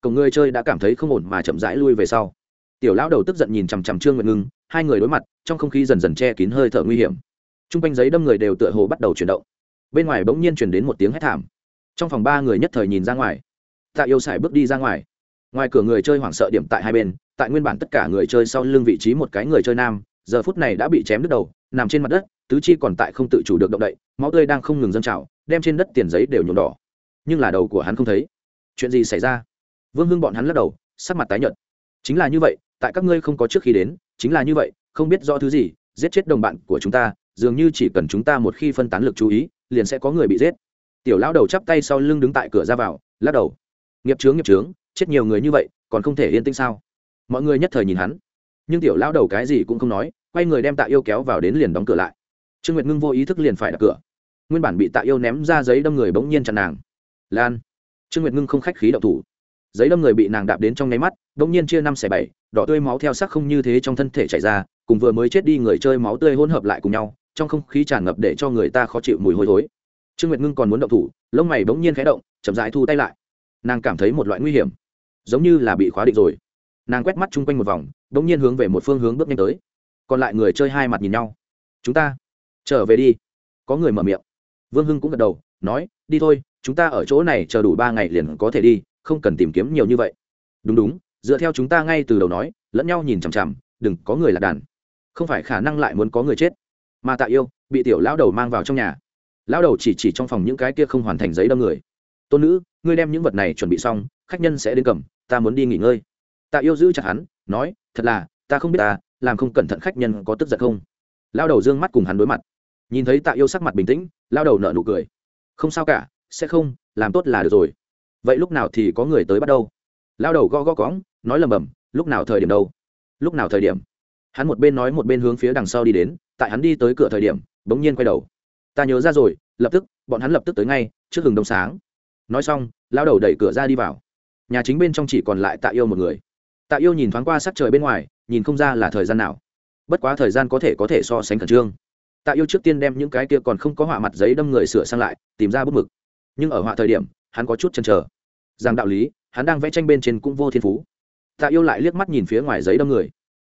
Speaker 1: cổng người chơi đã cảm thấy không ổn mà chậm rãi lui về sau. Tiểu lão đầu tức giận nhìn chằm chằm trương nguyệt ngưng, hai người đối mặt, trong không khí dần dần che kín hơi thở nguy hiểm. T r u n g quanh giấy đâm người đều tựa hồ bắt đầu chuyển động. Bên ngoài bỗng nhiên chuyển đến một tiếng hét thảm. Trong phòng ba người nhất thời nhìn ra ngoài. Tạ yêu sải bước đi ra ngoài. Ngoài cửa người chơi hoảng sợ điểm tại hai bên, tại nguyên bản tất cả người chơi sau lưng vị trí một cái người chơi nam, giờ phút này đã bị chém đứt đầu, nằm trên mặt đất, tứ chi còn tại không tự chủ được động đậy, máu tươi đang không ngừng dâng trào, đem trên đất tiền giấy đều nhuộm đỏ. Nhưng là đầu của hắn không thấy. Chuyện gì xảy ra? Vương hưng bọn hắn lắc đầu, sắc mặt tái nhợt. Chính là như vậy, tại các ngươi không có trước khi đến, chính là như vậy, không biết do thứ gì, giết chết đồng bạn của chúng ta, dường như chỉ cần chúng ta một khi phân tán lực chú ý, liền sẽ có người bị giết. Tiểu lão đầu chắp tay sau lưng đứng tại cửa ra vào, lắc đầu. Nghiệp trướng nghiệp trướng chết nhiều người như vậy, còn không thể yên tĩnh sao? Mọi người nhất thời nhìn hắn. Nhưng tiểu lão đầu cái gì cũng không nói, quay người đem tạ yêu kéo vào đến liền đóng cửa lại. Trương nguyệt ngưng vô ý thức liền phải đập cửa. Nguyên bản bị tạ yêu ném ra giấy đâm người bỗng nhiên chặn nàng. Lan. Trương nguyệt ngưng không khách khí đậu thủ giấy đâm người bị nàng đạp đến trong nháy mắt bỗng nhiên chia năm xẻ bảy, đỏ tươi máu theo sắc không như thế trong thân thể chảy ra, cùng vừa mới chết đi người chơi máu tươi hỗn hợp lại cùng nhau, trong không khí tràn ngập để cho người ta khó chịu mùi hôi thối. Trương nguyệt ngưng còn muốn động thủ, lông mày bỗng nhiên khẽ động, chậm rãi thu tay lại. Nàng cảm thấy một loại nguy hiểm, giống như là bị khóa định rồi. Nàng quét mắt chung quanh một vòng bỗng nhiên hướng về một phương hướng bước nhanh tới. Còn lại người chơi hai mặt nhìn nhau. Chúng ta, trở về đi. Có người mở miệng. Vương hưng cũng gật đầu, nói, đi thôi, chúng ta ở chỗ này chờ đủ ba ngày liền có thể đi không cần tìm kiếm nhiều như vậy. Đúng đúng, dựa theo chúng ta ngay từ đầu nói, lẫn nhau nhìn chằm chằm, đừng có người lạc đàn. Không phải khả năng lại muốn có người chết, mà tạ yêu, bị tiểu lão đầu mang vào trong nhà. Lão đầu chỉ chỉ trong phòng những cái kia không hoàn thành giấy đâm người. Tôn nữ, ngươi đem những vật này chuẩn bị xong, khách nhân sẽ đến cầm, ta muốn đi nghỉ ngơi. Tạ yêu giữ chặt hắn, nói, thật là, ta không biết ta, làm không cẩn thận khách nhân có tức giận không? Lao đầu d ư ơ n g mắt cùng hắn đối mặt. Nhìn thấy tạ yêu sắc mặt bình tĩnh lao đầu nợ nụ cười. Không sao cả, sẽ không, làm tốt là được rồi vậy lúc nào thì có người tới bắt đâu? Lao đầu go go cóng nói lầm bầm, lúc nào thời điểm đâu? Lúc nào thời điểm? Hắn một bên nói một bên hướng phía đằng sau đi đến, tại hắn đi tới cửa thời điểm, bỗng nhiên quay đầu. Ta nhớ ra rồi, lập tức, bọn hắn lập tức tới ngay, trước hừng đông sáng. Nói xong, lao đầu đẩy cửa ra đi vào. Nhà chính bên trong chỉ còn lại tạ yêu một người. Tạ yêu nhìn thoáng qua sắc trời bên ngoài, nhìn không ra là thời gian nào. Bất quá thời gian có thể có thể so sánh khẩn trương. Tạ yêu trước tiên đem những cái kia còn không có họa mặt giấy đâm người sửa sang lại, tìm ra bút mực. Nhưng ở họa thời điểm, hắn có chút chần chờ rằng đạo lý, hắn đang vẽ tranh bên trên cũng vô thiên phú. Tạ yêu lại liếc mắt nhìn phía ngoài giấy đâm người.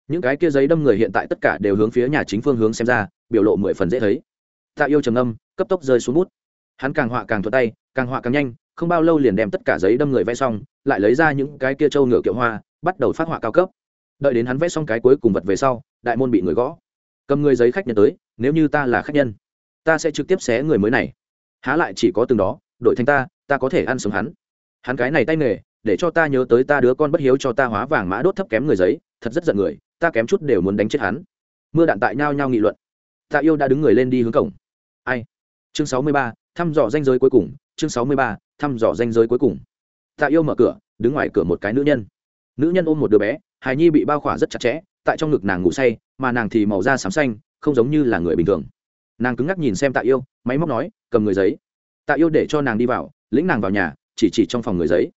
Speaker 1: Những cái kia giấy đâm người hiện tại tất cả đều hướng phía nhà chính phương hướng xem ra, biểu lộ mười phần dễ thấy. Tạ yêu trầm âm cấp tốc rơi xuống bút. Hắn càng họa càng thuật tay, càng họa càng nhanh, không bao lâu liền đem tất cả giấy đâm người vẽ xong, lại lấy ra những cái kia trâu ngựa kiệu hoa, bắt đầu phát họa cao cấp. Đợi đến hắn vẽ xong cái cuối cùng vật về sau, đại môn bị người gõ. Cầm người giấy khách nhân tới, nếu như ta là khách nhân, ta sẽ trực tiếp xé người mới này. Há lại chỉ có từng đó đội thành ta ta có thể ăn sống hắn hắn cái này tay nghề, để cho ta nhớ tới ta đứa con bất hiếu cho ta hóa vàng mã đốt thấp kém người giấy, thật rất giận người, ta kém chút đều muốn đánh chết hắn. Mưa đạn tại nhau nhau nghị luận. Tạ yêu đã đứng người lên đi hướng cổng. Ai? Chương sáu mươi ba, thăm dò danh giới cuối cùng. Chương sáu mươi ba, thăm dò danh giới cuối cùng. Tạ yêu mở cửa, đứng ngoài cửa một cái nữ nhân. Nữ nhân ôm một đứa bé, hài nhi bị bao khỏa rất chặt chẽ, tại trong ngực nàng ngủ say, mà nàng thì màu da xám xanh, không giống như là người bình thường. Nàng cứng ngắc nhìn xem tạ yêu, máy móc nói, cầm người giấy. Tạ yêu để cho nàng đi vào, lĩnh nàng vào nhà chỉ chỉ trong phòng người giấy.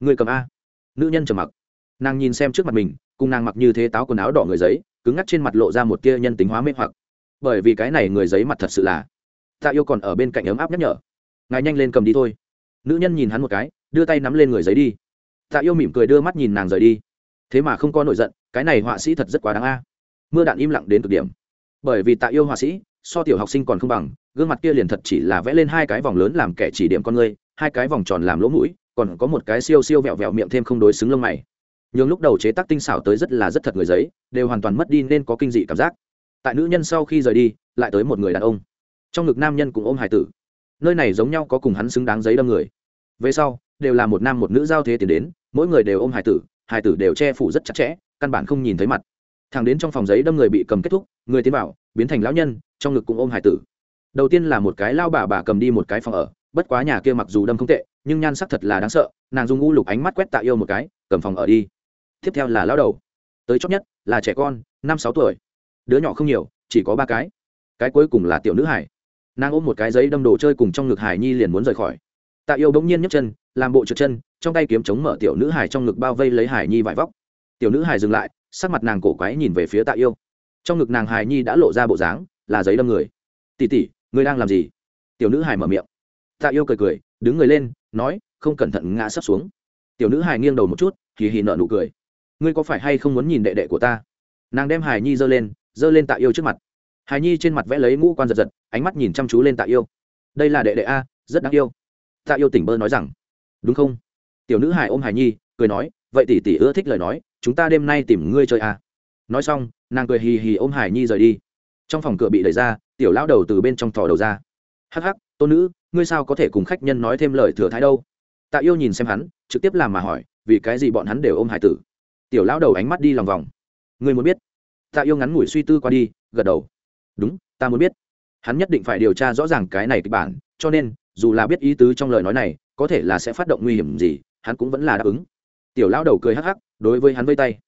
Speaker 1: Người cầm a. Nữ nhân trầm mặc. Nàng nhìn xem trước mặt mình, cùng nàng mặc như thế táo quần áo đỏ người giấy, cứng ngắc trên mặt lộ ra một tia nhân tính hóa mê hoặc. Bởi vì cái này người giấy mặt thật sự là tạ yêu còn ở bên cạnh ấm áp nhắc nhở. Ngài nhanh lên cầm đi thôi. Nữ nhân nhìn hắn một cái, đưa tay nắm lên người giấy đi. Tạ yêu mỉm cười đưa mắt nhìn nàng rời đi. Thế mà không có nổi giận, cái này họa sĩ thật rất quá đáng a. Mưa đạn im lặng đến cực điểm. Bởi vì tạ yêu họa sĩ, so tiểu học sinh còn không bằng, gương mặt kia liền thật chỉ là vẽ lên hai cái vòng lớn làm kẻ chỉ điểm con người hai cái vòng tròn làm lỗ mũi, còn có một cái siêu siêu vẹo vẹo miệng thêm không đối xứng lông mày. Nhưng lúc đầu chế tác tinh xảo tới rất là rất thật người giấy, đều hoàn toàn mất đi nên có kinh dị cảm giác. Tại nữ nhân sau khi rời đi, lại tới một người đàn ông. Trong ngực nam nhân cũng ôm hải tử. Nơi này giống nhau có cùng hắn xứng đáng giấy đâm người. Về sau, đều là một nam một nữ giao thế tiền đến, mỗi người đều ôm hải tử hải tử đều che phủ rất chặt chẽ, căn bản không nhìn thấy mặt. Thằng đến trong phòng giấy đâm người bị cầm kết thúc, người tiến bảo biến thành lão nhân, trong ngực cũng ôm hải tử. Đầu tiên là một cái lao bà bà cầm đi một cái phòng ở bất quá nhà kia mặc dù đâm không tệ, nhưng nhan sắc thật là đáng sợ, nàng dùng u lục ánh mắt quét tạ yêu một cái, cầm phòng ở đi. Tiếp theo là lao đầu. Tới chót nhất, là trẻ con, năm sáu tuổi. Đứa nhỏ không nhiều, chỉ có ba cái. Cái cuối cùng là tiểu nữ hải. Nàng ôm một cái giấy đâm đồ chơi cùng trong ngực hải nhi liền muốn rời khỏi. Tạ yêu bỗng nhiên nhấc chân, làm bộ trượt chân, trong tay kiếm chống mở tiểu nữ hải trong ngực bao vây lấy hải nhi vải vóc. Tiểu nữ hải dừng lại, sắc mặt nàng cổ quái nhìn về phía tạ yêu. Trong ngực nàng hải nhi đã lộ ra bộ dáng, là giấy đâm người. Tỉ tỉ ngươi đang làm gì? Tiểu nữ hải mở miệng tạ yêu cười cười, đứng người lên, nói, không cẩn thận ngã sắp xuống. Tiểu nữ hài nghiêng đầu một chút, hì hì nợ nụ cười. Ngươi có phải hay không muốn nhìn đệ đệ của ta? Nàng đem hài nhi giơ lên giơ lên tạ yêu trước mặt. Hải nhi trên mặt vẽ lấy ngũ quan giật giật, ánh mắt nhìn chăm chú lên tạ yêu. Đây là đệ đệ a, rất đáng yêu. Tạ yêu tỉnh bơ nói rằng. Đúng không? Tiểu nữ hài ôm hài nhi, cười nói, vậy tỷ tỷ ưa thích lời nói, chúng ta đêm nay tìm ngươi chơi a. Nói xong, nàng cười hì hì ôm hải nhi rời đi. Trong phòng cửa bị đẩy ra, tiểu lão đầu từ bên trong thò đầu ra hắc hắc tôn nữ, ngươi sao có thể cùng khách nhân nói thêm lời thừa thái đâu? Tạ yêu nhìn xem hắn, trực tiếp làm mà hỏi, vì cái gì bọn hắn đều ôm hải tử? Tiểu lão đầu ánh mắt đi lòng vòng. Ngươi muốn biết? Tạ yêu ngắn ngủi suy tư qua đi, gật đầu. Đúng, ta muốn biết. Hắn nhất định phải điều tra rõ ràng cái này kịch bản, cho nên, dù là biết ý tứ trong lời nói này, có thể là sẽ phát động nguy hiểm gì, hắn cũng vẫn là đáp ứng. Tiểu lão đầu cười hắc hắc, đối với hắn vây tay.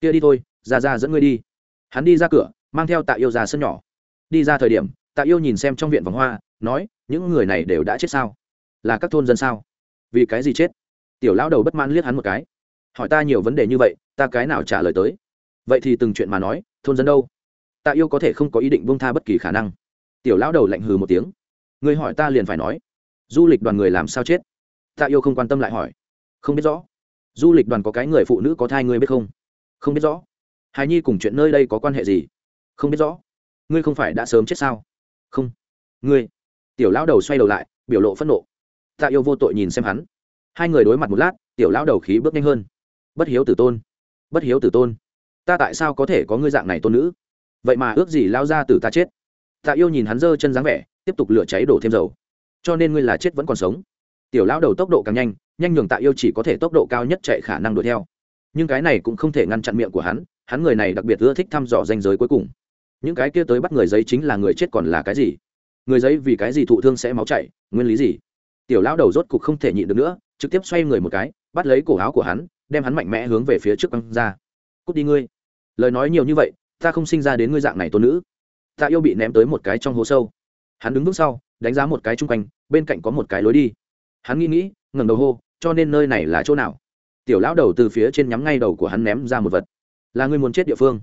Speaker 1: Kia đi thôi, ra ra dẫn ngươi đi. Hắn đi ra cửa, mang theo tạ yêu ra sân nhỏ. Đi ra thời điểm, tạ yêu nhìn xem trong viện vòng hoa nói, những người này đều đã chết sao? Là các thôn dân sao? Vì cái gì chết? Tiểu lão đầu bất mãn liếc hắn một cái. Hỏi ta nhiều vấn đề như vậy, ta cái nào trả lời tới? Vậy thì từng chuyện mà nói, thôn dân đâu? Tạ yêu có thể không có ý định bông tha bất kỳ khả năng. Tiểu lão đầu lạnh hừ một tiếng. Người hỏi ta liền phải nói. Du lịch đoàn người làm sao chết? Tạ yêu không quan tâm lại hỏi. Không biết rõ. Du lịch đoàn có cái người phụ nữ có thai ngươi biết không? Không biết rõ. Hài nhi cùng chuyện nơi đây có quan hệ gì? Không biết rõ. Ngươi không phải đã sớm chết sao? Không. Ngươi tiểu lão đầu xoay đầu lại, biểu lộ phẫn nộ. Tạ yêu vô tội nhìn xem hắn. Hai người đối mặt một lát, tiểu lão đầu khí bước nhanh hơn. Bất hiếu tử tôn. Bất hiếu tử tôn. Ta tại sao có thể có ngươi dạng này tôn nữ? Vậy mà ước gì lao ra từ ta chết. Tạ yêu nhìn hắn giơ chân dáng vẻ, tiếp tục lửa cháy đổ thêm dầu. Cho nên ngươi là chết vẫn còn sống. Tiểu lão đầu tốc độ càng nhanh nhanh nhường tạ yêu chỉ có thể tốc độ cao nhất chạy khả năng đuổi theo. Nhưng cái này cũng không thể ngăn chặn miệng của hắn hắn người này đặc biệt ưa thích thăm dò danh giới cuối cùng. Những cái kia tới bắt người giấy chính là người chết còn là cái gì? Người giấy vì cái gì thụ thương sẽ máu chảy, nguyên lý gì? Tiểu lão đầu rốt cục không thể nhịn được nữa, trực tiếp xoay người một cái, bắt lấy cổ áo của hắn, đem hắn mạnh mẽ hướng về phía trước băng ra. Cút đi ngươi. Lời nói nhiều như vậy, ta không sinh ra đến ngươi dạng này tôn nữ. Ta yêu bị ném tới một cái trong hố sâu. Hắn đứng vững sau, đánh giá một cái chung quanh, bên cạnh có một cái lối đi. Hắn nghĩ nghĩ, ngẩng đầu hô, cho nên nơi này là chỗ nào? Tiểu lão đầu từ phía trên nhắm ngay đầu của hắn ném ra một vật. Là ngươi muốn chết địa phương.